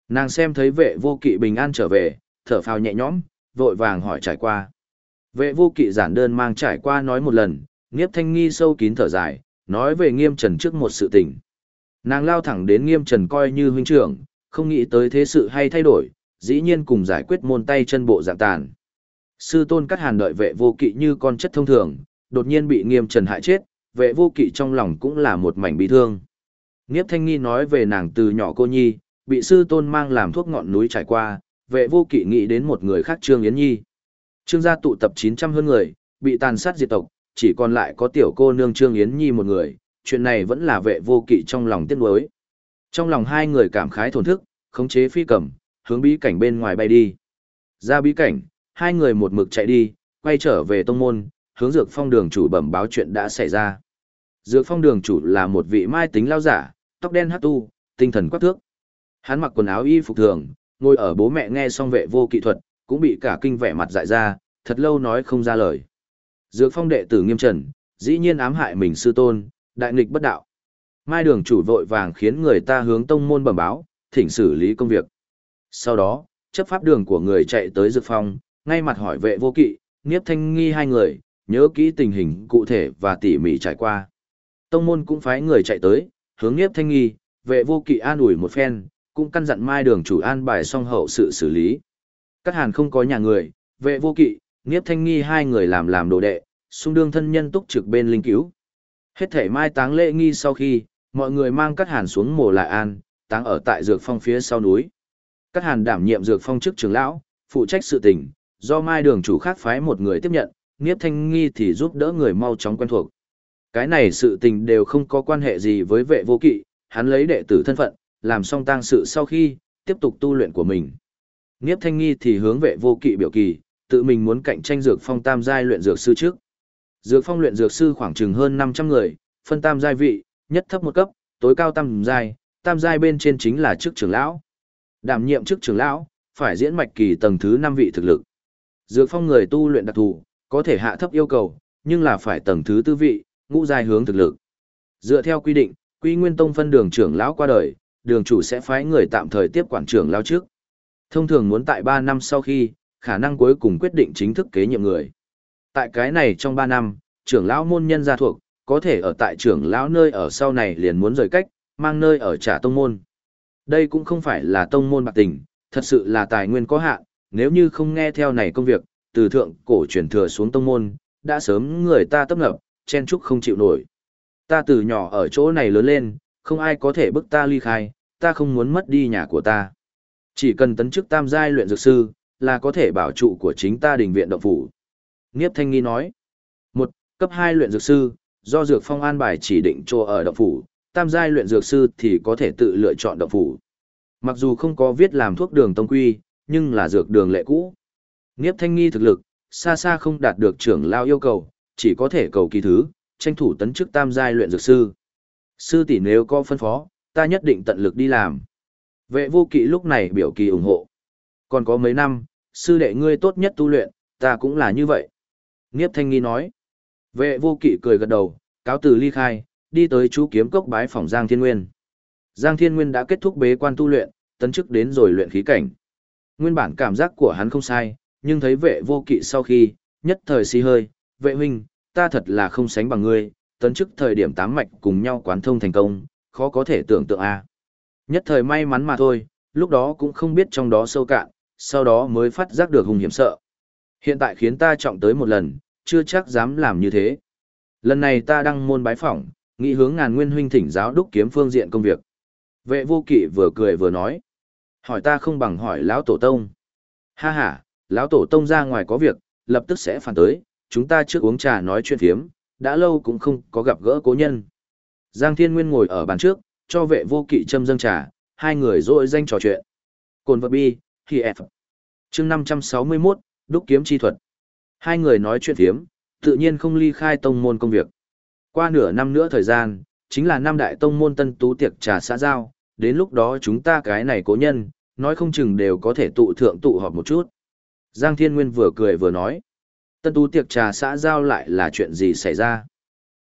Nàng xem thấy vệ vô kỵ bình an trở về, thở phào nhẹ nhõm, vội vàng hỏi trải qua. Vệ vô kỵ giản đơn mang trải qua nói một lần, Niếp thanh nghi sâu kín thở dài, nói về nghiêm trần trước một sự tình. Nàng lao thẳng đến nghiêm trần coi như huynh trưởng, không nghĩ tới thế sự hay thay đổi, dĩ nhiên cùng giải quyết môn tay chân bộ dạng tàn. Sư tôn cắt hàn đợi vệ vô kỵ như con chất thông thường, đột nhiên bị nghiêm trần hại chết, vệ vô kỵ trong lòng cũng là một mảnh bị thương. Nghiếp thanh nghi nói về nàng từ nhỏ cô nhi, bị sư tôn mang làm thuốc ngọn núi trải qua, vệ vô kỵ nghĩ đến một người khác Trương Yến Nhi. Trương gia tụ tập 900 hơn người, bị tàn sát diệt tộc, chỉ còn lại có tiểu cô nương Trương Yến Nhi một người, chuyện này vẫn là vệ vô kỵ trong lòng tiếc nuối. Trong lòng hai người cảm khái thổn thức, khống chế phi cầm, hướng bí cảnh bên ngoài bay đi. Ra bí cảnh, hai người một mực chạy đi, quay trở về tông môn, hướng dược phong đường chủ bẩm báo chuyện đã xảy ra. Dược phong đường chủ là một vị mai tính lao giả, tóc đen hát tu, tinh thần quắc thước. Hắn mặc quần áo y phục thường, ngồi ở bố mẹ nghe xong vệ vô kỹ thuật, cũng bị cả kinh vẻ mặt dại ra, thật lâu nói không ra lời. Dược phong đệ tử nghiêm trần, dĩ nhiên ám hại mình sư tôn, đại nghịch bất đạo. Mai đường chủ vội vàng khiến người ta hướng tông môn bẩm báo, thỉnh xử lý công việc. Sau đó, chấp pháp đường của người chạy tới dược phong, ngay mặt hỏi vệ vô kỵ, Niếp Thanh Nghi hai người, nhớ kỹ tình hình cụ thể và tỉ mỉ trải qua. Tông môn cũng phái người chạy tới, hướng Niếp Thanh Nghi, vệ vô kỵ an ủi một phen, cũng căn dặn mai đường chủ an bài xong hậu sự xử lý. Các hàn không có nhà người, vệ vô kỵ, Niếp Thanh Nghi hai người làm làm đồ đệ, xung đương thân nhân túc trực bên linh cứu. Hết thể mai táng lễ nghi sau khi, mọi người mang các hàn xuống mồ lại an, táng ở tại dược phong phía sau núi. Các hàn đảm nhiệm dược phong chức trưởng lão, phụ trách sự tình, do mai đường chủ khác phái một người tiếp nhận, Niếp Thanh Nghi thì giúp đỡ người mau chóng quen thuộc. Cái này sự tình đều không có quan hệ gì với vệ vô kỵ, hắn lấy đệ tử thân phận, làm xong tang sự sau khi, tiếp tục tu luyện của mình. Niếp Thanh Nghi thì hướng vệ vô kỵ biểu kỳ, tự mình muốn cạnh tranh dược phong tam giai luyện dược sư trước. Dược phong luyện dược sư khoảng chừng hơn 500 người, phân tam giai vị, nhất thấp một cấp, tối cao tam giai, tam giai bên trên chính là chức trưởng lão. Đảm nhiệm chức trưởng lão, phải diễn mạch kỳ tầng thứ 5 vị thực lực. Dược phong người tu luyện đặc thù, có thể hạ thấp yêu cầu, nhưng là phải tầng thứ tư vị, ngũ giai hướng thực lực. Dựa theo quy định, Quy Nguyên Tông phân đường trưởng lão qua đời, đường chủ sẽ phái người tạm thời tiếp quản trưởng lão trước. Thông thường muốn tại 3 năm sau khi, khả năng cuối cùng quyết định chính thức kế nhiệm người. Tại cái này trong 3 năm, trưởng lão môn nhân gia thuộc, có thể ở tại trưởng lão nơi ở sau này liền muốn rời cách, mang nơi ở trả tông môn. Đây cũng không phải là tông môn bạc tình, thật sự là tài nguyên có hạn, nếu như không nghe theo này công việc, từ thượng cổ truyền thừa xuống tông môn, đã sớm người ta tấp nập, chen chúc không chịu nổi. Ta từ nhỏ ở chỗ này lớn lên, không ai có thể bức ta ly khai, ta không muốn mất đi nhà của ta. Chỉ cần tấn chức tam giai luyện dược sư, là có thể bảo trụ của chính ta đình viện động phủ. Niếp Thanh Nghi nói, một cấp 2 luyện dược sư, do dược phong an bài chỉ định chỗ ở động phủ, tam giai luyện dược sư thì có thể tự lựa chọn động phủ. Mặc dù không có viết làm thuốc đường tông quy, nhưng là dược đường lệ cũ. Niếp thanh nghi thực lực, xa xa không đạt được trưởng lao yêu cầu, chỉ có thể cầu kỳ thứ, tranh thủ tấn chức tam giai luyện dược sư. Sư tỷ nếu có phân phó, ta nhất định tận lực đi làm. Vệ vô kỵ lúc này biểu kỳ ủng hộ. Còn có mấy năm, sư đệ ngươi tốt nhất tu luyện, ta cũng là như vậy. Niếp thanh nghi nói. Vệ vô kỵ cười gật đầu, cáo từ ly khai, đi tới chú kiếm cốc bái phòng Giang Thiên Nguyên. Giang Thiên Nguyên đã kết thúc bế quan tu luyện, tấn chức đến rồi luyện khí cảnh. Nguyên bản cảm giác của hắn không sai, nhưng thấy vệ vô kỵ sau khi, nhất thời si hơi, vệ huynh, ta thật là không sánh bằng ngươi, tấn chức thời điểm tám mạch cùng nhau quán thông thành công, khó có thể tưởng tượng a. Nhất thời may mắn mà thôi, lúc đó cũng không biết trong đó sâu cạn, sau đó mới phát giác được hùng hiểm sợ. Hiện tại khiến ta trọng tới một lần, chưa chắc dám làm như thế. Lần này ta đăng môn bái phỏng, nghĩ hướng ngàn nguyên huynh thỉnh giáo đúc kiếm phương diện công việc. Vệ vô kỵ vừa cười vừa nói. Hỏi ta không bằng hỏi lão tổ tông. Ha ha, lão tổ tông ra ngoài có việc, lập tức sẽ phản tới, chúng ta trước uống trà nói chuyện phiếm, đã lâu cũng không có gặp gỡ cố nhân. Giang Thiên Nguyên ngồi ở bàn trước, cho vệ vô kỵ châm dâng trà, hai người rỗi danh trò chuyện. Cồn vật bi, khi F. chương 561, đúc kiếm chi thuật. Hai người nói chuyện thiếm, tự nhiên không ly khai tông môn công việc. Qua nửa năm nữa thời gian, chính là năm đại tông môn tân tú tiệc trà xã giao, đến lúc đó chúng ta cái này cố nhân, nói không chừng đều có thể tụ thượng tụ họp một chút. Giang Thiên Nguyên vừa cười vừa nói, tân tú tiệc trà xã giao lại là chuyện gì xảy ra.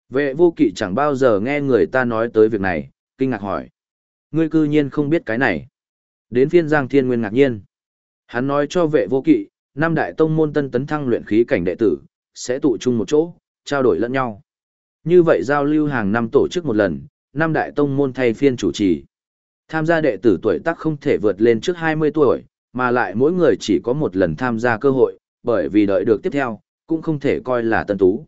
Vệ vô kỵ chẳng bao giờ nghe người ta nói tới việc này, kinh ngạc hỏi. Ngươi cư nhiên không biết cái này. Đến phiên Giang Thiên Nguyên ngạc nhiên. Hắn nói cho vệ vô kỵ, năm đại tông môn tân tấn thăng luyện khí cảnh đệ tử, sẽ tụ chung một chỗ, trao đổi lẫn nhau. Như vậy giao lưu hàng năm tổ chức một lần, năm đại tông môn thay phiên chủ trì. Tham gia đệ tử tuổi tác không thể vượt lên trước 20 tuổi, mà lại mỗi người chỉ có một lần tham gia cơ hội, bởi vì đợi được tiếp theo, cũng không thể coi là tân tú.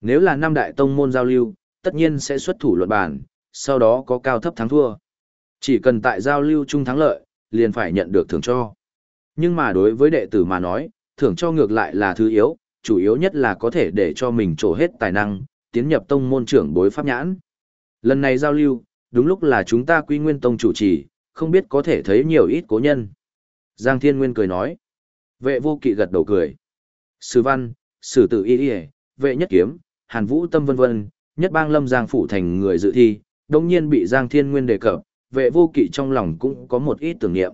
Nếu là năm đại tông môn giao lưu, tất nhiên sẽ xuất thủ luận bàn, sau đó có cao thấp thắng thua. Chỉ cần tại giao lưu chung thắng lợi, liền phải nhận được thưởng cho. Nhưng mà đối với đệ tử mà nói, thưởng cho ngược lại là thứ yếu, chủ yếu nhất là có thể để cho mình trổ hết tài năng, tiến nhập tông môn trưởng bối pháp nhãn. Lần này giao lưu, đúng lúc là chúng ta quy nguyên tông chủ trì, không biết có thể thấy nhiều ít cố nhân. Giang Thiên Nguyên cười nói. Vệ vô kỵ gật đầu cười. Sử văn, sử tử y y, vệ nhất kiếm, hàn vũ tâm vân vân, nhất bang lâm giang phủ thành người dự thi, đồng nhiên bị Giang Thiên Nguyên đề cập, vệ vô kỵ trong lòng cũng có một ít tưởng niệm.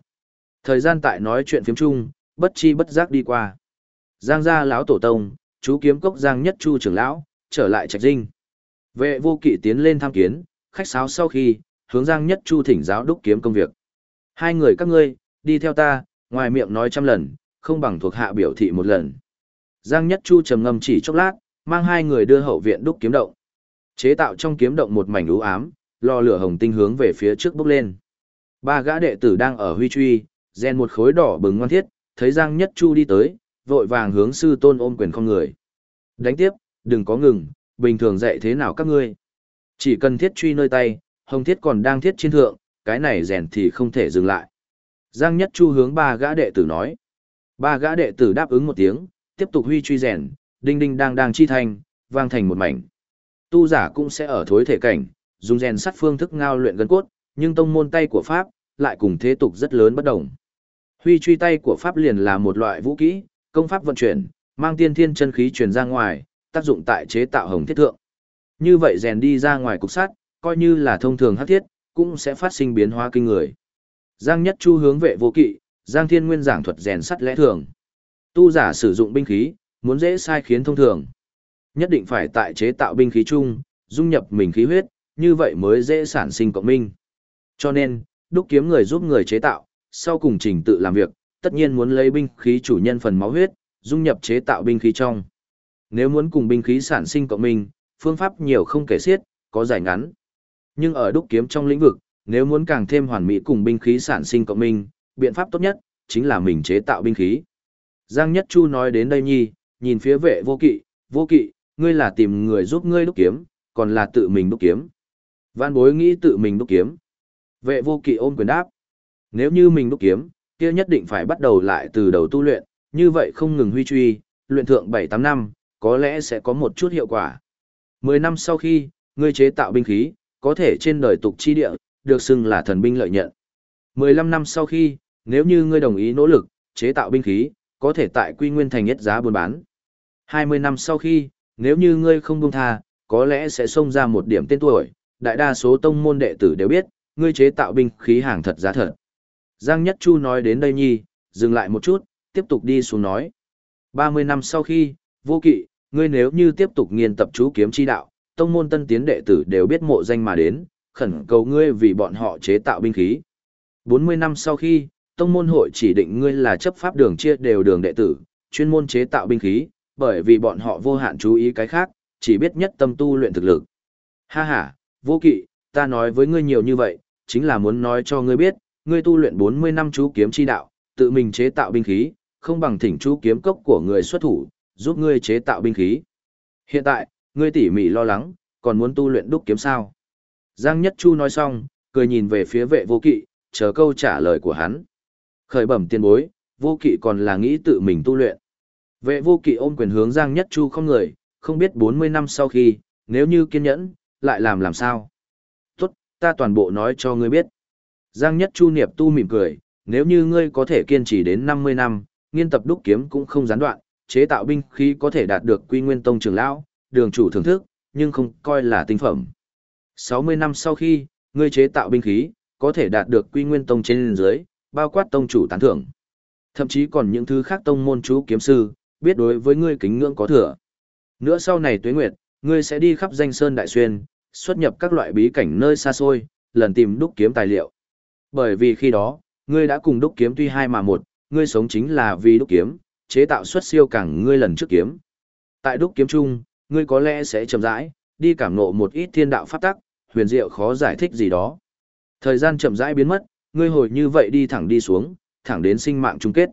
Thời gian tại nói chuyện phiếm chung, bất chi bất giác đi qua. Giang gia lão tổ tông, chú kiếm cốc Giang Nhất Chu trưởng lão, trở lại trạch dinh. Vệ vô kỵ tiến lên tham kiến, khách sáo sau khi, hướng Giang Nhất Chu thỉnh giáo đúc kiếm công việc. Hai người các ngươi, đi theo ta, ngoài miệng nói trăm lần, không bằng thuộc hạ biểu thị một lần. Giang Nhất Chu trầm ngâm chỉ chốc lát, mang hai người đưa hậu viện đúc kiếm động. Chế tạo trong kiếm động một mảnh u ám, lò lửa hồng tinh hướng về phía trước bốc lên. Ba gã đệ tử đang ở huy truy, rèn một khối đỏ bừng ngoan thiết, thấy Giang Nhất Chu đi tới, vội vàng hướng sư tôn ôm quyền không người. Đánh tiếp, đừng có ngừng, bình thường dạy thế nào các ngươi. Chỉ cần thiết truy nơi tay, hồng thiết còn đang thiết trên thượng, cái này rèn thì không thể dừng lại. Giang Nhất Chu hướng ba gã đệ tử nói. Ba gã đệ tử đáp ứng một tiếng, tiếp tục huy truy rèn, đinh đinh đang đang chi thành, vang thành một mảnh. Tu giả cũng sẽ ở thối thể cảnh, dùng rèn sắt phương thức ngao luyện gân cốt, nhưng tông môn tay của Pháp, lại cùng thế tục rất lớn bất đồng. Huy truy tay của Pháp liền là một loại vũ kỹ, công pháp vận chuyển, mang tiên thiên chân khí truyền ra ngoài, tác dụng tại chế tạo hồng thiết thượng. Như vậy rèn đi ra ngoài cục sắt, coi như là thông thường hắc thiết, cũng sẽ phát sinh biến hóa kinh người. Giang Nhất Chu hướng vệ vô kỵ, Giang Thiên Nguyên giảng thuật rèn sắt lẽ thường. Tu giả sử dụng binh khí, muốn dễ sai khiến thông thường. Nhất định phải tại chế tạo binh khí chung, dung nhập mình khí huyết, như vậy mới dễ sản sinh cộng minh. Cho nên, đúc kiếm người giúp người chế tạo, sau cùng trình tự làm việc, tất nhiên muốn lấy binh khí chủ nhân phần máu huyết, dung nhập chế tạo binh khí trong. Nếu muốn cùng binh khí sản sinh cộng minh, phương pháp nhiều không kể xiết, có giải ngắn. Nhưng ở đúc kiếm trong lĩnh vực, nếu muốn càng thêm hoàn mỹ cùng binh khí sản sinh cộng minh, biện pháp tốt nhất chính là mình chế tạo binh khí. Giang Nhất Chu nói đến đây nhi, nhìn phía vệ vô kỵ, vô kỵ, ngươi là tìm người giúp ngươi đúc kiếm, còn là tự mình đúc kiếm. Văn bối nghĩ tự mình đúc kiếm. Vệ vô kỵ ôm quyền đáp. Nếu như mình đúc kiếm, kia nhất định phải bắt đầu lại từ đầu tu luyện, như vậy không ngừng huy truy, luyện thượng 7-8 năm, có lẽ sẽ có một chút hiệu quả. 10 năm sau khi, ngươi chế tạo binh khí, có thể trên đời tục chi địa, được xưng là thần binh lợi nhận. 15 năm sau khi, nếu như ngươi đồng ý nỗ lực, chế tạo binh khí, có thể tại quy nguyên thành nhất giá buôn bán. 20 năm sau khi, nếu như ngươi không buông tha, có lẽ sẽ xông ra một điểm tên tuổi, đại đa số tông môn đệ tử đều biết, ngươi chế tạo binh khí hàng thật giá thật. Giang Nhất Chu nói đến đây nhi, dừng lại một chút, tiếp tục đi xuống nói. 30 năm sau khi, vô kỵ, ngươi nếu như tiếp tục nghiên tập chú kiếm chi đạo, tông môn tân tiến đệ tử đều biết mộ danh mà đến, khẩn cầu ngươi vì bọn họ chế tạo binh khí. 40 năm sau khi, tông môn hội chỉ định ngươi là chấp pháp đường chia đều đường đệ tử, chuyên môn chế tạo binh khí, bởi vì bọn họ vô hạn chú ý cái khác, chỉ biết nhất tâm tu luyện thực lực. Ha ha, vô kỵ, ta nói với ngươi nhiều như vậy, chính là muốn nói cho ngươi biết, ngươi tu luyện 40 năm chú kiếm chi đạo, tự mình chế tạo binh khí, không bằng thỉnh chú kiếm cốc của người xuất thủ, giúp ngươi chế tạo binh khí. Hiện tại, ngươi tỉ mỉ lo lắng, còn muốn tu luyện đúc kiếm sao? Giang Nhất Chu nói xong, cười nhìn về phía vệ vô kỵ, chờ câu trả lời của hắn. Khởi bẩm tiên bối, vô kỵ còn là nghĩ tự mình tu luyện. Vệ vô kỵ ôm quyền hướng Giang Nhất Chu không người, không biết 40 năm sau khi, nếu như kiên nhẫn, lại làm làm sao? Tốt, ta toàn bộ nói cho ngươi biết. Giang Nhất Chu niệm tu mỉm cười, nếu như ngươi có thể kiên trì đến 50 năm, nghiên tập đúc kiếm cũng không gián đoạn, chế tạo binh khí có thể đạt được quy nguyên tông trưởng lão, đường chủ thưởng thức, nhưng không coi là tinh phẩm. 60 năm sau khi, ngươi chế tạo binh khí, có thể đạt được quy nguyên tông trên dưới, bao quát tông chủ tán thưởng. Thậm chí còn những thứ khác tông môn chú kiếm sư, biết đối với ngươi kính ngưỡng có thừa. Nữa sau này tuế nguyệt, ngươi sẽ đi khắp danh sơn đại xuyên, xuất nhập các loại bí cảnh nơi xa xôi, lần tìm đúc kiếm tài liệu. Bởi vì khi đó, ngươi đã cùng đúc kiếm tuy hai mà một, ngươi sống chính là vì đúc kiếm, chế tạo xuất siêu càng ngươi lần trước kiếm. Tại đúc kiếm chung, ngươi có lẽ sẽ chậm rãi, đi cảm ngộ một ít thiên đạo pháp tắc, huyền diệu khó giải thích gì đó. Thời gian chậm rãi biến mất, ngươi hồi như vậy đi thẳng đi xuống, thẳng đến sinh mạng chung kết.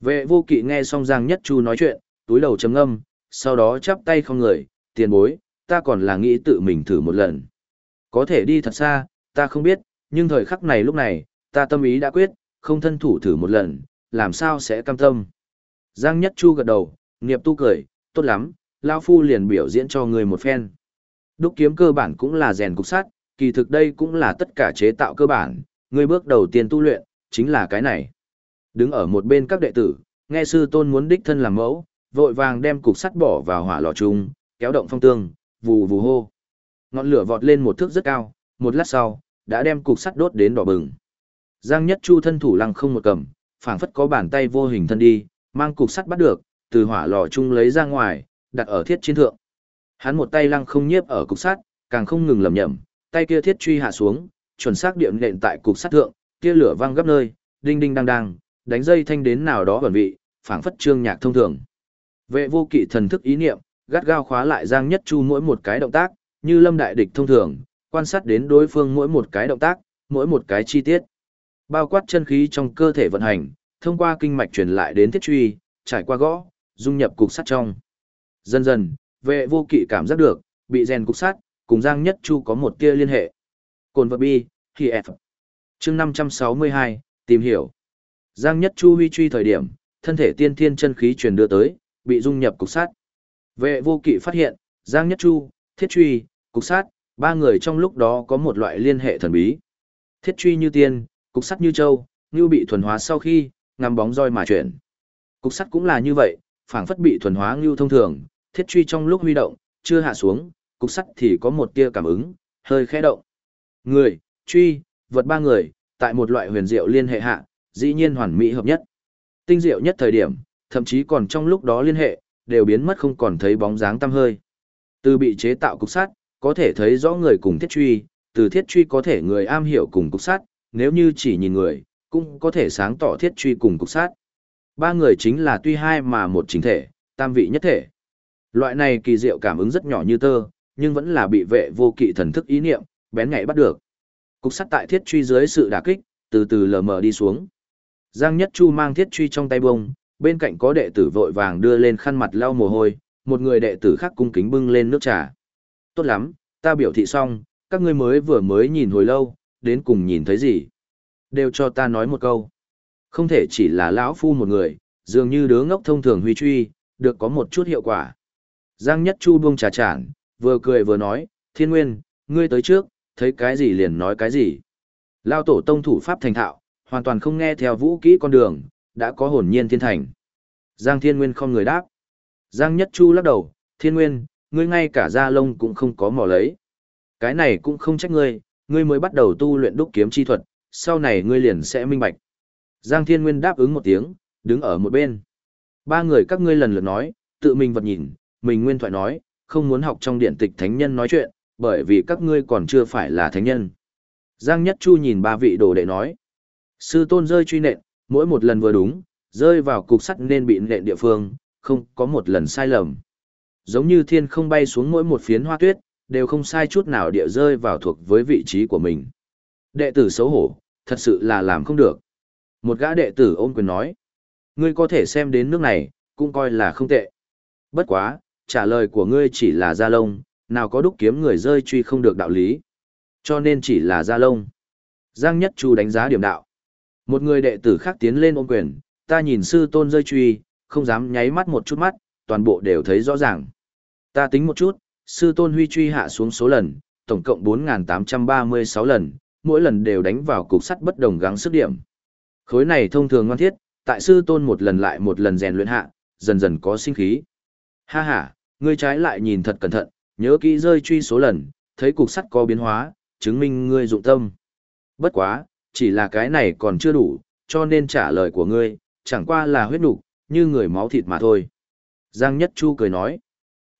Vệ vô kỵ nghe xong Giang Nhất Chu nói chuyện, túi đầu chấm ngâm, sau đó chắp tay không người, tiền bối, ta còn là nghĩ tự mình thử một lần. Có thể đi thật xa, ta không biết, nhưng thời khắc này lúc này, ta tâm ý đã quyết, không thân thủ thử một lần, làm sao sẽ cam tâm. Giang Nhất Chu gật đầu, nghiệp tu cười, tốt lắm, Lao Phu liền biểu diễn cho người một phen. Đúc kiếm cơ bản cũng là rèn cục sắt, kỳ thực đây cũng là tất cả chế tạo cơ bản, người bước đầu tiên tu luyện, chính là cái này. Đứng ở một bên các đệ tử, nghe sư tôn muốn đích thân làm mẫu, vội vàng đem cục sắt bỏ vào hỏa lò chung, kéo động phong tương, vù vù hô. Ngọn lửa vọt lên một thước rất cao, một lát sau, đã đem cục sắt đốt đến đỏ bừng. Giang Nhất Chu thân thủ lăng không một cầm, phảng phất có bàn tay vô hình thân đi, mang cục sắt bắt được, từ hỏa lò chung lấy ra ngoài, đặt ở thiết chiến thượng. Hắn một tay lăng không nhiếp ở cục sắt, càng không ngừng lầm nhầm, tay kia thiết truy hạ xuống, chuẩn xác điểm nện tại cục sắt thượng, kia lửa vang gấp nơi, đinh đinh đang đang, đánh dây thanh đến nào đó bẩn vị, phảng phất trương nhạc thông thường. Vệ vô kỵ thần thức ý niệm, gắt gao khóa lại Giang Nhất Chu mỗi một cái động tác, như lâm đại địch thông thường, quan sát đến đối phương mỗi một cái động tác, mỗi một cái chi tiết. Bao quát chân khí trong cơ thể vận hành, thông qua kinh mạch truyền lại đến thiết truy, trải qua gõ, dung nhập cục sắt trong. Dần dần, vệ vô kỵ cảm giác được, bị rèn cục sắt, cùng Giang Nhất Chu có một tia liên hệ. Cồn vật bi, thì F. chương 562, tìm hiểu. Giang Nhất Chu huy truy thời điểm, thân thể tiên thiên chân khí truyền đưa tới, bị dung nhập cục sắt. Vệ vô kỵ phát hiện, Giang Nhất Chu, Thiết Truy, Cục Sát, ba người trong lúc đó có một loại liên hệ thần bí. Thiết Truy như tiên, Cục Sắt như châu, như bị thuần hóa sau khi, ngắm bóng roi mà chuyển. Cục Sắt cũng là như vậy, phảng phất bị thuần hóa như thông thường, Thiết Truy trong lúc huy động, chưa hạ xuống, Cục Sắt thì có một tia cảm ứng, hơi khẽ động. Người, truy, vật ba người, tại một loại huyền diệu liên hệ hạ, dĩ nhiên hoàn mỹ hợp nhất. Tinh diệu nhất thời điểm, thậm chí còn trong lúc đó liên hệ, đều biến mất không còn thấy bóng dáng tăm hơi. Từ bị chế tạo cục sắt, có thể thấy rõ người cùng thiết truy, từ thiết truy có thể người am hiểu cùng cục sắt, nếu như chỉ nhìn người, cũng có thể sáng tỏ thiết truy cùng cục sắt. Ba người chính là tuy hai mà một chính thể, tam vị nhất thể. Loại này kỳ diệu cảm ứng rất nhỏ như tơ, nhưng vẫn là bị vệ vô kỵ thần thức ý niệm, bén nhạy bắt được. Cục sắt tại thiết truy dưới sự đả kích, từ từ lờ mờ đi xuống. Giang Nhất Chu mang thiết truy trong tay bông, bên cạnh có đệ tử vội vàng đưa lên khăn mặt lau mồ hôi, một người đệ tử khác cung kính bưng lên nước trà. Tốt lắm, ta biểu thị xong, các ngươi mới vừa mới nhìn hồi lâu, đến cùng nhìn thấy gì? Đều cho ta nói một câu. Không thể chỉ là lão phu một người, dường như đứa ngốc thông thường huy truy, được có một chút hiệu quả. Giang Nhất Chu buông trà chản, vừa cười vừa nói, thiên nguyên, ngươi tới trước, thấy cái gì liền nói cái gì. Lao tổ tông thủ pháp thành thạo, hoàn toàn không nghe theo vũ kỹ con đường, đã có hồn nhiên thiên thành. Giang Thiên Nguyên không người đáp. Giang Nhất Chu lắc đầu, Thiên Nguyên, ngươi ngay cả da lông cũng không có mò lấy. Cái này cũng không trách ngươi, ngươi mới bắt đầu tu luyện đúc kiếm chi thuật, sau này ngươi liền sẽ minh bạch. Giang Thiên Nguyên đáp ứng một tiếng, đứng ở một bên. Ba người các ngươi lần lượt nói, tự mình vật nhìn, mình nguyên thoại nói, không muốn học trong điện tịch thánh nhân nói chuyện, bởi vì các ngươi còn chưa phải là thánh nhân. Giang Nhất Chu nhìn ba vị đồ đệ nói. Sư tôn rơi truy nện, mỗi một lần vừa đúng, rơi vào cục sắt nên bị nện địa phương, không có một lần sai lầm. Giống như thiên không bay xuống mỗi một phiến hoa tuyết, đều không sai chút nào địa rơi vào thuộc với vị trí của mình. Đệ tử xấu hổ, thật sự là làm không được. Một gã đệ tử ôm quyền nói, ngươi có thể xem đến nước này, cũng coi là không tệ. Bất quá, trả lời của ngươi chỉ là ra lông, nào có đúc kiếm người rơi truy không được đạo lý. Cho nên chỉ là ra lông. Giang Nhất Chu đánh giá điểm đạo. Một người đệ tử khác tiến lên ôm quyền, ta nhìn sư tôn rơi truy, không dám nháy mắt một chút mắt, toàn bộ đều thấy rõ ràng. Ta tính một chút, sư tôn huy truy hạ xuống số lần, tổng cộng 4.836 lần, mỗi lần đều đánh vào cục sắt bất đồng gắng sức điểm. Khối này thông thường ngoan thiết, tại sư tôn một lần lại một lần rèn luyện hạ, dần dần có sinh khí. Ha ha, ngươi trái lại nhìn thật cẩn thận, nhớ kỹ rơi truy số lần, thấy cục sắt có biến hóa, chứng minh ngươi dụng tâm. Bất quá, chỉ là cái này còn chưa đủ, cho nên trả lời của ngươi, chẳng qua là huyết nục, như người máu thịt mà thôi. Giang Nhất Chu cười nói.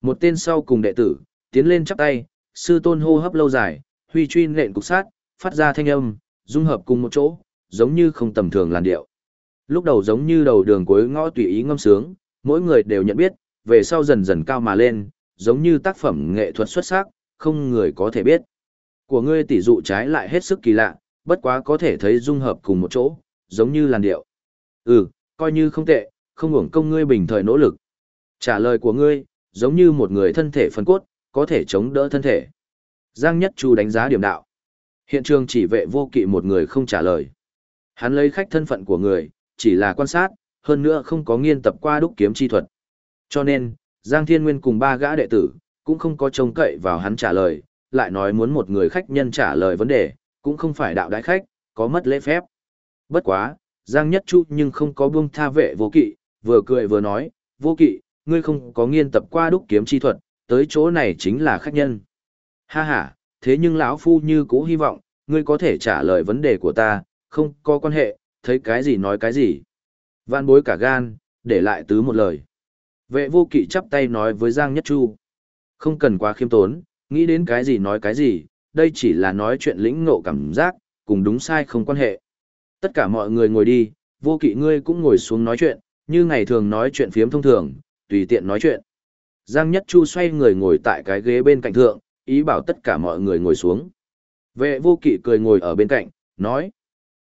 Một tên sau cùng đệ tử, tiến lên chắp tay, sư tôn hô hấp lâu dài, huy truy nện cục sát, phát ra thanh âm, dung hợp cùng một chỗ, giống như không tầm thường làn điệu. Lúc đầu giống như đầu đường cuối ngõ tùy ý ngâm sướng, mỗi người đều nhận biết, về sau dần dần cao mà lên, giống như tác phẩm nghệ thuật xuất sắc, không người có thể biết. Của ngươi tỷ dụ trái lại hết sức kỳ lạ, bất quá có thể thấy dung hợp cùng một chỗ, giống như làn điệu. Ừ, coi như không tệ, không hưởng công ngươi bình thời nỗ lực. Trả lời của ngươi, giống như một người thân thể phân cốt, có thể chống đỡ thân thể. Giang Nhất Chu đánh giá điểm đạo. Hiện trường chỉ vệ vô kỵ một người không trả lời. Hắn lấy khách thân phận của người, chỉ là quan sát, hơn nữa không có nghiên tập qua đúc kiếm chi thuật. Cho nên, Giang Thiên Nguyên cùng ba gã đệ tử, cũng không có trông cậy vào hắn trả lời, lại nói muốn một người khách nhân trả lời vấn đề, cũng không phải đạo đại khách, có mất lễ phép. Bất quá, Giang Nhất Chu nhưng không có buông tha vệ vô kỵ, vừa cười vừa nói, vô kỵ, ngươi không có nghiên tập qua đúc kiếm chi thuật, tới chỗ này chính là khách nhân. Ha ha, thế nhưng lão phu như cũ hy vọng, ngươi có thể trả lời vấn đề của ta, không có quan hệ, thấy cái gì nói cái gì. Vạn bối cả gan, để lại tứ một lời. Vệ vô kỵ chắp tay nói với Giang Nhất Chu. Không cần quá khiêm tốn, nghĩ đến cái gì nói cái gì, đây chỉ là nói chuyện lĩnh ngộ cảm giác, cùng đúng sai không quan hệ. Tất cả mọi người ngồi đi, vô kỵ ngươi cũng ngồi xuống nói chuyện, như ngày thường nói chuyện phiếm thông thường, tùy tiện nói chuyện. Giang Nhất Chu xoay người ngồi tại cái ghế bên cạnh thượng, ý bảo tất cả mọi người ngồi xuống. Vệ vô kỵ cười ngồi ở bên cạnh, nói.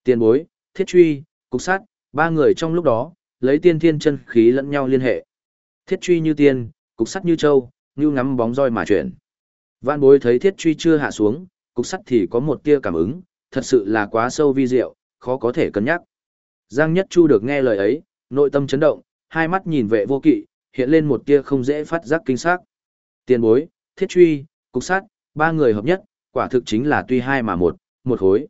Tiền bối, thiết truy, cục sát, ba người trong lúc đó, lấy tiên thiên chân khí lẫn nhau liên hệ. Thiết truy như tiên, cục sắt như châu, như ngắm bóng roi mà chuyển. Vạn bối thấy thiết truy chưa hạ xuống, cục sắt thì có một tia cảm ứng, thật sự là quá sâu vi diệu, khó có thể cân nhắc. Giang Nhất Chu được nghe lời ấy, nội tâm chấn động, hai mắt nhìn vệ vô kỵ, hiện lên một tia không dễ phát giác kinh sắc. Tiền bối, thiết truy, cục sắt, ba người hợp nhất, quả thực chính là tuy hai mà một, một khối.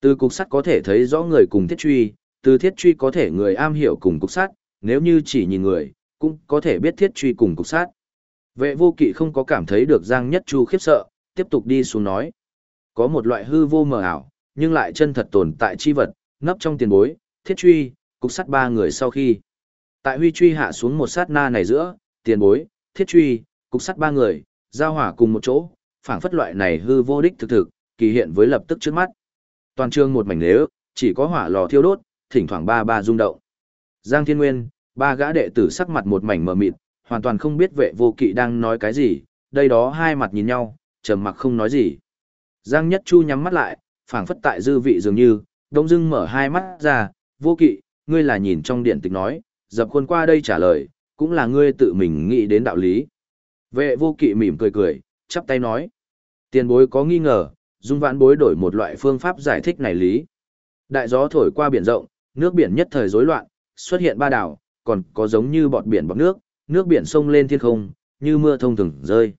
Từ cục sắt có thể thấy rõ người cùng thiết truy, từ thiết truy có thể người am hiểu cùng cục sắt, nếu như chỉ nhìn người, cũng có thể biết thiết truy cùng cục Sắt. Vệ vô kỵ không có cảm thấy được Giang Nhất Chu khiếp sợ, tiếp tục đi xuống nói. Có một loại hư vô mờ ảo, nhưng lại chân thật tồn tại chi vật, nấp trong tiền bối, thiết truy, cục sắt ba người sau khi. Tại huy truy hạ xuống một sát na này giữa, tiền bối, thiết truy, cục sắt ba người, giao hỏa cùng một chỗ, phảng phất loại này hư vô đích thực thực, kỳ hiện với lập tức trước mắt. Toàn trường một mảnh nếu, chỉ có hỏa lò thiêu đốt, thỉnh thoảng ba ba rung động. Giang Thiên Nguyên, ba gã đệ tử sắc mặt một mảnh mờ mịt, hoàn toàn không biết vệ vô kỵ đang nói cái gì, đây đó hai mặt nhìn nhau, trầm mặc không nói gì. Giang Nhất Chu nhắm mắt lại, phảng phất tại dư vị dường như, đông dưng mở hai mắt ra, vô kỵ, ngươi là nhìn trong điện tịch nói, dập khuôn qua đây trả lời, cũng là ngươi tự mình nghĩ đến đạo lý. Vệ vô kỵ mỉm cười cười, chắp tay nói. Tiền bối có nghi ngờ, dung vãn bối đổi một loại phương pháp giải thích này lý. Đại gió thổi qua biển rộng, nước biển nhất thời rối loạn, xuất hiện ba đảo, còn có giống như bọt biển bọt nước, nước biển sông lên thiên không, như mưa thông thường rơi.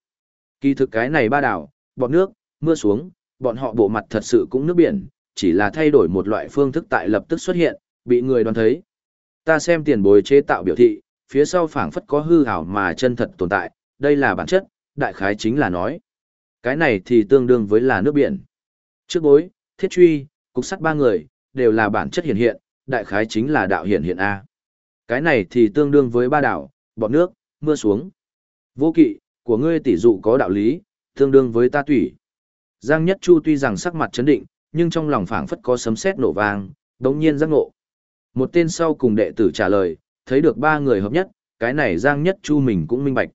Kỳ thực cái này ba đảo, bọt nước, mưa xuống, bọn họ bộ mặt thật sự cũng nước biển, chỉ là thay đổi một loại phương thức tại lập tức xuất hiện, bị người đoán thấy. Ta xem tiền bối chế tạo biểu thị, phía sau phảng phất có hư ảo mà chân thật tồn tại, đây là bản chất, đại khái chính là nói. Cái này thì tương đương với là nước biển. Trước bối, thiết truy, cục sắt ba người, đều là bản chất hiện hiện, đại khái chính là đạo hiện hiện A. Cái này thì tương đương với ba đảo, bọt nước, mưa xuống. Vô kỵ, của ngươi tỷ dụ có đạo lý, tương đương với ta tủy. Giang Nhất Chu tuy rằng sắc mặt chấn định, nhưng trong lòng phảng phất có sấm sét nổ vang, đống nhiên giác ngộ. Một tên sau cùng đệ tử trả lời, thấy được ba người hợp nhất, cái này Giang Nhất Chu mình cũng minh bạch.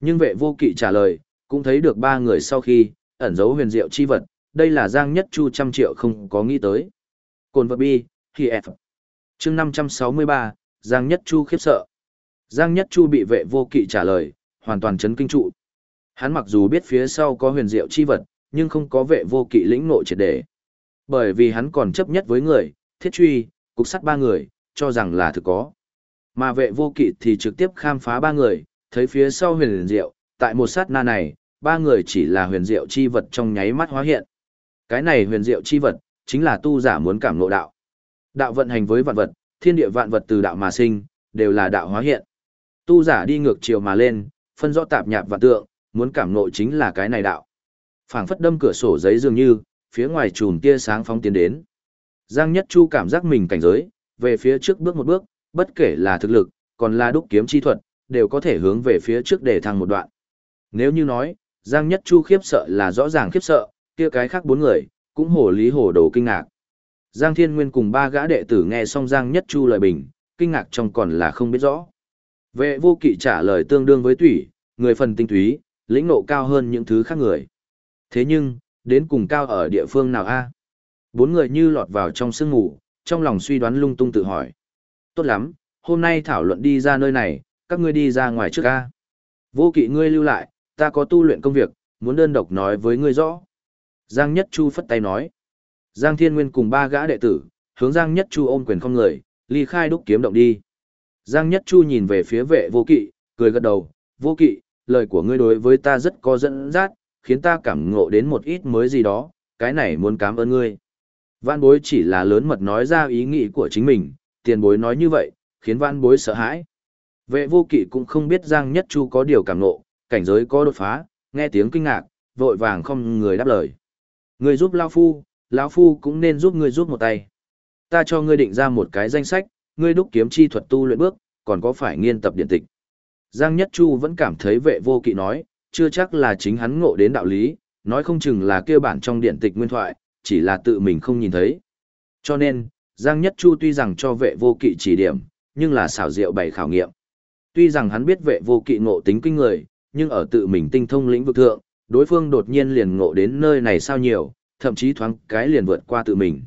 Nhưng vệ vô kỵ trả lời, cũng thấy được ba người sau khi, ẩn dấu huyền diệu chi vật, đây là Giang Nhất Chu trăm triệu không có nghĩ tới. Cồn vật bi, khi F. Chương 563, Giang Nhất Chu khiếp sợ. Giang Nhất Chu bị vệ vô kỵ trả lời, hoàn toàn chấn kinh trụ. Hắn mặc dù biết phía sau có huyền diệu chi vật, nhưng không có vệ vô kỵ lĩnh nội triệt để. Bởi vì hắn còn chấp nhất với người, thiết truy, cục sắt ba người, cho rằng là thực có. Mà vệ vô kỵ thì trực tiếp khám phá ba người, thấy phía sau huyền diệu, tại một sát na này, ba người chỉ là huyền diệu chi vật trong nháy mắt hóa hiện. Cái này huyền diệu chi vật, chính là tu giả muốn cảm ngộ đạo. Đạo vận hành với vạn vật, thiên địa vạn vật từ đạo mà sinh, đều là đạo hóa hiện. Tu giả đi ngược chiều mà lên, phân rõ tạp nhạp và tượng, muốn cảm ngộ chính là cái này đạo. Phảng phất đâm cửa sổ giấy dường như, phía ngoài chùm tia sáng phóng tiến đến. Giang Nhất Chu cảm giác mình cảnh giới, về phía trước bước một bước, bất kể là thực lực, còn là đúc kiếm chi thuật, đều có thể hướng về phía trước để thăng một đoạn. Nếu như nói, Giang Nhất Chu khiếp sợ là rõ ràng khiếp sợ, kia cái khác bốn người, cũng hồ lý hồ đồ kinh ngạc. Giang Thiên Nguyên cùng ba gã đệ tử nghe xong Giang Nhất Chu lời bình, kinh ngạc trong còn là không biết rõ. Vệ vô kỵ trả lời tương đương với tủy, người phần tinh túy, lĩnh nộ cao hơn những thứ khác người. Thế nhưng, đến cùng cao ở địa phương nào a? Bốn người như lọt vào trong sương ngủ, trong lòng suy đoán lung tung tự hỏi. Tốt lắm, hôm nay thảo luận đi ra nơi này, các ngươi đi ra ngoài trước a. Vô kỵ ngươi lưu lại, ta có tu luyện công việc, muốn đơn độc nói với ngươi rõ. Giang Nhất Chu phất tay nói. Giang Thiên Nguyên cùng ba gã đệ tử, hướng Giang Nhất Chu ôm quyền không người, ly khai đúc kiếm động đi. Giang Nhất Chu nhìn về phía vệ vô kỵ, cười gật đầu, vô kỵ, lời của ngươi đối với ta rất có dẫn dắt, khiến ta cảm ngộ đến một ít mới gì đó, cái này muốn cảm ơn ngươi. Vạn bối chỉ là lớn mật nói ra ý nghĩ của chính mình, tiền bối nói như vậy, khiến vạn bối sợ hãi. Vệ vô kỵ cũng không biết Giang Nhất Chu có điều cảm ngộ, cảnh giới có đột phá, nghe tiếng kinh ngạc, vội vàng không người đáp lời. Người giúp Lao Phu, Lao Phu cũng nên giúp ngươi giúp một tay. Ta cho ngươi định ra một cái danh sách, ngươi đúc kiếm chi thuật tu luyện bước, còn có phải nghiên tập điện tịch. Giang Nhất Chu vẫn cảm thấy vệ vô kỵ nói, chưa chắc là chính hắn ngộ đến đạo lý, nói không chừng là kêu bản trong điện tịch nguyên thoại, chỉ là tự mình không nhìn thấy. Cho nên, Giang Nhất Chu tuy rằng cho vệ vô kỵ chỉ điểm, nhưng là xảo diệu bày khảo nghiệm. Tuy rằng hắn biết vệ vô kỵ ngộ tính kinh người, nhưng ở tự mình tinh thông lĩnh vực thượng, đối phương đột nhiên liền ngộ đến nơi này sao nhiều, thậm chí thoáng cái liền vượt qua tự mình.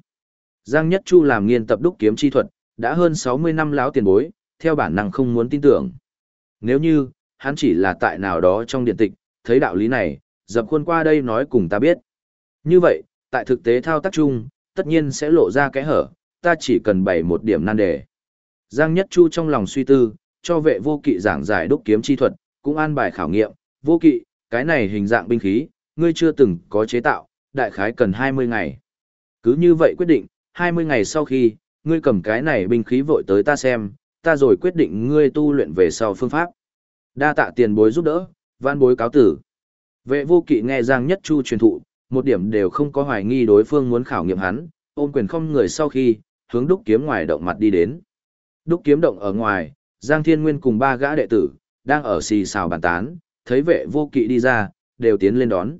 Giang Nhất Chu làm nghiên tập đúc kiếm chi thuật, đã hơn 60 năm láo tiền bối, theo bản năng không muốn tin tưởng. Nếu như, hắn chỉ là tại nào đó trong điện tịch, thấy đạo lý này, dập khuôn qua đây nói cùng ta biết. Như vậy, tại thực tế thao tác chung, tất nhiên sẽ lộ ra cái hở, ta chỉ cần bày một điểm nan đề. Giang Nhất Chu trong lòng suy tư, cho vệ vô kỵ giảng giải đúc kiếm chi thuật, cũng an bài khảo nghiệm, vô kỵ, cái này hình dạng binh khí, ngươi chưa từng có chế tạo, đại khái cần 20 ngày. Cứ như vậy quyết định, 20 ngày sau khi, ngươi cầm cái này binh khí vội tới ta xem, ta rồi quyết định ngươi tu luyện về sau phương pháp. Đa tạ tiền bối giúp đỡ, van bối cáo tử. Vệ vô kỵ nghe Giang Nhất Chu truyền thụ, một điểm đều không có hoài nghi đối phương muốn khảo nghiệm hắn, ôm quyền không người sau khi, hướng đúc kiếm ngoài động mặt đi đến. Đúc kiếm động ở ngoài, Giang Thiên Nguyên cùng ba gã đệ tử, đang ở xì xào bàn tán, thấy vệ vô kỵ đi ra, đều tiến lên đón.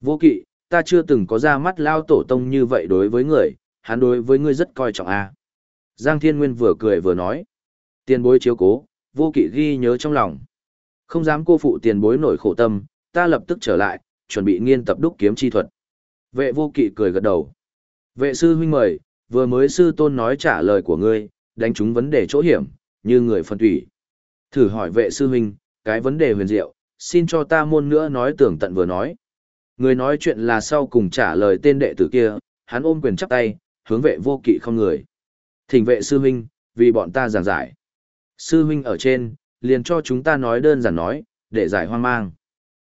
Vô kỵ, ta chưa từng có ra mắt lao tổ tông như vậy đối với người, hắn đối với ngươi rất coi trọng a. Giang Thiên Nguyên vừa cười vừa nói. Tiền bối chiếu cố, vô kỵ ghi nhớ trong lòng. Không dám cô phụ tiền bối nổi khổ tâm, ta lập tức trở lại, chuẩn bị nghiên tập đúc kiếm chi thuật. Vệ vô kỵ cười gật đầu. Vệ sư huynh mời, vừa mới sư tôn nói trả lời của ngươi, đánh trúng vấn đề chỗ hiểm, như người phân thủy. Thử hỏi vệ sư huynh, cái vấn đề huyền diệu, xin cho ta môn nữa nói tưởng tận vừa nói. Người nói chuyện là sau cùng trả lời tên đệ tử kia, hắn ôm quyền chắp tay, hướng vệ vô kỵ không người. Thỉnh vệ sư huynh, vì bọn ta giảng giải. Sư huynh ở trên, liền cho chúng ta nói đơn giản nói, để giải hoang mang.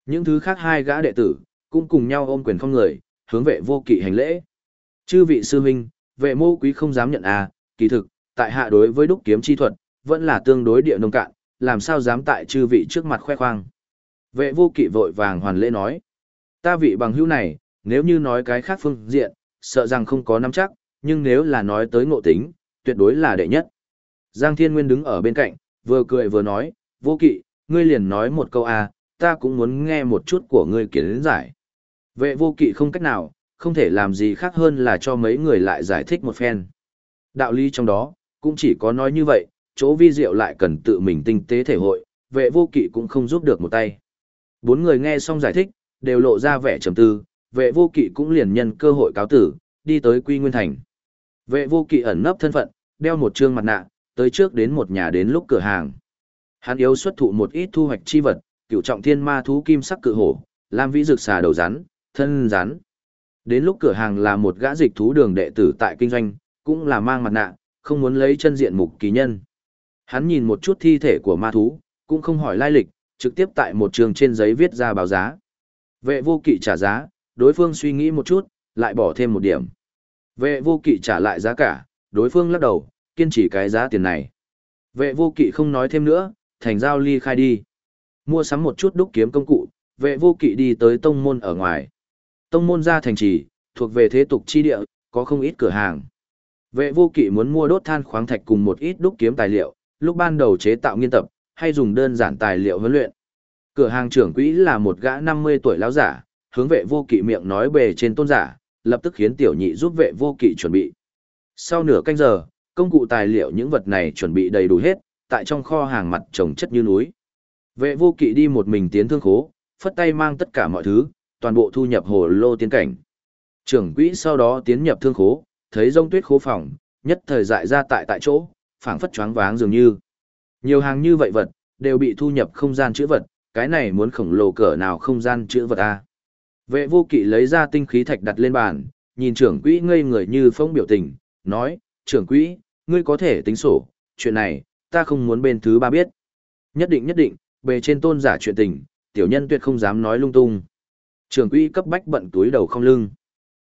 Những thứ khác hai gã đệ tử, cũng cùng nhau ôm quyền không người, hướng vệ vô kỵ hành lễ. Chư vị sư huynh, vệ mô quý không dám nhận à, kỳ thực, tại hạ đối với đúc kiếm chi thuật, vẫn là tương đối địa nông cạn, làm sao dám tại chư vị trước mặt khoe khoang. Vệ vô kỵ vội vàng hoàn lễ nói. Ta vị bằng hữu này, nếu như nói cái khác phương diện, sợ rằng không có nắm chắc, nhưng nếu là nói tới ngộ tính, tuyệt đối là đệ nhất. Giang Thiên Nguyên đứng ở bên cạnh, vừa cười vừa nói, vô kỵ, ngươi liền nói một câu a, à, ta cũng muốn nghe một chút của ngươi kiến giải. Vệ vô kỵ không cách nào, không thể làm gì khác hơn là cho mấy người lại giải thích một phen. Đạo lý trong đó, cũng chỉ có nói như vậy, chỗ vi diệu lại cần tự mình tinh tế thể hội, vệ vô kỵ cũng không giúp được một tay. Bốn người nghe xong giải thích, đều lộ ra vẻ trầm tư, vệ vô kỵ cũng liền nhân cơ hội cáo tử, đi tới Quy Nguyên Thành. Vệ vô kỵ ẩn nấp thân phận, đeo một trương mặt nạ, tới trước đến một nhà đến lúc cửa hàng. Hắn yếu xuất thụ một ít thu hoạch chi vật, cựu trọng thiên ma thú kim sắc cự hổ, lam vĩ rực xà đầu rắn, thân rắn. Đến lúc cửa hàng là một gã dịch thú đường đệ tử tại kinh doanh, cũng là mang mặt nạ, không muốn lấy chân diện mục kỳ nhân. Hắn nhìn một chút thi thể của ma thú, cũng không hỏi lai lịch, trực tiếp tại một trường trên giấy viết ra báo giá. Vệ vô kỵ trả giá, đối phương suy nghĩ một chút, lại bỏ thêm một điểm. Vệ vô kỵ trả lại giá cả, đối phương lắc đầu, kiên trì cái giá tiền này. Vệ vô kỵ không nói thêm nữa, thành giao ly khai đi. Mua sắm một chút đúc kiếm công cụ, vệ vô kỵ đi tới tông môn ở ngoài. Tông môn ra thành trì, thuộc về thế tục chi địa, có không ít cửa hàng. Vệ vô kỵ muốn mua đốt than khoáng thạch cùng một ít đúc kiếm tài liệu, lúc ban đầu chế tạo nghiên tập, hay dùng đơn giản tài liệu huấn luyện. Cửa hàng trưởng quỹ là một gã 50 tuổi lão giả, hướng vệ vô kỵ miệng nói bề trên tôn giả, lập tức khiến tiểu nhị giúp vệ vô kỵ chuẩn bị. Sau nửa canh giờ, công cụ tài liệu những vật này chuẩn bị đầy đủ hết, tại trong kho hàng mặt trồng chất như núi. Vệ vô kỵ đi một mình tiến thương khố, phất tay mang tất cả mọi thứ, toàn bộ thu nhập hồ lô tiến cảnh. Trưởng quỹ sau đó tiến nhập thương khố, thấy rông tuyết khố phòng, nhất thời dại ra tại tại chỗ, phảng phất choáng váng dường như. Nhiều hàng như vậy vật, đều bị thu nhập không gian chữ vật, cái này muốn khổng lồ cỡ nào không gian chữ vật a. Vệ vô kỵ lấy ra tinh khí thạch đặt lên bàn, nhìn trưởng quỹ ngây người như phong biểu tình, nói, trưởng quỹ, ngươi có thể tính sổ, chuyện này, ta không muốn bên thứ ba biết. Nhất định nhất định, bề trên tôn giả chuyện tình, tiểu nhân tuyệt không dám nói lung tung. Trưởng quỹ cấp bách bận túi đầu không lưng.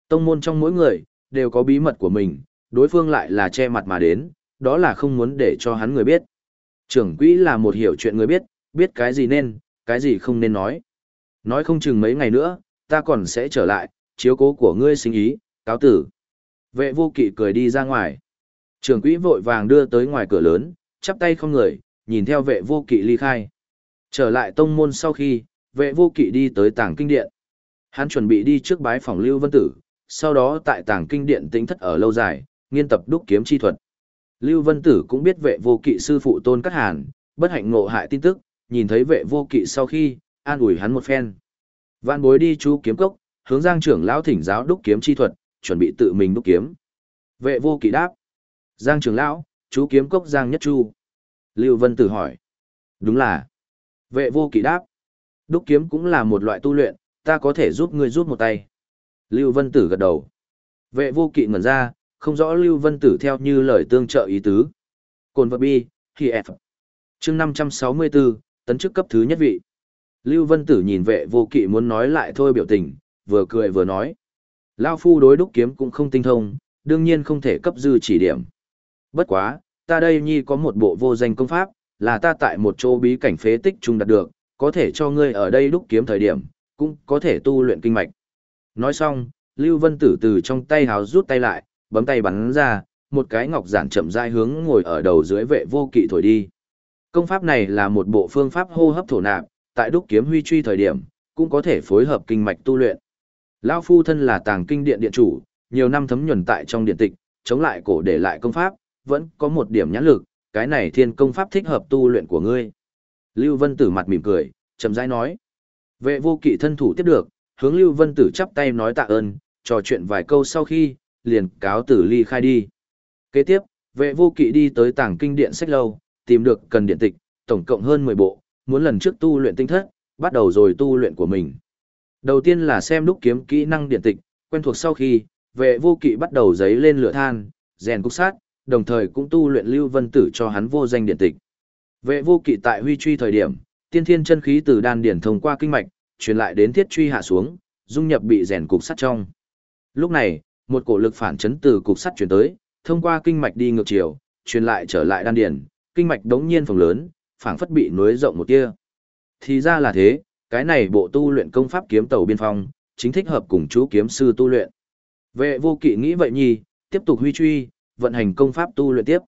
Tông môn trong mỗi người, đều có bí mật của mình, đối phương lại là che mặt mà đến, đó là không muốn để cho hắn người biết. Trưởng quỹ là một hiểu chuyện người biết, biết cái gì nên, cái gì không nên nói. Nói không chừng mấy ngày nữa, ta còn sẽ trở lại, chiếu cố của ngươi sinh ý, cáo tử. Vệ vô kỵ cười đi ra ngoài. Trưởng quỹ vội vàng đưa tới ngoài cửa lớn, chắp tay không người, nhìn theo vệ vô kỵ ly khai. Trở lại tông môn sau khi, vệ vô kỵ đi tới tảng kinh điện. Hắn chuẩn bị đi trước bái phòng Lưu Vân Tử, sau đó tại tảng kinh điện tĩnh thất ở lâu dài, nghiên tập đúc kiếm chi thuật. Lưu Vân Tử cũng biết vệ vô kỵ sư phụ tôn cắt hàn, bất hạnh ngộ hại tin tức, nhìn thấy vệ vô kỵ sau khi, an ủi hắn một phen. Vạn bối đi chú kiếm cốc, hướng giang trưởng lão thỉnh giáo đúc kiếm chi thuật, chuẩn bị tự mình đúc kiếm. Vệ vô kỵ đáp. Giang trưởng lão, chú kiếm cốc giang nhất chu. Lưu Vân Tử hỏi. Đúng là. Vệ vô kỵ đáp. Đúc kiếm cũng là một loại tu luyện, ta có thể giúp ngươi rút một tay. Lưu Vân Tử gật đầu. Vệ vô kỵ ngẩn ra, không rõ Lưu Vân Tử theo như lời tương trợ ý tứ. Cồn vật bi, khi F. chương 564, tấn chức cấp thứ nhất vị. Lưu Vân Tử nhìn vệ vô kỵ muốn nói lại thôi biểu tình, vừa cười vừa nói. Lao phu đối đúc kiếm cũng không tinh thông, đương nhiên không thể cấp dư chỉ điểm. Bất quá, ta đây nhi có một bộ vô danh công pháp, là ta tại một chỗ bí cảnh phế tích trung đạt được, có thể cho ngươi ở đây đúc kiếm thời điểm, cũng có thể tu luyện kinh mạch. Nói xong, Lưu Vân Tử từ trong tay háo rút tay lại, bấm tay bắn ra, một cái ngọc giản chậm rãi hướng ngồi ở đầu dưới vệ vô kỵ thổi đi. Công pháp này là một bộ phương pháp hô hấp thổ nạp, tại đúc kiếm huy truy thời điểm, cũng có thể phối hợp kinh mạch tu luyện. Lão phu thân là tàng kinh điện điện chủ, nhiều năm thấm nhuần tại trong điện tịch, chống lại cổ để lại công pháp, vẫn có một điểm nhãn lực, cái này thiên công pháp thích hợp tu luyện của ngươi. Lưu Vân Tử mặt mỉm cười, chậm rãi nói. Vệ vô kỵ thân thủ tiếp được, hướng Lưu Vân Tử chắp tay nói tạ ơn, trò chuyện vài câu sau khi, liền cáo tử ly khai đi. Kế tiếp, vệ vô kỵ đi tới tàng kinh điện sách lâu, tìm được cần điện tịch, tổng cộng hơn 10 bộ, muốn lần trước tu luyện tinh thất, bắt đầu rồi tu luyện của mình. Đầu tiên là xem đúc kiếm kỹ năng điện tịch, quen thuộc sau khi, vệ vô kỵ bắt đầu giấy lên lửa than, rèn cục sát, đồng thời cũng tu luyện lưu vân tử cho hắn vô danh điện tịch. Vệ vô kỵ tại huy truy thời điểm, tiên thiên chân khí từ đan điển thông qua kinh mạch, truyền lại đến thiết truy hạ xuống, dung nhập bị rèn cục sắt trong. Lúc này, một cổ lực phản chấn từ cục sắt truyền tới, thông qua kinh mạch đi ngược chiều, truyền lại trở lại đan điển, kinh mạch đống nhiên phồng lớn, phảng phất bị nối rộng một tia. Thì ra là thế, cái này bộ tu luyện công pháp kiếm tàu biên phong, chính thích hợp cùng chú kiếm sư tu luyện. Vệ vô kỵ nghĩ vậy nhì, tiếp tục huy truy, vận hành công pháp tu luyện tiếp.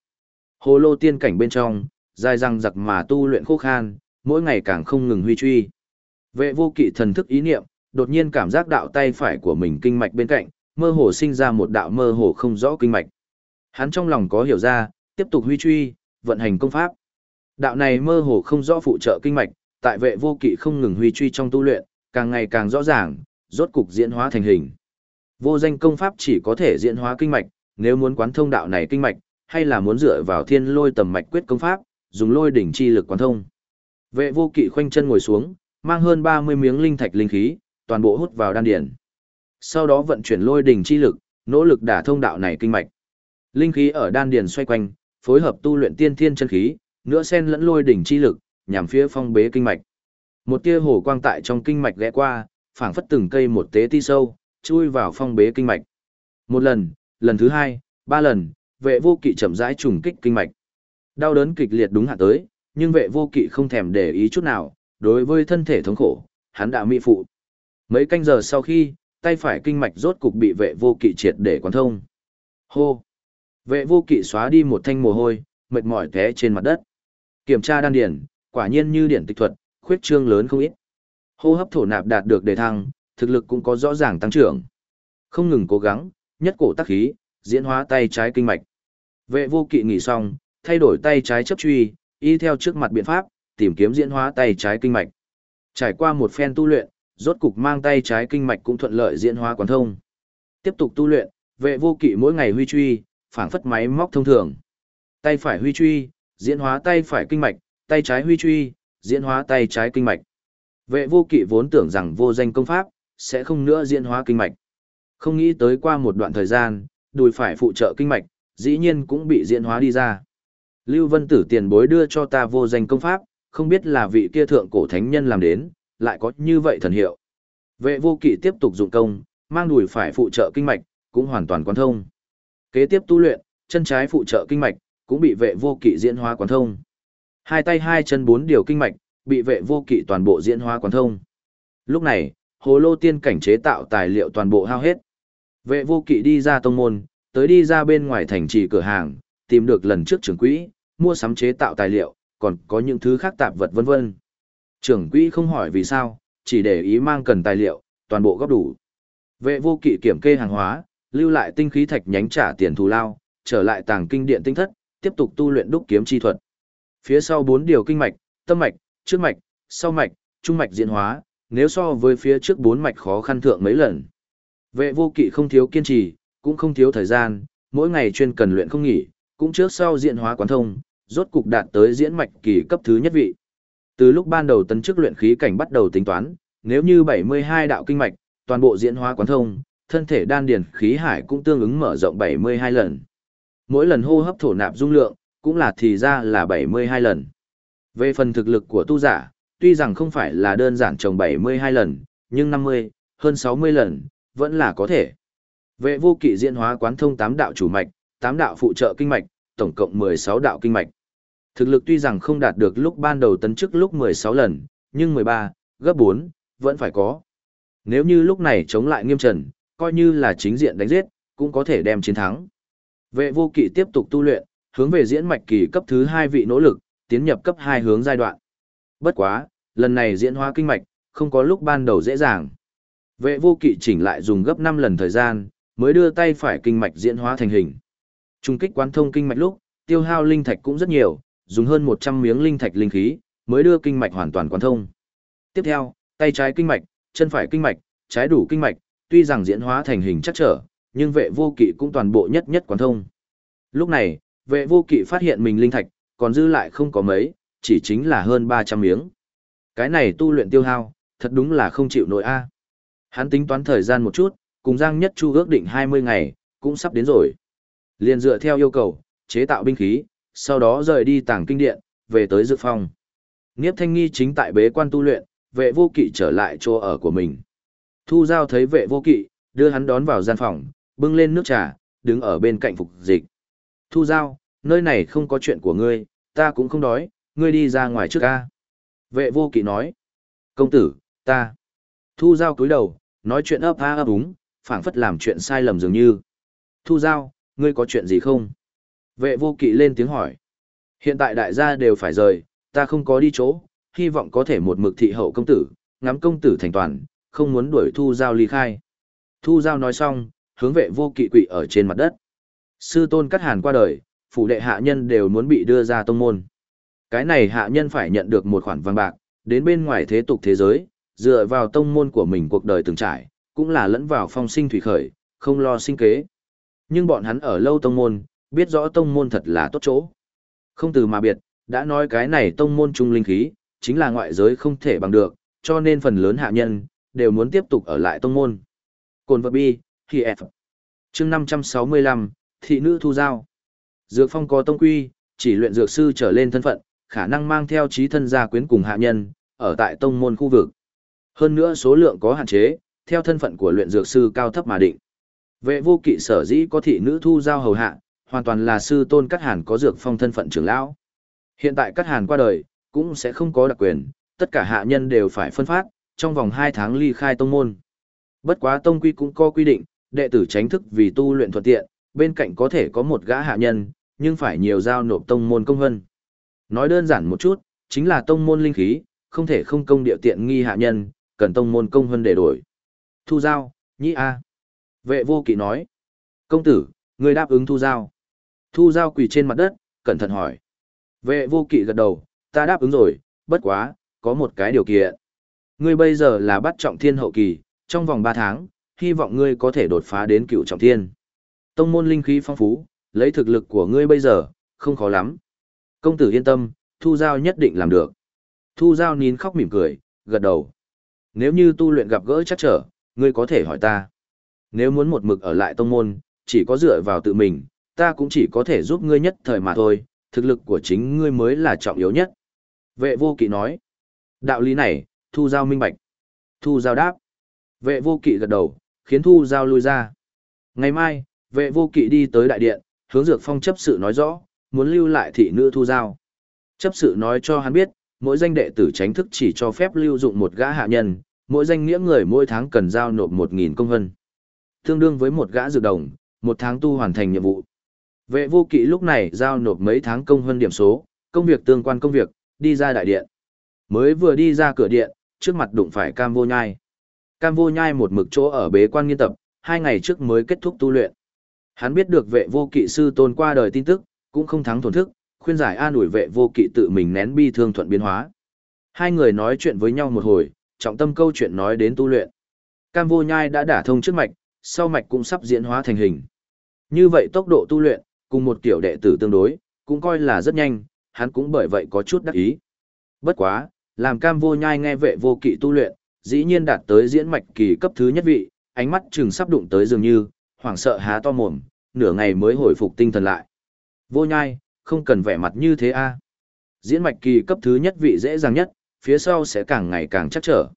Hồ lô tiên cảnh bên trong, dài răng giặc mà tu luyện khô khan, mỗi ngày càng không ngừng huy truy. Vệ vô kỵ thần thức ý niệm, đột nhiên cảm giác đạo tay phải của mình kinh mạch bên cạnh, mơ hồ sinh ra một đạo mơ hồ không rõ kinh mạch. Hắn trong lòng có hiểu ra, tiếp tục huy truy, vận hành công pháp. Đạo này mơ hồ không rõ phụ trợ kinh mạch, tại vệ vô kỵ không ngừng huy truy trong tu luyện, càng ngày càng rõ ràng, rốt cục diễn hóa thành hình. Vô danh công pháp chỉ có thể diễn hóa kinh mạch, nếu muốn quán thông đạo này kinh mạch, hay là muốn dựa vào thiên lôi tầm mạch quyết công pháp, dùng lôi đỉnh chi lực quán thông. Vệ vô kỵ khoanh chân ngồi xuống, mang hơn 30 miếng linh thạch linh khí, toàn bộ hút vào đan điển. Sau đó vận chuyển lôi đỉnh chi lực, nỗ lực đả thông đạo này kinh mạch. Linh khí ở đan điển xoay quanh, phối hợp tu luyện tiên thiên chân khí, nữa sen lẫn lôi đỉnh chi lực, nhằm phía phong bế kinh mạch. Một tia hồ quang tại trong kinh mạch ghé qua, phảng phất từng cây một tế ti sâu, chui vào phong bế kinh mạch. Một lần, lần thứ hai, ba lần, vệ vô kỵ chậm rãi trùng kích kinh mạch. Đau đớn kịch liệt đúng hạ tới, nhưng vệ vô kỵ không thèm để ý chút nào, đối với thân thể thống khổ, hắn đã mỹ phụ. Mấy canh giờ sau khi, tay phải kinh mạch rốt cục bị vệ vô kỵ triệt để quán thông. Hô! Vệ vô kỵ xóa đi một thanh mồ hôi, mệt mỏi té trên mặt đất. Kiểm tra đan điển, quả nhiên như điển tịch thuật, khuyết trương lớn không ít. Hô hấp thổ nạp đạt được đề thăng, thực lực cũng có rõ ràng tăng trưởng. Không ngừng cố gắng, nhất cổ tác khí, diễn hóa tay trái kinh mạch. Vệ vô kỵ nghỉ xong, thay đổi tay trái chấp truy, y theo trước mặt biện pháp, tìm kiếm diễn hóa tay trái kinh mạch. Trải qua một phen tu luyện, rốt cục mang tay trái kinh mạch cũng thuận lợi diễn hóa quán thông. Tiếp tục tu luyện, vệ vô kỵ mỗi ngày huy truy, phảng phất máy móc thông thường. Tay phải huy truy, diễn hóa tay phải kinh mạch, tay trái huy truy, diễn hóa tay trái kinh mạch. Vệ vô kỵ vốn tưởng rằng vô danh công pháp, sẽ không nữa diễn hóa kinh mạch. Không nghĩ tới qua một đoạn thời gian, đùi phải phụ trợ kinh mạch, dĩ nhiên cũng bị diễn hóa đi ra. Lưu Vân Tử tiền bối đưa cho ta vô danh công pháp, không biết là vị kia thượng cổ thánh nhân làm đến, lại có như vậy thần hiệu. Vệ vô kỵ tiếp tục dụng công, mang đùi phải phụ trợ kinh mạch, cũng hoàn toàn quan thông. Kế tiếp tu luyện, chân trái phụ trợ kinh mạch, cũng bị vệ vô kỵ diễn hóa quán thông. Hai tay hai chân bốn điều kinh mạch, bị vệ vô kỵ toàn bộ diễn hóa quán thông. Lúc này, hồ lô tiên cảnh chế tạo tài liệu toàn bộ hao hết. Vệ vô kỵ đi ra tông môn, tới đi ra bên ngoài thành trì cửa hàng, tìm được lần trước trưởng quỹ, mua sắm chế tạo tài liệu, còn có những thứ khác tạp vật vân vân. Trưởng quỹ không hỏi vì sao, chỉ để ý mang cần tài liệu, toàn bộ góp đủ. Vệ vô kỵ kiểm kê hàng hóa, lưu lại tinh khí thạch nhánh trả tiền thù lao, trở lại tàng kinh điện tinh thất, tiếp tục tu luyện đúc kiếm chi thuật. Phía sau bốn điều kinh mạch, tâm mạch, trước mạch, sau mạch, trung mạch diễn hóa, nếu so với phía trước bốn mạch khó khăn thượng mấy lần. Vệ vô kỵ không thiếu kiên trì, cũng không thiếu thời gian, mỗi ngày chuyên cần luyện không nghỉ, cũng trước sau diễn hóa quán thông, rốt cục đạt tới diễn mạch kỳ cấp thứ nhất vị. Từ lúc ban đầu tấn chức luyện khí cảnh bắt đầu tính toán, nếu như 72 đạo kinh mạch, toàn bộ diễn hóa quán thông, thân thể đan điền khí hải cũng tương ứng mở rộng 72 lần. Mỗi lần hô hấp thổ nạp dung lượng, cũng là thì ra là 72 lần. Về phần thực lực của tu giả, tuy rằng không phải là đơn giản trồng 72 lần, nhưng 50, hơn 60 lần, vẫn là có thể. Vệ vô kỵ diễn hóa quán thông 8 đạo chủ mạch, 8 đạo phụ trợ kinh mạch, tổng cộng 16 đạo kinh mạch. Thực lực tuy rằng không đạt được lúc ban đầu tấn chức lúc 16 lần, nhưng 13, gấp 4, vẫn phải có. Nếu như lúc này chống lại nghiêm trần, coi như là chính diện đánh giết, cũng có thể đem chiến thắng. Vệ vô kỵ tiếp tục tu luyện, hướng về diễn mạch kỳ cấp thứ hai vị nỗ lực, tiến nhập cấp hai hướng giai đoạn. Bất quá, lần này diễn hóa kinh mạch, không có lúc ban đầu dễ dàng. Vệ vô kỵ chỉnh lại dùng gấp 5 lần thời gian, mới đưa tay phải kinh mạch diễn hóa thành hình. Trung kích quán thông kinh mạch lúc, tiêu hao linh thạch cũng rất nhiều, dùng hơn 100 miếng linh thạch linh khí, mới đưa kinh mạch hoàn toàn quán thông. Tiếp theo, tay trái kinh mạch, chân phải kinh mạch, trái đủ kinh mạch, tuy rằng diễn hóa thành hình chắc trở, nhưng vệ vô kỵ cũng toàn bộ nhất nhất quán thông. Lúc này, vệ vô kỵ phát hiện mình linh thạch, còn dư lại không có mấy, chỉ chính là hơn 300 miếng. Cái này tu luyện tiêu hao, thật đúng là không chịu nổi a. Hắn tính toán thời gian một chút, cùng Giang Nhất Chu ước định 20 ngày, cũng sắp đến rồi. Liền dựa theo yêu cầu, chế tạo binh khí, sau đó rời đi tàng kinh điện, về tới dự phòng. Niếp Thanh Nghi chính tại bế quan tu luyện, vệ vô kỵ trở lại chỗ ở của mình. Thu Giao thấy vệ vô kỵ, đưa hắn đón vào gian phòng, bưng lên nước trà, đứng ở bên cạnh phục dịch. Thu Giao, nơi này không có chuyện của ngươi, ta cũng không đói, ngươi đi ra ngoài trước ca. Vệ vô kỵ nói. Công tử, ta. Thu Giao cúi đầu, nói chuyện ấp a ấp úng, phảng phất làm chuyện sai lầm dường như. Thu Giao, ngươi có chuyện gì không? Vệ vô kỵ lên tiếng hỏi. Hiện tại đại gia đều phải rời, ta không có đi chỗ, hy vọng có thể một mực thị hậu công tử, ngắm công tử thành toàn, không muốn đuổi Thu Giao ly khai. Thu Giao nói xong, hướng vệ vô kỵ quỵ ở trên mặt đất. Sư tôn cắt hàn qua đời, phủ đệ hạ nhân đều muốn bị đưa ra tông môn. Cái này hạ nhân phải nhận được một khoản vàng bạc, đến bên ngoài thế tục thế giới, dựa vào tông môn của mình cuộc đời từng trải, cũng là lẫn vào phong sinh thủy khởi, không lo sinh kế. Nhưng bọn hắn ở lâu tông môn, biết rõ tông môn thật là tốt chỗ. Không từ mà biệt, đã nói cái này tông môn trung linh khí, chính là ngoại giới không thể bằng được, cho nên phần lớn hạ nhân, đều muốn tiếp tục ở lại tông môn. Cồn vật bi, khi F. chương 565, thị nữ thu giao. Dược phong có tông quy, chỉ luyện dược sư trở lên thân phận, khả năng mang theo trí thân gia quyến cùng hạ nhân, ở tại tông môn khu vực. Hơn nữa số lượng có hạn chế, theo thân phận của luyện dược sư cao thấp mà định. Vệ vô kỵ sở dĩ có thị nữ thu giao hầu hạ, hoàn toàn là sư tôn Cát Hàn có dược phong thân phận trưởng lão. Hiện tại Cát Hàn qua đời, cũng sẽ không có đặc quyền, tất cả hạ nhân đều phải phân phát, trong vòng 2 tháng ly khai tông môn. Bất quá tông quy cũng có quy định, đệ tử tránh thức vì tu luyện thuận tiện, bên cạnh có thể có một gã hạ nhân, nhưng phải nhiều giao nộp tông môn công hân. Nói đơn giản một chút, chính là tông môn linh khí, không thể không công địa tiện nghi hạ nhân, cần tông môn công hân để đổi. Thu giao, nhĩ A. Vệ vô kỵ nói. Công tử, người đáp ứng thu giao. Thu giao quỳ trên mặt đất, cẩn thận hỏi. Vệ vô kỵ gật đầu, ta đáp ứng rồi, bất quá, có một cái điều kiện. Ngươi bây giờ là bắt trọng thiên hậu kỳ, trong vòng 3 tháng, hy vọng ngươi có thể đột phá đến cựu trọng thiên. Tông môn linh khí phong phú, lấy thực lực của ngươi bây giờ, không khó lắm. Công tử yên tâm, Thu Giao nhất định làm được. Thu Giao nín khóc mỉm cười, gật đầu. Nếu như tu luyện gặp gỡ chắc trở, ngươi có thể hỏi ta. Nếu muốn một mực ở lại tông môn, chỉ có dựa vào tự mình, ta cũng chỉ có thể giúp ngươi nhất thời mà thôi, thực lực của chính ngươi mới là trọng yếu nhất. Vệ vô kỵ nói. Đạo lý này, thu giao minh bạch. Thu giao đáp. Vệ vô kỵ gật đầu, khiến thu giao lui ra. Ngày mai, vệ vô kỵ đi tới đại điện, hướng dược phong chấp sự nói rõ, muốn lưu lại thị nữ thu giao. Chấp sự nói cho hắn biết, mỗi danh đệ tử tránh thức chỉ cho phép lưu dụng một gã hạ nhân, mỗi danh nghĩa người mỗi tháng cần giao nộp 1.000 công hân. Tương đương với một gã dược đồng, một tháng tu hoàn thành nhiệm vụ. Vệ vô kỵ lúc này giao nộp mấy tháng công hân điểm số, công việc tương quan công việc, đi ra đại điện. Mới vừa đi ra cửa điện, trước mặt đụng phải cam vô nhai. Cam vô nhai một mực chỗ ở bế quan nghiên tập, hai ngày trước mới kết thúc tu luyện. Hắn biết được vệ vô kỵ sư tôn qua đời tin tức, cũng không thắng thổn thức, khuyên giải an ủi vệ vô kỵ tự mình nén bi thương thuận biến hóa. Hai người nói chuyện với nhau một hồi, trọng tâm câu chuyện nói đến tu luyện. Cam vô nhai đã đả thông trước mạch, sau mạch cũng sắp diễn hóa thành hình. Như vậy tốc độ tu luyện, cùng một tiểu đệ tử tương đối, cũng coi là rất nhanh, hắn cũng bởi vậy có chút đắc ý. Bất quá, làm cam vô nhai nghe vệ vô kỵ tu luyện, dĩ nhiên đạt tới diễn mạch kỳ cấp thứ nhất vị, ánh mắt chừng sắp đụng tới dường như, hoảng sợ há to mồm, nửa ngày mới hồi phục tinh thần lại. Vô nhai, không cần vẻ mặt như thế a. Diễn mạch kỳ cấp thứ nhất vị dễ dàng nhất, phía sau sẽ càng ngày càng chắc trở.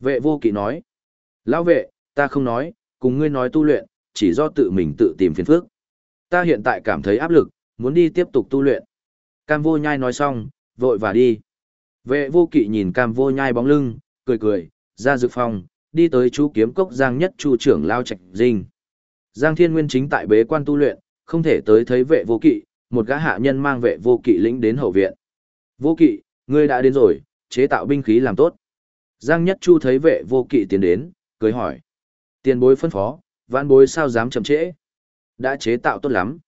Vệ vô kỵ nói, lão vệ, ta không nói, cùng ngươi nói tu luyện, chỉ do tự mình tự tìm phiền phức. Ta hiện tại cảm thấy áp lực, muốn đi tiếp tục tu luyện. Cam vô nhai nói xong, vội và đi. Vệ vô kỵ nhìn cam vô nhai bóng lưng, cười cười, ra dự phòng, đi tới chú kiếm cốc Giang Nhất Chu trưởng lao trạch dinh. Giang Thiên Nguyên chính tại bế quan tu luyện, không thể tới thấy vệ vô kỵ, một gã hạ nhân mang vệ vô kỵ lĩnh đến hậu viện. Vô kỵ, ngươi đã đến rồi, chế tạo binh khí làm tốt. Giang Nhất Chu thấy vệ vô kỵ tiến đến, cười hỏi. Tiền bối phân phó, vãn bối sao dám chậm trễ. Đã chế tạo tốt lắm.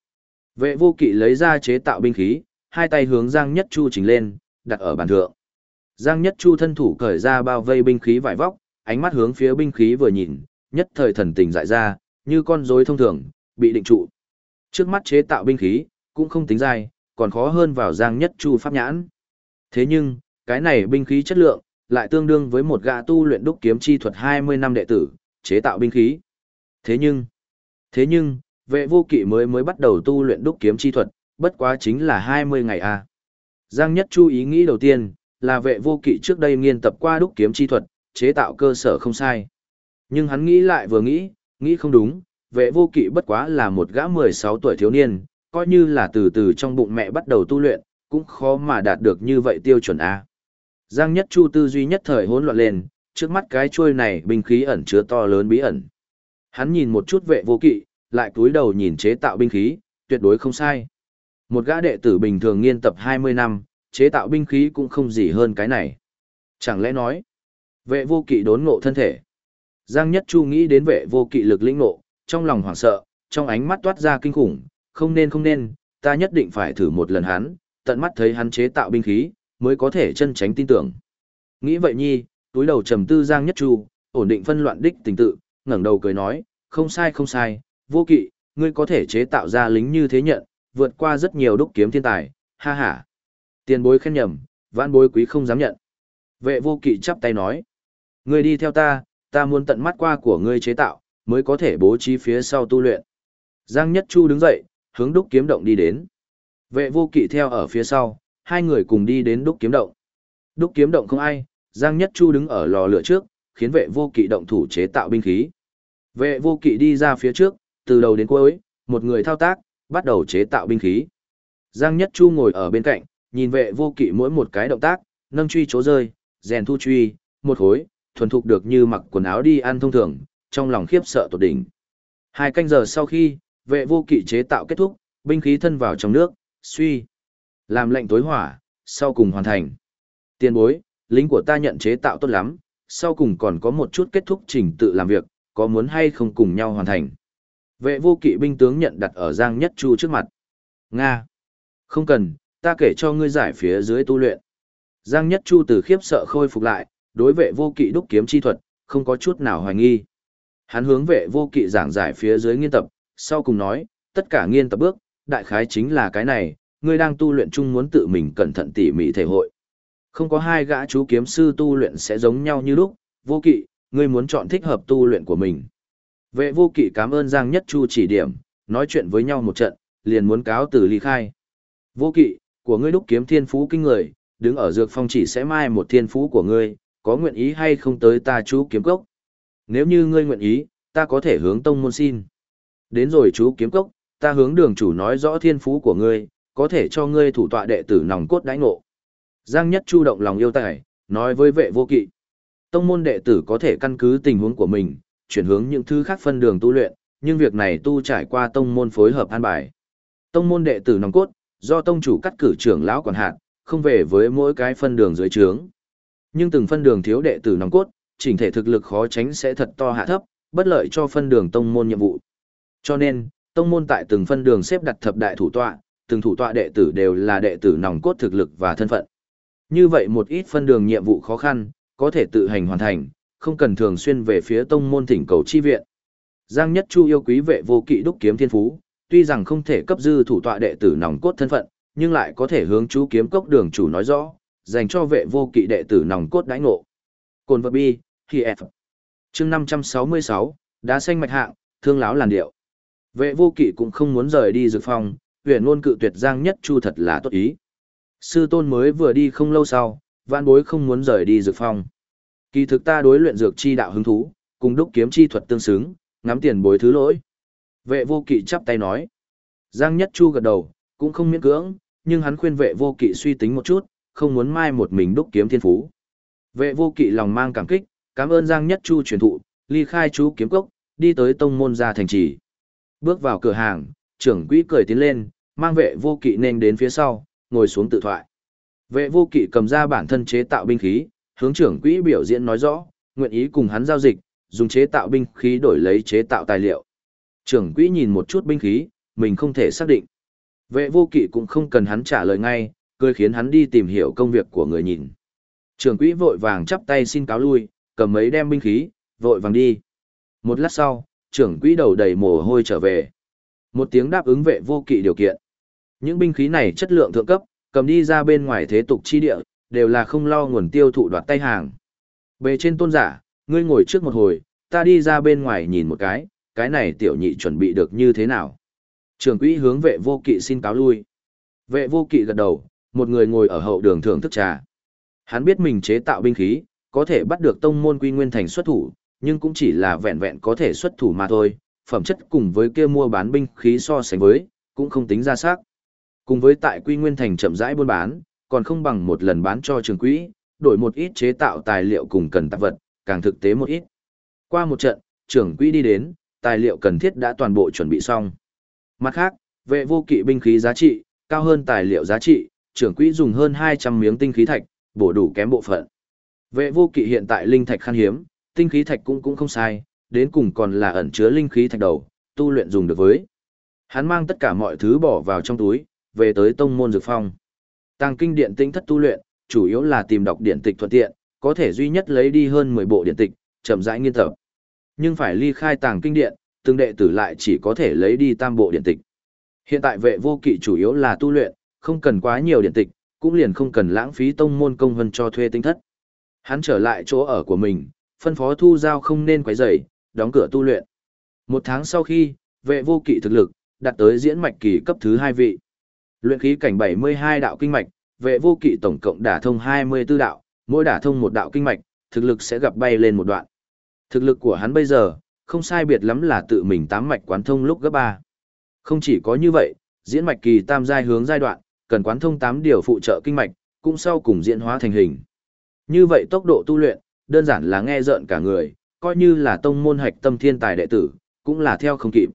Vệ vô kỵ lấy ra chế tạo binh khí, hai tay hướng Giang Nhất Chu chỉnh lên, đặt ở bàn thượng. Giang Nhất Chu thân thủ cởi ra bao vây binh khí vải vóc, ánh mắt hướng phía binh khí vừa nhìn, nhất thời thần tình dại ra, như con rối thông thường, bị định trụ. Trước mắt chế tạo binh khí, cũng không tính dài, còn khó hơn vào Giang Nhất Chu pháp nhãn. Thế nhưng, cái này binh khí chất lượng, lại tương đương với một gã tu luyện đúc kiếm chi thuật 20 năm đệ tử, chế tạo binh khí. Thế nhưng, thế nhưng, vệ vô kỵ mới mới bắt đầu tu luyện đúc kiếm chi thuật, bất quá chính là 20 ngày a. À. Giang Nhất Chu ý nghĩ đầu tiên, là vệ vô kỵ trước đây nghiên tập qua đúc kiếm chi thuật, chế tạo cơ sở không sai. Nhưng hắn nghĩ lại vừa nghĩ, nghĩ không đúng, vệ vô kỵ bất quá là một gã 16 tuổi thiếu niên, coi như là từ từ trong bụng mẹ bắt đầu tu luyện, cũng khó mà đạt được như vậy tiêu chuẩn A. Giang Nhất Chu tư duy nhất thời hỗn loạn lên, trước mắt cái chuôi này binh khí ẩn chứa to lớn bí ẩn. Hắn nhìn một chút vệ vô kỵ, lại cúi đầu nhìn chế tạo binh khí, tuyệt đối không sai. Một gã đệ tử bình thường nghiên tập 20 năm, chế tạo binh khí cũng không gì hơn cái này. Chẳng lẽ nói, vệ vô kỵ đốn ngộ thân thể. Giang Nhất Chu nghĩ đến vệ vô kỵ lực lĩnh ngộ, trong lòng hoảng sợ, trong ánh mắt toát ra kinh khủng, không nên không nên, ta nhất định phải thử một lần hắn, tận mắt thấy hắn chế tạo binh khí, mới có thể chân tránh tin tưởng. Nghĩ vậy nhi, túi đầu trầm tư Giang Nhất Chu, ổn định phân loạn đích tình tự, ngẩng đầu cười nói, không sai không sai, vô kỵ, ngươi có thể chế tạo ra lính như thế nhận, vượt qua rất nhiều đúc kiếm thiên tài, ha ha. Tiền bối khen nhầm, vãn bối quý không dám nhận. Vệ vô kỵ chắp tay nói, ngươi đi theo ta, ta muốn tận mắt qua của ngươi chế tạo, mới có thể bố trí phía sau tu luyện. Giang Nhất Chu đứng dậy, hướng đúc kiếm động đi đến. Vệ vô kỵ theo ở phía sau, hai người cùng đi đến đúc kiếm động. Đúc kiếm động không ai, Giang Nhất Chu đứng ở lò lửa trước, khiến vệ vô kỵ động thủ chế tạo binh khí. Vệ vô kỵ đi ra phía trước, từ đầu đến cuối, một người thao tác, bắt đầu chế tạo binh khí. Giang Nhất Chu ngồi ở bên cạnh, nhìn vệ vô kỵ mỗi một cái động tác, nâng truy chỗ rơi, rèn thu truy, một hối, thuần thục được như mặc quần áo đi ăn thông thường, trong lòng khiếp sợ tột đỉnh. Hai canh giờ sau khi, vệ vô kỵ chế tạo kết thúc, binh khí thân vào trong nước, suy. Làm lệnh tối hỏa, sau cùng hoàn thành. Tiên bối, lính của ta nhận chế tạo tốt lắm, sau cùng còn có một chút kết thúc trình tự làm việc, có muốn hay không cùng nhau hoàn thành. Vệ vô kỵ binh tướng nhận đặt ở Giang Nhất Chu trước mặt. Nga. Không cần, ta kể cho ngươi giải phía dưới tu luyện. Giang Nhất Chu từ khiếp sợ khôi phục lại, đối vệ vô kỵ đúc kiếm chi thuật, không có chút nào hoài nghi. Hắn hướng vệ vô kỵ giảng giải phía dưới nghiên tập, sau cùng nói, tất cả nghiên tập bước, đại khái chính là cái này, ngươi đang tu luyện chung muốn tự mình cẩn thận tỉ mỉ thể hội. Không có hai gã chú kiếm sư tu luyện sẽ giống nhau như lúc, vô kỵ, ngươi muốn chọn thích hợp tu luyện của mình. Vệ vô kỵ cảm ơn Giang Nhất Chu chỉ điểm, nói chuyện với nhau một trận, liền muốn cáo từ ly khai. Vô kỵ, của ngươi đúc kiếm thiên phú kinh người, đứng ở dược phong chỉ sẽ mai một thiên phú của ngươi, có nguyện ý hay không tới ta chú kiếm cốc. Nếu như ngươi nguyện ý, ta có thể hướng tông môn xin. Đến rồi chú kiếm cốc, ta hướng đường chủ nói rõ thiên phú của ngươi, có thể cho ngươi thủ tọa đệ tử nòng cốt đãi ngộ. Giang Nhất Chu động lòng yêu tài, nói với vệ vô kỵ. Tông môn đệ tử có thể căn cứ tình huống của mình, chuyển hướng những thứ khác phân đường tu luyện, nhưng việc này tu trải qua tông môn phối hợp an bài. Tông môn đệ tử nòng cốt, do tông chủ cắt cử trưởng lão quản hạt, không về với mỗi cái phân đường dưới trướng. Nhưng từng phân đường thiếu đệ tử nòng cốt, chỉnh thể thực lực khó tránh sẽ thật to hạ thấp, bất lợi cho phân đường tông môn nhiệm vụ. Cho nên, tông môn tại từng phân đường xếp đặt thập đại thủ tọa, từng thủ tọa đệ tử đều là đệ tử nòng cốt thực lực và thân phận. Như vậy một ít phân đường nhiệm vụ khó khăn, có thể tự hành hoàn thành, không cần thường xuyên về phía tông môn thỉnh cầu chi viện. Giang Nhất Chu yêu quý vệ vô kỵ đúc kiếm thiên phú, tuy rằng không thể cấp dư thủ tọa đệ tử nòng cốt thân phận, nhưng lại có thể hướng chú kiếm cốc đường chủ nói rõ, dành cho vệ vô kỵ đệ tử nòng cốt đãi ngộ. Cồn vật bi, khi F. chương 566, đá xanh mạch hạng, thương láo làn điệu. Vệ vô kỵ cũng không muốn rời đi dược phòng, huyền ngôn cự tuyệt Giang Nhất Chu thật là tốt ý. Sư tôn mới vừa đi không lâu sau, vạn bối không muốn rời đi dược phòng. Kỳ thực ta đối luyện dược chi đạo hứng thú, cùng đúc kiếm chi thuật tương xứng, ngắm tiền bối thứ lỗi. Vệ vô kỵ chắp tay nói. Giang Nhất Chu gật đầu, cũng không miễn cưỡng, nhưng hắn khuyên vệ vô kỵ suy tính một chút, không muốn mai một mình đúc kiếm thiên phú. Vệ vô kỵ lòng mang cảm kích, cảm ơn Giang Nhất Chu truyền thụ, ly khai chú kiếm cốc, đi tới tông môn gia thành trì. Bước vào cửa hàng, trưởng quỹ cười tiến lên, mang vệ vô kỵ nên đến phía sau, ngồi xuống tự thoại. Vệ vô kỵ cầm ra bản thân chế tạo binh khí, hướng trưởng quỹ biểu diễn nói rõ, nguyện ý cùng hắn giao dịch, dùng chế tạo binh khí đổi lấy chế tạo tài liệu. Trưởng quỹ nhìn một chút binh khí, mình không thể xác định. Vệ vô kỵ cũng không cần hắn trả lời ngay, cười khiến hắn đi tìm hiểu công việc của người nhìn. Trưởng quỹ vội vàng chắp tay xin cáo lui, cầm mấy đem binh khí, vội vàng đi. Một lát sau, trưởng quỹ đầu đầy mồ hôi trở về. Một tiếng đáp ứng vệ vô kỵ điều kiện. Những binh khí này chất lượng thượng cấp, cầm đi ra bên ngoài thế tục chi địa, đều là không lo nguồn tiêu thụ đoạt tay hàng. Bề trên tôn giả, ngươi ngồi trước một hồi, ta đi ra bên ngoài nhìn một cái, cái này tiểu nhị chuẩn bị được như thế nào. Trưởng quỹ hướng vệ vô kỵ xin cáo lui. Vệ vô kỵ gật đầu, một người ngồi ở hậu đường thưởng thức trà. Hắn biết mình chế tạo binh khí, có thể bắt được tông môn quy nguyên thành xuất thủ, nhưng cũng chỉ là vẹn vẹn có thể xuất thủ mà thôi, phẩm chất cùng với kia mua bán binh khí so sánh với, cũng không tính ra sắc. Cùng với tại quy nguyên thành chậm rãi buôn bán, còn không bằng một lần bán cho trường quỹ, đổi một ít chế tạo tài liệu cùng cần tạp vật, càng thực tế một ít. Qua một trận, trưởng quỹ đi đến, tài liệu cần thiết đã toàn bộ chuẩn bị xong. Mặt khác, vệ vô kỵ binh khí giá trị, cao hơn tài liệu giá trị, trưởng quỹ dùng hơn 200 miếng tinh khí thạch, bổ đủ kém bộ phận. Vệ vô kỵ hiện tại linh thạch khan hiếm, tinh khí thạch cũng cũng không sai, đến cùng còn là ẩn chứa linh khí thạch đầu, tu luyện dùng được với. Hắn mang tất cả mọi thứ bỏ vào trong túi, về tới tông môn dược phong. Tăng kinh điện tinh thất tu luyện, chủ yếu là tìm đọc điện tịch thuận tiện, có thể duy nhất lấy đi hơn 10 bộ điện tịch, chậm rãi nghiên tập. Nhưng phải ly khai tàng kinh điện, từng đệ tử lại chỉ có thể lấy đi tam bộ điện tịch. Hiện tại vệ vô kỵ chủ yếu là tu luyện, không cần quá nhiều điện tịch, cũng liền không cần lãng phí tông môn công vân cho thuê tinh thất. Hắn trở lại chỗ ở của mình, phân phó thu giao không nên quấy rầy, đóng cửa tu luyện. Một tháng sau khi, vệ vô kỵ thực lực, đạt tới diễn mạch kỳ cấp thứ hai vị. Luyện khí cảnh 72 đạo kinh mạch, vệ vô kỵ tổng cộng đả thông 24 đạo, mỗi đả thông một đạo kinh mạch, thực lực sẽ gặp bay lên một đoạn. Thực lực của hắn bây giờ, không sai biệt lắm là tự mình tám mạch quán thông lúc gấp 3. Không chỉ có như vậy, diễn mạch kỳ tam giai hướng giai đoạn, cần quán thông 8 điều phụ trợ kinh mạch, cũng sau cùng diễn hóa thành hình. Như vậy tốc độ tu luyện, đơn giản là nghe rợn cả người, coi như là tông môn hạch tâm thiên tài đệ tử, cũng là theo không kịp.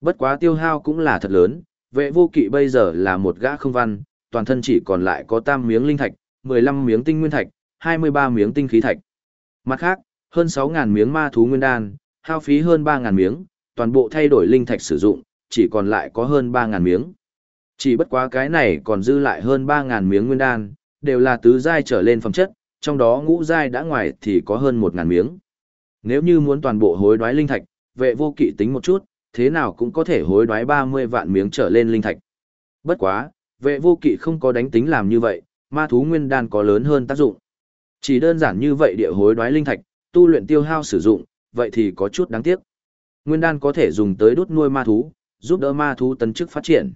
Bất quá tiêu hao cũng là thật lớn, vệ vô kỵ bây giờ là một gã không văn, toàn thân chỉ còn lại có tam miếng linh thạch, 15 miếng tinh nguyên thạch, 23 miếng tinh khí thạch. Mặt khác, hơn 6.000 miếng ma thú nguyên đan, hao phí hơn 3.000 miếng, toàn bộ thay đổi linh thạch sử dụng, chỉ còn lại có hơn 3.000 miếng. Chỉ bất quá cái này còn dư lại hơn 3.000 miếng nguyên đan, đều là tứ giai trở lên phẩm chất, trong đó ngũ giai đã ngoài thì có hơn 1.000 miếng. Nếu như muốn toàn bộ hối đoái linh thạch, vệ vô kỵ tính một chút, thế nào cũng có thể hối đoái 30 vạn miếng trở lên linh thạch. Bất quá, vệ vô kỵ không có đánh tính làm như vậy, ma thú nguyên đan có lớn hơn tác dụng. Chỉ đơn giản như vậy địa hối đoái linh thạch, tu luyện tiêu hao sử dụng, vậy thì có chút đáng tiếc. Nguyên đan có thể dùng tới đốt nuôi ma thú, giúp đỡ ma thú tấn chức phát triển.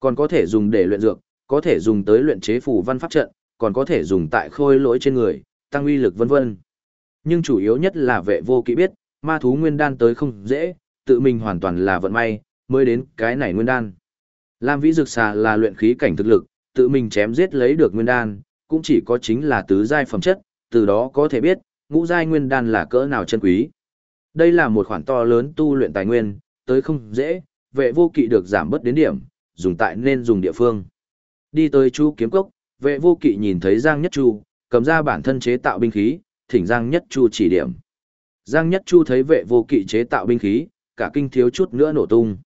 Còn có thể dùng để luyện dược, có thể dùng tới luyện chế phù văn pháp trận, còn có thể dùng tại khôi lỗi trên người, tăng uy lực vân vân. Nhưng chủ yếu nhất là vệ vô kỵ biết, ma thú nguyên đan tới không dễ, tự mình hoàn toàn là vận may, mới đến cái này nguyên đan. Lam vĩ dược xà là luyện khí cảnh thực lực, tự mình chém giết lấy được nguyên đan, cũng chỉ có chính là tứ giai phẩm chất, từ đó có thể biết, ngũ giai nguyên đan là cỡ nào chân quý. Đây là một khoản to lớn tu luyện tài nguyên, tới không dễ, vệ vô kỵ được giảm bớt đến điểm, dùng tại nên dùng địa phương. Đi tới chu kiếm cốc, vệ vô kỵ nhìn thấy Giang Nhất Chu, cầm ra bản thân chế tạo binh khí, thỉnh Giang Nhất Chu chỉ điểm. Giang Nhất Chu thấy vệ vô kỵ chế tạo binh khí, cả kinh thiếu chút nữa nổ tung.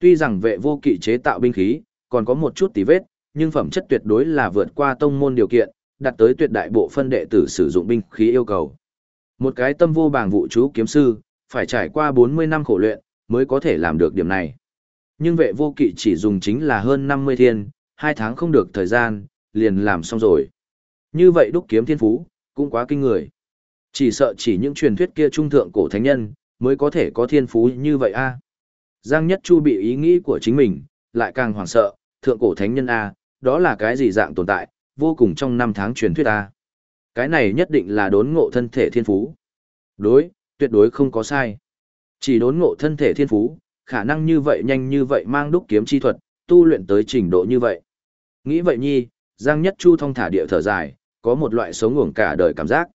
Tuy rằng vệ vô kỵ chế tạo binh khí, còn có một chút tí vết, nhưng phẩm chất tuyệt đối là vượt qua tông môn điều kiện, đạt tới tuyệt đại bộ phân đệ tử sử dụng binh khí yêu cầu. Một cái tâm vô bảng vụ chú kiếm sư, phải trải qua 40 năm khổ luyện, mới có thể làm được điểm này. Nhưng vệ vô kỵ chỉ dùng chính là hơn 50 thiên, 2 tháng không được thời gian, liền làm xong rồi. Như vậy đúc kiếm thiên phú, cũng quá kinh người. Chỉ sợ chỉ những truyền thuyết kia trung thượng cổ thánh nhân, mới có thể có thiên phú như vậy a. Giang Nhất Chu bị ý nghĩ của chính mình, lại càng hoảng sợ, thượng cổ thánh nhân a, đó là cái gì dạng tồn tại, vô cùng trong năm tháng truyền thuyết ta, Cái này nhất định là đốn ngộ thân thể thiên phú. Đối, tuyệt đối không có sai. Chỉ đốn ngộ thân thể thiên phú, khả năng như vậy nhanh như vậy mang đúc kiếm chi thuật, tu luyện tới trình độ như vậy. Nghĩ vậy nhi, Giang Nhất Chu thông thả địa thở dài, có một loại sống ngủng cả đời cảm giác.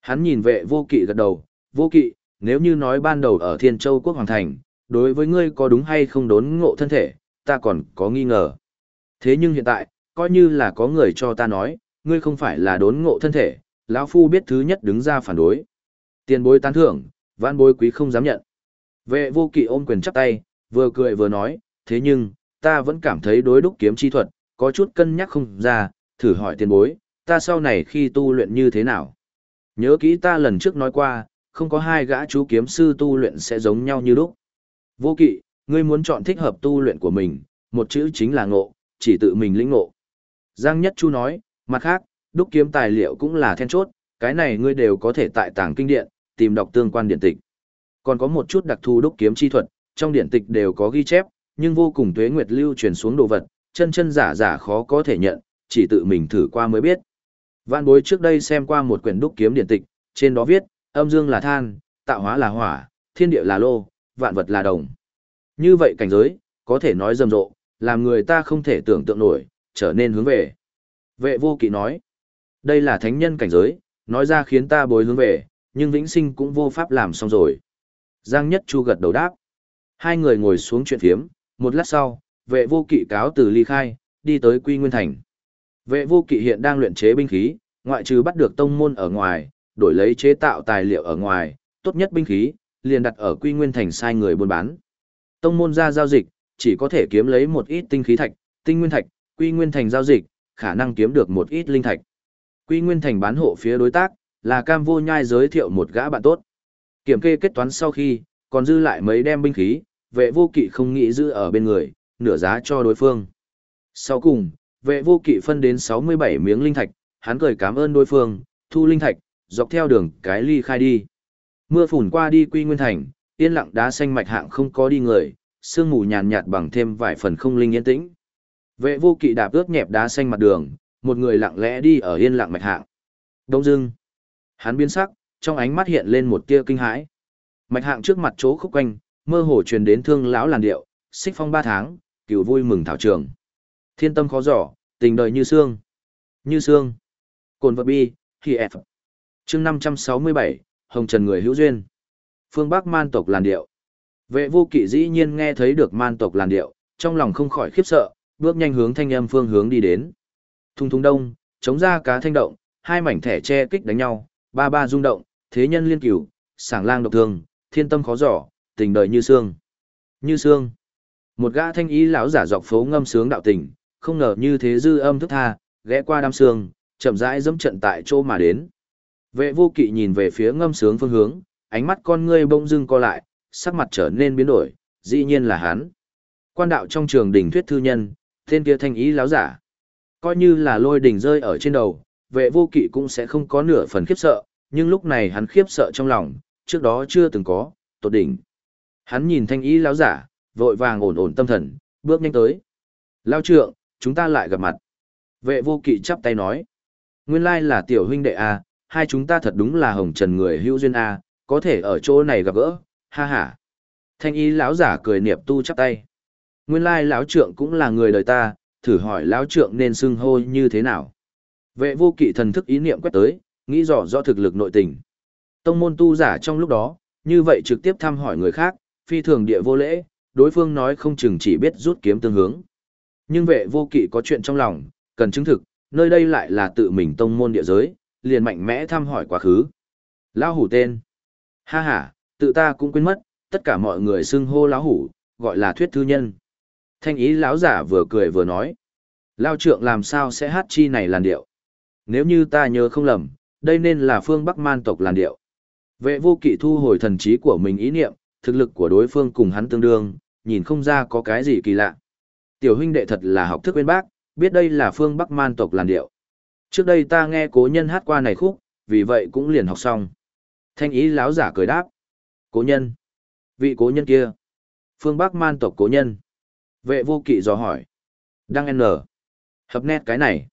Hắn nhìn vệ vô kỵ gật đầu, vô kỵ, nếu như nói ban đầu ở Thiên Châu Quốc Hoàng Thành, đối với ngươi có đúng hay không đốn ngộ thân thể, ta còn có nghi ngờ. Thế nhưng hiện tại, coi như là có người cho ta nói, ngươi không phải là đốn ngộ thân thể, lão phu biết thứ nhất đứng ra phản đối. Tiền bối tán thưởng, vãn bối quý không dám nhận. Vệ vô kỵ ôm quyền chắp tay, vừa cười vừa nói, thế nhưng, ta vẫn cảm thấy đối đúc kiếm chi thuật, có chút cân nhắc không ra, thử hỏi tiền bối, ta sau này khi tu luyện như thế nào. Nhớ kỹ ta lần trước nói qua, không có hai gã chú kiếm sư tu luyện sẽ giống nhau như lúc. Vô kỵ, ngươi muốn chọn thích hợp tu luyện của mình, một chữ chính là ngộ, chỉ tự mình lĩnh ngộ. Giang Nhất Chu nói, mặt khác, đúc kiếm tài liệu cũng là then chốt, cái này ngươi đều có thể tại tàng kinh điện, tìm đọc tương quan điện tịch. Còn có một chút đặc thù đúc kiếm chi thuật, trong điện tịch đều có ghi chép, nhưng vô cùng tuế nguyệt lưu truyền xuống đồ vật, chân chân giả giả khó có thể nhận, chỉ tự mình thử qua mới biết. Vạn bối trước đây xem qua một quyển đúc kiếm điện tịch, trên đó viết, âm dương là than, tạo hóa là hỏa, thiên địa là lô, vạn vật là đồng. Như vậy cảnh giới, có thể nói rầm rộ, làm người ta không thể tưởng tượng nổi, trở nên hướng về. Vệ vô kỵ nói, đây là thánh nhân cảnh giới, nói ra khiến ta bối hướng về, nhưng vĩnh sinh cũng vô pháp làm xong rồi. Giang Nhất Chu gật đầu đáp. Hai người ngồi xuống chuyện phiếm, một lát sau, vệ vô kỵ cáo từ ly khai, đi tới Quy Nguyên Thành. Vệ vô kỵ hiện đang luyện chế binh khí, ngoại trừ bắt được tông môn ở ngoài, đổi lấy chế tạo tài liệu ở ngoài, tốt nhất binh khí, liền đặt ở Quy Nguyên Thành sai người buôn bán. Tông môn ra giao dịch, chỉ có thể kiếm lấy một ít tinh khí thạch, tinh nguyên thạch, Quy Nguyên Thành giao dịch, khả năng kiếm được một ít linh thạch. Quy Nguyên Thành bán hộ phía đối tác, là Cam Vô Nhai giới thiệu một gã bạn tốt. Kiểm kê kết toán sau khi, còn dư lại mấy đem binh khí, vệ vô kỵ không nghĩ giữ ở bên người, nửa giá cho đối phương. Sau cùng, vệ vô kỵ phân đến 67 miếng linh thạch, hắn cười cảm ơn đối phương, thu linh thạch, dọc theo đường cái ly khai đi. Mưa phùn qua đi quy nguyên thành, yên lặng đá xanh mạch hạng không có đi người, sương mù nhàn nhạt bằng thêm vài phần không linh yên tĩnh. Vệ vô kỵ đạp ướt nhẹp đá xanh mặt đường, một người lặng lẽ đi ở yên lặng mạch hạng. Đông dưng, hắn biến sắc, trong ánh mắt hiện lên một tia kinh hãi. Mạch hạng trước mặt chỗ khúc quanh, mơ hồ truyền đến thương lão làn điệu, xích phong ba tháng, cửu vui mừng thảo trường. Thiên tâm khó giỏ, tình đời như xương. Như xương. Cồn vật bi, khi F. chương 567, Hồng Trần người hữu duyên. Phương Bắc man tộc làn điệu. Vệ vô kỵ dĩ nhiên nghe thấy được man tộc làn điệu, trong lòng không khỏi khiếp sợ, bước nhanh hướng thanh âm phương hướng đi đến. Thung thung đông, chống ra cá thanh động, hai mảnh thẻ che kích đánh nhau, ba ba rung động, thế nhân liên cửu, sảng lang độc thương, thiên tâm khó giỏ, tình đời như xương. Như xương. Một gã thanh ý lão giả dọc phố ngâm sướng đạo tình, không ngờ như thế dư âm thức tha, ghé qua đám xương, chậm rãi dẫm trận tại chỗ mà đến. Vệ vô kỵ nhìn về phía ngâm sướng phương hướng, ánh mắt con ngươi bỗng dưng co lại, sắc mặt trở nên biến đổi, dĩ nhiên là hắn. Quan đạo trong trường đỉnh thuyết thư nhân, tên kia thanh ý lão giả. Coi như là lôi đỉnh rơi ở trên đầu, vệ vô kỵ cũng sẽ không có nửa phần khiếp sợ, nhưng lúc này hắn khiếp sợ trong lòng, trước đó chưa từng có, tột đỉnh. Hắn nhìn thanh ý lão giả, vội vàng ổn ổn tâm thần, bước nhanh tới. Lao trượng, chúng ta lại gặp mặt. Vệ vô kỵ chắp tay nói. Nguyên lai là tiểu huynh đệ A, hai chúng ta thật đúng là hồng trần người hữu duyên A, có thể ở chỗ này gặp gỡ, ha ha. Thanh y lão giả cười niệm tu chắp tay. Nguyên lai lão trượng cũng là người đời ta, thử hỏi lão trượng nên xưng hô như thế nào. Vệ vô kỵ thần thức ý niệm quét tới, nghĩ rõ rõ thực lực nội tình. Tông môn tu giả trong lúc đó, như vậy trực tiếp thăm hỏi người khác, phi thường địa vô lễ, đối phương nói không chừng chỉ biết rút kiếm tương hướng. Nhưng vệ vô kỵ có chuyện trong lòng, cần chứng thực, nơi đây lại là tự mình tông môn địa giới, liền mạnh mẽ thăm hỏi quá khứ. Lão hủ tên. Ha ha, tự ta cũng quên mất, tất cả mọi người xưng hô lão hủ, gọi là thuyết thư nhân. Thanh ý lão giả vừa cười vừa nói. Lao trượng làm sao sẽ hát chi này làn điệu. Nếu như ta nhớ không lầm, đây nên là phương Bắc man tộc làn điệu. Vệ vô kỵ thu hồi thần trí của mình ý niệm, thực lực của đối phương cùng hắn tương đương, nhìn không ra có cái gì kỳ lạ. Tiểu huynh đệ thật là học thức bên bác, biết đây là phương Bắc man tộc làn điệu. Trước đây ta nghe cố nhân hát qua này khúc, vì vậy cũng liền học xong. Thanh ý lão giả cười đáp. Cố nhân. Vị cố nhân kia. Phương Bắc man tộc cố nhân. Vệ vô kỵ dò hỏi. Đăng N. Hợp nét cái này.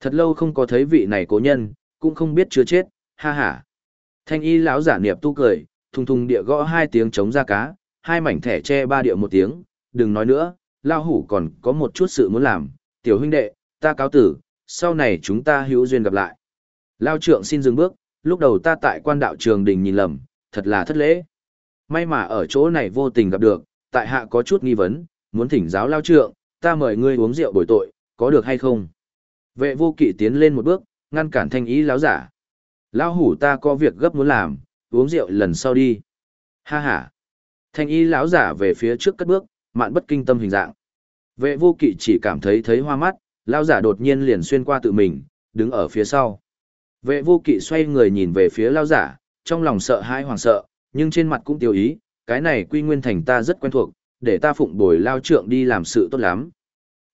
Thật lâu không có thấy vị này cố nhân, cũng không biết chưa chết, ha ha. Thanh y lão giả niệm tu cười, thùng thùng địa gõ hai tiếng chống ra cá, hai mảnh thẻ che ba địa một tiếng, đừng nói nữa, lao hủ còn có một chút sự muốn làm, tiểu huynh đệ, ta cáo tử, sau này chúng ta hữu duyên gặp lại. Lao trượng xin dừng bước, lúc đầu ta tại quan đạo trường đình nhìn lầm, thật là thất lễ. May mà ở chỗ này vô tình gặp được, tại hạ có chút nghi vấn, muốn thỉnh giáo lao trượng, ta mời ngươi uống rượu bồi tội, có được hay không? Vệ vô kỵ tiến lên một bước, ngăn cản thanh ý lão giả. lao hủ ta có việc gấp muốn làm, uống rượu lần sau đi. Ha ha. Thanh ý lão giả về phía trước cất bước, mạn bất kinh tâm hình dạng. Vệ vô kỵ chỉ cảm thấy thấy hoa mắt, lão giả đột nhiên liền xuyên qua tự mình, đứng ở phía sau. Vệ vô kỵ xoay người nhìn về phía lão giả, trong lòng sợ hãi hoàng sợ, nhưng trên mặt cũng tiêu ý, cái này quy nguyên thành ta rất quen thuộc, để ta phụng bồi lao trượng đi làm sự tốt lắm.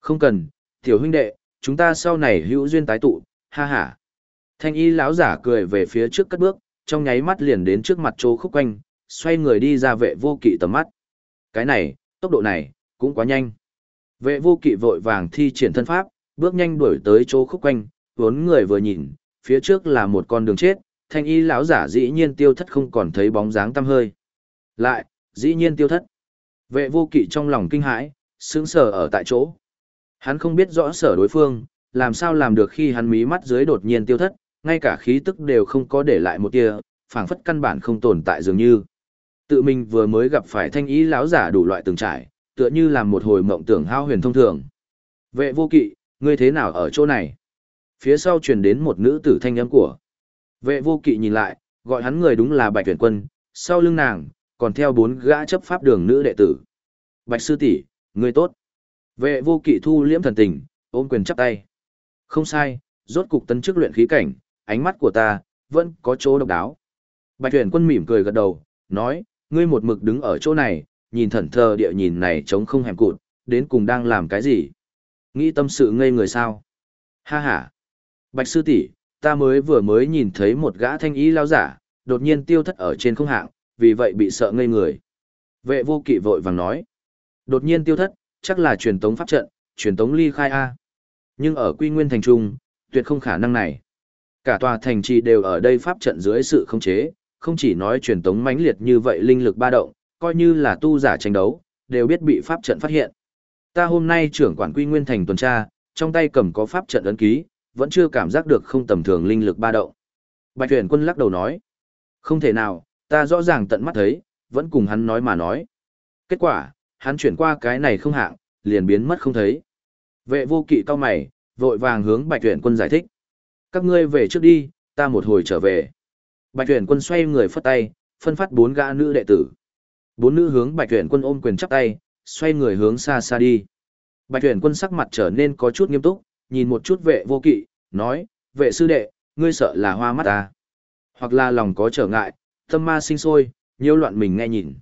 Không cần, tiểu huynh đệ, chúng ta sau này hữu duyên tái tụ, ha ha. Thanh y lão giả cười về phía trước cất bước, trong nháy mắt liền đến trước mặt chỗ khúc quanh, xoay người đi ra vệ vô kỵ tầm mắt. Cái này, tốc độ này, cũng quá nhanh. Vệ vô kỵ vội vàng thi triển thân pháp, bước nhanh đuổi tới chỗ khúc quanh, vốn người vừa nhìn, phía trước là một con đường chết, thanh y lão giả dĩ nhiên tiêu thất không còn thấy bóng dáng tăm hơi. Lại, dĩ nhiên tiêu thất. Vệ vô kỵ trong lòng kinh hãi, sững sờ ở tại chỗ. Hắn không biết rõ sở đối phương, làm sao làm được khi hắn mí mắt dưới đột nhiên tiêu thất, ngay cả khí tức đều không có để lại một tia, phảng phất căn bản không tồn tại dường như. Tự mình vừa mới gặp phải thanh ý lão giả đủ loại từng trải, tựa như làm một hồi mộng tưởng hao huyền thông thường. Vệ vô kỵ, ngươi thế nào ở chỗ này? Phía sau truyền đến một nữ tử thanh âm của. Vệ vô kỵ nhìn lại, gọi hắn người đúng là bạch tuyển quân, sau lưng nàng, còn theo bốn gã chấp pháp đường nữ đệ tử. Bạch sư tỷ, người tốt. Vệ vô kỵ thu liễm thần tình, ôm quyền chắp tay. Không sai, rốt cục tấn chức luyện khí cảnh, ánh mắt của ta, vẫn có chỗ độc đáo. Bạch tuyển quân mỉm cười gật đầu, nói, ngươi một mực đứng ở chỗ này, nhìn thần thờ địa nhìn này trống không hẻm cụt, đến cùng đang làm cái gì? Nghĩ tâm sự ngây người sao? Ha ha! Bạch sư tỷ, ta mới vừa mới nhìn thấy một gã thanh ý lao giả, đột nhiên tiêu thất ở trên không hạng, vì vậy bị sợ ngây người. Vệ vô kỵ vội vàng nói. Đột nhiên tiêu thất, chắc là truyền tống pháp trận, truyền tống ly khai A. Nhưng ở quy nguyên thành trung, tuyệt không khả năng này. Cả tòa thành trì đều ở đây pháp trận dưới sự khống chế, không chỉ nói truyền tống mãnh liệt như vậy linh lực ba động, coi như là tu giả tranh đấu, đều biết bị pháp trận phát hiện. Ta hôm nay trưởng quản quy nguyên thành tuần tra, trong tay cầm có pháp trận ấn ký, vẫn chưa cảm giác được không tầm thường linh lực ba động. Bạch tuyển quân lắc đầu nói, không thể nào, ta rõ ràng tận mắt thấy, vẫn cùng hắn nói mà nói. Kết quả, hắn chuyển qua cái này không hạng, liền biến mất không thấy. Vệ vô kỵ cao mày, vội vàng hướng bạch tuyển quân giải thích. Các ngươi về trước đi, ta một hồi trở về. Bạch tuyển quân xoay người phất tay, phân phát bốn gã nữ đệ tử. Bốn nữ hướng bạch tuyển quân ôm quyền chắp tay, xoay người hướng xa xa đi. Bạch tuyển quân sắc mặt trở nên có chút nghiêm túc, nhìn một chút vệ vô kỵ, nói, vệ sư đệ, ngươi sợ là hoa mắt ta. Hoặc là lòng có trở ngại, tâm ma sinh sôi, nhiễu loạn mình nghe nhìn.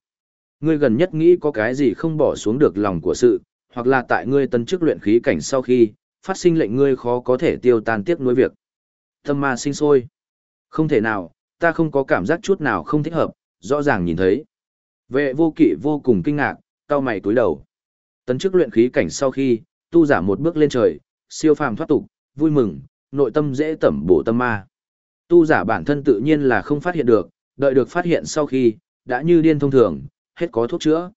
Ngươi gần nhất nghĩ có cái gì không bỏ xuống được lòng của sự, hoặc là tại ngươi tân chức luyện khí cảnh sau khi, phát sinh lệnh ngươi khó có thể tiêu tan tiếc nuối việc. Tâm ma sinh sôi. Không thể nào, ta không có cảm giác chút nào không thích hợp, rõ ràng nhìn thấy. Vệ vô kỵ vô cùng kinh ngạc, cao mày túi đầu. Tấn chức luyện khí cảnh sau khi, tu giả một bước lên trời, siêu phàm thoát tục, vui mừng, nội tâm dễ tẩm bổ tâm ma. Tu giả bản thân tự nhiên là không phát hiện được, đợi được phát hiện sau khi, đã như điên thông thường, hết có thuốc chữa.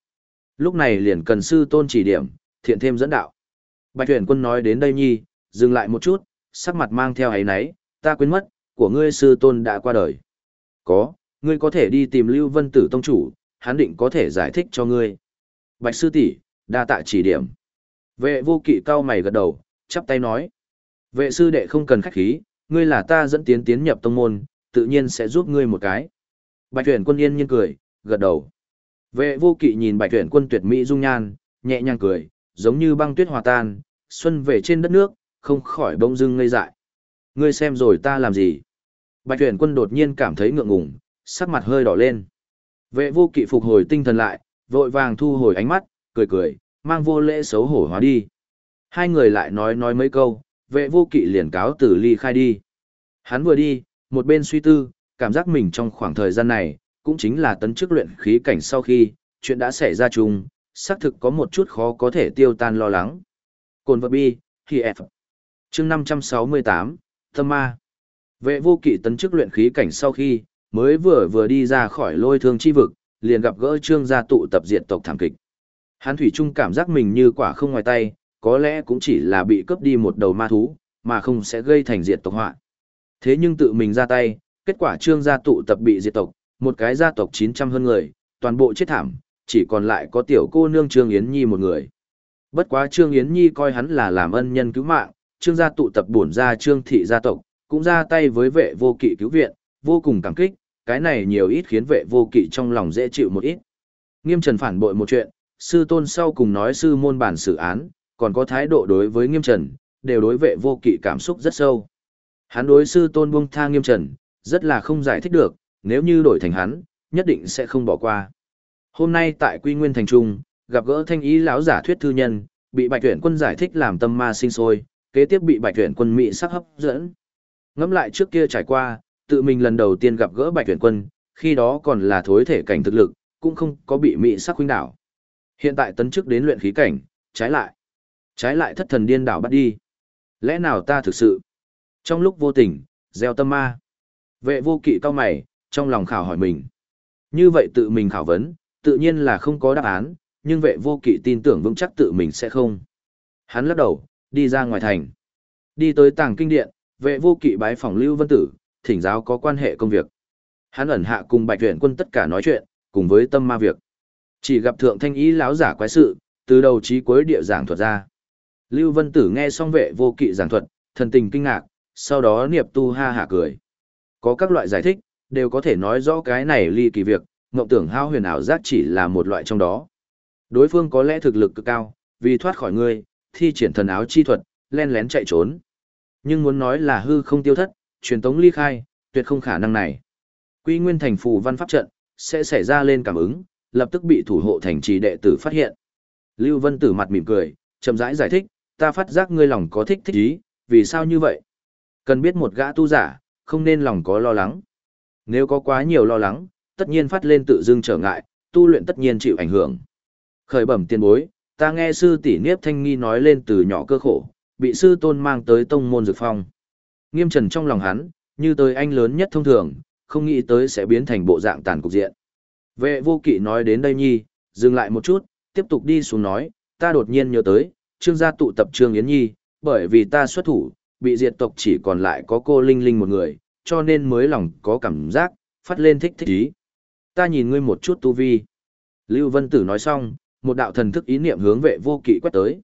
Lúc này liền cần sư tôn chỉ điểm, thiện thêm dẫn đạo. Bạch tuyển quân nói đến đây nhi, dừng lại một chút, sắc mặt mang theo ấy náy, ta quên mất, của ngươi sư tôn đã qua đời. Có, ngươi có thể đi tìm Lưu Vân Tử Tông Chủ, hắn định có thể giải thích cho ngươi. Bạch sư tỷ, đa tạ chỉ điểm. Vệ vô kỵ cao mày gật đầu, chắp tay nói. Vệ sư đệ không cần khách khí, ngươi là ta dẫn tiến tiến nhập tông môn, tự nhiên sẽ giúp ngươi một cái. Bạch tuyển quân yên nhiên cười, gật đầu. Vệ vô kỵ nhìn bạch tuyển quân tuyệt mỹ dung nhan, nhẹ nhàng cười, giống như băng tuyết hòa tan, xuân về trên đất nước, không khỏi bỗng dưng ngây dại. Ngươi xem rồi ta làm gì? Bạch tuyển quân đột nhiên cảm thấy ngượng ngùng, sắc mặt hơi đỏ lên. Vệ vô kỵ phục hồi tinh thần lại, vội vàng thu hồi ánh mắt, cười cười, mang vô lễ xấu hổ hóa đi. Hai người lại nói nói mấy câu, vệ vô kỵ liền cáo từ ly khai đi. Hắn vừa đi, một bên suy tư, cảm giác mình trong khoảng thời gian này, cũng chính là tấn chức luyện khí cảnh sau khi, chuyện đã xảy ra chung, xác thực có một chút khó có thể tiêu tan lo lắng. Cồn vật bi, thì F. chương 568, Tâm Ma. Vệ vô kỵ tấn chức luyện khí cảnh sau khi, mới vừa vừa đi ra khỏi lôi thương chi vực, liền gặp gỡ trương gia tụ tập diện tộc thảm kịch. Hán Thủy Trung cảm giác mình như quả không ngoài tay, có lẽ cũng chỉ là bị cướp đi một đầu ma thú, mà không sẽ gây thành diệt tộc họa. Thế nhưng tự mình ra tay, kết quả trương gia tụ tập bị diệt tộc, một cái gia tộc 900 hơn người, toàn bộ chết thảm, chỉ còn lại có tiểu cô nương Trương Yến Nhi một người. Bất quá Trương Yến Nhi coi hắn là làm ân nhân cứu mạng, trương gia tụ tập bổn ra trương thị gia tộc, cũng ra tay với vệ vô kỵ cứu viện, vô cùng cảm kích, cái này nhiều ít khiến vệ vô kỵ trong lòng dễ chịu một ít. Nghiêm Trần phản bội một chuyện, sư tôn sau cùng nói sư môn bản xử án, còn có thái độ đối với Nghiêm Trần, đều đối vệ vô kỵ cảm xúc rất sâu. Hắn đối sư tôn buông tha Nghiêm Trần, rất là không giải thích được, nếu như đổi thành hắn, nhất định sẽ không bỏ qua. Hôm nay tại Quy Nguyên thành trung, gặp gỡ thanh ý lão giả thuyết thư nhân, bị Bạch Tuyển quân giải thích làm tâm ma sinh sôi, kế tiếp bị Bạch Tuyển quân mỹ sắc hấp dẫn. Ngẫm lại trước kia trải qua, tự mình lần đầu tiên gặp gỡ Bạch Tuyển quân, khi đó còn là thối thể cảnh thực lực, cũng không có bị mỹ sắc huynh đảo. Hiện tại tấn chức đến luyện khí cảnh, trái lại. Trái lại thất thần điên đảo bắt đi. Lẽ nào ta thực sự? Trong lúc vô tình, gieo tâm ma. Vệ vô kỵ cao mày, trong lòng khảo hỏi mình. Như vậy tự mình khảo vấn, tự nhiên là không có đáp án, nhưng vệ vô kỵ tin tưởng vững chắc tự mình sẽ không. Hắn lắc đầu, đi ra ngoài thành. Đi tới tàng kinh điện, vệ vô kỵ bái phòng Lưu Vân Tử, thỉnh giáo có quan hệ công việc. Hắn ẩn hạ cùng bạch tuyển quân tất cả nói chuyện, cùng với tâm ma việc. Chỉ gặp thượng thanh ý láo giả quái sự, từ đầu chí cuối địa giảng thuật ra. Lưu Vân Tử nghe xong vệ vô kỵ giảng thuật, thần tình kinh ngạc, sau đó niệm tu ha hả cười. Có các loại giải thích, đều có thể nói rõ cái này ly kỳ việc, ngộng tưởng hao huyền ảo giác chỉ là một loại trong đó. Đối phương có lẽ thực lực cực cao, vì thoát khỏi ngươi, thi triển thần áo chi thuật, len lén chạy trốn. Nhưng muốn nói là hư không tiêu thất, truyền tống ly khai, tuyệt không khả năng này. Quy nguyên thành phù văn pháp trận, sẽ xảy ra lên cảm ứng, lập tức bị thủ hộ thành trì đệ tử phát hiện. Lưu Vân Tử mặt mỉm cười, chậm rãi giải thích, ta phát giác ngươi lòng có thích thích ý, vì sao như vậy? Cần biết một gã tu giả, không nên lòng có lo lắng. Nếu có quá nhiều lo lắng, tất nhiên phát lên tự dưng trở ngại, tu luyện tất nhiên chịu ảnh hưởng. Khởi bẩm tiên bối, ta nghe sư tỷ Niếp Thanh Nghi nói lên từ nhỏ cơ khổ, bị sư tôn mang tới tông môn dược phong. Nghiêm trần trong lòng hắn, như tới anh lớn nhất thông thường, không nghĩ tới sẽ biến thành bộ dạng tàn cục diện. Vệ vô kỵ nói đến đây nhi, dừng lại một chút, tiếp tục đi xuống nói, ta đột nhiên nhớ tới, trương gia tụ tập trương Yến Nhi, bởi vì ta xuất thủ, bị diệt tộc chỉ còn lại có cô Linh Linh một người, cho nên mới lòng có cảm giác, phát lên thích thích ý. Ta nhìn ngươi một chút tu vi. Lưu Vân Tử nói xong, một đạo thần thức ý niệm hướng vệ vô kỵ quét tới.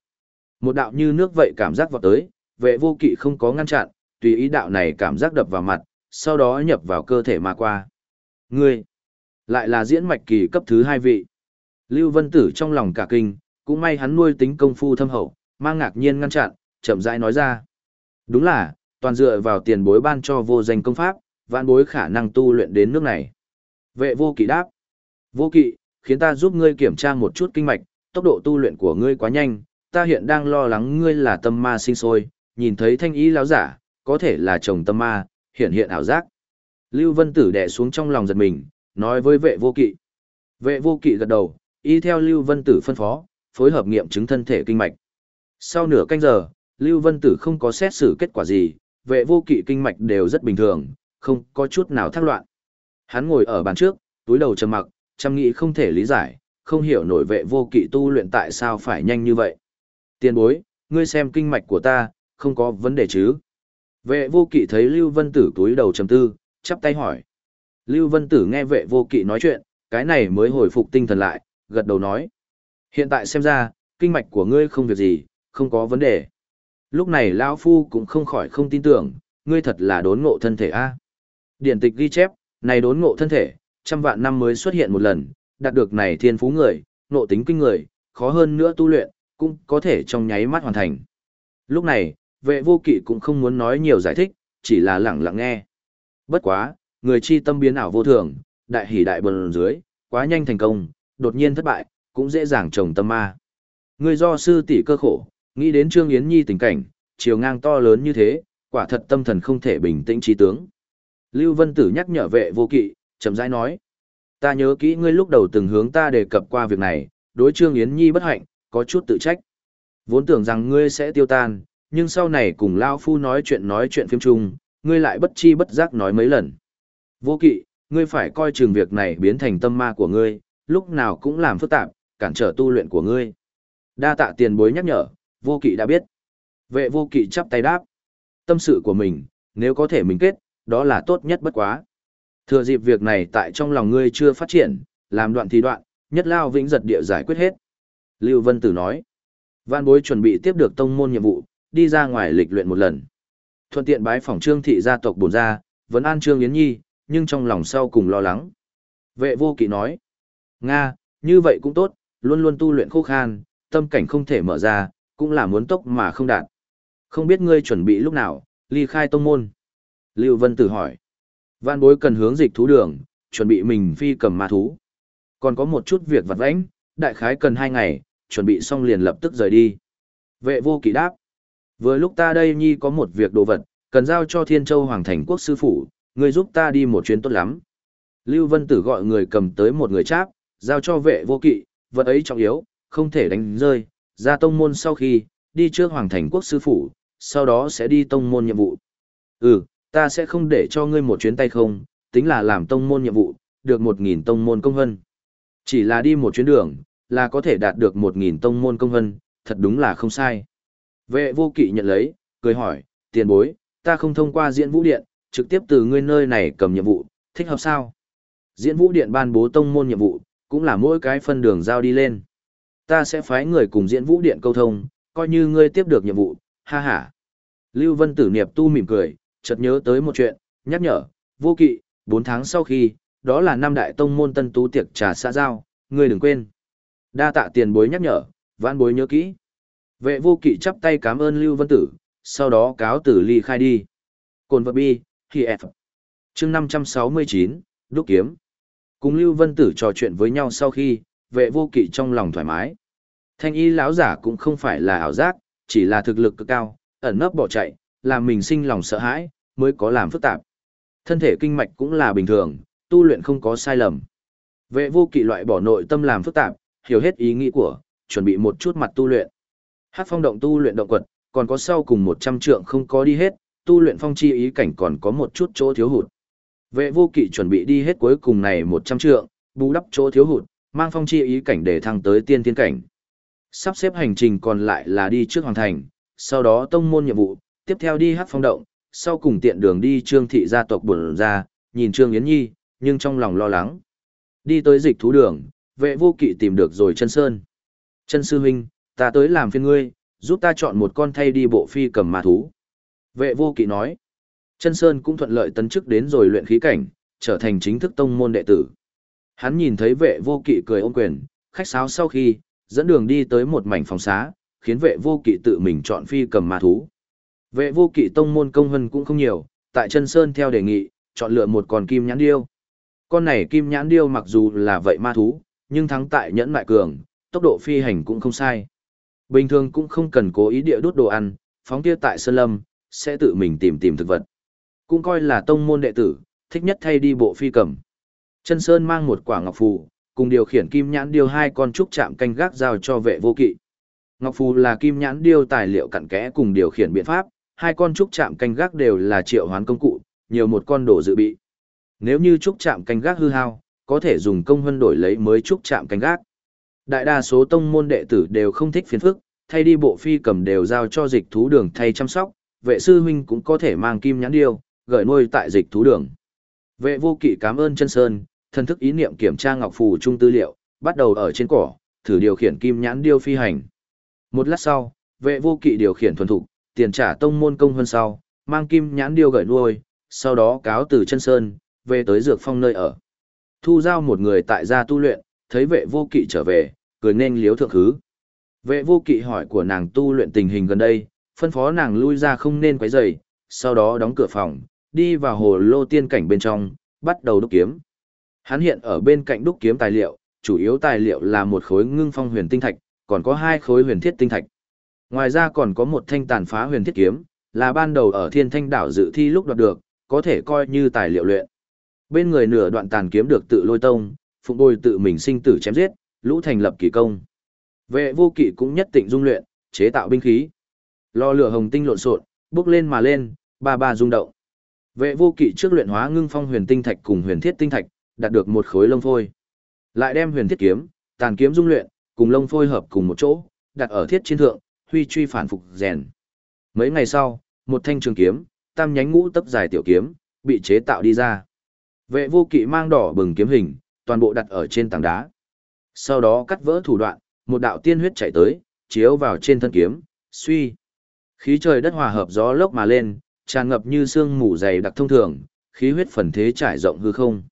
Một đạo như nước vậy cảm giác vọt tới, vệ vô kỵ không có ngăn chặn, tùy ý đạo này cảm giác đập vào mặt, sau đó nhập vào cơ thể mà qua. Ngươi, lại là diễn mạch kỳ cấp thứ hai vị. Lưu Vân Tử trong lòng cả kinh, cũng may hắn nuôi tính công phu thâm hậu, mang ngạc nhiên ngăn chặn, chậm rãi nói ra. Đúng là, toàn dựa vào tiền bối ban cho vô danh công pháp, vạn bối khả năng tu luyện đến nước này. Vệ vô kỵ đáp. Vô kỵ, khiến ta giúp ngươi kiểm tra một chút kinh mạch, tốc độ tu luyện của ngươi quá nhanh, ta hiện đang lo lắng ngươi là tâm ma sinh sôi, nhìn thấy thanh ý lão giả, có thể là chồng tâm ma, hiện hiện ảo giác. Lưu Vân Tử đè xuống trong lòng giật mình, nói với vệ vô kỵ. Vệ vô kỵ gật đầu, y theo Lưu Vân Tử phân phó, phối hợp nghiệm chứng thân thể kinh mạch. Sau nửa canh giờ, Lưu Vân Tử không có xét xử kết quả gì, vệ vô kỵ kinh mạch đều rất bình thường, không có chút nào thác loạn. Hắn ngồi ở bàn trước, túi đầu trầm mặc, chăm nghĩ không thể lý giải, không hiểu nổi vệ vô kỵ tu luyện tại sao phải nhanh như vậy. Tiên bối, ngươi xem kinh mạch của ta, không có vấn đề chứ? Vệ vô kỵ thấy Lưu Vân Tử túi đầu trầm tư, chắp tay hỏi. Lưu Vân Tử nghe vệ vô kỵ nói chuyện, cái này mới hồi phục tinh thần lại, gật đầu nói. Hiện tại xem ra, kinh mạch của ngươi không việc gì, không có vấn đề. Lúc này lão Phu cũng không khỏi không tin tưởng, ngươi thật là đốn ngộ thân thể a. Điển tịch ghi chép, này đốn ngộ thân thể, trăm vạn năm mới xuất hiện một lần, đạt được này thiên phú người, ngộ tính kinh người, khó hơn nữa tu luyện, cũng có thể trong nháy mắt hoàn thành. Lúc này, vệ vô kỵ cũng không muốn nói nhiều giải thích, chỉ là lẳng lặng nghe. Bất quá, người chi tâm biến ảo vô thường, đại hỉ đại bần dưới, quá nhanh thành công, đột nhiên thất bại, cũng dễ dàng trồng tâm ma. Người do sư tỷ cơ khổ, nghĩ đến Trương Yến Nhi tình cảnh, chiều ngang to lớn như thế, quả thật tâm thần không thể bình tĩnh trí tướng. Lưu Vân Tử nhắc nhở vệ vô kỵ, chậm rãi nói. Ta nhớ kỹ ngươi lúc đầu từng hướng ta đề cập qua việc này, đối Trương Yến Nhi bất hạnh, có chút tự trách. Vốn tưởng rằng ngươi sẽ tiêu tan, nhưng sau này cùng Lao Phu nói chuyện nói chuyện phim chung, ngươi lại bất chi bất giác nói mấy lần. Vô kỵ, ngươi phải coi chừng việc này biến thành tâm ma của ngươi, lúc nào cũng làm phức tạp, cản trở tu luyện của ngươi. Đa tạ tiền bối nhắc nhở, vô kỵ đã biết. Vệ vô kỵ chắp tay đáp. Tâm sự của mình, nếu có thể mình kết, đó là tốt nhất bất quá. Thừa dịp việc này tại trong lòng ngươi chưa phát triển, làm đoạn thì đoạn, nhất lao vĩnh giật địa giải quyết hết. Lưu Vân Tử nói. Văn bối chuẩn bị tiếp được tông môn nhiệm vụ, đi ra ngoài lịch luyện một lần. Thuận tiện bái phòng trương thị gia tộc bổn ra, vẫn an trương Yến Nhi, nhưng trong lòng sau cùng lo lắng. Vệ vô kỵ nói. Nga, như vậy cũng tốt, luôn luôn tu luyện khô khan, tâm cảnh không thể mở ra, cũng là muốn tốc mà không đạt. Không biết ngươi chuẩn bị lúc nào, ly khai tông môn. Lưu Vân Tử hỏi. Văn bối cần hướng dịch thú đường, chuẩn bị mình phi cầm ma thú. Còn có một chút việc vặt vãnh, đại khái cần hai ngày, chuẩn bị xong liền lập tức rời đi. Vệ vô kỵ đáp. Vừa lúc ta đây nhi có một việc đồ vật, cần giao cho Thiên Châu Hoàng Thành Quốc sư phủ, người giúp ta đi một chuyến tốt lắm. Lưu Vân Tử gọi người cầm tới một người cháp, giao cho vệ vô kỵ, vật ấy trọng yếu, không thể đánh rơi, ra tông môn sau khi, đi trước Hoàng Thành Quốc sư phủ, sau đó sẽ đi tông môn nhiệm vụ. Ừ, ta sẽ không để cho ngươi một chuyến tay không, tính là làm tông môn nhiệm vụ, được một nghìn tông môn công hân. Chỉ là đi một chuyến đường, là có thể đạt được một nghìn tông môn công hân, thật đúng là không sai. Vệ vô kỵ nhận lấy, cười hỏi, tiền bối, ta không thông qua diễn vũ điện, trực tiếp từ ngươi nơi này cầm nhiệm vụ, thích hợp sao? Diễn vũ điện ban bố tông môn nhiệm vụ, cũng là mỗi cái phân đường giao đi lên. Ta sẽ phái người cùng diễn vũ điện câu thông, coi như ngươi tiếp được nhiệm vụ, ha ha. Lưu Vân Tử Niệp tu mỉm cười, chợt nhớ tới một chuyện, nhắc nhở, vô kỵ, 4 tháng sau khi, đó là năm đại tông môn tân tú tiệc trà xã giao, ngươi đừng quên. Đa tạ tiền bối nhắc nhở, vãn bối nhớ kỹ. Vệ vô kỵ chắp tay cảm ơn Lưu Vân Tử, sau đó cáo tử ly khai đi. Cồn vật bi, khi F. chương 569, đúc kiếm. Cùng Lưu Vân Tử trò chuyện với nhau sau khi, vệ vô kỵ trong lòng thoải mái. Thanh y lão giả cũng không phải là ảo giác, chỉ là thực lực cực cao, ẩn nấp bỏ chạy, làm mình sinh lòng sợ hãi, mới có làm phức tạp. Thân thể kinh mạch cũng là bình thường, tu luyện không có sai lầm. Vệ vô kỵ loại bỏ nội tâm làm phức tạp, hiểu hết ý nghĩ của, chuẩn bị một chút mặt tu luyện. Hát phong động tu luyện động quật, còn có sau cùng 100 trượng không có đi hết, tu luyện phong chi ý cảnh còn có một chút chỗ thiếu hụt. Vệ vô kỵ chuẩn bị đi hết cuối cùng này 100 trượng, bù đắp chỗ thiếu hụt, mang phong chi ý cảnh để thăng tới tiên tiên cảnh. Sắp xếp hành trình còn lại là đi trước hoàng thành, sau đó tông môn nhiệm vụ, tiếp theo đi hát phong động, sau cùng tiện đường đi trương thị gia tộc buồn ra, nhìn trương Yến Nhi, nhưng trong lòng lo lắng. Đi tới dịch thú đường, vệ vô kỵ tìm được rồi chân sơn. Chân sư huynh, ta tới làm phiên ngươi, giúp ta chọn một con thay đi bộ phi cầm ma thú. Vệ vô kỵ nói. Chân sơn cũng thuận lợi tấn chức đến rồi luyện khí cảnh, trở thành chính thức tông môn đệ tử. Hắn nhìn thấy vệ vô kỵ cười ôm quyền, khách sáo sau khi, dẫn đường đi tới một mảnh phòng xá, khiến vệ vô kỵ tự mình chọn phi cầm ma thú. Vệ vô kỵ tông môn công hân cũng không nhiều, tại chân sơn theo đề nghị, chọn lựa một con kim nhãn điêu. Con này kim nhãn điêu mặc dù là vậy ma thú, nhưng thắng tại nhẫn mại cường, tốc độ phi hành cũng không sai. Bình thường cũng không cần cố ý địa đốt đồ ăn, phóng tia tại sơn lâm, sẽ tự mình tìm tìm thực vật. Cũng coi là tông môn đệ tử, thích nhất thay đi bộ phi cầm. Chân sơn mang một quả ngọc phù, cùng điều khiển kim nhãn điêu hai con trúc chạm canh gác giao cho vệ vô kỵ. Ngọc phù là kim nhãn điêu tài liệu cặn kẽ cùng điều khiển biện pháp, hai con trúc chạm canh gác đều là triệu hoán công cụ, nhiều một con đồ dự bị. Nếu như trúc chạm canh gác hư hao, có thể dùng công hân đổi lấy mới trúc chạm canh gác. Đại đa số tông môn đệ tử đều không thích phiền phức, thay đi bộ phi cầm đều giao cho dịch thú đường thay chăm sóc, vệ sư huynh cũng có thể mang kim nhãn điêu, gửi nuôi tại dịch thú đường. Vệ vô kỵ cảm ơn chân sơn, thần thức ý niệm kiểm tra ngọc phù trung tư liệu, bắt đầu ở trên cỏ, thử điều khiển kim nhãn điêu phi hành. Một lát sau, vệ vô kỵ điều khiển thuần thục, tiền trả tông môn công hơn sau, mang kim nhãn điêu gửi nuôi, sau đó cáo từ chân sơn, về tới dược phong nơi ở. Thu giao một người tại gia tu luyện, thấy vệ vô kỵ trở về, cười nên liếu thượng khứ. Vệ vô kỵ hỏi của nàng tu luyện tình hình gần đây, phân phó nàng lui ra không nên quấy rầy, sau đó đóng cửa phòng, đi vào hồ lô tiên cảnh bên trong, bắt đầu đúc kiếm. Hắn hiện ở bên cạnh đúc kiếm tài liệu, chủ yếu tài liệu là một khối ngưng phong huyền tinh thạch, còn có hai khối huyền thiết tinh thạch. Ngoài ra còn có một thanh tàn phá huyền thiết kiếm, là ban đầu ở thiên thanh đảo dự thi lúc đoạt được, có thể coi như tài liệu luyện. Bên người nửa đoạn tàn kiếm được tự lôi tông, phụng bồi tự mình sinh tử chém giết, lũ thành lập kỳ công. Vệ vô kỵ cũng nhất tịnh dung luyện, chế tạo binh khí. Lò lửa hồng tinh lộn xộn, bước lên mà lên, ba ba rung động. Vệ vô kỵ trước luyện hóa ngưng phong huyền tinh thạch cùng huyền thiết tinh thạch, đạt được một khối lông phôi. Lại đem huyền thiết kiếm, tàn kiếm dung luyện, cùng lông phôi hợp cùng một chỗ, đặt ở thiết chiến thượng, huy truy phản phục rèn. Mấy ngày sau, một thanh trường kiếm, tam nhánh ngũ tấc dài tiểu kiếm, bị chế tạo đi ra. Vệ vô kỵ mang đỏ bừng kiếm hình, toàn bộ đặt ở trên tảng đá. Sau đó cắt vỡ thủ đoạn, một đạo tiên huyết chạy tới, chiếu vào trên thân kiếm, suy. Khí trời đất hòa hợp gió lốc mà lên, tràn ngập như sương mù dày đặc thông thường, khí huyết phần thế trải rộng hư không.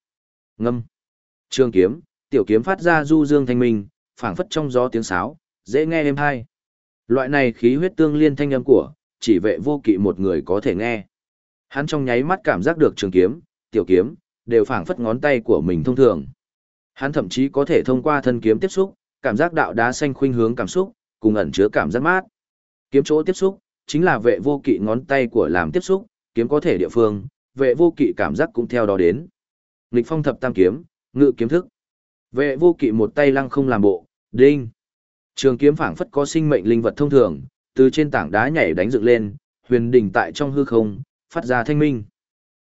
Ngâm. Trường kiếm, tiểu kiếm phát ra du dương thanh minh, phảng phất trong gió tiếng sáo, dễ nghe êm hay. Loại này khí huyết tương liên thanh âm của, chỉ vệ vô kỵ một người có thể nghe. Hắn trong nháy mắt cảm giác được trường kiếm, tiểu kiếm, đều phảng phất ngón tay của mình thông thường. Hắn thậm chí có thể thông qua thân kiếm tiếp xúc, cảm giác đạo đá xanh khuynh hướng cảm xúc, cùng ẩn chứa cảm giác mát. Kiếm chỗ tiếp xúc, chính là vệ vô kỵ ngón tay của làm tiếp xúc, kiếm có thể địa phương, vệ vô kỵ cảm giác cũng theo đó đến. Nghịch phong thập tam kiếm, ngự kiếm thức. Vệ vô kỵ một tay lăng không làm bộ, đinh. Trường kiếm phảng phất có sinh mệnh linh vật thông thường, từ trên tảng đá nhảy đánh dựng lên, huyền đỉnh tại trong hư không, phát ra thanh minh.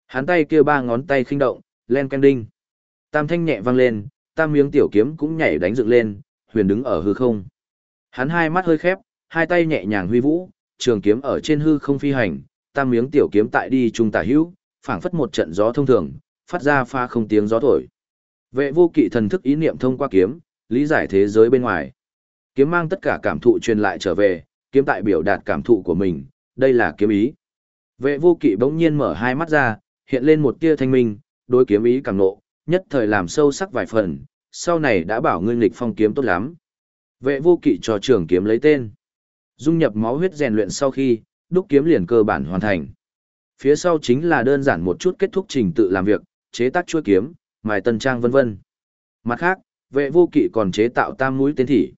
Hắn tay kia ba ngón tay khinh động, len ken đinh. Tam thanh nhẹ vang lên, tam miếng tiểu kiếm cũng nhảy đánh dựng lên, huyền đứng ở hư không. Hắn hai mắt hơi khép, hai tay nhẹ nhàng huy vũ, trường kiếm ở trên hư không phi hành, tam miếng tiểu kiếm tại đi trung tả hữu, phảng phất một trận gió thông thường, phát ra pha không tiếng gió thổi. Vệ vô kỵ thần thức ý niệm thông qua kiếm, lý giải thế giới bên ngoài. Kiếm mang tất cả cảm thụ truyền lại trở về, kiếm tại biểu đạt cảm thụ của mình, đây là kiếm ý. Vệ vô kỵ bỗng nhiên mở hai mắt ra, hiện lên một tia thanh minh, đối kiếm ý càng nộ, nhất thời làm sâu sắc vài phần, sau này đã bảo ngươi nghịch phong kiếm tốt lắm. Vệ vô kỵ cho trường kiếm lấy tên. Dung nhập máu huyết rèn luyện sau khi, đúc kiếm liền cơ bản hoàn thành. Phía sau chính là đơn giản một chút kết thúc trình tự làm việc, chế tác chuôi kiếm, mài tân trang vân vân. Mặt khác, vệ vô kỵ còn chế tạo tam mũi tên thỉ.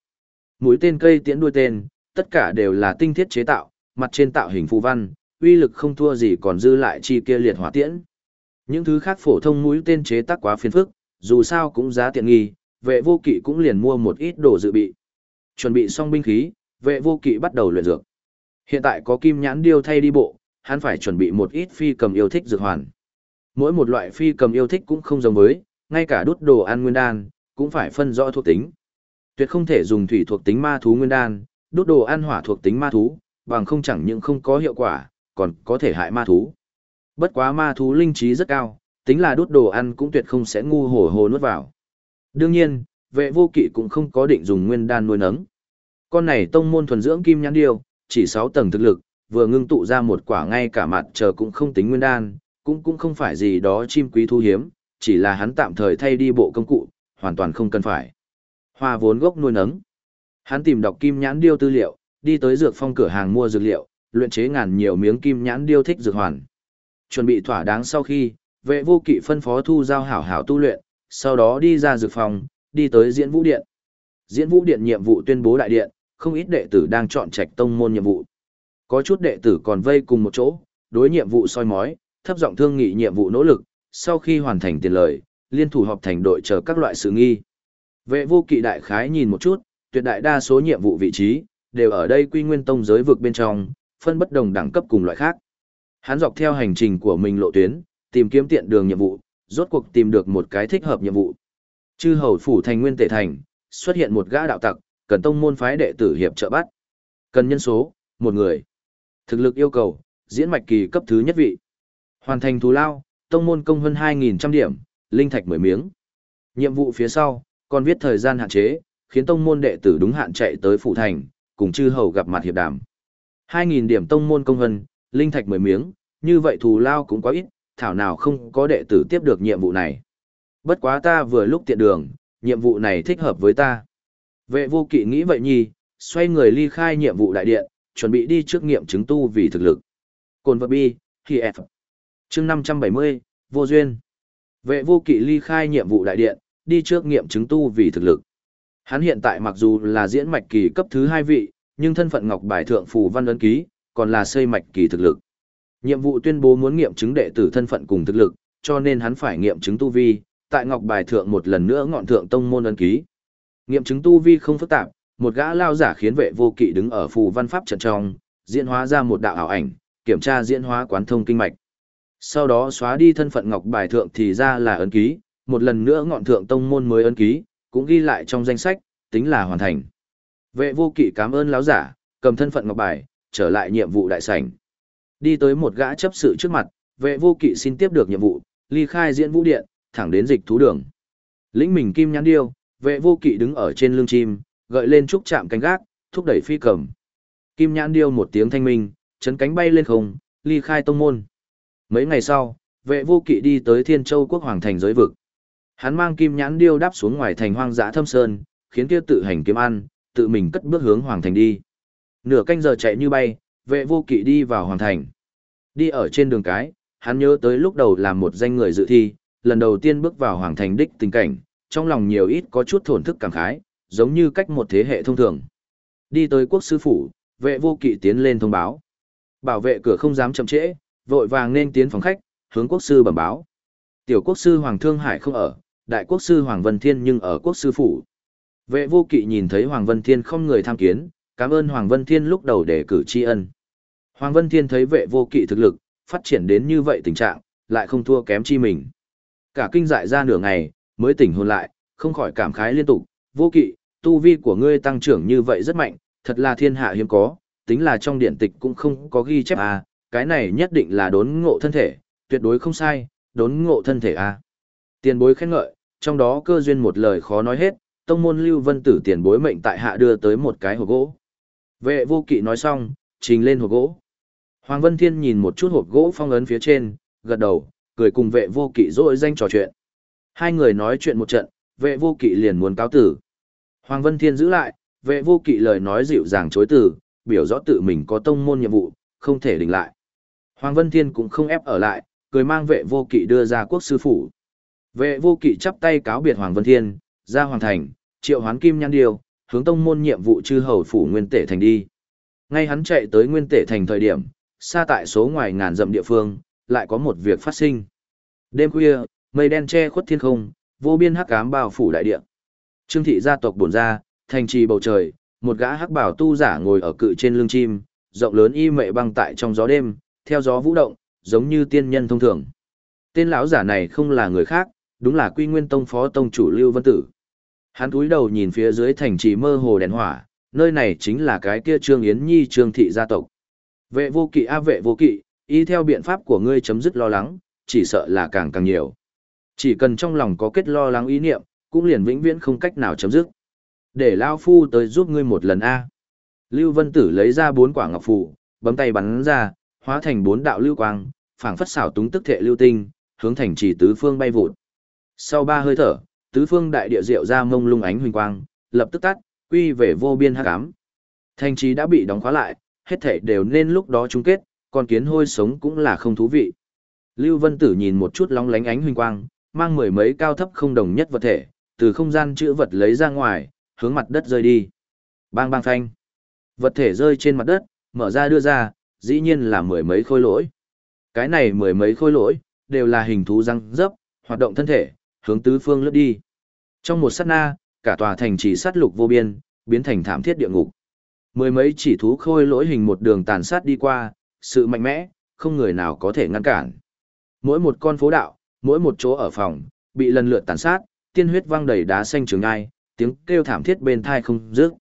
Mũi tên cây tiễn đuôi tên, tất cả đều là tinh thiết chế tạo, mặt trên tạo hình phù văn, uy lực không thua gì còn dư lại chi kia liệt hỏa tiễn. Những thứ khác phổ thông mũi tên chế tác quá phiền phức, dù sao cũng giá tiện nghi, vệ vô kỵ cũng liền mua một ít đồ dự bị. Chuẩn bị xong binh khí, vệ vô kỵ bắt đầu luyện dược. Hiện tại có kim nhãn điêu thay đi bộ, hắn phải chuẩn bị một ít phi cầm yêu thích dược hoàn. Mỗi một loại phi cầm yêu thích cũng không giống với, ngay cả đút đồ ăn nguyên đan, cũng phải phân rõ thuộc tính. Tuyệt không thể dùng thủy thuộc tính ma thú nguyên đan, đút đồ ăn hỏa thuộc tính ma thú, bằng không chẳng những không có hiệu quả, còn có thể hại ma thú. Bất quá ma thú linh trí rất cao, tính là đút đồ ăn cũng tuyệt không sẽ ngu hổ hồ nuốt vào. Đương nhiên, vệ vô kỵ cũng không có định dùng nguyên đan nuôi nấng. Con này tông môn thuần dưỡng kim nhãn điêu, chỉ 6 tầng thực lực, vừa ngưng tụ ra một quả ngay cả mặt chờ cũng không tính nguyên đan, cũng cũng không phải gì đó chim quý thu hiếm, chỉ là hắn tạm thời thay đi bộ công cụ, hoàn toàn không cần phải. Hoa vốn gốc nuôi nấng. Hắn tìm đọc kim nhãn điêu tư liệu, đi tới dược phong cửa hàng mua dược liệu, luyện chế ngàn nhiều miếng kim nhãn điêu thích dược hoàn. Chuẩn bị thỏa đáng sau khi, vệ vô kỵ phân phó thu giao hảo hảo tu luyện, sau đó đi ra dược phòng, đi tới diễn vũ điện. Diễn vũ điện nhiệm vụ tuyên bố đại điện, không ít đệ tử đang chọn trạch tông môn nhiệm vụ. Có chút đệ tử còn vây cùng một chỗ, đối nhiệm vụ soi mói, thấp giọng thương nghị nhiệm vụ nỗ lực, sau khi hoàn thành tiền lời, liên thủ họp thành đội chờ các loại sự nghi. Vệ vô kỵ đại khái nhìn một chút, tuyệt đại đa số nhiệm vụ vị trí, đều ở đây quy nguyên tông giới vực bên trong, phân bất đồng đẳng cấp cùng loại khác. Hắn dọc theo hành trình của mình lộ tuyến, tìm kiếm tiện đường nhiệm vụ, rốt cuộc tìm được một cái thích hợp nhiệm vụ. Chư hầu phủ thành nguyên tể thành, xuất hiện một gã đạo tặc, cần tông môn phái đệ tử hiệp trợ bắt. Cần nhân số, một người. Thực lực yêu cầu, diễn mạch kỳ cấp thứ nhất vị. Hoàn thành thù lao, tông môn công hơn 2.000 điểm, linh thạch 10 miếng. Nhiệm vụ phía sau, còn viết thời gian hạn chế, khiến tông môn đệ tử đúng hạn chạy tới phụ thành, cùng chư hầu gặp mặt hiệp đàm. 2.000 điểm tông môn công hơn, linh thạch 10 miếng, như vậy thù lao cũng quá ít, thảo nào không có đệ tử tiếp được nhiệm vụ này. Bất quá ta vừa lúc tiện đường, nhiệm vụ này thích hợp với ta. Vệ vô kỵ nghĩ vậy nhi, xoay người ly khai nhiệm vụ đại điện, chuẩn bị đi trước nghiệm chứng tu vì thực lực. Cồn vật bi, khi F chương 570, vô duyên. Vệ vô kỵ ly khai nhiệm vụ đại điện, đi trước nghiệm chứng tu vì thực lực. Hắn hiện tại mặc dù là diễn mạch kỳ cấp thứ hai vị, nhưng thân phận ngọc bài thượng phù văn ấn ký, còn là xây mạch kỳ thực lực. Nhiệm vụ tuyên bố muốn nghiệm chứng đệ tử thân phận cùng thực lực, cho nên hắn phải nghiệm chứng tu vi, tại ngọc bài thượng một lần nữa ngọn thượng tông môn ấn ký. Nghiệm chứng tu vi không phức tạp, một gã lao giả khiến vệ vô kỵ đứng ở phù văn pháp trận trong, diễn hóa ra một đạo ảo ảnh, kiểm tra diễn hóa quán thông kinh mạch. Sau đó xóa đi thân phận ngọc bài thượng thì ra là ấn ký, một lần nữa ngọn thượng tông môn mới ấn ký, cũng ghi lại trong danh sách, tính là hoàn thành. Vệ vô kỵ cảm ơn lão giả, cầm thân phận ngọc bài, trở lại nhiệm vụ đại sảnh. Đi tới một gã chấp sự trước mặt, vệ vô kỵ xin tiếp được nhiệm vụ, ly khai diễn vũ điện, thẳng đến dịch thú đường. Lĩnh mình kim nhãn điêu, vệ vô kỵ đứng ở trên lưng chim, gợi lên trúc chạm cánh gác, thúc đẩy phi cầm. Kim nhãn điêu một tiếng thanh minh, chấn cánh bay lên không, ly khai tông môn. Mấy ngày sau, vệ vô kỵ đi tới Thiên Châu quốc hoàng thành giới vực. Hắn mang kim nhãn điêu đáp xuống ngoài thành hoang dã thâm sơn, khiến kia tự hành kiếm ăn, tự mình cất bước hướng hoàng thành đi. Nửa canh giờ chạy như bay, vệ vô kỵ đi vào hoàng thành. Đi ở trên đường cái, hắn nhớ tới lúc đầu làm một danh người dự thi, lần đầu tiên bước vào hoàng thành đích tình cảnh, trong lòng nhiều ít có chút thổn thức cảm khái, giống như cách một thế hệ thông thường. Đi tới quốc sư phủ, vệ vô kỵ tiến lên thông báo. Bảo vệ cửa không dám chậm trễ, vội vàng nên tiến phòng khách, hướng quốc sư bẩm báo. Tiểu quốc sư Hoàng Thương Hải không ở, đại quốc sư Hoàng Vân Thiên nhưng ở quốc sư phủ. Vệ vô kỵ nhìn thấy Hoàng Vân Thiên không người tham kiến, cảm ơn Hoàng Vân Thiên lúc đầu để cử tri ân. Hoàng Vân Thiên thấy vệ vô kỵ thực lực, phát triển đến như vậy tình trạng, lại không thua kém chi mình. Cả kinh dại ra nửa ngày, mới tỉnh hồn lại, không khỏi cảm khái liên tục, vô kỵ, tu vi của ngươi tăng trưởng như vậy rất mạnh, thật là thiên hạ hiếm có, tính là trong điện tịch cũng không có ghi chép à, cái này nhất định là đốn ngộ thân thể, tuyệt đối không sai, đốn ngộ thân thể à. Tiền bối khen ngợi, trong đó cơ duyên một lời khó nói hết, tông môn lưu vân tử tiền bối mệnh tại hạ đưa tới một cái hộp gỗ. Vệ vô kỵ nói xong, trình lên hộp gỗ. Hoàng Vân Thiên nhìn một chút hộp gỗ phong ấn phía trên, gật đầu, cười cùng vệ vô kỵ dội danh trò chuyện. Hai người nói chuyện một trận, vệ vô kỵ liền muốn cáo tử. Hoàng Vân Thiên giữ lại, vệ vô kỵ lời nói dịu dàng chối từ, biểu rõ tự mình có tông môn nhiệm vụ, không thể đình lại. Hoàng Vân Thiên cũng không ép ở lại, cười mang vệ vô kỵ đưa ra quốc sư phủ. Vệ vô kỵ chắp tay cáo biệt Hoàng Vân Thiên, ra Hoàng Thành, triệu hoán kim nhan điều, hướng tông môn nhiệm vụ chư hầu phủ nguyên tể thành đi. Ngay hắn chạy tới nguyên tể thành thời điểm, xa tại số ngoài ngàn dặm địa phương, lại có một việc phát sinh. Đêm khuya, mây đen che khuất thiên không, vô biên hắc ám bao phủ đại địa. Trương thị gia tộc bổn ra, thành trì bầu trời, một gã hắc bảo tu giả ngồi ở cự trên lưng chim, rộng lớn y mệ băng tại trong gió đêm, theo gió vũ động, giống như tiên nhân thông thường. Tên lão giả này không là người khác, đúng là Quy Nguyên Tông phó tông chủ Lưu Vân Tử. Hắn cúi đầu nhìn phía dưới thành trì mơ hồ đèn hỏa, nơi này chính là cái kia Trương Yến Nhi Trương thị gia tộc. Vệ vô kỵ a vệ vô kỵ, y theo biện pháp của ngươi chấm dứt lo lắng, chỉ sợ là càng càng nhiều. Chỉ cần trong lòng có kết lo lắng ý niệm, cũng liền vĩnh viễn không cách nào chấm dứt. Để Lao Phu tới giúp ngươi một lần A. Lưu Vân Tử lấy ra bốn quả ngọc phù, bấm tay bắn ra, hóa thành bốn đạo lưu quang, phảng phất xảo túng tức thệ lưu tinh, hướng thành trì tứ phương bay vụt. Sau ba hơi thở, tứ phương đại địa diệu ra mông lung ánh huỳnh quang, lập tức tắt, quy về vô biên hắc ám. Thành trì đã bị đóng khóa lại, hết thảy đều nên lúc đó chung kết, còn kiến hôi sống cũng là không thú vị. Lưu Vân Tử nhìn một chút lóng lánh ánh huỳnh quang, mang mười mấy cao thấp không đồng nhất vật thể, từ không gian chữ vật lấy ra ngoài, hướng mặt đất rơi đi. Bang bang phanh. Vật thể rơi trên mặt đất, mở ra đưa ra, dĩ nhiên là mười mấy khôi lỗi. Cái này mười mấy khôi lỗi, đều là hình thú răng dấp, hoạt động thân thể, hướng tứ phương lướt đi. Trong một sát na, cả tòa thành chỉ sát lục vô biên, biến thành thảm thiết địa ngục. Mười mấy chỉ thú khôi lỗi hình một đường tàn sát đi qua, sự mạnh mẽ, không người nào có thể ngăn cản. Mỗi một con phố đạo, mỗi một chỗ ở phòng, bị lần lượt tàn sát, tiên huyết văng đầy đá xanh trường ngai, tiếng kêu thảm thiết bên thai không dứt.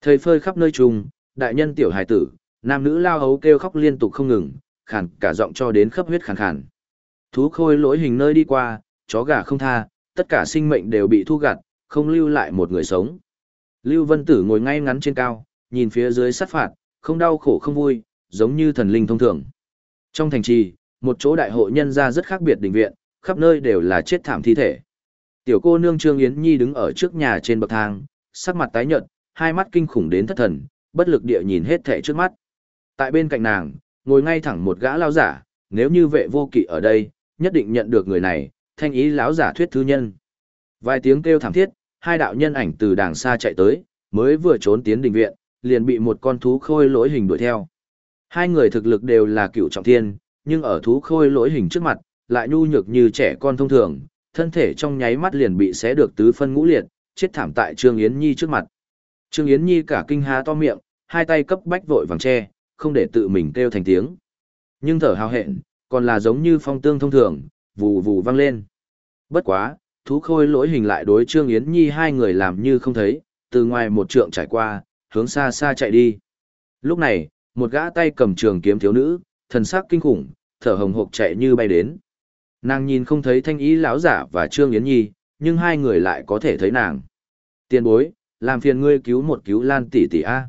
Thời phơi khắp nơi trùng, đại nhân tiểu hài tử, nam nữ lao hấu kêu khóc liên tục không ngừng, khàn cả giọng cho đến khắp huyết khàn khàn. Thú khôi lỗi hình nơi đi qua, chó gà không tha, tất cả sinh mệnh đều bị thu gặt, không lưu lại một người sống. Lưu Vân Tử ngồi ngay ngắn trên cao, nhìn phía dưới sát phạt, không đau khổ không vui, giống như thần linh thông thường. Trong thành trì, một chỗ đại hội nhân ra rất khác biệt đình viện, khắp nơi đều là chết thảm thi thể. Tiểu cô nương Trương Yến Nhi đứng ở trước nhà trên bậc thang, sắc mặt tái nhợt, hai mắt kinh khủng đến thất thần, bất lực địa nhìn hết thảy trước mắt. Tại bên cạnh nàng, ngồi ngay thẳng một gã lao giả, nếu như vệ vô kỵ ở đây, nhất định nhận được người này, thanh ý lão giả thuyết thư nhân. Vài tiếng kêu thảm thiết, hai đạo nhân ảnh từ đàng xa chạy tới, mới vừa trốn tiến đình viện, liền bị một con thú khôi lỗi hình đuổi theo. Hai người thực lực đều là cựu trọng thiên, nhưng ở thú khôi lỗi hình trước mặt, lại nhu nhược như trẻ con thông thường, thân thể trong nháy mắt liền bị xé được tứ phân ngũ liệt, chết thảm tại Trương Yến Nhi trước mặt. Trương Yến Nhi cả kinh há to miệng, hai tay cấp bách vội vàng che, không để tự mình kêu thành tiếng. Nhưng thở hào hẹn, còn là giống như phong tương thông thường, vù vù vang lên. Bất quá, thú khôi lỗi hình lại đối Trương Yến Nhi hai người làm như không thấy, từ ngoài một trượng trải qua, hướng xa xa chạy đi. Lúc này, một gã tay cầm trường kiếm thiếu nữ, thần sắc kinh khủng, thở hồng hộc chạy như bay đến. Nàng nhìn không thấy thanh ý lão giả và Trương Yến Nhi, nhưng hai người lại có thể thấy nàng. Tiền bối, làm phiền ngươi cứu một cứu Lan tỷ tỷ a.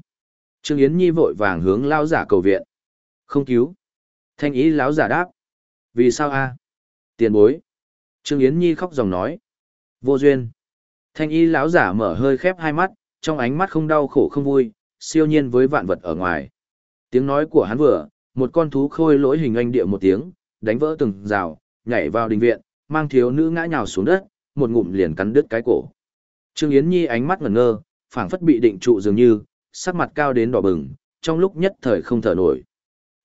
Trương Yến Nhi vội vàng hướng lão giả cầu viện. Không cứu. Thanh ý lão giả đáp. Vì sao a? Tiền bối. Trương Yến Nhi khóc dòng nói. Vô duyên. Thanh y lão giả mở hơi khép hai mắt, trong ánh mắt không đau khổ không vui, siêu nhiên với vạn vật ở ngoài. Tiếng nói của hắn vừa, một con thú khôi lỗi hình anh địa một tiếng, đánh vỡ từng rào, nhảy vào đình viện, mang thiếu nữ ngã nhào xuống đất, một ngụm liền cắn đứt cái cổ. Trương Yến Nhi ánh mắt ngẩn ngơ, phảng phất bị định trụ dường như, sắc mặt cao đến đỏ bừng, trong lúc nhất thời không thở nổi.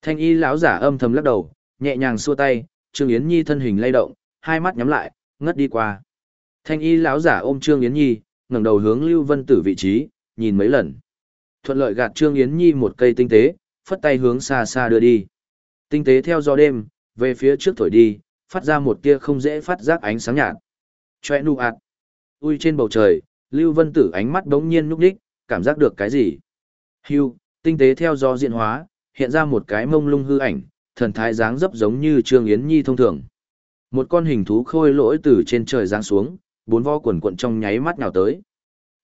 Thanh y lão giả âm thầm lắc đầu, nhẹ nhàng xua tay, Trương Yến Nhi thân hình lay động, hai mắt nhắm lại, ngất đi qua. Thanh y lão giả ôm Trương Yến Nhi, ngẩng đầu hướng Lưu Vân Tử vị trí, nhìn mấy lần. Thuận lợi gạt Trương Yến Nhi một cây tinh tế, phất tay hướng xa xa đưa đi. Tinh tế theo gió đêm, về phía trước thổi đi, phát ra một tia không dễ phát giác ánh sáng nhạt. Choe nu ạt. Ui trên bầu trời, Lưu Vân Tử ánh mắt đống nhiên núp đích, cảm giác được cái gì? Hưu, tinh tế theo do diễn hóa, hiện ra một cái mông lung hư ảnh, thần thái dáng dấp giống như Trương Yến Nhi thông thường. Một con hình thú khôi lỗi từ trên trời giáng xuống, bốn vo quần quận trong nháy mắt nào tới.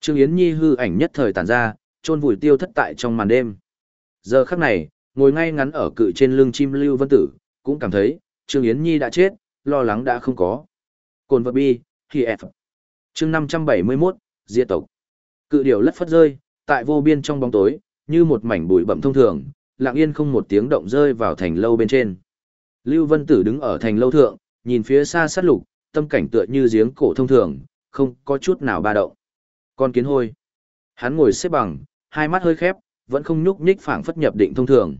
Trương Yến Nhi hư ảnh nhất thời tản ra, chôn vùi tiêu thất tại trong màn đêm. Giờ khắc này, ngồi ngay ngắn ở cự trên lưng chim Lưu Vân Tử, cũng cảm thấy, Trương Yến Nhi đã chết, lo lắng đã không có. Cồn vật bi, khi F. chương 571, diệt tộc. Cự điểu lất phất rơi, tại vô biên trong bóng tối, như một mảnh bụi bậm thông thường, lặng yên không một tiếng động rơi vào thành lâu bên trên. Lưu Vân Tử đứng ở thành lâu thượng, nhìn phía xa sát lục, tâm cảnh tựa như giếng cổ thông thường, không có chút nào ba động. Con kiến hôi. Hắn ngồi xếp bằng, hai mắt hơi khép, vẫn không nhúc nhích phảng phất nhập định thông thường.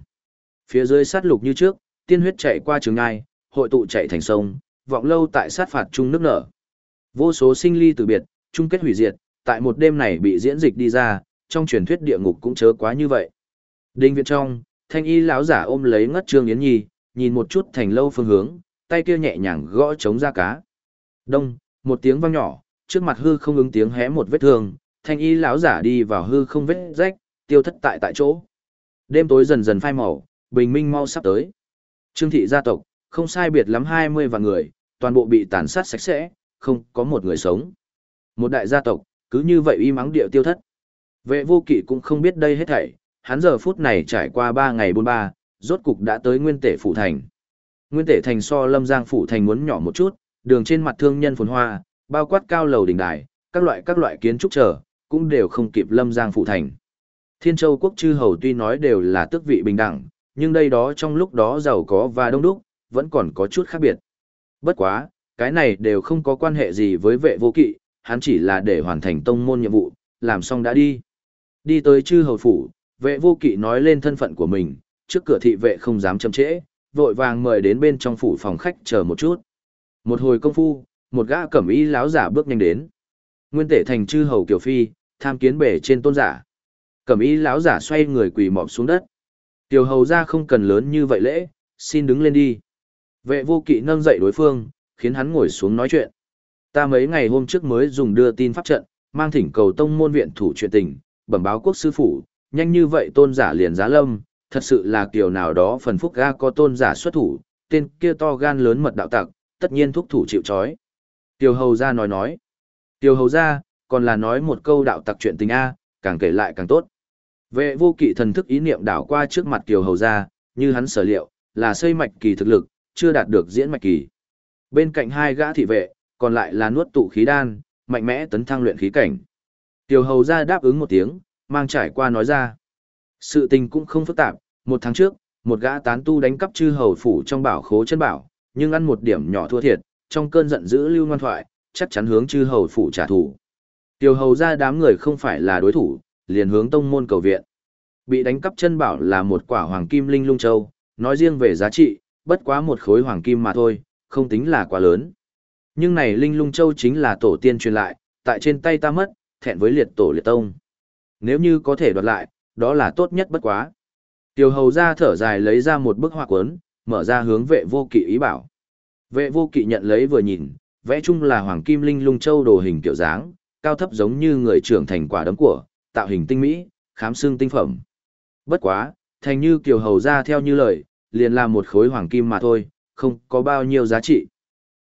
Phía dưới sát lục như trước, tiên huyết chạy qua trường ngai, hội tụ chạy thành sông, vọng lâu tại sát phạt chung nước nở. Vô số sinh ly từ biệt, chung kết hủy diệt, tại một đêm này bị diễn dịch đi ra, trong truyền thuyết địa ngục cũng chớ quá như vậy. Đinh viện trong, thanh y lão giả ôm lấy ngất trương yến nhi, nhìn một chút thành lâu phương hướng, tay kia nhẹ nhàng gõ chống ra cá. Đông, một tiếng vang nhỏ, trước mặt hư không ứng tiếng hé một vết thương, thanh y lão giả đi vào hư không vết rách, tiêu thất tại tại chỗ. Đêm tối dần dần phai màu, bình minh mau sắp tới. Trương thị gia tộc, không sai biệt lắm 20 vạn người, toàn bộ bị tàn sát sạch sẽ, không có một người sống. Một đại gia tộc, cứ như vậy y mắng địa tiêu thất. Vệ vô kỵ cũng không biết đây hết thảy, hắn giờ phút này trải qua 3 ngày 43, rốt cục đã tới nguyên tể phủ thành. Nguyên tể thành so lâm giang phủ thành muốn nhỏ một chút, đường trên mặt thương nhân phồn hoa, bao quát cao lầu đỉnh đài, các loại các loại kiến trúc trở, cũng đều không kịp lâm giang phủ thành. Thiên châu quốc chư hầu tuy nói đều là tước vị bình đẳng, nhưng đây đó trong lúc đó giàu có và đông đúc, vẫn còn có chút khác biệt. Bất quá, cái này đều không có quan hệ gì với vệ vô kỵ, hắn chỉ là để hoàn thành tông môn nhiệm vụ, làm xong đã đi. Đi tới chư hầu phủ, vệ vô kỵ nói lên thân phận của mình, trước cửa thị vệ không dám chậm trễ, vội vàng mời đến bên trong phủ phòng khách chờ một chút. Một hồi công phu, một gã cẩm y láo giả bước nhanh đến. Nguyên tể thành chư hầu kiều phi, tham kiến bể trên tôn giả. Cẩm y lão giả xoay người quỳ mọp xuống đất. Tiểu hầu ra không cần lớn như vậy lễ, xin đứng lên đi. Vệ vô kỵ nâng dậy đối phương, khiến hắn ngồi xuống nói chuyện. Ta mấy ngày hôm trước mới dùng đưa tin pháp trận, mang thỉnh cầu tông môn viện thủ chuyện tình, bẩm báo quốc sư phủ, nhanh như vậy tôn giả liền giá lâm, thật sự là kiểu nào đó phần phúc ga có tôn giả xuất thủ, tên kia to gan lớn mật đạo tặc, tất nhiên thúc thủ chịu trói. Tiểu hầu ra nói nói. Tiểu hầu ra, còn là nói một câu đạo tặc chuyện tình A, càng kể lại càng tốt. Vệ vô kỵ thần thức ý niệm đảo qua trước mặt tiểu hầu ra, như hắn sở liệu, là xây mạch kỳ thực lực, chưa đạt được diễn mạch kỳ. Bên cạnh hai gã thị vệ, còn lại là nuốt tụ khí đan, mạnh mẽ tấn thăng luyện khí cảnh. Tiểu hầu ra đáp ứng một tiếng, mang trải qua nói ra. Sự tình cũng không phức tạp, một tháng trước, một gã tán tu đánh cắp chư hầu phủ trong bảo khố chân bảo, nhưng ăn một điểm nhỏ thua thiệt, trong cơn giận dữ lưu ngoan thoại, chắc chắn hướng chư hầu phủ trả thù. Tiểu hầu ra đám người không phải là đối thủ, liền hướng tông môn cầu viện. Bị đánh cắp chân bảo là một quả hoàng kim linh lung châu, nói riêng về giá trị, bất quá một khối hoàng kim mà thôi, không tính là quá lớn. Nhưng này linh lung châu chính là tổ tiên truyền lại, tại trên tay ta mất, thẹn với liệt tổ liệt tông. Nếu như có thể đoạt lại, đó là tốt nhất bất quá. Tiểu hầu ra thở dài lấy ra một bức họa cuốn, mở ra hướng vệ vô kỵ ý bảo. Vệ vô kỵ nhận lấy vừa nhìn, vẽ chung là hoàng kim linh lung châu đồ hình kiểu dáng, cao thấp giống như người trưởng thành quả đấm của, tạo hình tinh mỹ, khám xương tinh phẩm. Bất quá, thành như kiều hầu ra theo như lời, liền là một khối hoàng kim mà thôi, không có bao nhiêu giá trị.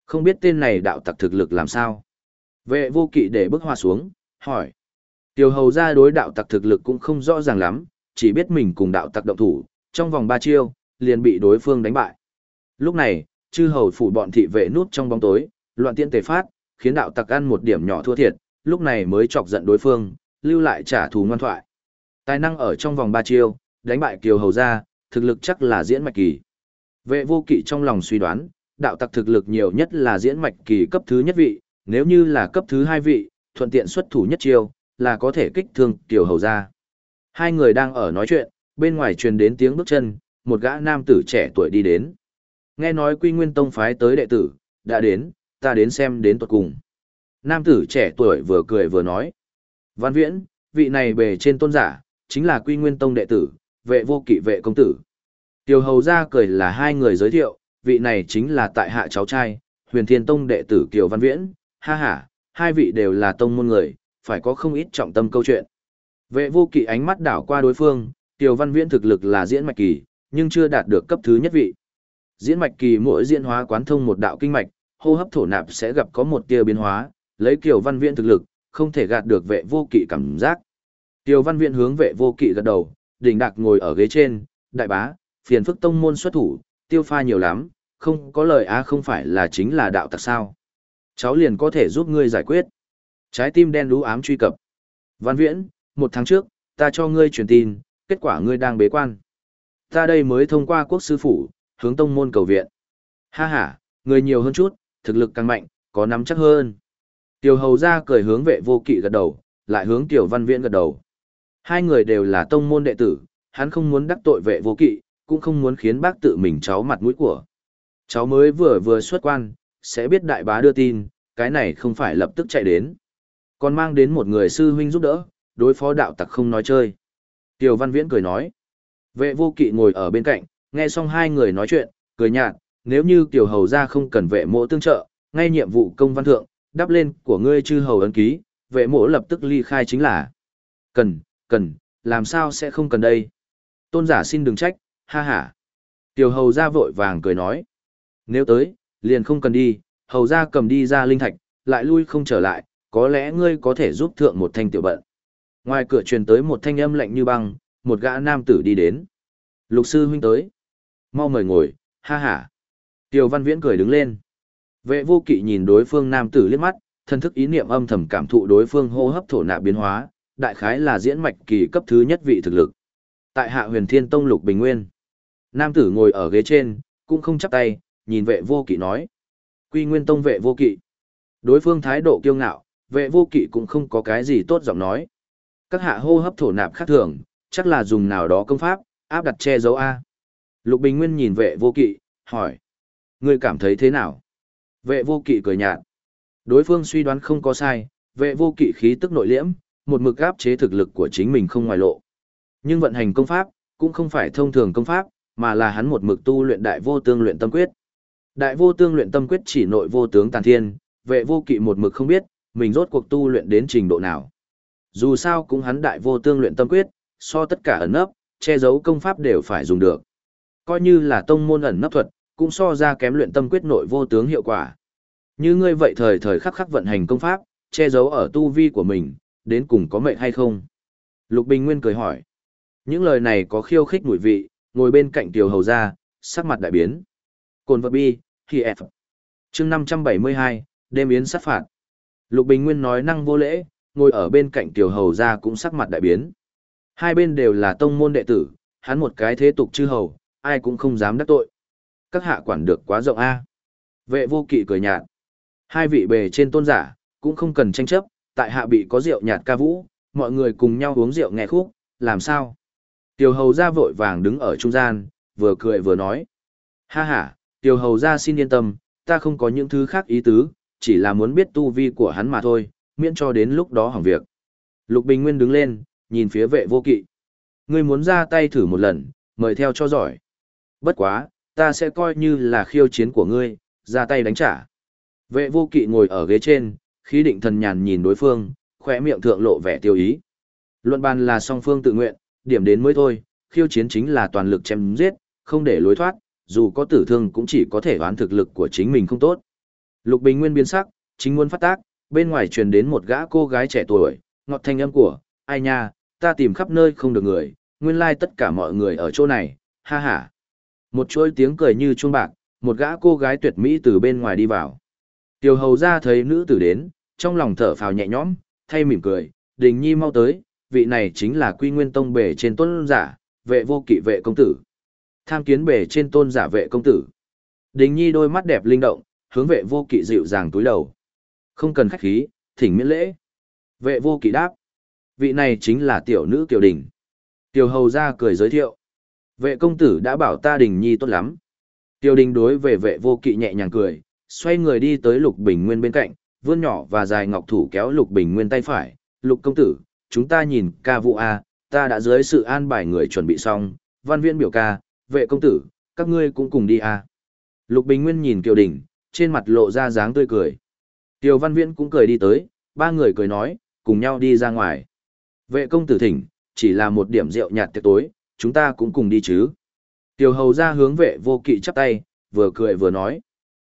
Không biết tên này đạo tặc thực lực làm sao. Vệ vô kỵ để bức hoa xuống, hỏi. Tiểu hầu ra đối đạo tặc thực lực cũng không rõ ràng lắm, chỉ biết mình cùng đạo tặc động thủ, trong vòng ba chiêu, liền bị đối phương đánh bại. Lúc này, chư hầu phủ bọn thị vệ nút trong bóng tối, loạn tiện tề phát, khiến đạo tặc ăn một điểm nhỏ thua thiệt, lúc này mới chọc giận đối phương, lưu lại trả thù ngoan thoại. Tài năng ở trong vòng ba chiêu, đánh bại kiều hầu ra, thực lực chắc là diễn mạch kỳ. Vệ vô kỵ trong lòng suy đoán, đạo tặc thực lực nhiều nhất là diễn mạch kỳ cấp thứ nhất vị, nếu như là cấp thứ hai vị, thuận tiện xuất thủ nhất chiêu, là có thể kích thương tiểu hầu ra. Hai người đang ở nói chuyện, bên ngoài truyền đến tiếng bước chân, một gã nam tử trẻ tuổi đi đến. Nghe nói quy nguyên tông phái tới đệ tử, đã đến, ta đến xem đến tuật cùng. Nam tử trẻ tuổi vừa cười vừa nói. Văn viễn, vị này bề trên tôn giả, chính là quy nguyên tông đệ tử, vệ vô kỵ vệ công tử. Tiểu hầu ra cười là hai người giới thiệu, vị này chính là tại hạ cháu trai, huyền thiên tông đệ tử Kiều Văn Viễn, ha ha, hai vị đều là tông môn người, phải có không ít trọng tâm câu chuyện. Vệ vô kỵ ánh mắt đảo qua đối phương, Kiều Văn Viễn thực lực là diễn mạch kỳ, nhưng chưa đạt được cấp thứ nhất vị. Diễn mạch kỳ mỗi diễn hóa quán thông một đạo kinh mạch, hô hấp thổ nạp sẽ gặp có một tia biến hóa, lấy Kiều Văn Viễn thực lực, không thể gạt được vệ vô kỵ cảm giác. Kiều Văn Viễn hướng vệ vô kỵ gật đầu, đỉnh đạc ngồi ở ghế trên, đại bá, phiền phức tông môn xuất thủ, tiêu pha nhiều lắm, không có lời á không phải là chính là đạo tặc sao. Cháu liền có thể giúp ngươi giải quyết. Trái tim đen đú ám truy cập. Văn Viễn, một tháng trước, ta cho ngươi truyền tin, kết quả ngươi đang bế quan. Ta đây mới thông qua quốc sư phủ, hướng tông môn cầu viện. Ha ha, người nhiều hơn chút, thực lực càng mạnh, có nắm chắc hơn. Tiểu hầu ra cười hướng vệ vô kỵ gật đầu, lại hướng tiểu văn viễn gật đầu. Hai người đều là tông môn đệ tử, hắn không muốn đắc tội vệ vô kỵ, cũng không muốn khiến bác tự mình cháu mặt mũi của. Cháu mới vừa vừa xuất quan, sẽ biết đại bá đưa tin, cái này không phải lập tức chạy đến. Còn mang đến một người sư huynh giúp đỡ, đối phó đạo tặc không nói chơi. Tiểu Văn Viễn cười nói. Vệ vô kỵ ngồi ở bên cạnh, nghe xong hai người nói chuyện, cười nhạt, nếu như Tiểu Hầu ra không cần vệ mộ tương trợ, ngay nhiệm vụ công văn thượng, đáp lên của ngươi chư hầu ấn ký, vệ mộ lập tức ly khai chính là. Cần, cần, làm sao sẽ không cần đây? Tôn giả xin đừng trách, ha ha. Tiểu hầu ra vội vàng cười nói. Nếu tới, liền không cần đi, hầu ra cầm đi ra linh thạch, lại lui không trở lại, có lẽ ngươi có thể giúp thượng một thanh tiểu bận. Ngoài cửa truyền tới một thanh âm lạnh như băng, một gã nam tử đi đến. Lục sư huynh tới. Mau mời ngồi, ha ha. Tiểu văn viễn cười đứng lên. Vệ vô kỵ nhìn đối phương nam tử liếc mắt, thân thức ý niệm âm thầm cảm thụ đối phương hô hấp thổ nạp biến hóa, đại khái là diễn mạch kỳ cấp thứ nhất vị thực lực. Tại hạ huyền thiên tông lục bình nguyên. Nam tử ngồi ở ghế trên, cũng không chắp tay, nhìn vệ vô kỵ nói. Quy nguyên tông vệ vô kỵ. Đối phương thái độ kiêu ngạo, vệ vô kỵ cũng không có cái gì tốt giọng nói. Các hạ hô hấp thổ nạp khác thường, chắc là dùng nào đó công pháp, áp đặt che giấu A. Lục Bình Nguyên nhìn vệ vô kỵ, hỏi. Ngươi cảm thấy thế nào? Vệ vô kỵ cười nhạt. Đối phương suy đoán không có sai, vệ vô kỵ khí tức nội liễm, một mực áp chế thực lực của chính mình không ngoài lộ. Nhưng vận hành công pháp, cũng không phải thông thường công pháp, mà là hắn một mực tu luyện đại vô tương luyện tâm quyết. Đại vô tương luyện tâm quyết chỉ nội vô tướng tàn thiên, vệ vô kỵ một mực không biết, mình rốt cuộc tu luyện đến trình độ nào. Dù sao cũng hắn đại vô tương luyện tâm quyết, so tất cả ẩn nấp, che giấu công pháp đều phải dùng được. Coi như là tông môn ẩn nấp thuật, cũng so ra kém luyện tâm quyết nội vô tướng hiệu quả. Như ngươi vậy thời thời khắc khắc vận hành công pháp, che giấu ở tu vi của mình, đến cùng có mệnh hay không? Lục Bình Nguyên cười hỏi. Những lời này có khiêu khích mùi vị, ngồi bên cạnh tiểu hầu ra, sắc mặt đại biến. Cồn vật bi, khi F. chương 572, đêm yến sát phạt. Lục Bình Nguyên nói năng vô lễ, ngồi ở bên cạnh tiểu hầu ra cũng sắc mặt đại biến. Hai bên đều là tông môn đệ tử, hắn một cái thế tục chư hầu, ai cũng không dám đắc tội. Các hạ quản được quá rộng a. Vệ vô kỵ cười nhạt. Hai vị bề trên tôn giả, cũng không cần tranh chấp, tại hạ bị có rượu nhạt ca vũ, mọi người cùng nhau uống rượu nghe khúc, làm sao? Tiểu hầu ra vội vàng đứng ở trung gian, vừa cười vừa nói. Ha ha, tiểu hầu ra xin yên tâm, ta không có những thứ khác ý tứ, chỉ là muốn biết tu vi của hắn mà thôi, miễn cho đến lúc đó hỏng việc. Lục Bình Nguyên đứng lên, nhìn phía vệ vô kỵ. Ngươi muốn ra tay thử một lần, mời theo cho giỏi. Bất quá, ta sẽ coi như là khiêu chiến của ngươi, ra tay đánh trả. Vệ vô kỵ ngồi ở ghế trên, khí định thần nhàn nhìn đối phương, khỏe miệng thượng lộ vẻ tiêu ý. Luận bàn là song phương tự nguyện, điểm đến mới thôi, khiêu chiến chính là toàn lực chém giết, không để lối thoát, dù có tử thương cũng chỉ có thể đoán thực lực của chính mình không tốt. Lục Bình Nguyên biến sắc, chính muốn phát tác, bên ngoài truyền đến một gã cô gái trẻ tuổi, ngọt thanh âm của, ai nha, ta tìm khắp nơi không được người, nguyên lai tất cả mọi người ở chỗ này, ha ha. Một chuỗi tiếng cười như chuông bạc, một gã cô gái tuyệt mỹ từ bên ngoài đi vào. Tiểu hầu ra thấy nữ tử đến, trong lòng thở phào nhẹ nhõm, thay mỉm cười, đình nhi mau tới, vị này chính là quy nguyên tông bể trên tuân giả, vệ vô kỵ vệ công tử. Tham kiến bể trên tôn giả vệ công tử. Đình nhi đôi mắt đẹp linh động, hướng vệ vô kỵ dịu dàng túi đầu. Không cần khách khí, thỉnh miễn lễ. Vệ vô kỵ đáp. Vị này chính là tiểu nữ tiểu đình. Tiểu hầu ra cười giới thiệu. Vệ công tử đã bảo ta đình nhi tốt lắm. Tiểu đình đối về vệ vô kỵ nhẹ nhàng cười, xoay người đi tới lục bình nguyên bên cạnh, vươn nhỏ và dài ngọc thủ kéo lục bình nguyên tay phải. Lục công tử, chúng ta nhìn ca vụ A, ta đã dưới sự an bài người chuẩn bị xong, văn viên biểu ca, vệ công tử, các ngươi cũng cùng đi à? Lục bình nguyên nhìn kiều đình, trên mặt lộ ra dáng tươi cười. Tiêu văn viễn cũng cười đi tới, ba người cười nói, cùng nhau đi ra ngoài. Vệ công tử thỉnh, chỉ là một điểm rượu nhạt tiệc tối, chúng ta cũng cùng đi chứ. Tiêu hầu ra hướng vệ vô kỵ chắp tay, vừa cười vừa nói.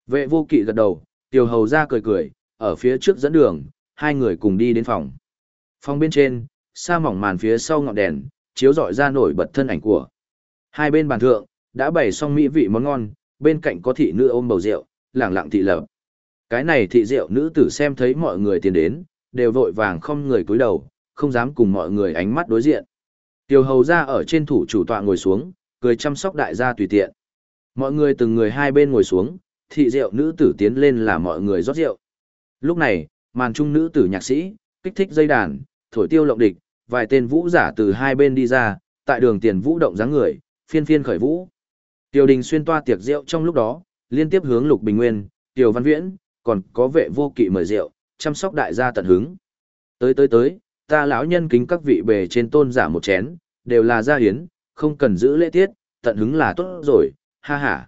Vệ vô kỵ gật đầu, tiêu hầu ra cười cười, ở phía trước dẫn đường, hai người cùng đi đến phòng. Phòng bên trên, xa mỏng màn phía sau ngọn đèn, chiếu rọi ra nổi bật thân ảnh của. Hai bên bàn thượng, đã bày xong mỹ vị món ngon, bên cạnh có thị nữ ôm bầu rượu, lẳng lặng thị lập. Cái này thị rượu nữ tử xem thấy mọi người tiến đến, đều vội vàng không người cúi đầu, không dám cùng mọi người ánh mắt đối diện. Tiểu hầu ra ở trên thủ chủ tọa ngồi xuống, cười chăm sóc đại gia tùy tiện. Mọi người từng người hai bên ngồi xuống, thị rượu nữ tử tiến lên là mọi người rót rượu. Lúc này, màn trung nữ tử nhạc sĩ, kích thích dây đàn, thổi tiêu lộng địch, vài tên vũ giả từ hai bên đi ra, tại đường tiền vũ động dáng người, phiên phiên khởi vũ. Tiểu đình xuyên toa tiệc rượu trong lúc đó, liên tiếp hướng Lục Bình Nguyên, Tiểu Văn Viễn, còn có vệ vô kỵ mời rượu, chăm sóc đại gia tận hứng. Tới tới tới, ta lão nhân kính các vị bề trên tôn giả một chén, đều là gia hiến, không cần giữ lễ tiết, tận hứng là tốt rồi, ha ha.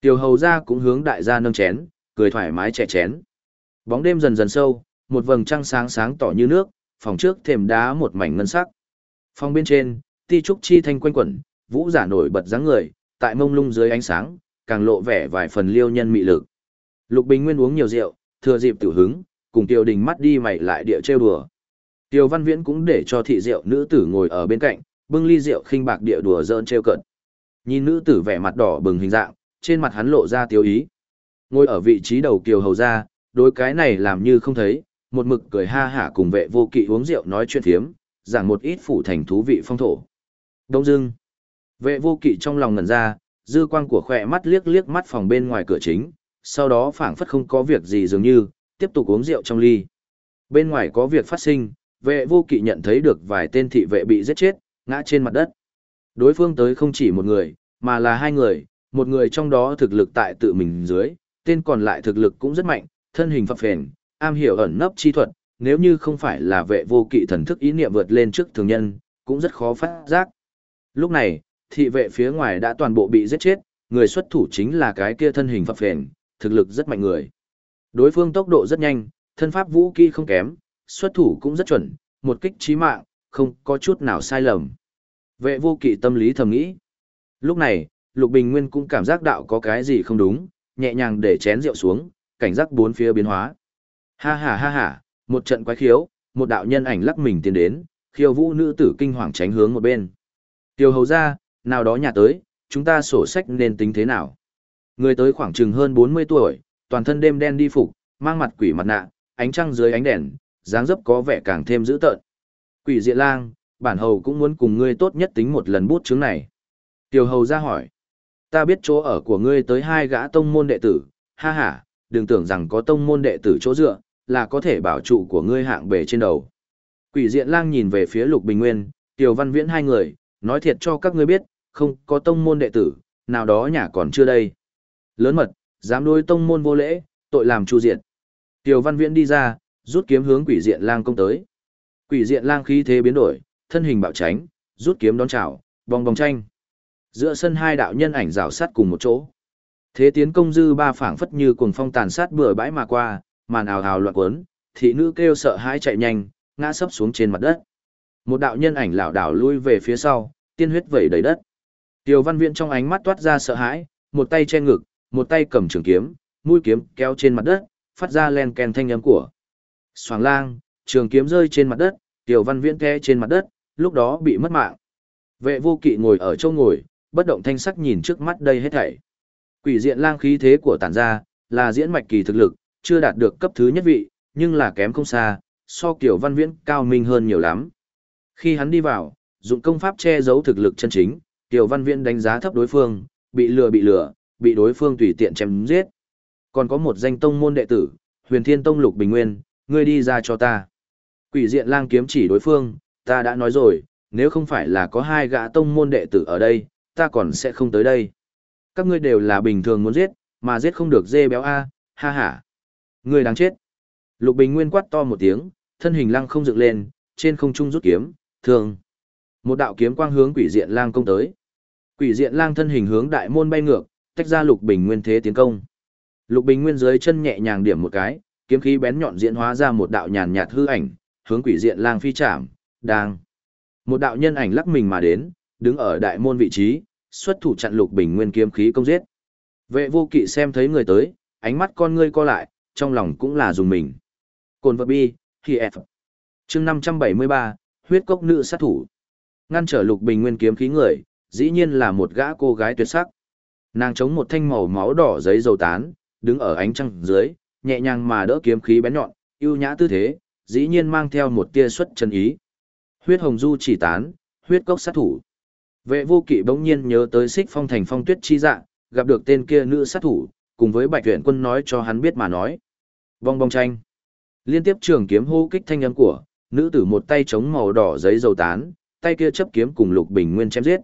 Tiểu hầu gia cũng hướng đại gia nâng chén, cười thoải mái trẻ chén. Bóng đêm dần dần sâu, một vầng trăng sáng sáng tỏ như nước, phòng trước thềm đá một mảnh ngân sắc. Phòng bên trên, ti trúc chi thanh quanh quẩn, vũ giả nổi bật dáng người, tại mông lung dưới ánh sáng, càng lộ vẻ vài phần liêu nhân mị lực. Lục Bình Nguyên uống nhiều rượu, thừa dịp tiểu hứng, cùng Tiêu Đình mắt đi mày lại địa trêu đùa. Tiêu Văn Viễn cũng để cho thị rượu nữ tử ngồi ở bên cạnh, bưng ly rượu khinh bạc địa đùa giỡn trêu cợt. Nhìn nữ tử vẻ mặt đỏ bừng hình dạng, trên mặt hắn lộ ra tiêu ý. Ngồi ở vị trí đầu kiều hầu ra, đối cái này làm như không thấy, một mực cười ha hả cùng vệ vô kỵ uống rượu nói chuyện thiếm, giảng một ít phủ thành thú vị phong thổ. Đông dưng, vệ vô kỵ trong lòng ngẩn ra, dư quang của khỏe mắt liếc liếc mắt phòng bên ngoài cửa chính, sau đó phảng phất không có việc gì dường như, tiếp tục uống rượu trong ly. Bên ngoài có việc phát sinh, vệ vô kỵ nhận thấy được vài tên thị vệ bị giết chết, ngã trên mặt đất. Đối phương tới không chỉ một người, mà là hai người, một người trong đó thực lực tại tự mình dưới, tên còn lại thực lực cũng rất mạnh, thân hình phập phền, am hiểu ẩn nấp chi thuật, nếu như không phải là vệ vô kỵ thần thức ý niệm vượt lên trước thường nhân, cũng rất khó phát giác. Lúc này, thị vệ phía ngoài đã toàn bộ bị giết chết, người xuất thủ chính là cái kia thân hình phập phền, thực lực rất mạnh người. Đối phương tốc độ rất nhanh, thân pháp vũ kỹ không kém, xuất thủ cũng rất chuẩn, một kích chí mạng, không có chút nào sai lầm. Vệ vô kỵ tâm lý thầm nghĩ. Lúc này, Lục Bình Nguyên cũng cảm giác đạo có cái gì không đúng, nhẹ nhàng để chén rượu xuống, cảnh giác bốn phía biến hóa. Ha ha ha ha, một trận quái khiếu, một đạo nhân ảnh lắc mình tiến đến, khiêu vũ nữ tử kinh hoàng tránh hướng một bên. Tiêu hầu ra, nào đó nhà tới, chúng ta sổ sách nên tính thế nào? Người tới khoảng chừng hơn 40 tuổi, toàn thân đêm đen đi phục, mang mặt quỷ mặt nạ, ánh trăng dưới ánh đèn, dáng dấp có vẻ càng thêm dữ tợn. Quỷ diện lang, bản hầu cũng muốn cùng ngươi tốt nhất tính một lần bút chứng này. Tiểu hầu ra hỏi. Ta biết chỗ ở của ngươi tới hai gã tông môn đệ tử, ha ha, đừng tưởng rằng có tông môn đệ tử chỗ dựa, là có thể bảo trụ của ngươi hạng bề trên đầu. Quỷ diện lang nhìn về phía lục bình nguyên, Tiểu văn viễn hai người, nói thiệt cho các ngươi biết, không có tông môn đệ tử, nào đó nhà còn chưa đây. Lớn mật, dám đối tông môn vô lễ, tội làm chu diện. Tiêu văn viễn đi ra, rút kiếm hướng quỷ diện lang công tới. Quỷ diện lang khí thế biến đổi, thân hình bạo tránh, rút kiếm đón chào, bong bong tranh. Giữa sân hai đạo nhân ảnh rào sát cùng một chỗ. Thế tiến công dư ba phảng phất như cuồng phong tàn sát bừa bãi mà qua, màn ào ào loạn cuốn, thị nữ kêu sợ hãi chạy nhanh, ngã sấp xuống trên mặt đất. Một đạo nhân ảnh lảo đảo lui về phía sau, tiên huyết vẩy đầy đất. Tiêu Văn Viễn trong ánh mắt toát ra sợ hãi, một tay che ngực, một tay cầm trường kiếm, mũi kiếm kéo trên mặt đất, phát ra len ken thanh âm của. Soàng lang, trường kiếm rơi trên mặt đất, Tiêu Văn Viễn té trên mặt đất, lúc đó bị mất mạng. Vệ vô kỵ ngồi ở chỗ ngồi, bất động thanh sắc nhìn trước mắt đây hết thảy. Quỷ diện lang khí thế của tản ra, là diễn mạch kỳ thực lực, chưa đạt được cấp thứ nhất vị, nhưng là kém không xa, so kiểu văn viễn cao minh hơn nhiều lắm. Khi hắn đi vào, dụng công pháp che giấu thực lực chân chính, Tiểu Văn Viễn đánh giá thấp đối phương, bị lừa bị lừa, bị đối phương tùy tiện chém giết. Còn có một danh tông môn đệ tử, Huyền Thiên Tông Lục Bình Nguyên, ngươi đi ra cho ta. Quỷ diện lang kiếm chỉ đối phương, ta đã nói rồi, nếu không phải là có hai gã tông môn đệ tử ở đây, ta còn sẽ không tới đây. Các ngươi đều là bình thường muốn giết, mà giết không được dê béo a, ha ha. Ngươi đáng chết. Lục Bình Nguyên quát to một tiếng, thân hình lăng không dựng lên, trên không trung rút kiếm, thường. Một đạo kiếm quang hướng quỷ diện lang công tới. Quỷ diện lang thân hình hướng đại môn bay ngược, tách ra Lục Bình Nguyên thế tiến công. Lục Bình Nguyên dưới chân nhẹ nhàng điểm một cái, kiếm khí bén nhọn diễn hóa ra một đạo nhàn nhạt hư ảnh, hướng quỷ diện lang phi chạm, đang. Một đạo nhân ảnh lắc mình mà đến, đứng ở đại môn vị trí, xuất thủ chặn Lục Bình Nguyên kiếm khí công giết. Vệ vô kỵ xem thấy người tới, ánh mắt con ngươi co lại, trong lòng cũng là dùng mình. Cồn vật bi, khi F. chương 573, huyết cốc nữ sát thủ. Ngăn trở Lục Bình Nguyên kiếm khí người, dĩ nhiên là một gã cô gái tuyệt sắc. Nàng chống một thanh màu máu đỏ giấy dầu tán, đứng ở ánh trăng dưới, nhẹ nhàng mà đỡ kiếm khí bén nhọn, ưu nhã tư thế, dĩ nhiên mang theo một tia xuất chân ý. Huyết hồng du chỉ tán, huyết cốc sát thủ. Vệ vô kỵ bỗng nhiên nhớ tới xích phong thành phong tuyết chi dạ, gặp được tên kia nữ sát thủ, cùng với bạch tuyển quân nói cho hắn biết mà nói. Vong bong tranh. Liên tiếp trường kiếm hô kích thanh âm của, nữ tử một tay chống màu đỏ giấy dầu tán, tay kia chấp kiếm cùng lục bình nguyên chém giết.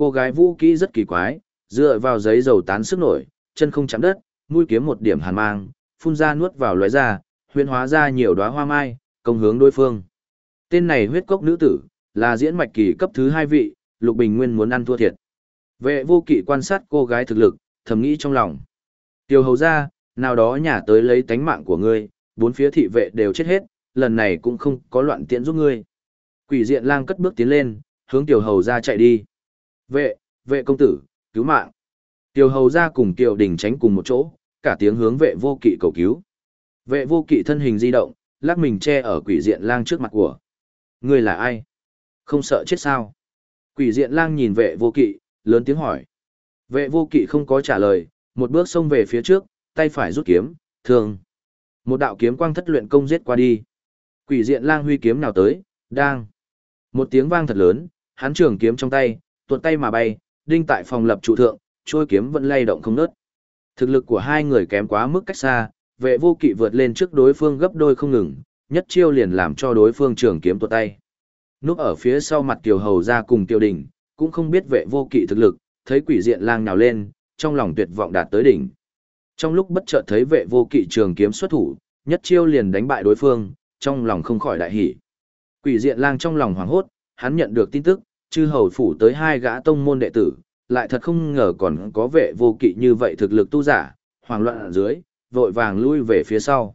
Cô gái vũ kỹ rất kỳ quái, dựa vào giấy dầu tán sức nổi, chân không chạm đất, mũi kiếm một điểm hàn mang, phun ra nuốt vào lóe ra, huyễn hóa ra nhiều đóa hoa mai, công hướng đối phương. Tên này huyết cốc nữ tử, là diễn mạch kỳ cấp thứ hai vị, Lục Bình Nguyên muốn ăn thua thiệt. Vệ vô kỵ quan sát cô gái thực lực, thầm nghĩ trong lòng. Tiêu hầu ra, nào đó nhà tới lấy tánh mạng của ngươi, bốn phía thị vệ đều chết hết, lần này cũng không có loạn tiện giúp ngươi. Quỷ diện lang cất bước tiến lên, hướng tiểu hầu ra chạy đi. Vệ, vệ công tử, cứu mạng. Tiểu hầu ra cùng tiểu đình tránh cùng một chỗ, cả tiếng hướng vệ vô kỵ cầu cứu. Vệ vô kỵ thân hình di động, lắc mình che ở quỷ diện lang trước mặt của. Ngươi là ai? Không sợ chết sao? Quỷ diện lang nhìn vệ vô kỵ, lớn tiếng hỏi. Vệ vô kỵ không có trả lời, một bước xông về phía trước, tay phải rút kiếm, thường. Một đạo kiếm quang thất luyện công giết qua đi. Quỷ diện lang huy kiếm nào tới, đang. Một tiếng vang thật lớn, hắn trường kiếm trong tay, tuột tay mà bay, đinh tại phòng lập trụ thượng, trôi kiếm vẫn lay động không ngớt. Thực lực của hai người kém quá mức cách xa, vệ vô kỵ vượt lên trước đối phương gấp đôi không ngừng, nhất chiêu liền làm cho đối phương trường kiếm tuột tay. Núp ở phía sau mặt tiểu hầu ra cùng tiểu đình, cũng không biết vệ vô kỵ thực lực, thấy quỷ diện lang nào lên, trong lòng tuyệt vọng đạt tới đỉnh. Trong lúc bất chợt thấy vệ vô kỵ trường kiếm xuất thủ, nhất chiêu liền đánh bại đối phương, trong lòng không khỏi đại hỉ. Quỷ diện lang trong lòng hoảng hốt, hắn nhận được tin tức, chư hầu phủ tới hai gã tông môn đệ tử, lại thật không ngờ còn có vệ vô kỵ như vậy thực lực tu giả, hoàng loạn ở dưới, vội vàng lui về phía sau.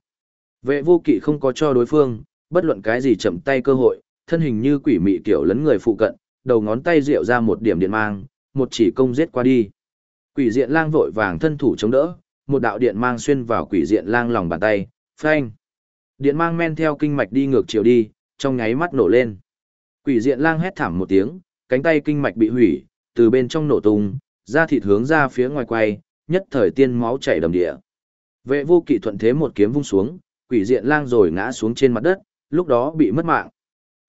Vệ vô kỵ không có cho đối phương, bất luận cái gì chậm tay cơ hội, thân hình như quỷ mị kiểu lấn người phụ cận, đầu ngón tay rượu ra một điểm điện mang, một chỉ công giết qua đi. Quỷ diện lang vội vàng thân thủ chống đỡ, một đạo điện mang xuyên vào quỷ diện lang lòng bàn tay, phanh. Điện mang men theo kinh mạch đi ngược chiều đi, trong nháy mắt nổ lên. Quỷ diện lang hét thảm một tiếng, cánh tay kinh mạch bị hủy, từ bên trong nổ tung, da thịt hướng ra phía ngoài quay, nhất thời tiên máu chảy đầm địa. Vệ vô kỵ thuận thế một kiếm vung xuống, quỷ diện lang rồi ngã xuống trên mặt đất, lúc đó bị mất mạng.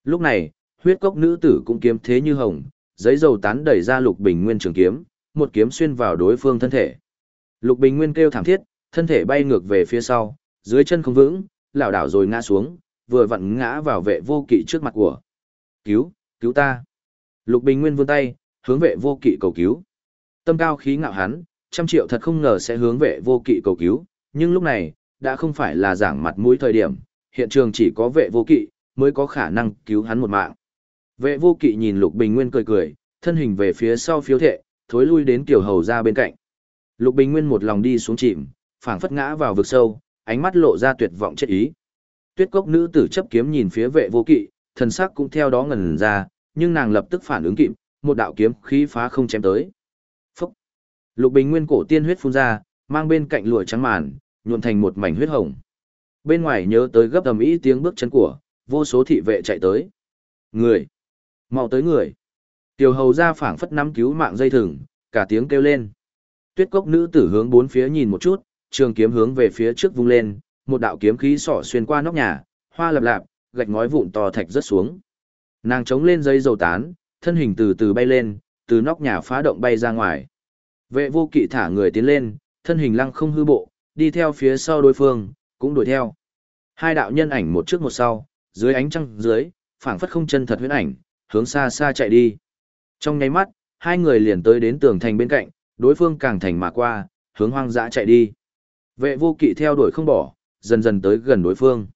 Lúc này, huyết cốc nữ tử cũng kiếm thế như hồng, giấy dầu tán đẩy ra lục bình nguyên trường kiếm, một kiếm xuyên vào đối phương thân thể. Lục bình nguyên kêu thảm thiết, thân thể bay ngược về phía sau, dưới chân không vững, lảo đảo rồi ngã xuống, vừa vặn ngã vào vệ vô kỵ trước mặt của. Cứu, cứu ta. Lục bình nguyên vươn tay, hướng vệ vô kỵ cầu cứu. Tâm cao khí ngạo hắn, trăm triệu thật không ngờ sẽ hướng vệ vô kỵ cầu cứu, nhưng lúc này, đã không phải là giảng mặt mũi thời điểm, hiện trường chỉ có vệ vô kỵ, mới có khả năng cứu hắn một mạng. Vệ vô kỵ nhìn Lục Bình Nguyên cười cười, thân hình về phía sau phiếu thệ, thối lui đến tiểu Hầu ra bên cạnh. Lục Bình Nguyên một lòng đi xuống chìm, phảng phất ngã vào vực sâu, ánh mắt lộ ra tuyệt vọng chết ý. Tuyết cốc nữ tử chấp kiếm nhìn phía vệ vô kỵ, thần sắc cũng theo đó ngần ra, nhưng nàng lập tức phản ứng kịp, một đạo kiếm khí phá không chém tới. Phúc! Lục Bình Nguyên cổ tiên huyết phun ra, mang bên cạnh lụa trắng màn, nhuộm thành một mảnh huyết hồng. Bên ngoài nhớ tới gấp tầm ý tiếng bước chân của, vô số thị vệ chạy tới. Người! mau tới người! Tiểu hầu ra phảng phất nắm cứu mạng dây thừng, cả tiếng kêu lên. Tuyết cốc nữ tử hướng bốn phía nhìn một chút, trường kiếm hướng về phía trước vung lên, một đạo kiếm khí sỏ xuyên qua nóc nhà, hoa lập lạp, gạch ngói vụn to thạch rớt xuống. Nàng chống lên dây dầu tán, thân hình từ từ bay lên, từ nóc nhà phá động bay ra ngoài. Vệ vô kỵ thả người tiến lên, thân hình lăng không hư bộ, đi theo phía sau đối phương, cũng đuổi theo. Hai đạo nhân ảnh một trước một sau, dưới ánh trăng dưới, phảng phất không chân thật huyễn ảnh, hướng xa xa chạy đi. Trong nháy mắt, hai người liền tới đến tường thành bên cạnh, đối phương càng thành mà qua, hướng hoang dã chạy đi. Vệ vô kỵ theo đuổi không bỏ, dần dần tới gần đối phương.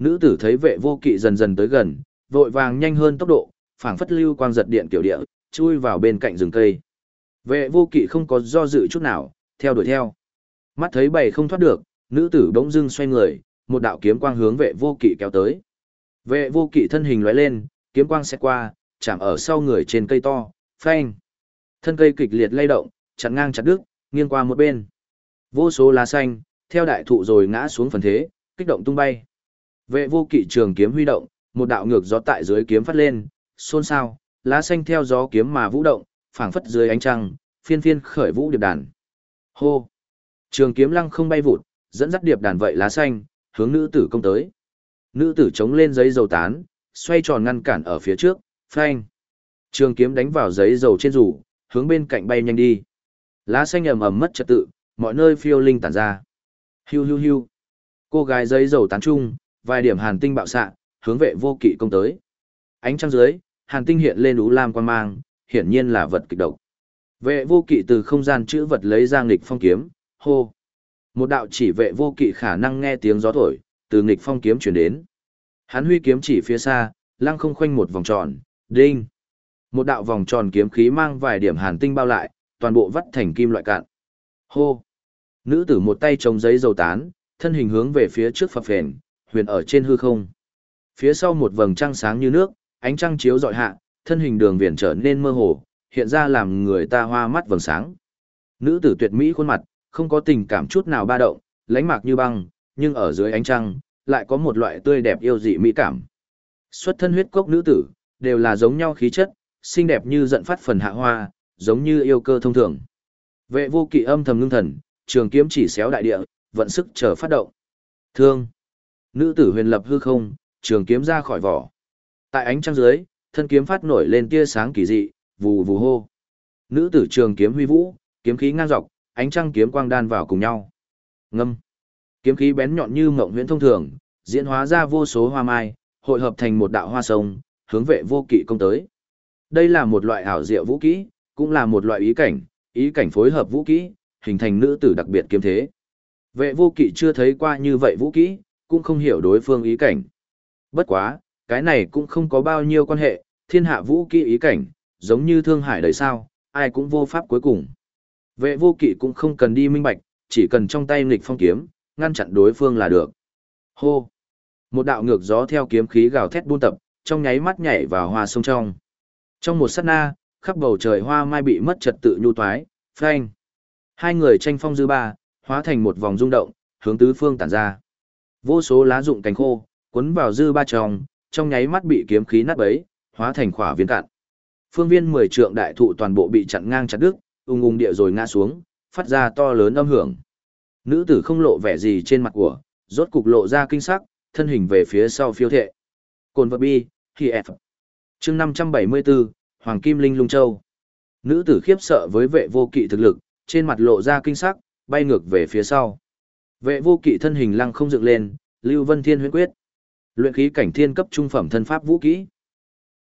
Nữ tử thấy vệ vô kỵ dần dần tới gần, vội vàng nhanh hơn tốc độ, phảng phất lưu quang giật điện tiểu địa, chui vào bên cạnh rừng cây. Vệ vô kỵ không có do dự chút nào, theo đuổi theo. Mắt thấy bầy không thoát được, nữ tử bỗng dưng xoay người, một đạo kiếm quang hướng vệ vô kỵ kéo tới. Vệ vô kỵ thân hình lóe lên, kiếm quang sẽ qua, chạm ở sau người trên cây to, phanh. Thân cây kịch liệt lay động, chặn ngang chặt đứt, nghiêng qua một bên. Vô số lá xanh, theo đại thụ rồi ngã xuống phần thế, kích động tung bay. Vệ vô kỵ trường kiếm huy động, một đạo ngược gió tại dưới kiếm phát lên, xôn xao, lá xanh theo gió kiếm mà vũ động, phảng phất dưới ánh trăng, phiên phiên khởi vũ điệp đàn. Hô! Trường kiếm lăng không bay vụt, dẫn dắt điệp đàn vậy lá xanh, hướng nữ tử công tới. Nữ tử chống lên giấy dầu tán, xoay tròn ngăn cản ở phía trước, phanh. Trường kiếm đánh vào giấy dầu trên rủ, hướng bên cạnh bay nhanh đi. Lá xanh ầm ầm mất trật tự, mọi nơi phiêu linh tản ra. Hiu hiu hiu. Cô gái giấy dầu tán trung, vài điểm hàn tinh bạo xạ, hướng vệ vô kỵ công tới. Ánh trăng dưới, hàn tinh hiện lên ú lam quan mang, hiển nhiên là vật kịch độc. Vệ vô kỵ từ không gian chữ vật lấy ra nghịch phong kiếm, hô. Một đạo chỉ vệ vô kỵ khả năng nghe tiếng gió thổi, từ nghịch phong kiếm chuyển đến. Hắn huy kiếm chỉ phía xa, lăng không khoanh một vòng tròn, đinh. Một đạo vòng tròn kiếm khí mang vài điểm hàn tinh bao lại, toàn bộ vắt thành kim loại cạn. Hô. Nữ tử một tay chống giấy dầu tán, thân hình hướng về phía trước phập phền, huyền ở trên hư không. Phía sau một vầng trăng sáng như nước, ánh trăng chiếu dọi hạ, thân hình đường viền trở nên mơ hồ, hiện ra làm người ta hoa mắt vầng sáng. Nữ tử tuyệt mỹ khuôn mặt, không có tình cảm chút nào ba động, lánh mạc như băng, nhưng ở dưới ánh trăng, lại có một loại tươi đẹp yêu dị mỹ cảm. Xuất thân huyết cốc nữ tử, đều là giống nhau khí chất, xinh đẹp như giận phát phần hạ hoa, giống như yêu cơ thông thường. Vệ vô kỵ âm thầm ngưng thần, trường kiếm chỉ xéo đại địa, vận sức chờ phát động. Thương. Nữ tử huyền lập hư không, trường kiếm ra khỏi vỏ. Tại ánh trăng dưới, thân kiếm phát nổi lên tia sáng kỳ dị, vù vù hô. Nữ tử trường kiếm huy vũ, kiếm khí ngang dọc, ánh trăng kiếm quang đan vào cùng nhau. Ngâm. Kiếm khí bén nhọn như mộng huyễn thông thường, diễn hóa ra vô số hoa mai, hội hợp thành một đạo hoa sông, hướng vệ vô kỵ công tới. Đây là một loại ảo diệu vũ kỹ, cũng là một loại ý cảnh, ý cảnh phối hợp vũ kỹ, hình thành nữ tử đặc biệt kiếm thế. Vệ vô kỵ chưa thấy qua như vậy vũ kỹ, cũng không hiểu đối phương ý cảnh. Bất quá, cái này cũng không có bao nhiêu quan hệ, thiên hạ vũ kỹ ý cảnh, giống như thương hải đời sao, ai cũng vô pháp cuối cùng. Vệ vô kỵ cũng không cần đi minh bạch, chỉ cần trong tay nghịch phong kiếm, ngăn chặn đối phương là được. Hô! Một đạo ngược gió theo kiếm khí gào thét buôn tập, trong nháy mắt nhảy vào hoa sông trong. Trong một sát na, khắp bầu trời hoa mai bị mất trật tự nhu toái, phanh. Hai người tranh phong dư ba, hóa thành một vòng rung động, hướng tứ phương tản ra. Vô số lá rụng cánh khô, cuốn vào dư ba tròng, trong nháy mắt bị kiếm khí nát bấy, hóa thành khỏa viên cạn. Phương viên mười trượng đại thụ toàn bộ bị chặn ngang chặt đứt, ung ung địa rồi ngã xuống, phát ra to lớn âm hưởng. Nữ tử không lộ vẻ gì trên mặt của, rốt cục lộ ra kinh sắc, thân hình về phía sau phiêu thệ. Cồn vật bi, khi F. chương 574, Hoàng Kim Linh Lung Châu. Nữ tử khiếp sợ với vệ vô kỵ thực lực, trên mặt lộ ra kinh sắc, bay ngược về phía sau. Vệ vô kỵ thân hình lăng không dựng lên, Lưu Vân Thiên huyễn quyết. Luyện khí cảnh thiên cấp trung phẩm thân pháp vũ kỹ.